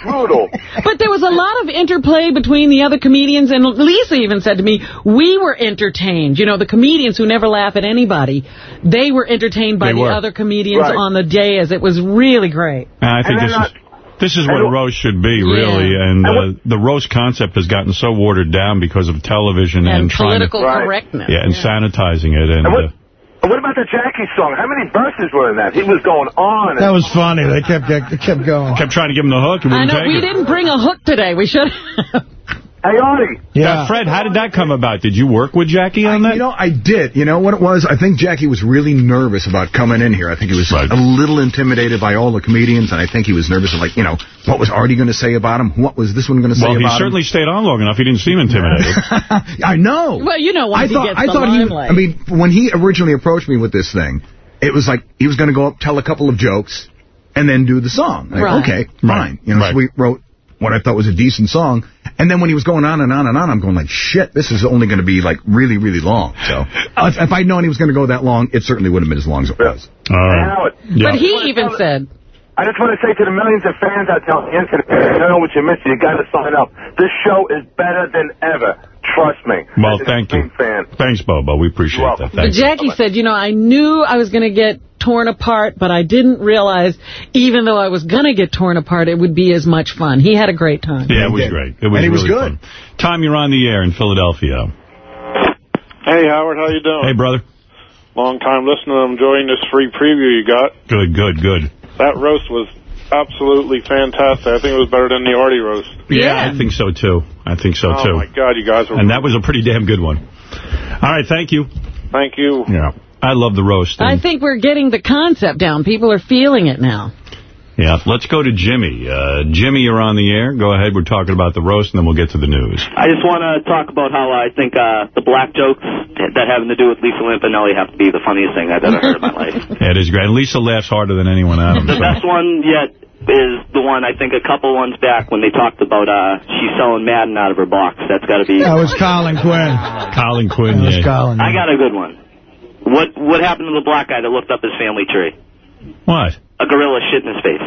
Brutal. But there was a lot of interplay between the other comedians, and Lisa even said to me, we were entertained. You know, the comedians who never laugh at anybody, they were entertained by They the were. other comedians Right. on the day as It was really great. And I think And this then, is this is what a roast should be, really. And uh, the roast concept has gotten so watered down because of television and, And trying to, political Right. correctness. yeah, and sanitizing it. And And what, uh, what about the Jackie song? How many verses were in that? He was going on. That was funny. They kept they kept going. kept trying to give him the hook. He I know, we it. didn't bring a hook today. We should Hey, Artie. Yeah. Fred, how did that come about? Did you work with Jackie on that? You know, I did. You know what it was? I think Jackie was really nervous about coming in here. I think he was Right. a little intimidated by all the comedians, and I think he was nervous, of, like, you know, what was Artie going to say about him? What was this one going to say Well, he about certainly stayed on long enough. He didn't seem intimidated. I know. Well, you know, once I thought, he gets I the thought limelight. he. I mean, when he originally approached me with this thing, it was like he was going to go up, tell a couple of jokes, and then do the song. Like, Right. Okay, Right. fine. You know, Right. so we wrote what I thought was a decent song, And then when he was going on and on and on, I'm going like, shit, this is only going to be like really, really long. So if, if I'd known he was going to go that long, it certainly wouldn't have been as long as it was. Howard. But he even said, I just want to say to the millions of fans out there on the internet, I don't know what you're missing. You got to sign up. This show is better than ever. Trust me. Well, thank you. Fan. Thanks, Bobo. We appreciate that. but Thank you. Jackie said, you know, I knew I was going to get torn apart, but I didn't realize, even though I was going to get torn apart, it would be as much fun. He had a great time. Yeah, it was great. It was And he was really good. fun. Tom, you're on the air in Philadelphia. Hey, Howard, how you doing? Hey, brother. Long time listener. I'm enjoying this free preview you got. Good, good, good. That roast was absolutely fantastic. I think it was better than the Artie roast. Yeah, I think so, too. I think so, oh, too. Oh, my God, you guys were... And that was a pretty damn good one. All right, thank you. Thank you. Yeah. I love the roast. I think we're getting the concept down. People are feeling it now. Yeah, let's go to Jimmy. Uh, Jimmy, you're on the air. Go ahead. We're talking about the roast, and then we'll get to the news. I just want to talk about how I think uh, the black jokes that having to do with Lisa Lampanelli have to be the funniest thing I've ever heard in my life. Yeah, it is great. And Lisa laughs harder than anyone Adam. The best one yet is the one, I think, a couple ones back when they talked about uh, she's selling Madden out of her box. That's got to be... That was Colin Quinn. Colin Quinn, That was yeah. Colin. I got a good one. What what happened to the black guy that looked up his family tree? What? A gorilla shit in his face.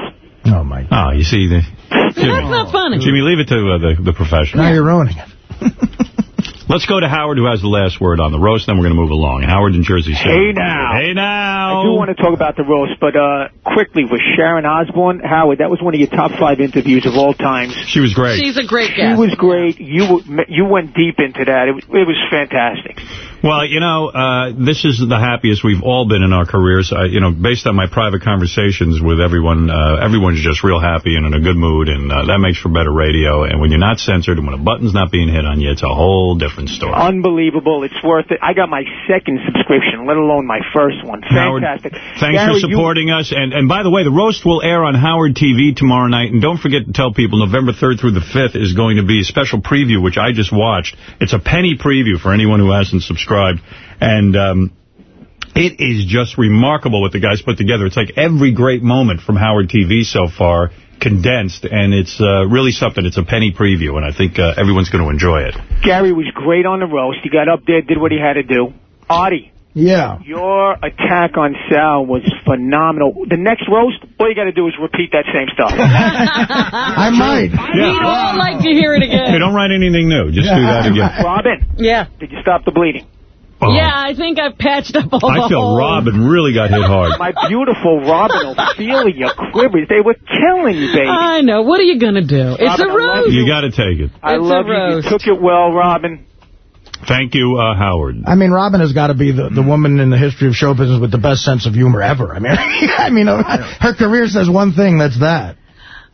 Oh, my Oh, you see, the, Jimmy, That's not funny. Jimmy, leave it to uh, the, the professional. Now you're ruining it. Let's go to Howard, who has the last word on the roast, then we're going to move along. Howard in Jersey City. Hey now. Hey now. I do want to talk about the roast, but uh, quickly with Sharon Osbourne, Howard, that was one of your top five interviews of all time. She was great. She's a great She was great. You you went deep into that. It was, it was fantastic. Well, you know, uh, this is the happiest we've all been in our careers. I, you know, based on my private conversations with everyone, uh, everyone's just real happy and in a good mood, and uh, that makes for better radio. And when you're not censored and when a button's not being hit on you, it's a whole different story. Unbelievable. It's worth it. I got my second subscription, let alone my first one. Howard, Fantastic. Thanks Gary, for supporting us. And and by the way, the roast will air on Howard TV tomorrow night. And don't forget to tell people November 3rd through the 5th is going to be a special preview, which I just watched. It's a penny preview for anyone who hasn't subscribed. And um, it is just remarkable what the guys put together. It's like every great moment from Howard TV so far condensed, and it's uh, really something. It's a penny preview, and I think uh, everyone's going to enjoy it. Gary was great on the roast. He got up there, did what he had to do. Artie, Yeah. your attack on Sal was phenomenal. The next roast, all you got to do is repeat that same stuff. I might. Yeah. We'd all like to hear it Hey, again. don't write anything new. Just do that again. Robin, Yeah. did you stop the bleeding? Oh. Yeah, I think I've patched up all I the feel holes. Robin really got hit hard. My beautiful Robin Ophelia quivers. They were killing you, baby. I know. What are you going to do? It's Robin, a I love roast. You got to take it. I It's love you. You took it well, Robin. Thank you, uh, Howard. I mean, Robin has got to be the, the woman in the history of show business with the best sense of humor ever. I mean, I mean, uh, her career says one thing, that's that.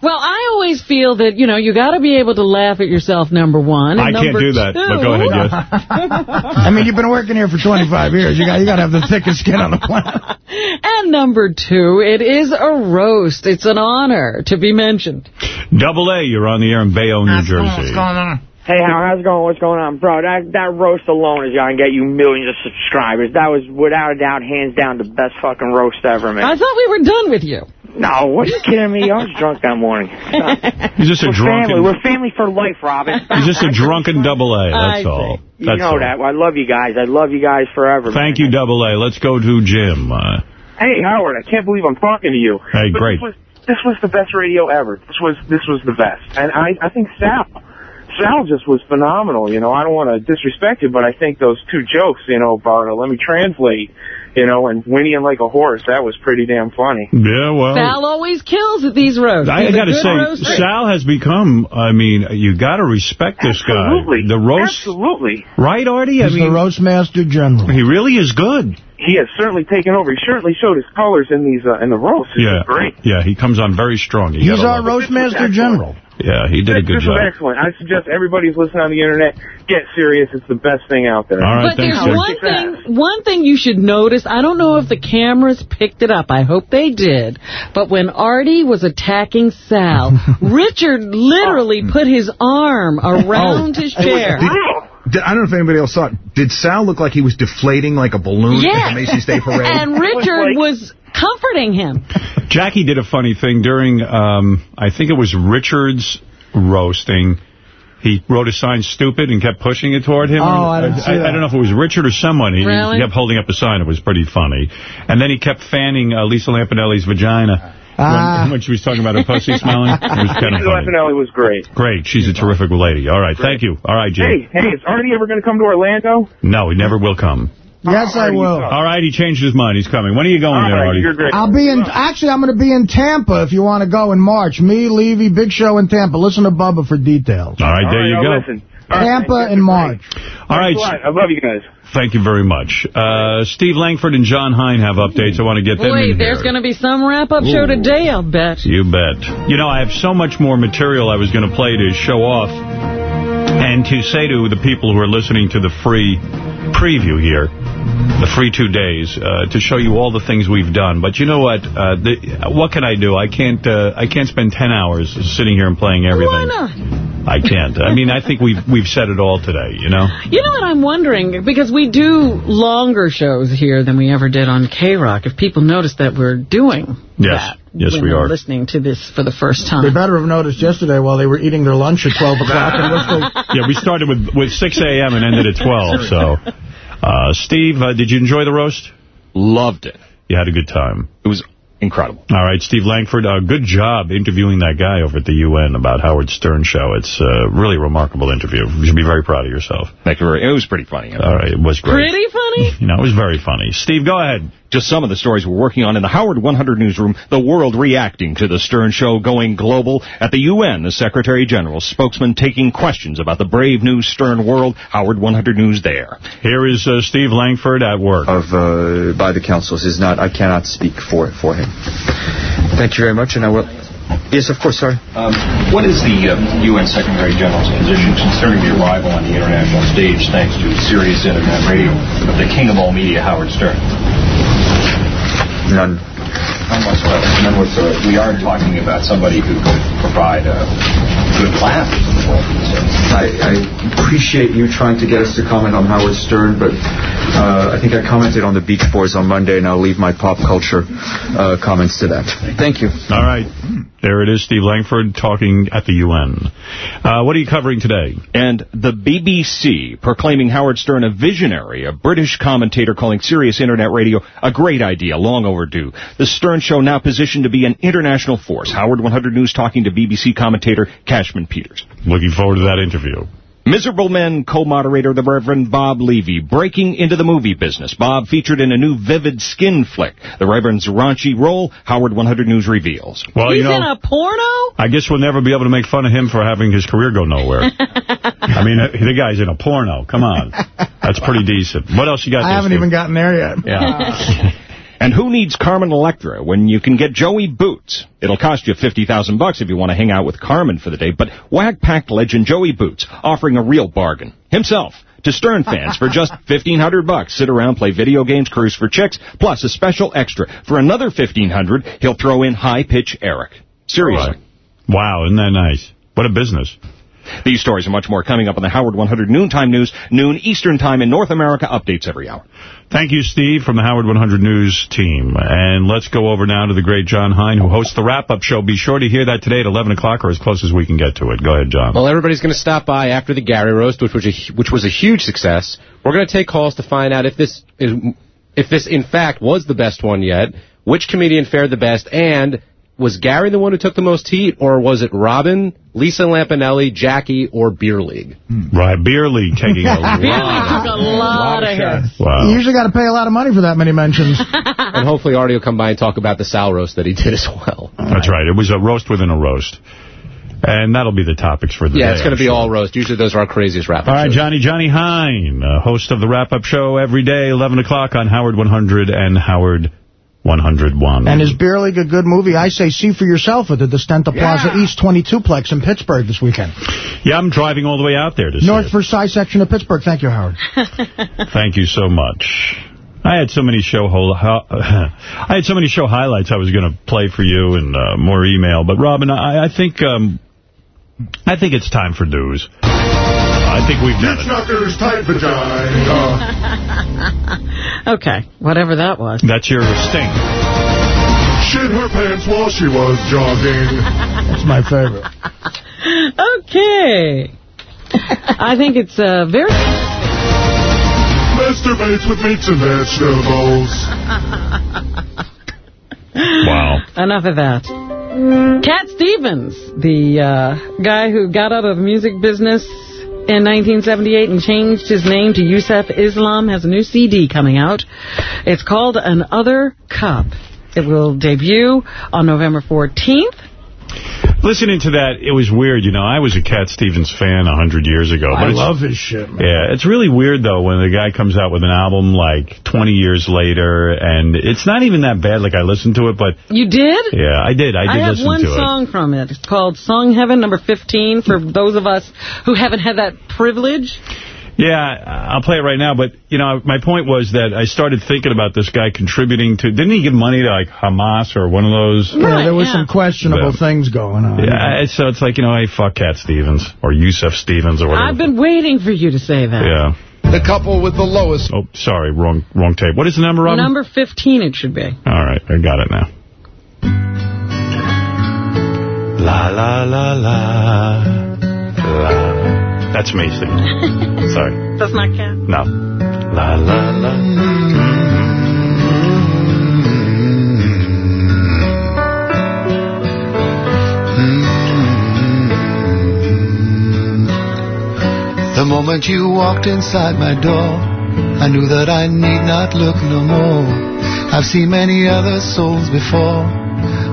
Well, I always feel that, you know, you got to be able to laugh at yourself, number one. And I can't do that, two, but go ahead, yes. I mean, you've been working here for 25 years. You got you got to have the thickest skin on the planet. And number two, it is a roast. It's an honor to be mentioned. Double A, you're on the air in Bayonne, New Jersey. on? Hey, Howard, how's it going? What's going on? Bro, that, that roast alone is going to get you millions of subscribers. That was, without a doubt, hands down, the best fucking roast ever, man. I thought we were done with you. No, what are you kidding me? I was drunk that morning. He's just a We're drunken. family. We're family for life, Robin. He's just a drunken double A. That's I all. You That's know all. that. I love you guys. I love you guys forever. Thank you, double A. Let's go to Jim. Uh, Hey, Howard, I can't believe I'm talking to you. Hey, But great. This was, this was the best radio ever. This was this was the best. And I, I think Sal, Sal just was phenomenal. You know, I don't want to disrespect it, but I think those two jokes, you know, about uh, let me translate, you know, and whinnying like a horse, that was pretty damn funny. yeah, well. Sal always kills at these roasts. I, He's a got to say, roaster. Sal has become, I mean, you got to respect this Absolutely. guy. The roast, Absolutely. right, Artie? I He's the roast master general. he really is good. He has certainly taken over. He certainly showed his colors in these uh, in the roast. This Yeah, great. yeah, he comes on very strong. You He's our roast master general. Yeah, he did a good this job. was excellent. I suggest everybody's listening on the internet get serious. It's the best thing out there. All right, But thanks, there's sir. one thing, one thing you should notice. I don't know if the cameras picked it up. I hope they did. But when Artie was attacking Sal, Richard literally oh. put his arm oh. around his chair. I don't know if anybody else saw it. Did Sal look like he was deflating like a balloon Yes. at the Macy's Day Parade? And Richard was comforting him. Jackie did a funny thing during, um, I think it was Richard's roasting. he wrote a sign stupid and kept pushing it toward him. Oh, I didn't see I, that. don't know if it was Richard or someone. He, Really? he kept holding up a sign. It was pretty funny. And then he kept fanning uh, Lisa Lampanelli's vagina Ah. when, when she was talking about her pussy smelling. It was kind of Lisa funny. Lampanelli was great. Great. She's a terrific lady. All right. Thank you. All right, Hey, hey, is Artie ever going to come to Orlando? No, he never will come. Yes, I will. All right, he changed his mind. He's coming. When are you going All there, right, Artie? you're great. I'll be in. Actually, I'm going to be in Tampa if you want to go in March. Me, Levy, Big Show in Tampa. Listen to Bubba for details. All right, there All you go. I'll listen. All right, Tampa in March. All right. Thanks a lot. I love you guys. Thank you very much. Uh, Steve Langford and Jon Hein have updates. I want to get them Boy, in there's going to be some wrap-up show today, I'll bet. You bet. You know, I have so much more material I was going to play to show off and to say to the people who are listening to the free preview here, the free two days, uh, to show you all the things we've done. But you know what? Uh, the, what can I do? I can't. Uh, I can't spend 10 hours sitting here and playing everything. Why not? I can't. I mean, I think we've we've said it all today. You know. You know what I'm wondering? Because we do longer shows here than we ever did on K-Rock. If people notice that we're doing Yes. that Yes, when we they're listening to this for the first time. They better have noticed yesterday while they were eating their lunch at 12 o'clock. Yeah, we started with with 6 a.m. and ended at 12. So, uh, Steve, uh, did you enjoy the roast? Loved it. You had a good time. It was incredible. All right, Steve Langford, uh, good job interviewing that guy over at the UN about Howard Stern show. It's a really remarkable interview. You should be very proud of yourself. Thank you very, it was pretty funny. All right, it was great. Pretty funny? You know, it was very funny. Steve, go ahead. Just some of the stories we're working on in the Howard 100 newsroom. The world reacting to the Stern Show going global. At the UN, the Secretary General's spokesman taking questions about the brave new Stern world. Howard 100 News there. Here is uh, Steve Langford at work. Of uh, by the councils is not. I cannot speak for for him. Thank you very much, and I will. Yes, of course. Sorry. Um, what is the uh, UN Secretary General's position concerning the arrival on the international stage thanks to Sirius Internet Radio of the king of all media, Howard Stern? None. We are talking about somebody who could provide a good the world. I, I appreciate you trying to get us to comment on Howard Stern, but uh, I think I commented on the Beach Boys on Monday, and I'll leave my pop culture uh, comments to that. Thank you. All right. There it is, Steve Langford talking at the UN. Uh, what are you covering today? And the BBC proclaiming Howard Stern a visionary, a British commentator calling Sirius Internet Radio a great idea, long overdue. The Stern Show now positioned to be an international force. Howard 100 News talking to BBC commentator Cashman Peters. Looking forward to that interview. Miserable Men co-moderator, the Reverend Bob Levy, breaking into the movie business. Bob featured in a new Vivid Skin flick. The Reverend's raunchy role, Howard 100 News reveals. Well, He's you know, in a porno? I guess we'll never be able to make fun of him for having his career go nowhere. I mean, uh, the guy's in a porno. Come on. That's pretty decent. What else you got I haven't Steve? even gotten there yet. Yeah. And who needs Carmen Electra when you can get Joey Boots? It'll cost you 50000 bucks if you want to hang out with Carmen for the day, but Whack Pack legend Joey Boots offering a real bargain. Himself. To Stern fans for just 1500 bucks. Sit around, play video games, cruise for chicks, plus a special extra. For another 1500 he'll throw in High Pitch Eric. Seriously. Wow, isn't that nice? What a business. These stories and much more coming up on the Howard 100 Noontime News, noon Eastern Time in North America. Updates every hour. Thank you, Steve, from the Howard 100 News team. And let's go over now to the great Jon Hein, who hosts the wrap-up show. Be sure to hear that today at 11 o'clock or as close as we can get to it. Go ahead, John. Well, everybody's going to stop by after the Gary roast, which was a which was a huge success. We're going to take calls to find out if this is if this in fact was the best one yet, which comedian fared the best, and was Gary the one who took the most heat, or was it Robin, Lisa Lampanelli, Jackie, or Beer League? Right, Beer League taking a lot. took a lot of hits. Wow. You usually got to pay a lot of money for that many mentions. and hopefully Artie will come by and talk about the Sal roast that he did as well. That's right. It was a roast within a roast. And that'll be the topics for the Yeah, day. it's going to be all roast. Usually those are our craziest rap. All right, Johnny Johnny Hein, uh, host of the wrap-up show every day, 11 o'clock on Howard 100 and Howard 101. And is Beer League a good movie? I say see for yourself at the Destinta Plaza East 22-plex in Pittsburgh this weekend. Yeah, I'm driving all the way out there to see North it. Versailles section of Pittsburgh. Thank you, Howard. Thank you so much. I had so many show ho- ho- I had so many show highlights I was going to play for you and uh, more email. But Robin, I, I think um, I think it's time for news. I think we've done it. Chuckers tight vagina. Okay, whatever that was. That's your sting. Shit her pants while she was jogging. That's my favorite. Okay. I think it's uh, very... Masturbates with meats and vegetables. Wow. Enough of that. Cat Stevens, the uh, guy who got out of the music business in 1978 and changed his name to Yusuf Islam, has a new CD coming out. It's called An Other Cup. It will debut on November 14th. Listening to that, it was weird. You know, I was a Cat Stevens fan a 100 years ago. I love his shit, man. Yeah, it's really weird, though, when the guy comes out with an album like 20 years later, and it's not even that bad. Like, I listened to it, but You did? yeah, I did. I did have listen one to it. I have one song from it. It's called Song Heaven, number 15, for those of us who haven't had that privilege. Yeah, I'll play it right now. But, you know, my point was that I started thinking about this guy contributing to... Didn't he give money to, like, Hamas or one of those? Yeah, there was some questionable Yeah. things going on. Yeah, so it's like, you know, hey, fuck Cat Stevens or Yusuf Stevens or whatever. I've been waiting for you to say that. Yeah. The couple with the lowest... Oh, sorry, wrong wrong tape. What is the number, Robin? Number 15 it should be. All right, I got it now. La la la la la. That's me singing. Sorry. That's not Cat. No. La la la. The moment you walked inside my door, I knew that I need not look no more. I've seen many other souls before.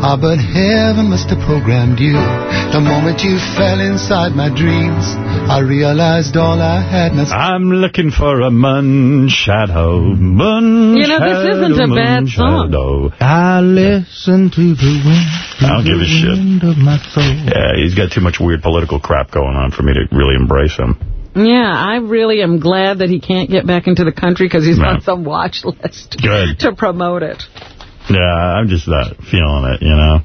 Ah, but heaven must have programmed you. The moment you fell inside my dreams, I realized all I had must I'm looking for a moon shadow. Moon You know, this shadow, isn't a bad moon song. shadow. I listen to the wind. I don't give a shit. of my soul. Yeah, he's got too much weird political crap going on for me to really embrace him. Yeah, I really am glad that he can't get back into the country because he's No. on some watch list Good. to promote it. Yeah, I'm just not feeling it, you know.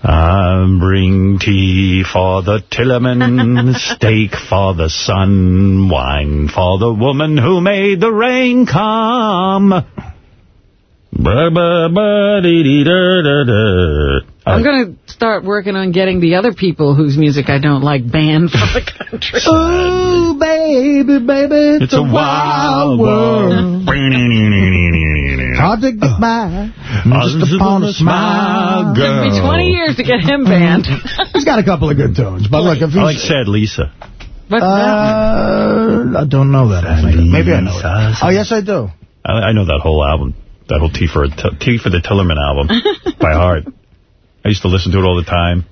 Um, bring tea for the Tillerman, steak for the sun, wine for the woman who made the rain come. Ba, ba, ba, dee, dee, da, da, da. I'm going to start working on getting the other people whose music I don't like banned from the country. Ooh, baby, baby, it's, It's a wild world. Hard to get by. Just upon a smile, It took me 20 years to get him banned. He's got a couple of good tones, but look, if I like. Sad Lisa. What's Uh, I don't know that. Maybe I know it. Oh, yes, I do. I, I know that whole album, that whole Tea for, Tea for the Tillerman album by heart. I used to listen to it all the time.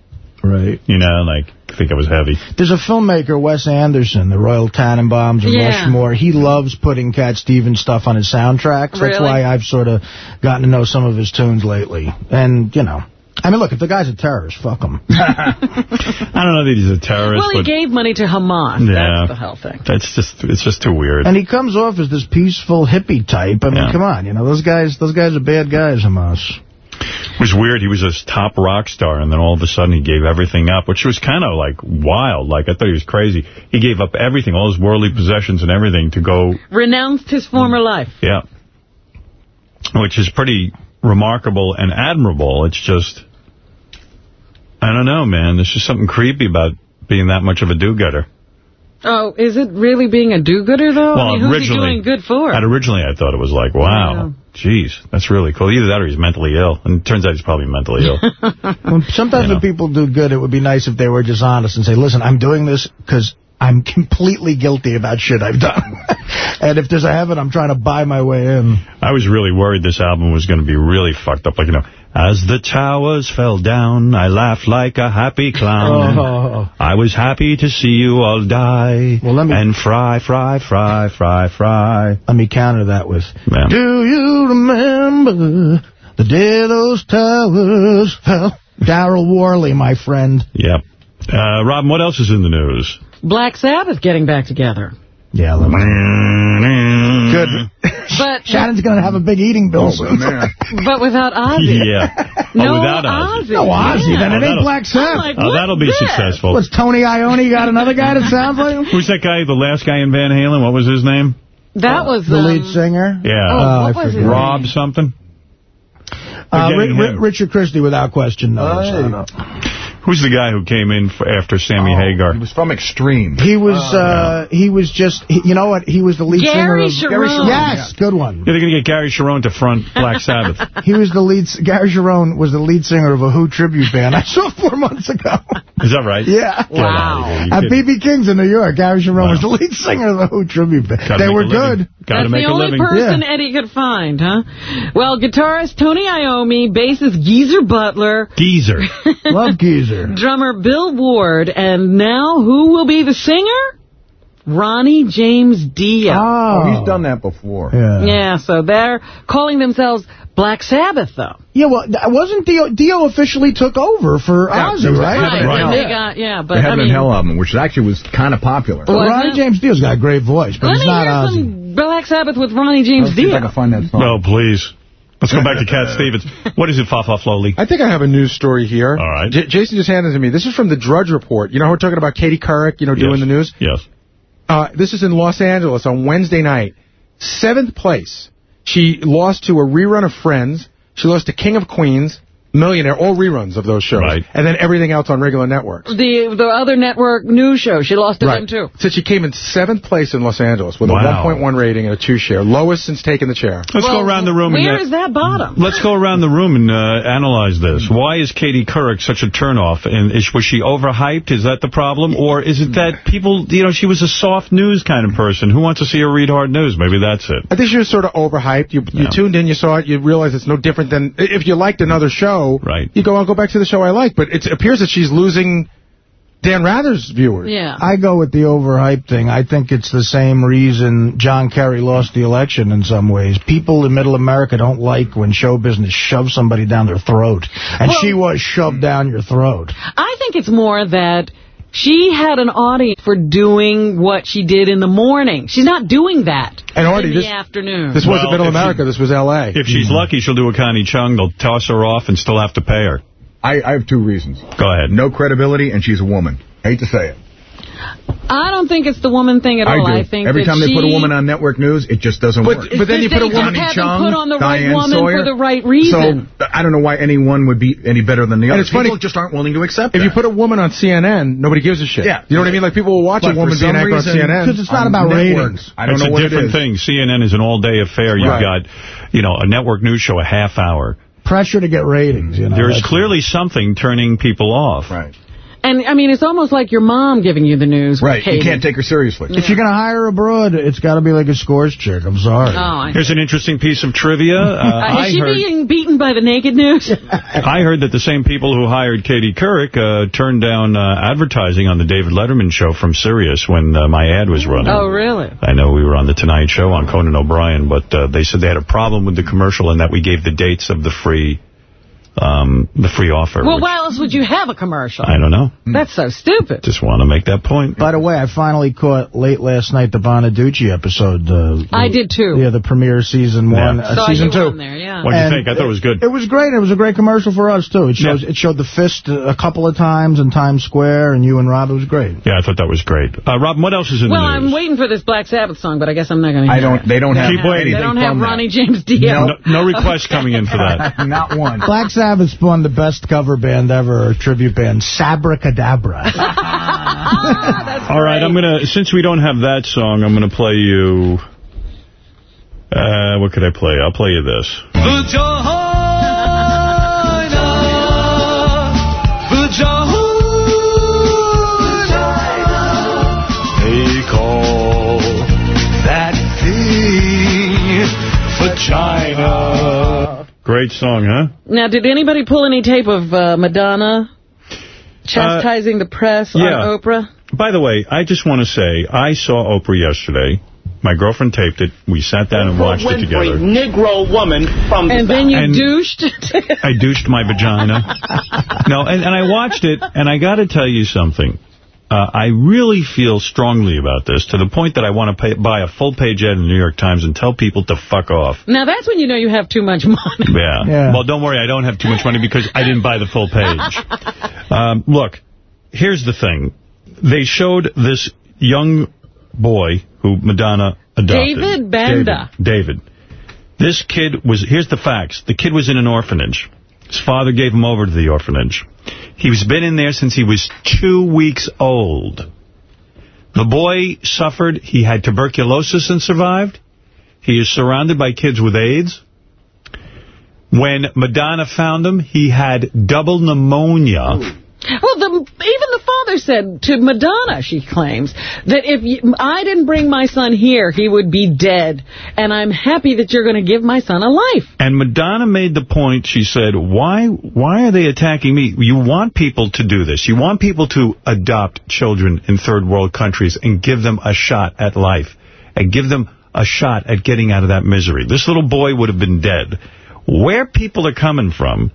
Right. You know, like, I think I was heavy. There's a filmmaker, Wes Anderson, the Royal Tenenbaums and Yeah. Rushmore. He loves putting Cat Stevens stuff on his soundtracks. That's Really? why I've sort of gotten to know some of his tunes lately. And, you know, I mean, look, if the guy's a terrorist, fuck him. I don't know that he's a terrorist, Well, he but gave money to Hamas. Yeah. That's the whole thing. that's just, it's just too weird. and he comes off as this peaceful hippie type. I mean, Yeah. come on, you know, those guys, those guys are bad guys, Hamas. It was weird. He was this top rock star, and then all of a sudden he gave everything up, which was kind of like wild. Like, I thought he was crazy. He gave up everything, all his worldly possessions and everything to go, Renounced his former mm. life. yeah. Which is pretty remarkable and admirable. It's just, I don't know, man. There's just something creepy about being that much of a do-gooder. Oh, is it really being a do-gooder, though? Well, I mean, who's he originally- doing good for? And originally I thought it was like, wow, geez, that's really cool. Either that or he's mentally ill. And it turns out he's probably mentally ill. Well, Sometimes when people do good, it would be nice if they were just honest and say, listen, I'm doing this because I'm completely guilty about shit I've done. and if there's a heaven, I'm trying to buy my way in. I was really worried this album was going to be really fucked up. Like, you know, as the towers fell down, I laughed like a happy clown. Oh. I was happy to see you all die. Well, let me- And fry, fry, fry, fry, fry. Let me counter that with, Yeah. do you remember the day those towers fell? Darryl Worley, my friend. Yep. Uh, Robin, what else is in the news? Black Sabbath getting back together. Yeah, let me... Good. But Shannon's going to have a big eating bill soon. but without Ozzy. Yeah. No oh, without Ozzy. Ozzy. No Ozzy, Yeah. then it Oh, ain't Black Sabbath. like, Oh, that'll be this? successful. What's Tony Iommi got another guy that sounds like him? Who's that guy, the last guy in Van Halen? What was his name? That was The um, lead singer? Yeah. Oh, Oh, what I was forget. Rob something? Uh, Forgetting Ri- Ri- him. Richard Christy, without question, knows. Oh, I don't know. Who's the guy who came in for, after Sammy Hagar? He was from Extreme. He was, uh, he was just, he, you know what? He was the lead Gary singer of... Cherone. Yes, good one. Yeah, they're going to get Gary Cherone to front Black Sabbath. He was the lead, Gary Cherone was the lead singer of a Who tribute band I saw four months ago. Is that right? Yeah. Get out of here. You At. BB King's in New York, Gary Cherone was the lead singer of the Who tribute band. Gotta they were good. Gotta That's make the a only living. person Eddie could find, huh? Well, guitarist Tony Iommi, bassist Geezer Butler, Geezer. Love Geezer. Drummer Bill Ward, and now who will be the singer? Ronnie James Dio. Oh, oh he's oh. done that before. Yeah. Yeah, so they're calling themselves Black Sabbath, though. Yeah, well, wasn't Dio, Dio officially took over for Yeah, Ozzy, there was right? Heaven and Right, Hell. they got, yeah, but the I Heaven mean, and Hell album, which actually was kind of popular. Well, Ronnie it? James Dio's got a great voice, but let he's me not hear Ozzy. some Black Sabbath with Ronnie James Let's see if I Dio. can find that song. Oh, please. Let's go back to Cat Stevens. What is it, Fa Fa Flowly? I think I have a news story here. All right. J Jason just handed it to me. This is from the Drudge Report. You know, we're talking about Katie Couric, you know, doing Yes. the news. Yes. Uh, this is in Los Angeles on Wednesday night. Seventh place. She lost to a rerun of Friends. She lost to King of Queens, Millionaire, all reruns of those shows. Right. And then everything else on regular networks. The the other network news show, she lost to them too. So she came in seventh place in Los Angeles with Wow. a 1.1 rating and a two share. Lowest since taking the chair. Let's go around the room. Where and, uh, is that bottom? Let's go around the room and uh, analyze this. Why is Katie Couric such a turnoff? And is, was she overhyped? Is that the problem? Or is it that people, you know, she was a soft news kind of person. Who wants to see her read hard news? Maybe that's it. I think she was sort of overhyped. You, you Yeah. tuned in, you saw it, you realize it's no different than if you liked another show. Right. You go, I'll go back to the show I like. But it appears that she's losing Dan Rather's viewers. Yeah. I go with the overhyped thing. I think it's the same reason John Kerry lost the election in some ways. People in middle America don't like when show business shoves somebody down their throat. And Well- she was shoved down your throat. I think it's more that she had an audience for doing what she did in the morning. She's not doing that And Artie, in the this- afternoon. This wasn't Well, middle if she- America. this was L.A. If she's mm-hmm. lucky, she'll do a Connie Chung. They'll toss her off and still have to pay her. I, I have two reasons. Go ahead. No credibility, and she's a woman. Hate to say it. I don't think it's the woman thing at I all. do. I think Every that time they put a woman on network news, it just doesn't But- work. but then you put a just woman- haven't Chung, put on the right Diane woman Sawyer. for the right reason. So I don't know why any one would be any better than the other. it's funny- People just aren't willing to accept If that. you put a woman on CNN, nobody gives a shit. Yeah. You know what I mean? Like, people will watch But a woman be some an anchor on CNN. Because it's not about network, ratings. I don't it's know a what it different is. thing. CNN is an all-day affair. You've Right. got, you know, a network news show, a half hour. Pressure to get ratings, you know. There is that's- clearly something turning people off. Right. And, I mean, it's almost like your mom giving you the news. Right. You can't take her seriously. If you're going to hire her abroad, it's got to be like a scores chick. I'm sorry. Oh, I Here's an interesting piece of trivia. Uh, Uh, I is she heard, being beaten by the naked news? I heard that the same people who hired Katie Couric uh, turned down uh, advertising on the David Letterman show from Sirius when uh, my ad was running. oh, really? I know we were on the Tonight Show on Conan O'Brien, but uh, they said they had a problem with the commercial and that we gave the dates of the free um, the free offer. Well, why else would you have a commercial? I don't know. That's so stupid. Just want to make that point. By the way, I finally caught late last night the Bonaduce episode. Uh, I did, too. Yeah, the premiere season one, Yeah. uh, Saw season you two. on there, yeah. What do you think? I thought it was good. It was great. It was a great commercial for us, too. It shows Yeah. it showed the fist a couple of times in Times Square, and you and Rob. It was great. Yeah, I thought that was great. Uh, Rob, what else is in Well, the news? I'm waiting for this Black Sabbath song, but I guess I'm not going to I don't. They don't have Keep waiting. They don't have from that. Ronnie James Dio. no, no requests coming in for that. Not one. Black Sabbath spawned the best cover band ever, or tribute band, Sabra Sabracadabra. All right, I'm gonna. Since we don't have that song, I'm gonna play you. Uh, what could I play? I'll play you this. Great song, huh? Now, did anybody pull any tape of uh, Madonna chastising the press Uh, yeah. on Oprah? By the way, I just want to say, I saw Oprah yesterday. My girlfriend taped it. We sat down and watched it together. Negro woman from the And then you And- douched? I douched my vagina. No, and, and I watched it, and I got to tell you something. Uh, I really feel strongly about this, to the point that I want to pay, buy a full-page ad in the New York Times and tell people to fuck off. now, that's when you know you have too much money. Yeah. Yeah. Well, don't worry, I don't have too much money because I didn't buy the full page. Um, look, here's the thing. They showed this young boy who Madonna adopted. David Banda. David. David. This kid was, here's the facts. The kid was in an orphanage. His father gave him over to the orphanage. He's been in there since he was two weeks old. The boy suffered. He had tuberculosis and survived. He is surrounded by kids with AIDS. When Madonna found him, he had double pneumonia. Well, the, even the father said to Madonna, she claims, that if you, I didn't bring my son here, he would be dead. And I'm happy that you're going to give my son a life. And Madonna made the point, she said, why why are they attacking me? You want people to do this. You want people to adopt children in third world countries and give them a shot at life. And give them a shot at getting out of that misery. This little boy would have been dead. Where people are coming from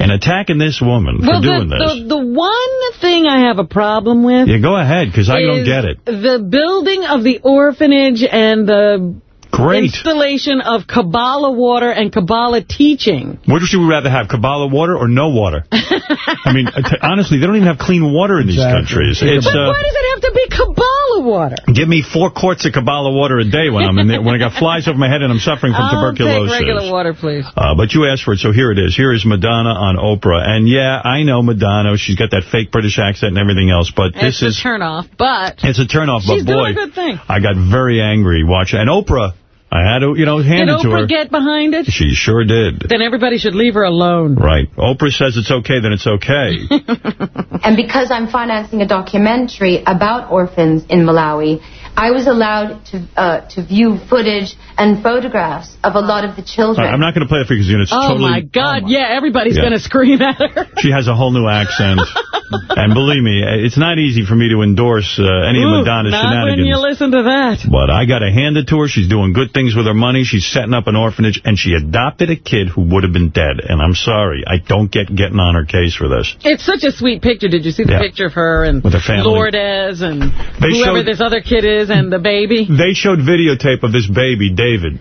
and attacking this woman for well, doing the, this. The, the one thing I have a problem with... Yeah, go ahead, because I don't get it. The building of the orphanage and the Great. installation of Kabbalah water and Kabbalah teaching. What would you rather have, Kabbalah water or no water? I mean, honestly, they don't even have clean water in these countries. It's, but uh, why does it have to be Kabbalah water? Give me four quarts of Kabbalah water a day when I'm in there, when I got flies over my head and I'm suffering from I'll tuberculosis. regular water, please. Uh, but you asked for it, so here it is. Here is Madonna on Oprah. And yeah, I know Madonna. She's got that fake British accent and everything else, but It's this a is... turn off, but It's a turnoff, she's but boy, a good thing. I got very angry watching. And Oprah, I had to, you know, hand Did it to Oprah her. get behind it? She sure did. Then everybody should leave her alone. Right. Oprah says it's okay, then it's okay. And because I'm financing a documentary about orphans in Malawi, I was allowed to uh, to view footage and photographs of a lot of the children. right, I'm not going to play it for you because it's Oh, totally... my God. yeah, everybody's Yeah. going to scream at her. She has a whole new accent. and believe me, it's not easy for me to endorse uh, any Ooh, of Madonna's not when you listen to that. But I got to hand it to her. She's doing good things with her money. She's setting up an orphanage, and she adopted a kid who would have been dead. And I'm sorry, I don't get getting on her case for this. It's such a sweet picture. Did you see the Yeah. picture of her and With her family. Lourdes and They whoever showed- this other kid is and the baby? They showed videotape of this baby, David.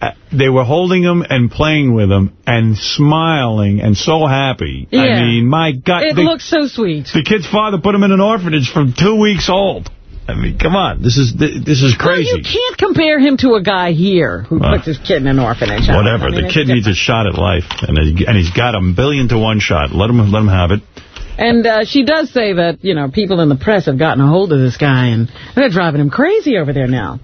Uh, They were holding him and playing with him and smiling and so happy. Yeah. I mean, my God. It looks so sweet. The kid's father put him in an orphanage from two weeks old. I mean, come on. This is this is crazy. Well, you can't compare him to a guy here who Uh, puts his kid in an orphanage. Whatever. I mean, the kid needs a shot at life, and he, and he's got a billion to one shot. Let him let him have it. And uh, she does say that, you know, people in the press have gotten a hold of this guy, and they're driving him crazy over there now.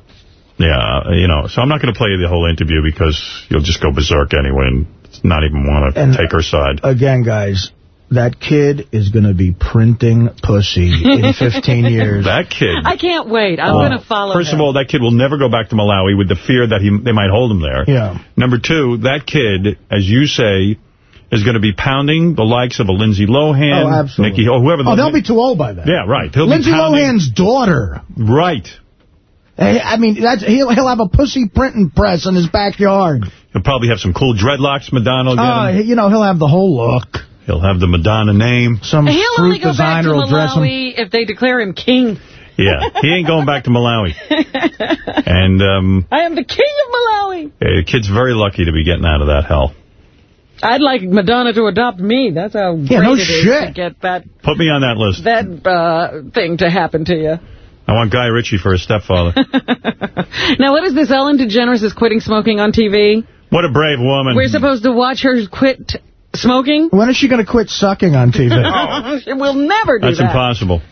Yeah, uh, you know. So I'm not going to play the whole interview because you'll just go berserk anyway and not even want to take her side. Again, guys, that kid is going to be printing pussy in 15 years. That kid. I can't wait. I'm Uh, going to follow First him. of all, that kid will never go back to Malawi with the fear that he they might hold him there. Yeah. Number two, that kid, as you say, is going to be pounding the likes of a Lindsay Lohan, Oh, absolutely. Nikki, or whoever. The oh, they'll be too old by then. Yeah, right. He'll Lindsay Lohan's daughter. Right. I mean, that's, he'll he'll have a pussy printing press in his backyard. He'll probably have some cool dreadlocks Madonna will get Uh, him. you know, he'll have the whole look. He'll have the Madonna name. Some He'll only fruit go back to designer will dress him. If they declare him king. Yeah, he ain't going back to Malawi. And um, I am the king of Malawi. the kid's very lucky to be getting out of that hell. I'd like Madonna to adopt me. That's how Yeah, great no it is shit. to get that Put me on that list. that uh, thing to happen to you. I want Guy Ritchie for a stepfather. Now, what is this? Ellen DeGeneres is quitting smoking on TV? what a brave woman. We're supposed to watch her quit smoking? When is she going to quit sucking on TV? she will never do That's that. impossible.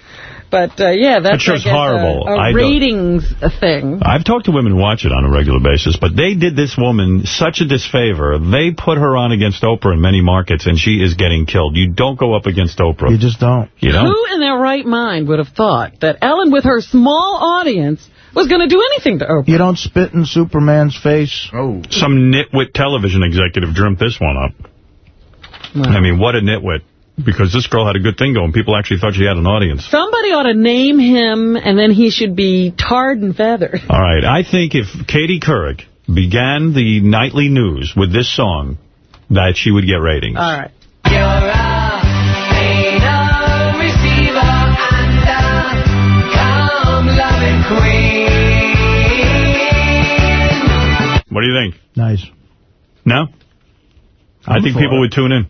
But, uh, yeah, that's That show's I guess, horrible. A, I a don't- ratings thing. I've talked to women who watch it on a regular basis, but they did this woman such a disfavor. They put her on against Oprah in many markets, and she is getting killed. You don't go up against Oprah. You just don't. You don't? Who in their right mind would have thought that Ellen, with her small audience, was going to do anything to Oprah? You don't spit in Superman's face. Oh. Some nitwit television executive dreamt this one up. I mean, what a nitwit. Because this girl had a good thing going. People actually thought she had an audience. Somebody ought to name him, and then he should be tarred and feathered. All right. I think if Katie Couric began the nightly news with this song, that she would get ratings. All right. What do you think? Nice. No? I I'm think people it. would tune in.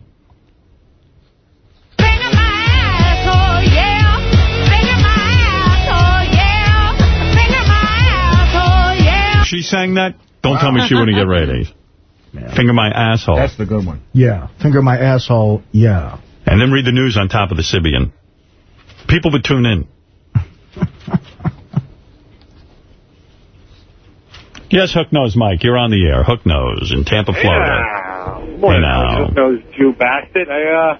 She sang that? Don't tell me she wouldn't get ratings. Finger my asshole. That's the good one. Yeah. Finger my asshole. Yeah. And then read the news on top of the Sybian. People would tune in. yes, Hook Nose Mike, you're on the air. Hook Nose in Tampa, Florida. Yeah. Morning, Hey, now. Hook Nose Jew bastard. I, uh,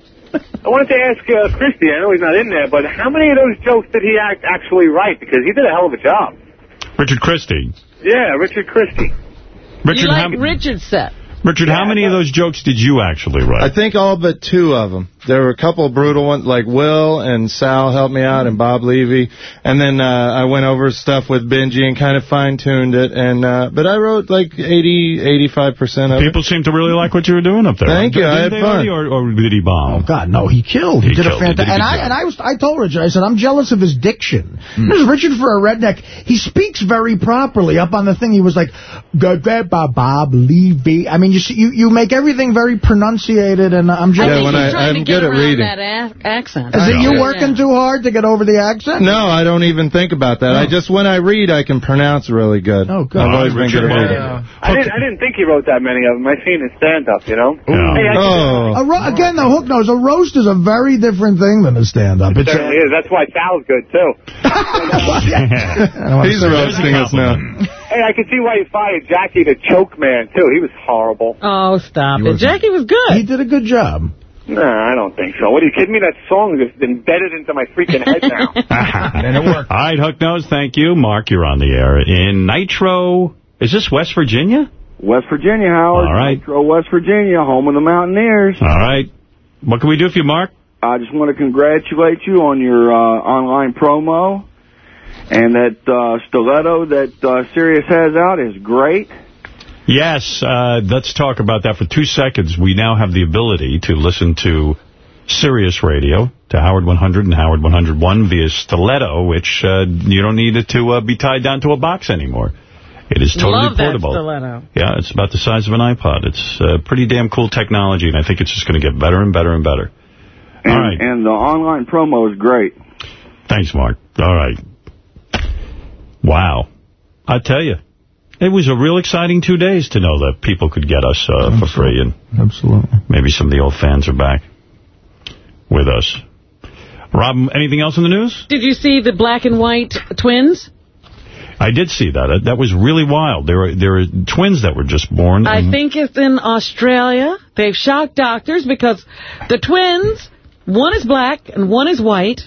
I wanted to ask uh, Christy, I know he's not in there, but how many of those jokes did he act actually write? Because he did a hell of a job. Richard Christy. Yeah, Richard Christy. Richard, you like Richard's set. Richard, how many of those jokes did you actually write? I think all but two of them. There were a couple of brutal ones, like Will and Sal helped me out, and Bob Levy. And then uh, I went over stuff with Benji and kind of fine-tuned it. And uh, But I wrote like 80, 85% of People seem to really like what you were doing up there. Thank you. Did I had fun. Or, or did he bomb? Oh, God, no, he killed. He, He did killed. a He did a fantastic. And I and I was I told Richard, I said I'm jealous of his diction. Because Richard, for a redneck, he speaks very properly. Up on the thing, he was like, "Good Bob Bob Levy." I mean, you see, you you make everything very pronunciated, and I'm I jealous. think he's trying to get around that accent. Is it you Yeah. working too hard to get over the accent? No, I don't even think about that. I just, when I read, I can pronounce really good. Oh, good. I've always been good at reading. I didn't. I didn't think he wrote that many of them. I've seen his stand-up, you know. Hey, I Oh. Again, the hook nose. A roast is a very different thing than a stand-up. It It's certainly is. That's why Sal's good too. He's roasting us now. Hey, I can see why you fired Jackie the choke man too. He was horrible. Oh, stop it. Jackie was good. He did a good job. No, I don't think so. What are you kidding me? That song is embedded into my freaking head now. and it worked. All right, Hook Nose, thank you. Mark, you're on the air. In Nitro, is this West Virginia? West Virginia, Howard. All right. Nitro, West Virginia, home of the Mountaineers. All right. What can we do for you, Mark? I just want to congratulate you on your uh, online promo. And that uh, stiletto that uh, Sirius has out is great. Yes, uh, let's talk about that for two seconds. We now have the ability to listen to Sirius Radio, to Howard 100 and Howard 101 via Stiletto, which uh, you don't need it to uh, be tied down to a box anymore. It is totally Love that portable. stiletto. Yeah, it's about the size of an iPod. It's uh, pretty damn cool technology, and I think it's just going to get better and better and better. And, All right. and the online promo is great. Thanks, Mark. All right. Wow. I tell you, it was a real exciting two days to know that people could get us uh, for free. and Absolutely. Maybe some of the old fans are back with us. Rob, anything else in the news? Did you see the black and white twins? I did see that. That was really wild. There were there were twins that were just born. I think it's in Australia. They've shocked doctors because the twins, one is black and one is white.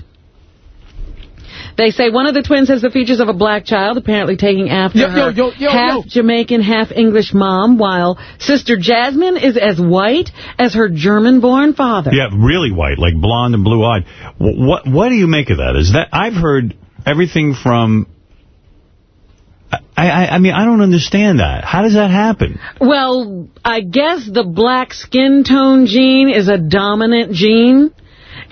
They say one of the twins has the features of a black child, apparently taking after Yo, yo, her yo, yo, half yo. Jamaican, half English mom, while sister Jasmine is as white as her German-born father. Yeah, really white, like blonde and blue-eyed. What what do you make of that? Is that I've heard everything from. I, I I mean I don't understand that. How does that happen? Well, I guess the black skin tone gene is a dominant gene.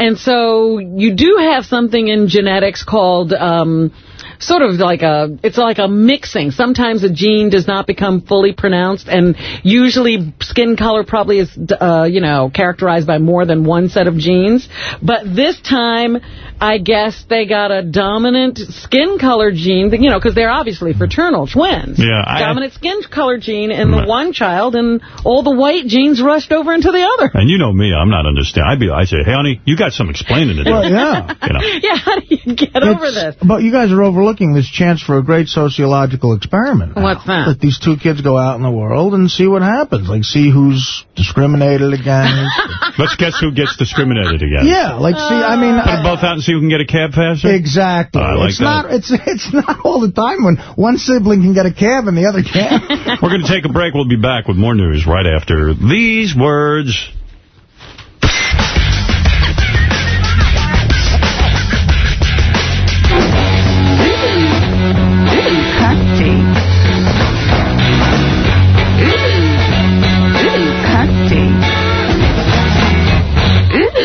And so you do have something in genetics called um, sort of like a, it's like a mixing. Sometimes a gene does not become fully pronounced, and usually skin color probably is, uh, you know, characterized by more than one set of genes. But this time, I guess they got a dominant skin color gene, you know, because they're obviously fraternal twins. Yeah, I- Dominant skin color gene in the one child, and all the white genes rushed over into the other. And you know me, I'm not understanding. I'd be, I say, hey, honey, you got some explaining to do. Well, yeah. You know. Yeah, how do you get over this? But you guys are overlooking this chance for a great sociological experiment. now. What's that? Let these two kids go out in the world and see what happens. Like, see who's discriminated against. Let's guess who gets discriminated against. yeah, like, see, I mean... Put them both out and see who can get a cab faster? Exactly. Oh, I like it's that. not. It's it's not all the time when one sibling can get a cab and the other can't. We're going to take a break. We'll be back with more news right after these words.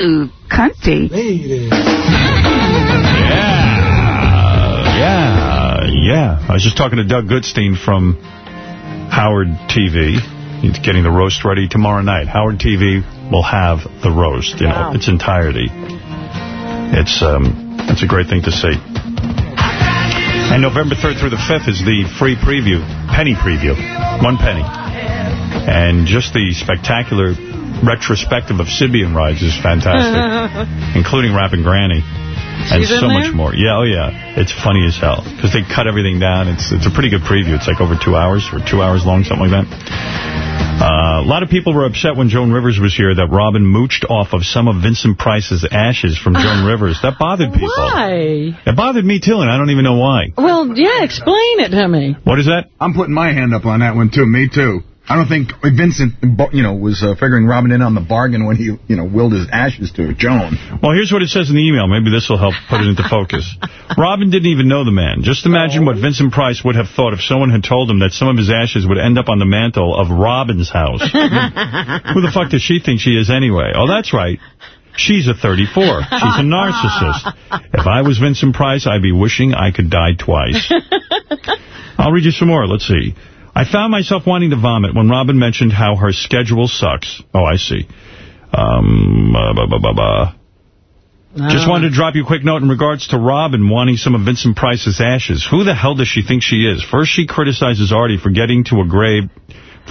Ooh, cunty. Yeah, yeah. I was just talking to Doug Goodstein from Howard TV. He's getting the roast ready tomorrow night. Howard TV will have the roast in Wow. its entirety. It's um, it's a great thing to see. And November 3rd through the 5th is the free preview, penny preview, one penny. And just the spectacular retrospective of Sybian rides is fantastic, including Rapping Granny. And She's so much more. Yeah, oh yeah. It's funny as hell. Because they cut everything down. It's it's a pretty good preview. It's like over two hours or two hours long, something like that. Uh, a lot of people were upset when Joan Rivers was here that Robin mooched off of some of Vincent Price's ashes from Joan Rivers. That bothered people. Why? It bothered me, too, and I don't even know why. Well, yeah, explain it to me. What is that? I'm putting my hand up on that one, too. Me, too. I don't think Vincent, you know, was uh, figuring Robin in on the bargain when he, you know, willed his ashes to Joan. Well, here's what it says in the email. Maybe this will help put it into focus. Robin didn't even know the man. Just imagine what Vincent Price would have thought if someone had told him that some of his ashes would end up on the mantle of Robin's house. Who the fuck does she think she is anyway? Oh, that's right. She's a 34. She's a narcissist. If I was Vincent Price, I'd be wishing I could die twice. I'll read you some more. Let's see. I found myself wanting to vomit when Robin mentioned how her schedule sucks. Oh, I see. Um, uh, bah, bah, bah. Just wanted to drop you a quick note in regards to Robin wanting some of Vincent Price's ashes. Who the hell does she think she is? First, she criticizes Artie for getting to a grave,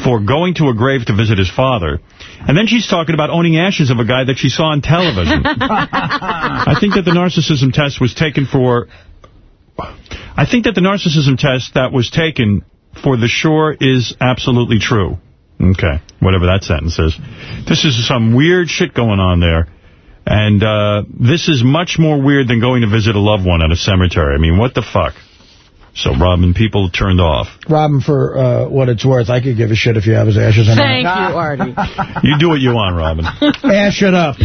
for going to a grave to visit his father. And then she's talking about owning ashes of a guy that she saw on television. I think that the narcissism test was taken for... I think that the narcissism test that was taken for the sure is absolutely true. Okay, whatever that sentence is. This is some weird shit going on there. And uh, this is much more weird than going to visit a loved one at a cemetery. I mean, what the fuck? So, Robin, people turned off. Robin, for uh, what it's worth, I could give a shit if you have his ashes in Thank you, Artie. You do what you want, Robin. Ash it up.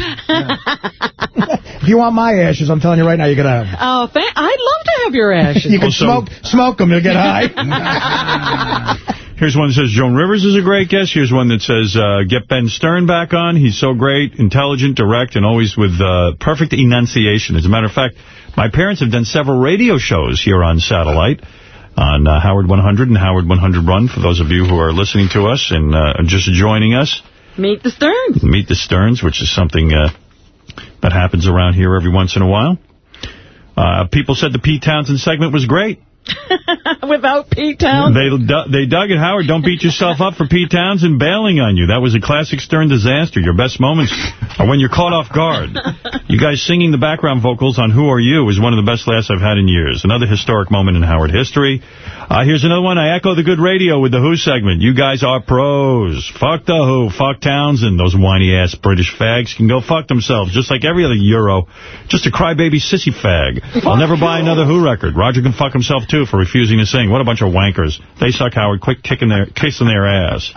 if you want my ashes, I'm telling you right now, you can have them. Oh, I'd love to have your ashes. You can Also- smoke smoke them, you'll get high. Here's one that says, Joan Rivers is a great guest. Here's one that says, uh, get Ben Stern back on. He's so great, intelligent, direct, and always with uh, perfect enunciation. As a matter of fact, my parents have done several radio shows here on satellite on uh, Howard 100 and Howard 100 Run, for those of you who are listening to us and uh, just joining us. Meet the Sterns. Meet the Sterns, which is something uh, that happens around here every once in a while. Uh, people said the Pete Townshend segment was great. Without Pete Townshend. They they dug it, Howard. Don't beat yourself up for Pete Townshend bailing on you. That was a classic Stern disaster. Your best moments are when you're caught off guard. You guys singing the background vocals on Who Are You is one of the best laughs I've had in years. Another historic moment in Howard history. Uh, here's another one. I echo the good radio with the Who segment. You guys are pros. Fuck the Who. Fuck Townshend. Those whiny-ass British fags can go fuck themselves, just like every other Euro. Just a crybaby sissy fag. I'll never buy another Who record. Roger can fuck himself, too, for refusing to sing. What a bunch of wankers. They suck, Howard. Quick kicking their, kissing their ass.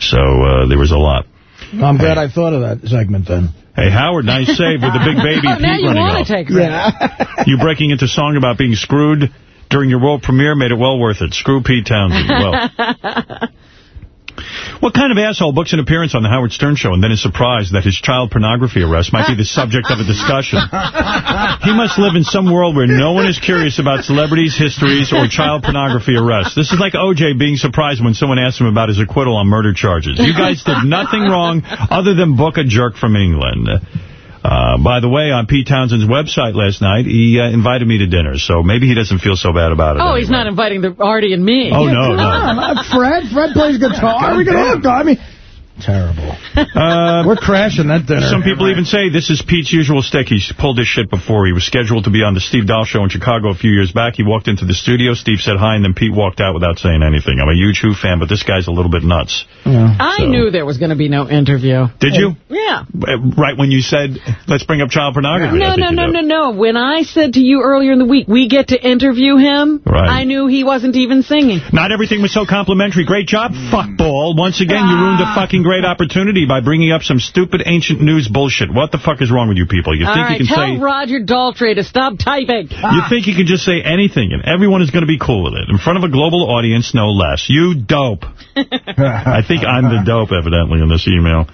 So uh, there was a lot. I'm glad I thought of that segment then. Hey, Howard, nice save with the big baby Oh, now Pete you running want off. to take credit. You breaking into song about being screwed during your world premiere made it well worth it. Screw Pete Townshend. Well, what kind of asshole books an appearance on the Howard Stern Show and then is surprised that his child pornography arrest might be the subject of a discussion? He must live in some world where no one is curious about celebrities, histories, or child pornography arrests. This is like O.J. being surprised when someone asked him about his acquittal on murder charges. You guys did nothing wrong other than book a jerk from England. Uh, by the way, on Pete Townshend's website last night, he uh, invited me to dinner, so maybe he doesn't feel so bad about it. Oh, he's not inviting the Artie and me. Oh, no, no. not Fred. Fred plays guitar. We can hook. I mean, terrible. Uh, We're crashing that dinner. Some people even say this is Pete's usual stick. He's pulled this shit before. He was scheduled to be on the Steve Dahl show in Chicago a few years back. He walked into the studio. Steve said hi, and then Pete walked out without saying anything. I'm a huge Who fan, but this guy's a little bit nuts. I So- knew there was going to be no interview. Did you? Yeah. Uh, Right when you said, let's bring up child pornography. No, no, no, no, no. When I said to you earlier in the week, we get to interview him, Right. I knew he wasn't even singing. Not everything was so complimentary. Great job, fuckball. Once again, you ruined a fucking great opportunity by bringing up some stupid ancient news bullshit. What the fuck is wrong with you people? You All think right, you can tell say... Roger Daltrey to stop typing. You think you can just say anything and everyone is going to be cool with it. In front of a global audience, no less. You dope. I think I'm the dope, evidently, in this email.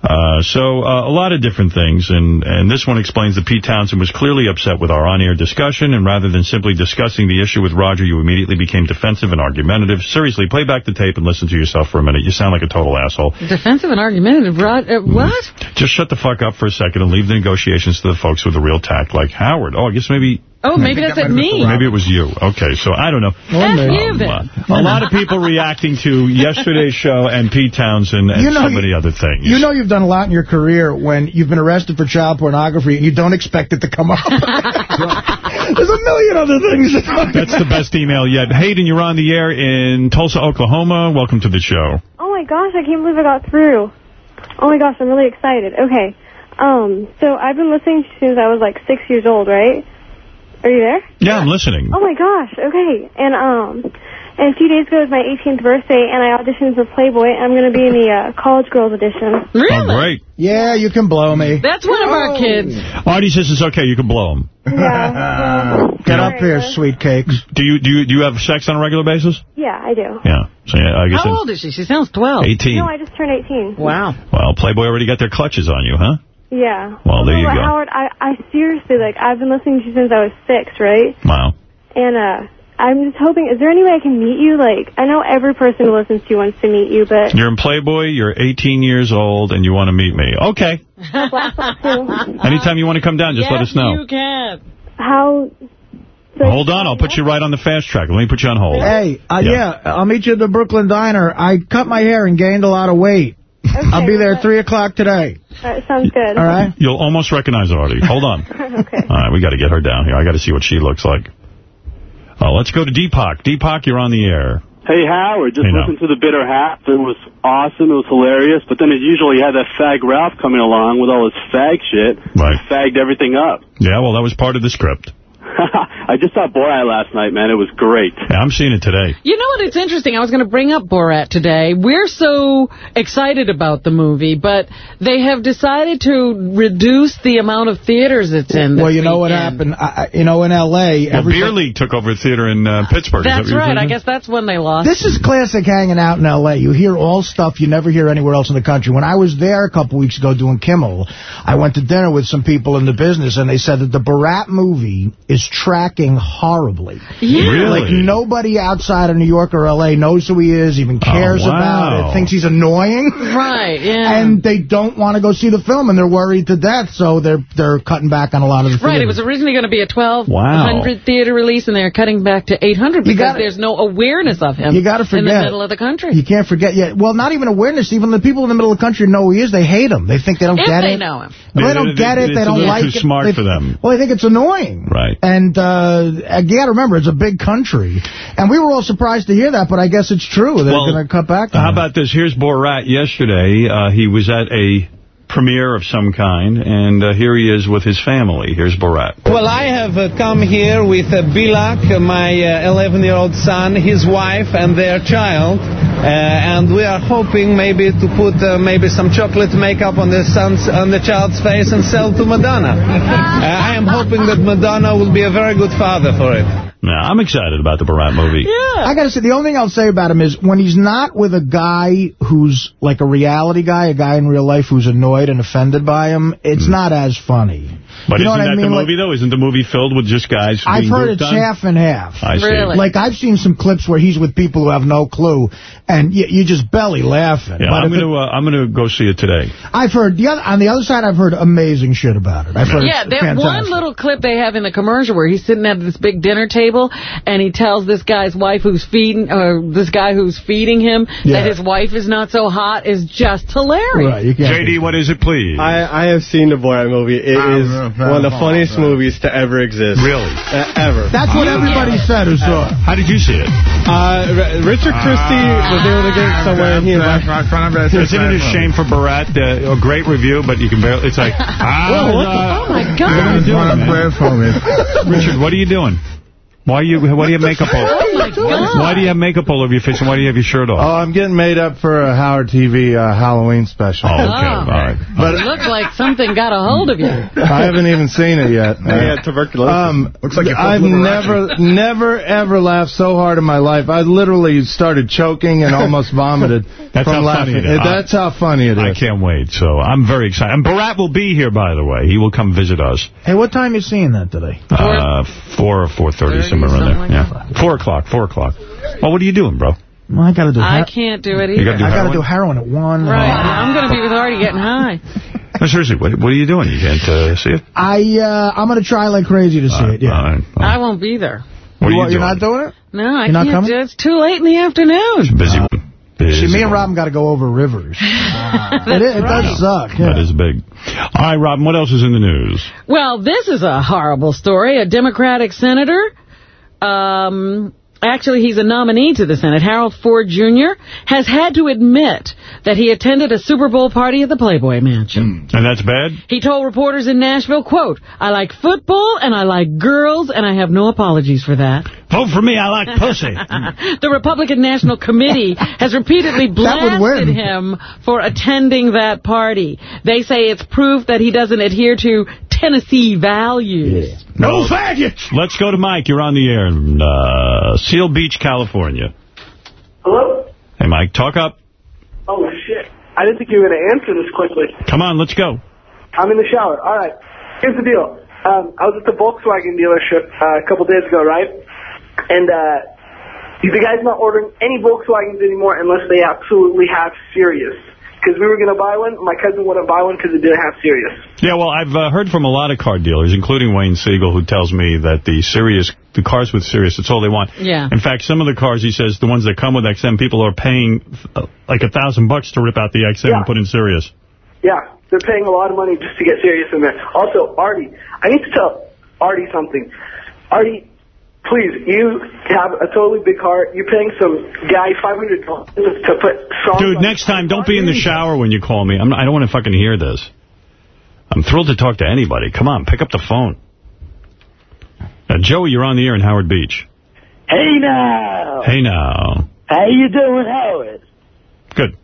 Uh, so, uh, a lot of different things, and, and this one explains that Pete Townshend was clearly upset with our on-air discussion, and rather than simply discussing the issue with Roger, you immediately became defensive and argumentative. Seriously, play back the tape and listen to yourself for a minute. You sound like a total asshole. Defensive and argumentative, Rod. Uh, what? Just shut the fuck up for a second and leave the negotiations to the folks with the real tact, like Howard. Oh, I guess maybe Oh, maybe that's at me. Maybe it was you. Okay, so I don't know. F you then. Uh, a lot of people reacting to yesterday's show and Pete Townshend and You know so you- many other things. You know you've done a lot in your career when you've been arrested for child pornography and you don't expect it to come up. There's a million other things. That's the best email yet. Hayden, you're on the air in Tulsa, Oklahoma. Welcome to the show. Oh my gosh, I can't believe I got through. Oh my gosh, I'm really excited. Okay. Um, so I've been listening since I was like six years old, right? Are you there? Yeah, I'm listening. Oh my gosh, okay. And um and a few days ago was my 18th birthday and I auditioned for Playboy and I'm going to be in the uh, college girls edition. Oh, great. Yeah, you can blow me. That's one of our kids. Artie says it's okay. You can blow him. Get up here, sweet cakes. Do you do you do you have sex on a regular basis? Yeah, I do. Yeah. So yeah, I guess How old is she? She sounds 12. 18. No, I just turned 18. Wow. Well, Playboy already got their clutches on you, huh? Yeah. Well, there you Well, go. Howard, I, I seriously, like, I've been listening to you since I was six, right? Wow. And uh, I'm just hoping, is there any way I can meet you? Like, I know every person who listens to you wants to meet you, but You're in Playboy, you're 18 years old, and you want to meet me. Okay. Anytime you want to come down, just let us know. you can. how... Hold on, I'll put you right on the fast track. Let me put you on hold. Hey, uh, Yeah. yeah. I'll meet you at the Brooklyn Diner. I cut my hair and gained a lot of weight. I'll be there at 3 o'clock today. All right, sounds good. All right? You'll almost recognize Artie. Hold on. okay. All right, we got to get her down here. I got to see what she looks like. Oh, let's go to Deepak. Deepak, you're on the air. Hey, Howard, just Hey, now. listened to the bitter half. It was awesome. It was hilarious. But then as usual, you had that fag Ralph coming along with all his fag shit. Right. Fagged everything up. Yeah, well, that was part of the script. I just saw Borat last night, man. It was great. Yeah, I'm seeing it today. You know what? It's interesting. I was going to bring up Borat today. We're so excited about the movie, but they have decided to reduce the amount of theaters it's in. Well, you know what happened? I, I- you know, in L.A., Well, everybody- Beer League took over a theater in uh, Pittsburgh. Is that That's right. I guess that's when they lost. This is classic hanging out in L.A. You hear all stuff you never hear anywhere else in the country. When I was there a couple weeks ago doing Kimmel, I went to dinner with some people in the business, and they said that the Borat movie is tracking horribly. Yeah. Really? Like, nobody outside of New York or L.A. knows who he is, even oh, cares Oh, wow. about it, thinks he's annoying. Right, yeah. And they don't want to go see the film, and they're worried to death, so they're they're cutting back on a lot of the Right, it was originally going to be a 1,200 Wow. theater release, and they're cutting back to 800 because gotta- there's no awareness of him You gotta forget. in the middle of the country. You can't forget yet. Well, not even awareness. Even the people in the middle of the country know who he is. They hate him. They think they don't if get they it. They know him. Well, Yeah, they don't they- get it. They don't little like too smart They- for them. Well, I think it's annoying. Right. And uh, you got to remember, it's a big country. And we were all surprised to hear that, but I guess it's true. They're Well, going to cut back. How it. about this? Here's Borat yesterday. Uh, he was at a premiere of some kind, and uh, here he is with his family. Here's Borat. Well, I have uh, come here with uh, Bilak, uh, my 11-year-old son, his wife, and their child, uh, and we are hoping maybe to put uh, maybe some chocolate makeup on the son's on the child's face and sell to Madonna. Uh, I am hoping that Madonna will be a very good father for it. Now, I'm excited about the Borat movie. Yeah. I got to say, the only thing I'll say about him is when he's not with a guy who's like a reality guy, a guy in real life who's annoyed and offended by him, it's not as funny. But you know isn't what I that mean? the Like- movie, though? Isn't the movie filled with just guys I've being heard grouped it's on? half and half. I see. Really? Like, I've seen some clips where he's with people who have no clue, and you, you just belly laughing. Yeah, But I'm going to uh, I'm going to go see it today. I've heard, the other, on the other side, I've heard amazing shit about it. I've heard Yeah, it's that one little clip they have in the commercial where he's sitting at this big dinner table and he tells this guy's wife who's feeding, or this guy who's feeding him Yeah. that his wife is not so hot is just hilarious. Right, JD, what is it, please? I, I have seen the Borat movie. It is one of the funniest movies to ever exist. Really? Uh, ever. That's what everybody said who saw it. How did you see it? Uh, Richard Christy was able to get somewhere. and He invited- Isn't it a shame for Borat? Uh, a great review, but you can barely. It's like, ah, Whoa, what the- uh, oh, my What God. are you doing. Richard, what are you doing? Why you? Why do you make makeup all? Oh, my God. Why do you have makeup all over your face, and why do you have your shirt off? Oh, I'm getting made up for a Howard TV uh, Halloween special. Oh, okay, all right. But it looks like something got a hold of you. I haven't even seen it yet. Yeah, tuberculosis. Um, Looks like you fucked I've Little never, never, ever laughed so hard in my life. I literally started choking and almost vomited That's from how laughing. funny it is. Uh, That's how funny it is. I can't wait. So I'm very excited. And Borat will be here, by the way. He will come visit us. Hey, what time are you seeing that today? Uh, four or four thirty, somewhere around there. Yeah, four o'clock. Four o'clock. Well, what are you doing, bro? Well, I got to do. I can't do it You either. gotta do I got to heroin? do heroin at one. Right. I'm going to be with Artie getting high. No, seriously, what, what are you doing? You can't uh, see it? I, uh, I'm going to try like crazy to see it, yeah. I won't be there. What are you You're doing? not doing it? No, I You're not can't. coming? do it. It's too late in the afternoon. Busy. See, busy me and one. Robin got to go over rivers. it, is- it does suck. That is big. All right, Robin, what else is in the news? Well, this is a horrible story. A Democratic senator, um, actually he's a nominee to the Senate, Harold Ford Jr., has had to admit that he attended a Super Bowl party at the Playboy Mansion. Hmm. And that's bad? He told reporters in Nashville, quote, I like football and I like girls and I have no apologies for that. Vote for me, I like pussy. Hmm. the Republican National Committee has repeatedly blasted him for attending that party. They say it's proof that he doesn't adhere to Tennessee values. No faggots! Let's go to Mike. You're on the air in uh, Seal Beach, California. Hello? Hey, Mike, talk up. Oh, shit. I didn't think you were going to answer this quickly. Come on, let's go. I'm in the shower. All right. Here's the deal. Um, I was at the Volkswagen dealership uh, a couple days ago, right? And uh, the guy's not ordering any Volkswagens anymore unless they absolutely have Sirius. Because we were going to buy one. My cousin wouldn't buy one because it didn't have Sirius. Yeah, well, I've uh, heard from a lot of car dealers, including Wayne Siegel, who tells me that the Sirius, the cars with Sirius, it's all they want. Yeah. In fact, some of the cars, he says, the ones that come with XM, people are paying uh, like a thousand bucks to rip out the XM and put in Sirius. Yeah, they're paying a lot of money just to get Sirius in there. Also, Artie, I need to tell Artie something. Artie, please, you have a totally big car. You're paying some guy $500 to put songs Dude, on next time, don't be in the shower when you call me. I'm, I don't want to fucking hear this. I'm thrilled to talk to anybody. Come on, pick up the phone. Uh, Joey, you're on the air in Howard Beach. Hey now. Hey now. How you doing, Howard? Good.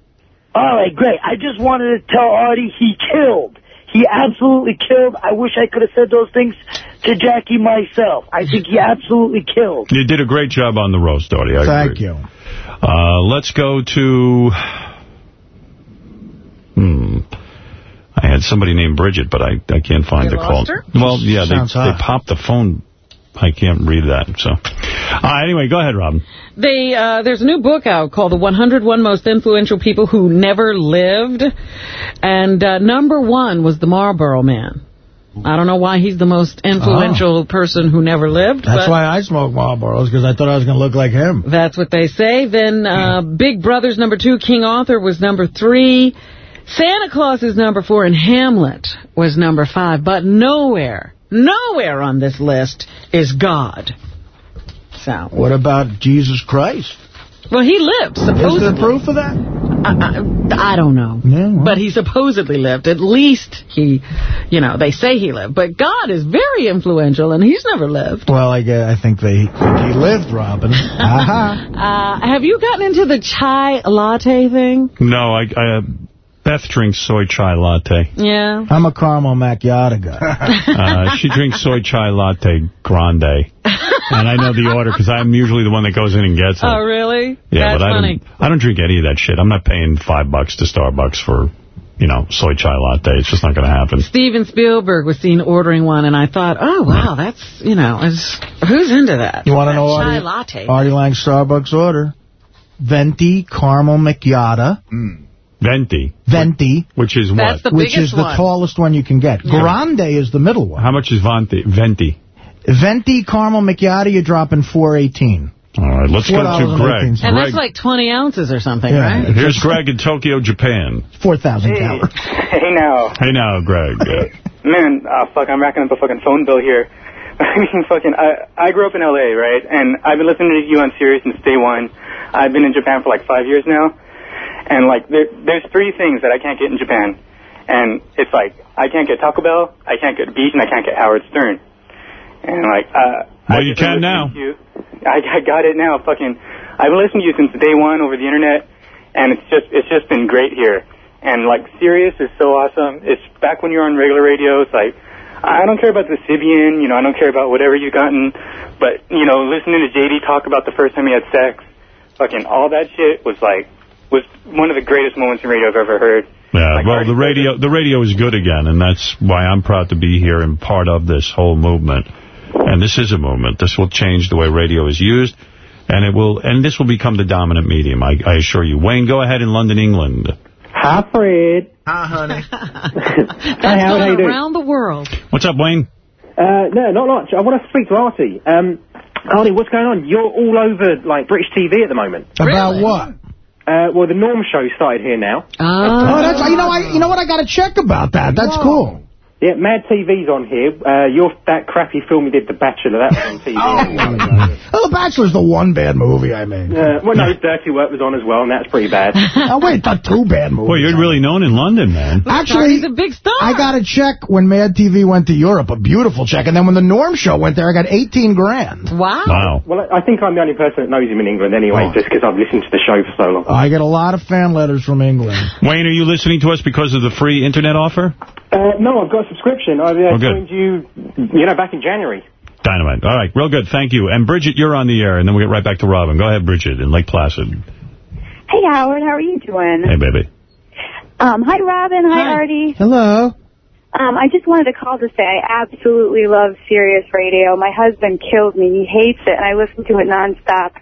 All right, great. I just wanted to tell Artie he killed. He absolutely killed. I wish I could have said those things to Jackie myself. I think he absolutely killed. You did a great job on the roast, Artie. I Thank agree. you. Uh, let's go to... Hmm. I had somebody named Bridget, but I, I can't find You the call. her? Well, yeah, they, they popped the phone. I can't read that, so... Uh, anyway, go ahead, Robin. They uh, There's a new book out called The 101 Most Influential People Who Never Lived. And uh, number one was the Marlboro Man. I don't know why he's the most influential person who never lived. That's but why I smoke Marlboros, because I thought I was going to look like him. That's what they say. Then uh, Big Brother's number two, King Arthur was number three. Santa Claus is number four, and Hamlet was number five. But nowhere, nowhere on this list is God. So, What about Jesus Christ? well, he lived, Is there supposedly. proof of that? I, I, I don't know. Yeah, well. But he supposedly lived. At least he, you know, they say he lived. But God is very influential, and he's never lived. Well, I, guess, I think they think he lived, Robin. Aha. Uh, have you gotten into the chai latte thing? No, I, I uh, Beth drinks soy chai latte. Yeah. I'm a caramel macchiato guy. Uh, she drinks soy chai latte grande. And I know the order because I'm usually the one that goes in and gets it. Oh, really? yeah, That's but I funny. don't, I don't drink any of that shit. I'm not paying five bucks to Starbucks for, you know, soy chai latte. It's just not going to happen. Steven Spielberg was seen ordering one, and I thought, oh, wow, that's, you know, is, who's into that? You want to know Chai Artie, latte. Artie Lange's Starbucks order? Venti caramel macchiato. Venti. Venti. Which is That's what? the which is the one. tallest one you can get. Grande is the middle one. How much is Venti? Venti. Venti caramel macchiato, you're dropping 418 All right, let's go to $4.18. Greg. And Greg. that's like 20 ounces or something, Yeah. right? Here's Greg in Tokyo, Japan. 4,000 calories. Hey now, Hey now, Greg. Man, uh, fuck, I'm racking up a fucking phone bill here. I mean, fucking, I, I grew up in LA, right? And I've been listening to you on Sirius since day one. I've been in Japan for like five years now. And like, there, there's three things that I can't get in Japan. And it's like, I can't get Taco Bell, I can't get Beach, and I can't get Howard Stern. And like, uh, Well, you can now. You. I, I got it now. Fucking, I've been listening to you since day one over the internet, and it's just, it's just been great here. And like, Sirius is so awesome. It's back when you're on regular radio. It's like, I don't care about the Sibian, you know, I don't care about whatever you've gotten, but you know, listening to JD talk about the first time he had sex, fucking all that shit was like, was one of the greatest moments in radio I've ever heard. Yeah, well, the radio the radio is good again, and that's why I'm proud to be here and part of this whole movement. And this is a movement. This will change the way radio is used, and it will, and this will become the dominant medium. I, I assure you. Wayne, go ahead in London, England. Hi, Fred. Hi, honey. That's Hi, Howard, how you going doing? around the world. What's up, Wayne? Uh, no, not much. I want to speak to Artie. Um, Artie, what's going on? You're all over, like, British TV at the moment. About what? Uh, well, the Norm Show started here now. Oh, that's you know I you know what I got to check about that. That's cool. Yeah, Mad TV's on here. Uh, your that crappy film you did, The Bachelor, that was on TV. Well, The Bachelor's the one bad movie I made. Uh, well, no, Dirty Work was on as well, and that's pretty bad. oh, wait, not two bad movies. Boy, you're really known in London, man. Actually, he's a big star. I got a check when Mad TV went to Europe, a beautiful check. And then when the Norm Show went there, I got 18 grand. Wow. Wow. Well, I I think I'm the only person that knows him in England anyway, just because I've listened to the show for so long. I get a lot of fan letters from England. Wayne, are you listening to us because of the free internet offer? Uh, no, I've got a subscription. I uh, Oh, joined you, you know, back in January. Dynamite. All right, real good. Thank you. And Bridget, you're on the air, and then we'll get right back to Robin. Go ahead, Bridget, in Lake Placid. Hey, Howard. How are you doing? Hey, baby. Um, hi, Robin. Hi, Artie. Hello. Um, I just wanted to call to say I absolutely love Sirius Radio. My husband kills me. He hates it, and I listen to it nonstop.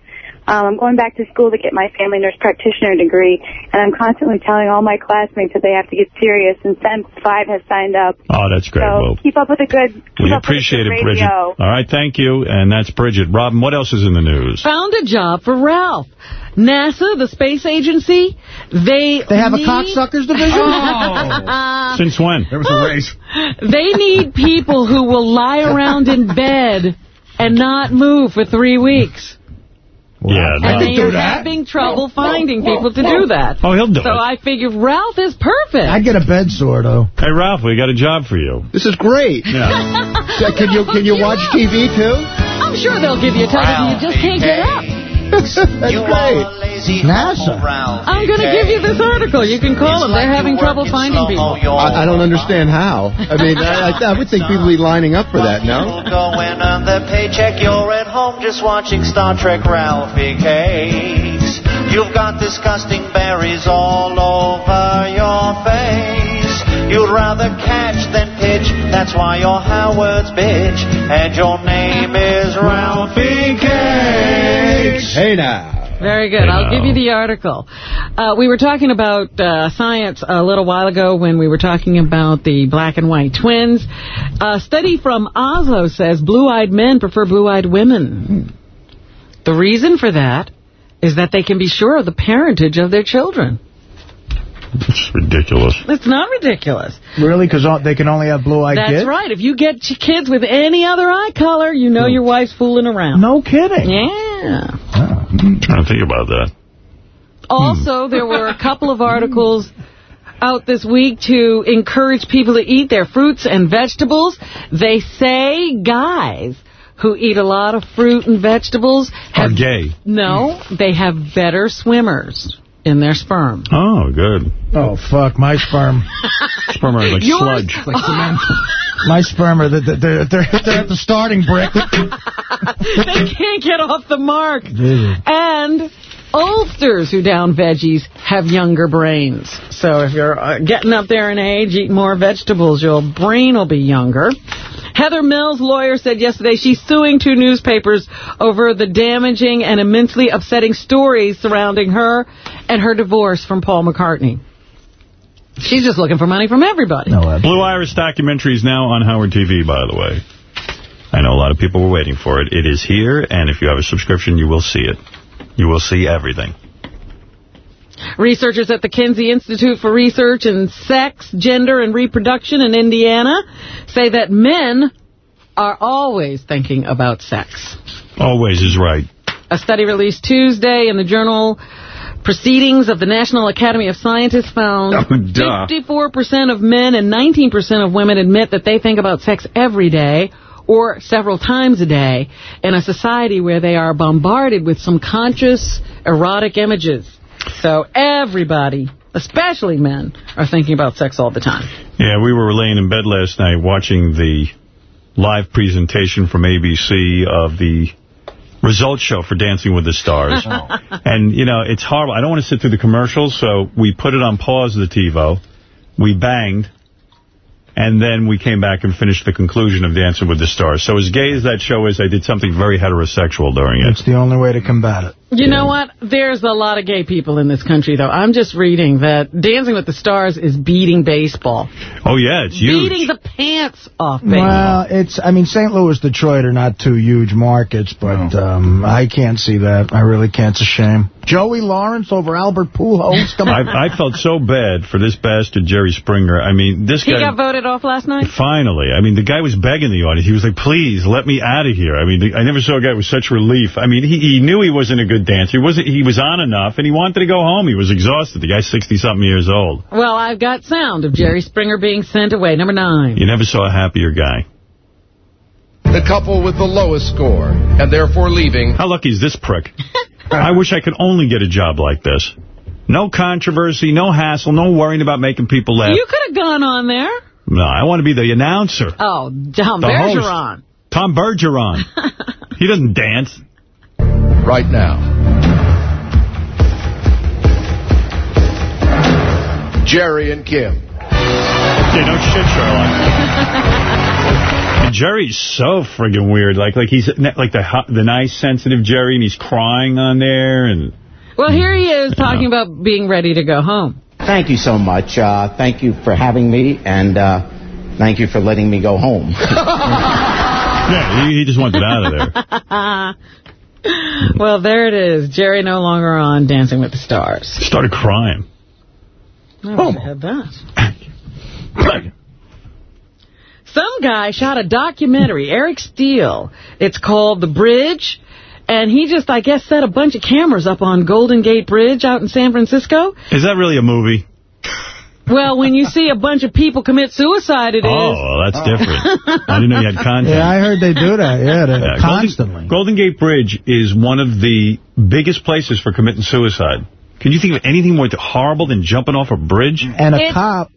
Um, I'm going back to school to get my family nurse practitioner degree, and I'm constantly telling all my classmates that they have to get Sirius, and Sem 5 has signed up. Oh, that's great. So well, keep up with the good. We appreciate with it, the Bridget. radio. All right, thank you. And that's Bridget. Robin, what else is in the news? Found a job for Ralph. NASA, the space agency, they They have a need- cocksuckers division? Oh. Since when? There was a race. They need people who will lie around in bed and not move for three weeks. Yeah, And no. they are having trouble finding people to do that. Oh, he'll do so it. I figured Ralph is perfect. I'd get a bed sore, though. Hey, Ralph, we got a job for you. This is great. Yeah. So can you can you watch TV too? I'm sure they'll give you a title. You just can't get up. That's great. NASA. I'm going to give you this article. You can call them. They're having trouble finding people. I, I don't understand how. I mean, I, I, I would think people would be lining up for that, no? Go and earn their paycheck. You're at home just watching Star Trek Ralphie Cakes. You've got disgusting berries all over your face. You'd rather catch than pitch. That's why you're Howard's bitch. And your name is Ralphie Cakes. Hey now. Very good. Hey, I'll now. give you the article. Uh, we were talking about uh, science a little while ago when we were talking about the black and white twins. A study from Oslo says blue-eyed men prefer blue-eyed women. The reason for that is that they can be sure of the parentage of their children. It's ridiculous. It's not ridiculous. Really? Because they can only have blue-eyed kids? That's right. If you get kids with any other eye color, you know your wife's fooling around. No kidding. Yeah. I'm hmm. trying to think about that. Also, hmm. there were a couple of articles out this week to encourage people to eat their fruits and vegetables. They say guys who eat a lot of fruit and vegetables Are gay. no, they have better swimmers in their sperm. Oh, good. Oh, fuck. My sperm. Sperm are like Yours- sludge. Like cement. My sperm are, they're, they're, they're, they're at the starting brick. they can't get off the mark. Jesus. And oldsters who down veggies have younger brains. So if you're uh, getting up there in age, eat more vegetables, your brain will be younger. Heather Mills' lawyer said yesterday she's suing two newspapers over the damaging and immensely upsetting stories surrounding her and her divorce from Paul McCartney. She's just looking for money from everybody. No, Blue Iris documentary is now on Howard TV, by the way. I know a lot of people were waiting for it. It is here, and if you have a subscription, you will see it. You will see everything. Researchers at the Kinsey Institute for Research in Sex, Gender, and Reproduction in Indiana say that men are always thinking about sex. Always is right. A study released Tuesday in the journal Proceedings of the National Academy of Scientists found Oh, 54% of men and 19% of women admit that they think about sex every day or several times a day in a society where they are bombarded with some conscious erotic images. So everybody, especially men, are thinking about sex all the time. Yeah, we were laying in bed last night watching the live presentation from ABC of the results show for Dancing with the Stars. Oh. and, you know, it's horrible. I don't want to sit through the commercials, so we put it on pause, the TiVo. We banged. And then we came back and finished the conclusion of Dancing with the Stars. So as gay as that show is, I did something very heterosexual during it. It's the only way to combat it. You know what? There's a lot of gay people in this country, though. I'm just reading that Dancing with the Stars is beating baseball. Oh, yeah, it's huge. Beating the pants off baseball. Well, it's, I mean, St. Louis, Detroit are not two huge markets, but um, I can't see that. I really can't. It's a shame. Joey Lawrence over Albert Pujols. Come on. I, I felt so bad for this bastard, Jerry Springer. I mean, this He guy... got voted off last night? Finally. I mean, the guy was begging the audience. He was like, please, let me out of here. I mean, the, I never saw a guy with such relief. I mean, he, he knew he wasn't a good dancer. He wasn't. He was on enough, and he wanted to go home. He was exhausted. The guy's 60-something years old. Well, I've got sound of Jerry Springer being sent away. Number nine. You never saw a happier guy. The couple with the lowest score, and therefore leaving. How lucky is this prick? I wish I could only get a job like this. No controversy, no hassle, no worrying about making people laugh. You could have gone on there. No, I want to be the announcer. Oh, Tom The host. Bergeron. Tom Bergeron. he doesn't dance. Right now. Jerry and Kim. Yeah, no shit, Sherlock. And Jerry's so friggin' weird. Like, like he's like the the nice, sensitive Jerry, and he's crying on there, and Well, here he is talking about being ready to go home. Thank you so much. Uh, thank you for having me, and uh, thank you for letting me go home. yeah, he, he just wanted out of there. well, there it is. Jerry no longer on Dancing with the Stars. Started crying. Oh, I had that. Some guy shot a documentary, Eric Steel. It's called The Bridge. And he just, I guess, set a bunch of cameras up on Golden Gate Bridge out in San Francisco. Is that really a movie? Well, when you see a bunch of people commit suicide, it is. Oh, well, that's oh. different. I didn't know you had content. Yeah, I heard they do that. Yeah, they- Yeah, constantly. Golden, Golden Gate Bridge is one of the biggest places for committing suicide. Can you think of anything more horrible than jumping off a bridge? And a cop,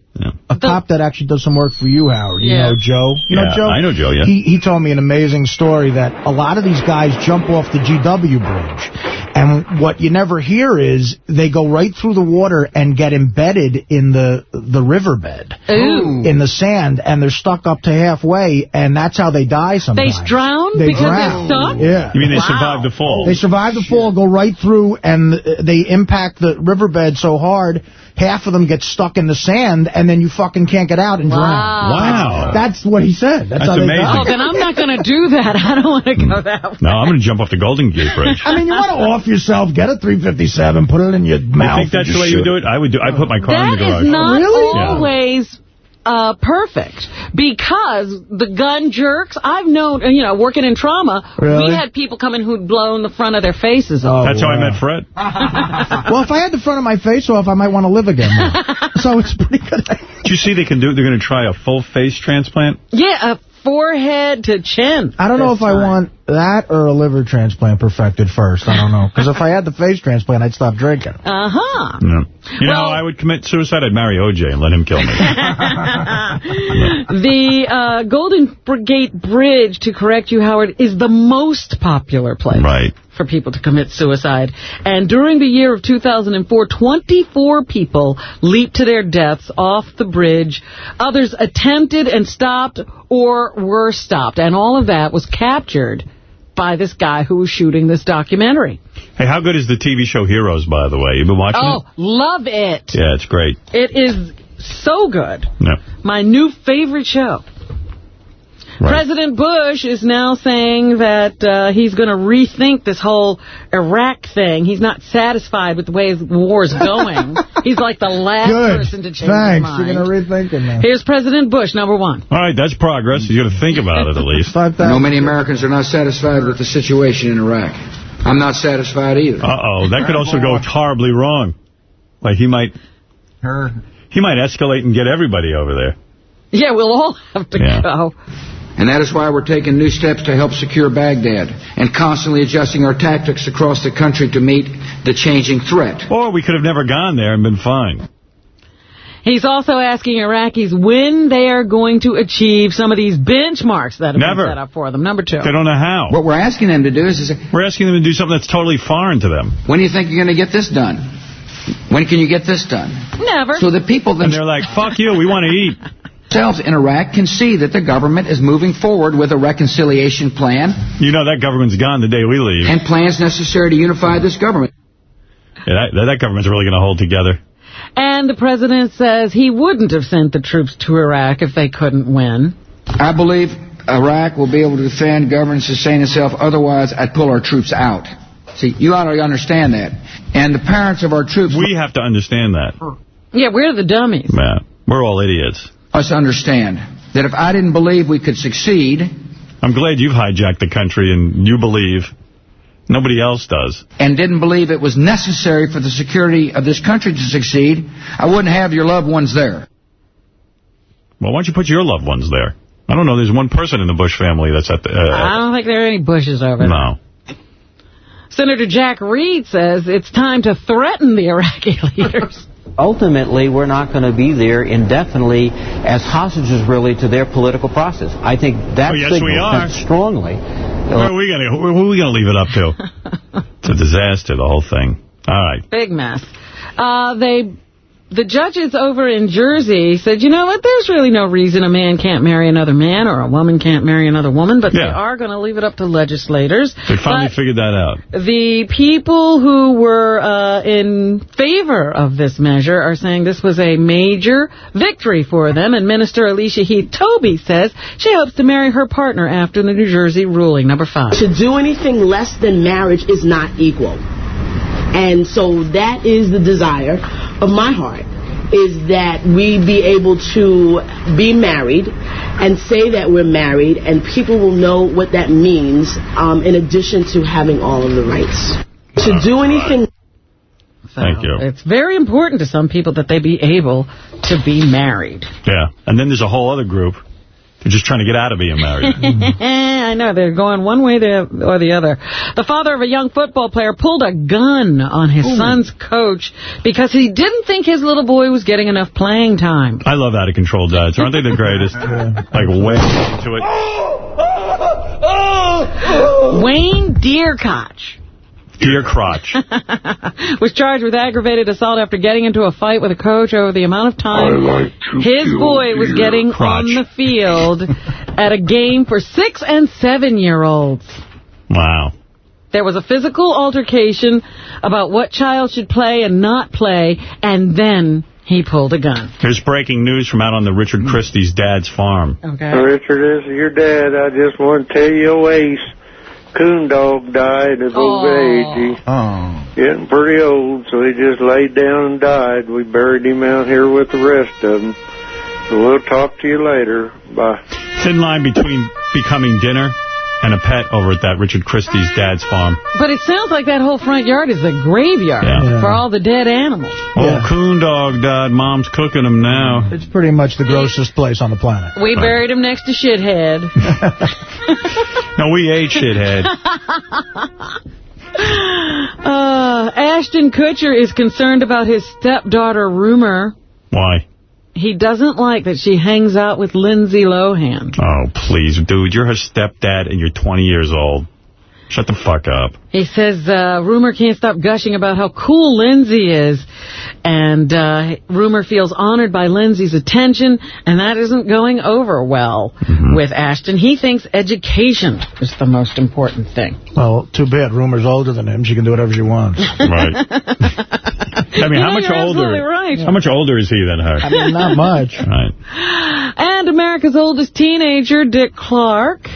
a cop that actually does some work for you, Howard. You Yeah. know Joe? You know Yeah, Joe? I know Joe, yeah. He, he told me an amazing story that a lot of these guys jump off the GW bridge. And what you never hear is they go right through the water and get embedded in the the riverbed. Ooh. In the sand. And they're stuck up to halfway. And that's how they die They sometimes. drown They because drown. they're stuck? Yeah. You mean they Wow. survived the fall? They survive the fall, go right through, and they impact the riverbed so hard, half of them get stuck in the sand, and then you fucking can't get out and drown. Wow. That's, that's what he said. That's, That's how amazing. Oh, then I'm not going to do that. I don't want to go mm. that way. No, I'm going to jump off the Golden Gate Bridge. I mean, you want to off yourself, get a 357, put it in your You mouth. think that's the way you would do it? I would do. I put my car in the garage. is not Yeah. always uh, perfect because the gun jerks, I've known, you know, working in trauma, Really? we had people come in who'd blown the front of their faces off. That's how I met Fred. well, if I had the front of my face off, I might want to live again. so it's pretty good. Did you see they can do? They're going to try a full face transplant. Yeah, a forehead to chin. I don't know this if I want that or a liver transplant perfected first. I don't know. Because if I had the face transplant, I'd stop drinking. Uh-huh. No. You know, I would commit suicide. I'd marry OJ and let him kill me. the uh, Golden Gate Bridge, to correct you, Howard, is the most popular place right. For people to commit suicide. And during the year of 2004, 24 people leaped to their deaths off the bridge. Others attempted and stopped or were stopped. And all of that was captured by this guy who was shooting this documentary. Hey, how good is the TV show Heroes, by the way? You've been watching Oh, it? love it. Yeah, it's great. It is so good. Yeah. My new favorite show. Right. President Bush is now saying that uh, he's going to rethink this whole Iraq thing. He's not satisfied with the way the war is going. he's like the last Good. person to change Thanks. his mind. You're going to rethink it now. Here's President Bush, number one. All right, that's progress. You got to think about it at least. I know many Americans are not satisfied with the situation in Iraq. I'm not satisfied either. Uh-oh, that could also go horribly wrong. Like he might... Her. He might escalate and get everybody over there. Yeah, we'll all have to Yeah. go. And that is why we're taking new steps to help secure Baghdad and constantly adjusting our tactics across the country to meet the changing threat. Or we could have never gone there and been fine. He's also asking Iraqis when they are going to achieve some of these benchmarks that have Never. been set up for them. Number two. They don't know how. What we're asking them to do is, is We're asking them to do something that's totally foreign to them. when do you think you're going to get this done? When can you get this done? Never. So the people... And they're like, fuck you, we want to eat. Themselves in Iraq can see that the government is moving forward with a reconciliation plan You know that government's gone the day we leave. and plans necessary to unify this government. Yeah, that, that government's really going to hold together. And the president says he wouldn't have sent the troops to Iraq if they couldn't win. I believe Iraq will be able to defend, govern, and sustain itself. Otherwise, I'd pull our troops out. See, you ought to understand that. And the parents of our troops We have to understand that. Yeah, we're the dummies. Man, we're all idiots. Must understand that if I didn't believe we could succeed, I'm glad you've hijacked the country and you believe. Nobody else does. and didn't believe it was necessary for the security of this country to succeed, I wouldn't have your loved ones there. Well, why don't you put your loved ones there? I don't know. There's one person in the Bush family that's at the... Uh, I don't think there are any bushes over there. no. Senator Jack Reed says it's time to threaten the Iraqi leaders. Ultimately, we're not going to be there indefinitely as hostages, really, to their political process. I think that Oh, yes, signals we are. strongly. Where are we going to who are we going to leave it up to? it's a disaster, the whole thing. All right. Big mess. Uh, they, the judges over in Jersey said, you know what, there's really no reason a man can't marry another man or a woman can't marry another woman, but they are going to leave it up to legislators. They finally But figured that out. the people who were uh, in favor of this measure are saying this was a major victory for them, and Minister Alicia Heath Toby says she hopes to marry her partner after the New Jersey ruling. Number five. To do anything less than marriage is not equal. And so that is the desire of my heart, is that we be able to be married and say that we're married, and people will know what that means, um, in addition to having all of the rights. To do anything... Thank you. It's very important to some people that they be able to be married. Yeah. And then there's a whole other group. They're just trying to get out of being married. I know, they're going one way or the other. The father of a young football player pulled a gun on his son's coach because he didn't think his little boy was getting enough playing time. I love out of control dads. Aren't they the greatest? Like way into it. Wayne Deercotch Dear crotch. was charged with aggravated assault after getting into a fight with a coach over the amount of time his boy was getting crotch. on the field at a game for six and seven-year-olds. Wow. There was a physical altercation about what child should play and not play, and then he pulled a gun. Here's breaking news from out on the Richard Christy's dad's farm. Okay. Richard, this is your dad. I just want to tell you a waste. Coon dog died of old age. He Oh. getting pretty old, so he just laid down and died. We buried him out here with the rest of them. So we'll talk to you later. Bye. Thin line between becoming dinner and a pet over at that Richard Christy's dad's farm. But it sounds like that whole front yard is a graveyard Yeah. for all the dead animals. Oh, coon dog died. Mom's cooking him now. It's pretty much the grossest place on the planet. We buried him next to Shithead. No, we ate shithead. Uh, Ashton Kutcher is concerned about his stepdaughter, Rumor. Why? He doesn't like that she hangs out with Lindsay Lohan. Oh, please, dude. You're her stepdad and you're 20 years old. Shut the fuck up. He says uh, Rumor can't stop gushing about how cool Lindsay is. And uh, Rumor feels honored by Lindsay's attention, and that isn't going over well Mm-hmm. with Ashton. He thinks education is the most important thing. Well, too bad. Rumor's older than him. She can do whatever she wants. Right. I mean, You how know, much you're older? right. How much older is he than her? I mean, not much. Right. And America's oldest teenager, Dick Clark,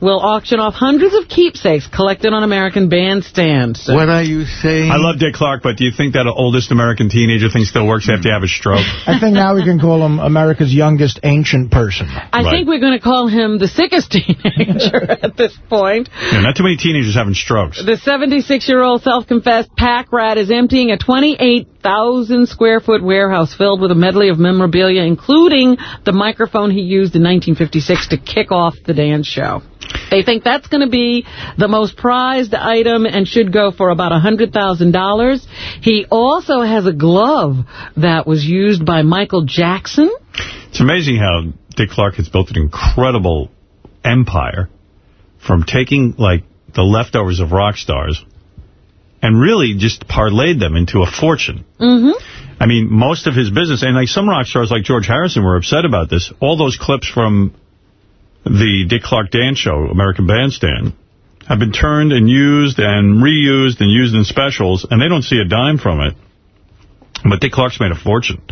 will auction off hundreds of keepsakes collected on American bandstands. So What are you saying? I love Dick Clark, but do you think that oldest American teenager thing still works after you have a stroke? I think now we can call him America's youngest ancient person. I think we're going to call him the sickest teenager at this point. Yeah, not too many teenagers having strokes. The 76-year-old self-confessed pack rat is emptying a 28,000-square-foot warehouse filled with a medley of memorabilia, including the microphone he used in 1956 to kick off the dance show. They think that's going to be the most prized item and should go for about $100,000. He also has a glove that was used by Michael Jackson. It's amazing how Dick Clark has built an incredible empire from taking, like, the leftovers of rock stars and really just parlayed them into a fortune. Mm-hmm. I mean, most of his business, and like some rock stars like George Harrison were upset about this. All those clips from the Dick Clark Dance Show, American Bandstand, have been turned and used and reused and used in specials, and they don't see a dime from it. But Dick Clark's made a fortune.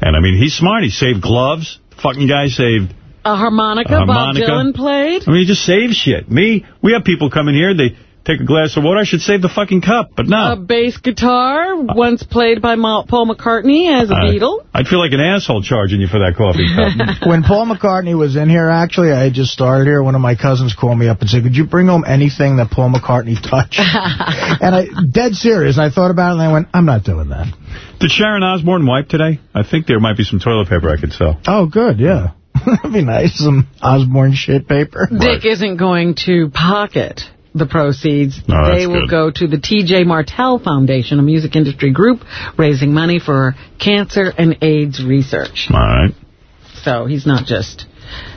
And, I mean, he's smart. He saved gloves. Fucking guy saved... A harmonica, A harmonica. Bob Dylan played. I mean, he just saves shit. Me, we have people come in here, they take a glass of water, I should save the fucking cup, but no. A bass guitar, once played by Paul McCartney as a Uh, Beatle. I'd feel like an asshole charging you for that coffee cup. when Paul McCartney was in here, actually, I had just started here. One of my cousins called me up and said, could you bring home anything that Paul McCartney touched? and I, dead serious, I thought about it and I went, I'm not doing that. Did Sharon Osbourne wipe today? I think there might be some toilet paper I could sell. Oh, good, yeah. That'd be nice, some Osbourne shit paper. Dick isn't going to pocket the proceeds. Oh, they will good. go to the T.J. Martell Foundation, a music industry group raising money for cancer and AIDS research. All right. So he's not just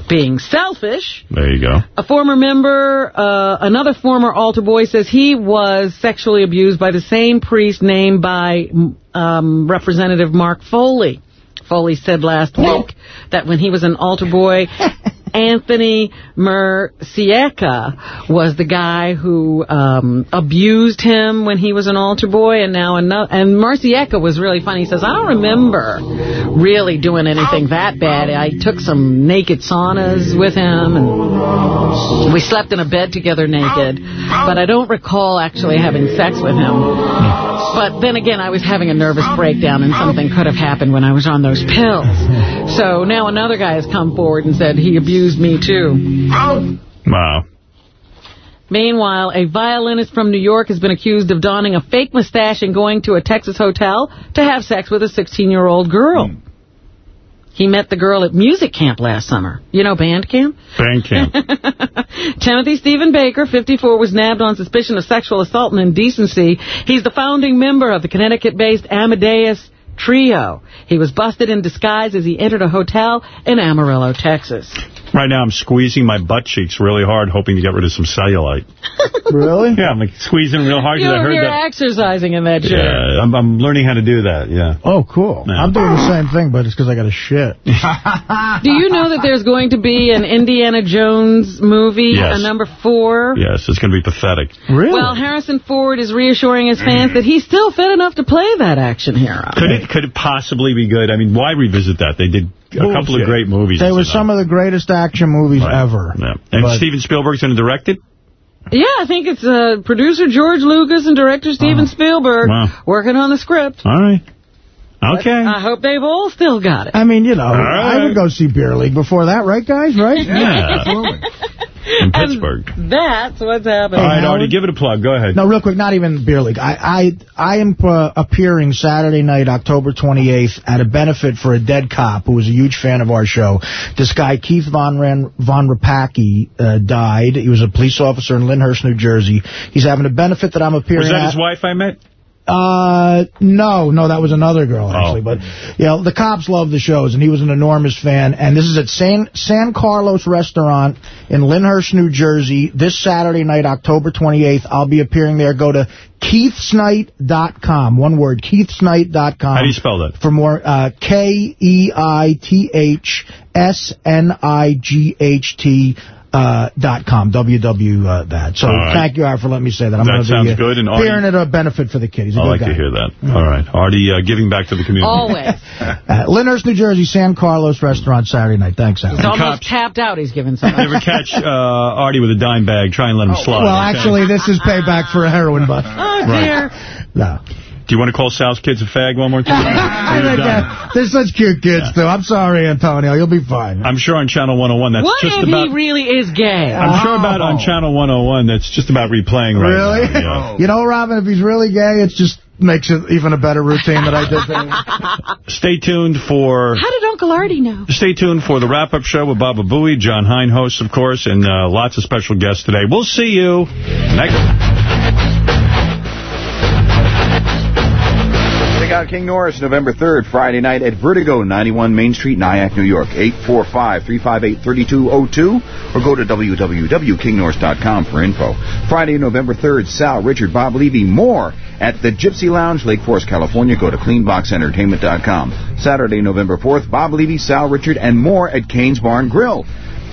being selfish. There you go. A former member, uh, another former altar boy says he was sexually abused by the same priest named by um, Representative Mark Foley. Foley said last week that when he was an altar boy, Anthony Mercieca was the guy who um, abused him when he was an altar boy, and now another. And Murcieka was really funny. He says, "I don't remember really doing anything that bad. I took some naked saunas with him, and we slept in a bed together naked, but I don't recall actually having sex with him." But then again, I was having a nervous breakdown, and something could have happened when I was on those pills. So now another guy has come forward and said he abused me, too. Wow. Meanwhile, a violinist from New York has been accused of donning a fake mustache and going to a Texas hotel to have sex with a 16-year-old girl. Hmm. He met the girl at music camp last summer. You know band camp? Band camp. Timothy Stephen Baker, 54, was nabbed on suspicion of sexual assault and indecency. He's the founding member of the Connecticut-based Amadeus Trio. He was busted in disguise as he entered a hotel in Amarillo, Texas. Right now I'm squeezing my butt cheeks really hard, hoping to get rid of some cellulite. really? Yeah, I'm like squeezing real hard because I You're, heard you're that. exercising in that chair. Yeah, I'm, I'm learning how to do that, yeah. Oh, cool. I'm doing the same thing, but it's because I got a shit. Do you know that there's going to be an Indiana Jones movie, Yes. a number four? Yes, it's going to be pathetic. Really? Well, Harrison Ford is reassuring his fans that he's still fit enough to play that action hero. Could it could it possibly be good? I mean, why revisit that? They did a couple of great movies. They were some of the greatest action movies ever. Yeah. And But- Steven Spielberg's going to direct it? Yeah, I think it's uh, producer George Lucas and director Steven Spielberg Wow. working on the script. All right. Okay. I hope they've all still got it. I mean, you know, right. I would go see Beer League before that, right, guys? Right? Yeah. In Pittsburgh. That's what's happening. All right, Artie, give it a plug. Go ahead. No, real quick, not even Beer League. I I, I am uh, appearing Saturday night, October 28th, at a benefit for a dead cop who was a huge fan of our show. This guy, Keith Von, Ran, Von Rapacki, uh, died. He was a police officer in Lyndhurst, New Jersey. He's having a benefit that I'm appearing at. Was that at. his wife I met? Uh, no, no, that was another girl, actually. But, you know, the cops love the shows, and he was an enormous fan. And this is at San, San Carlos Restaurant in Lyndhurst, New Jersey, this Saturday night, October 28th. I'll be appearing there. Go to keithsnight.com. One word, keithsnight.com. How do you spell that? For more, uh, K-E-I-T-H-S-N-I-G-H-T uh, dot com, www uh, that. So All right. thank you, Art, for letting me say that. I'm That gonna sounds be, uh, good, and Artie- appearing at a benefit for the kid. He's a I good like guy. to hear that. All right. Artie, uh, giving back to the community. Always. Uh, Lyndhurst, New Jersey, San Carlos Restaurant, Saturday night. Thanks, Al. He's almost tapped out. He's giving something. Never catch uh, Artie with a dime bag. Try and let him slide. Oh, Well, okay? actually, this is payback for a heroin bust. Oh, Right. No. Do you want to call Sal's kids a fag one more time? I Or you're think done? that- They're such cute kids, too. I'm sorry, Antonio. You'll be fine. I'm sure on Channel 101 that's What just if about... he really is gay? I'm sure about on Channel 101 that's just about replaying right Really? now. Yeah. You know, Robin, if he's really gay, it just makes it even a better routine that I did. For Stay tuned for... How did Uncle Artie know? Stay tuned for the wrap-up show with Baba Booey, Jon Hein hosts, of course, and uh, lots of special guests today. We'll see you next... out King Norris November 3rd, Friday night at Vertigo, 91 Main Street, Nyack, New York, 845-358-3202, or go to www.kingnorris.com for info. Friday, November 3rd, Sal, Richard, Bob Levy, more at the Gypsy Lounge, Lake Forest, California. Go to cleanboxentertainment.com. Saturday, November 4th, Bob Levy, Sal, Richard, and more at Kane's Barn Grill.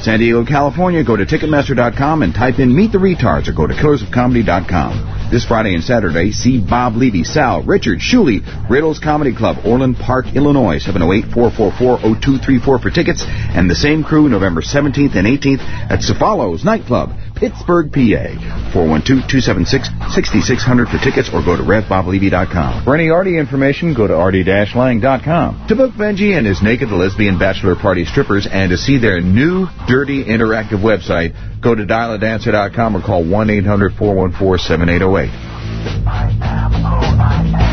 San Diego, California, go to Ticketmaster.com and type in Meet the Retards or go to KillersOfComedy.com. This Friday and Saturday, see Bob Levy, Sal, Richard, Shuli, Riddles Comedy Club, Orland Park, Illinois, 708-444-0234 for tickets, and the same crew November 17th and 18th at Cefalos Nightclub, Pittsburgh, PA. 412-276-6600 for tickets or go to RevBobLevy.com. For any Artie information, go to artie-lang.com. To book Benji and his naked lesbian bachelor party strippers and to see their new dirty interactive website, go to dialadancer.com or call 1-800-414-7808.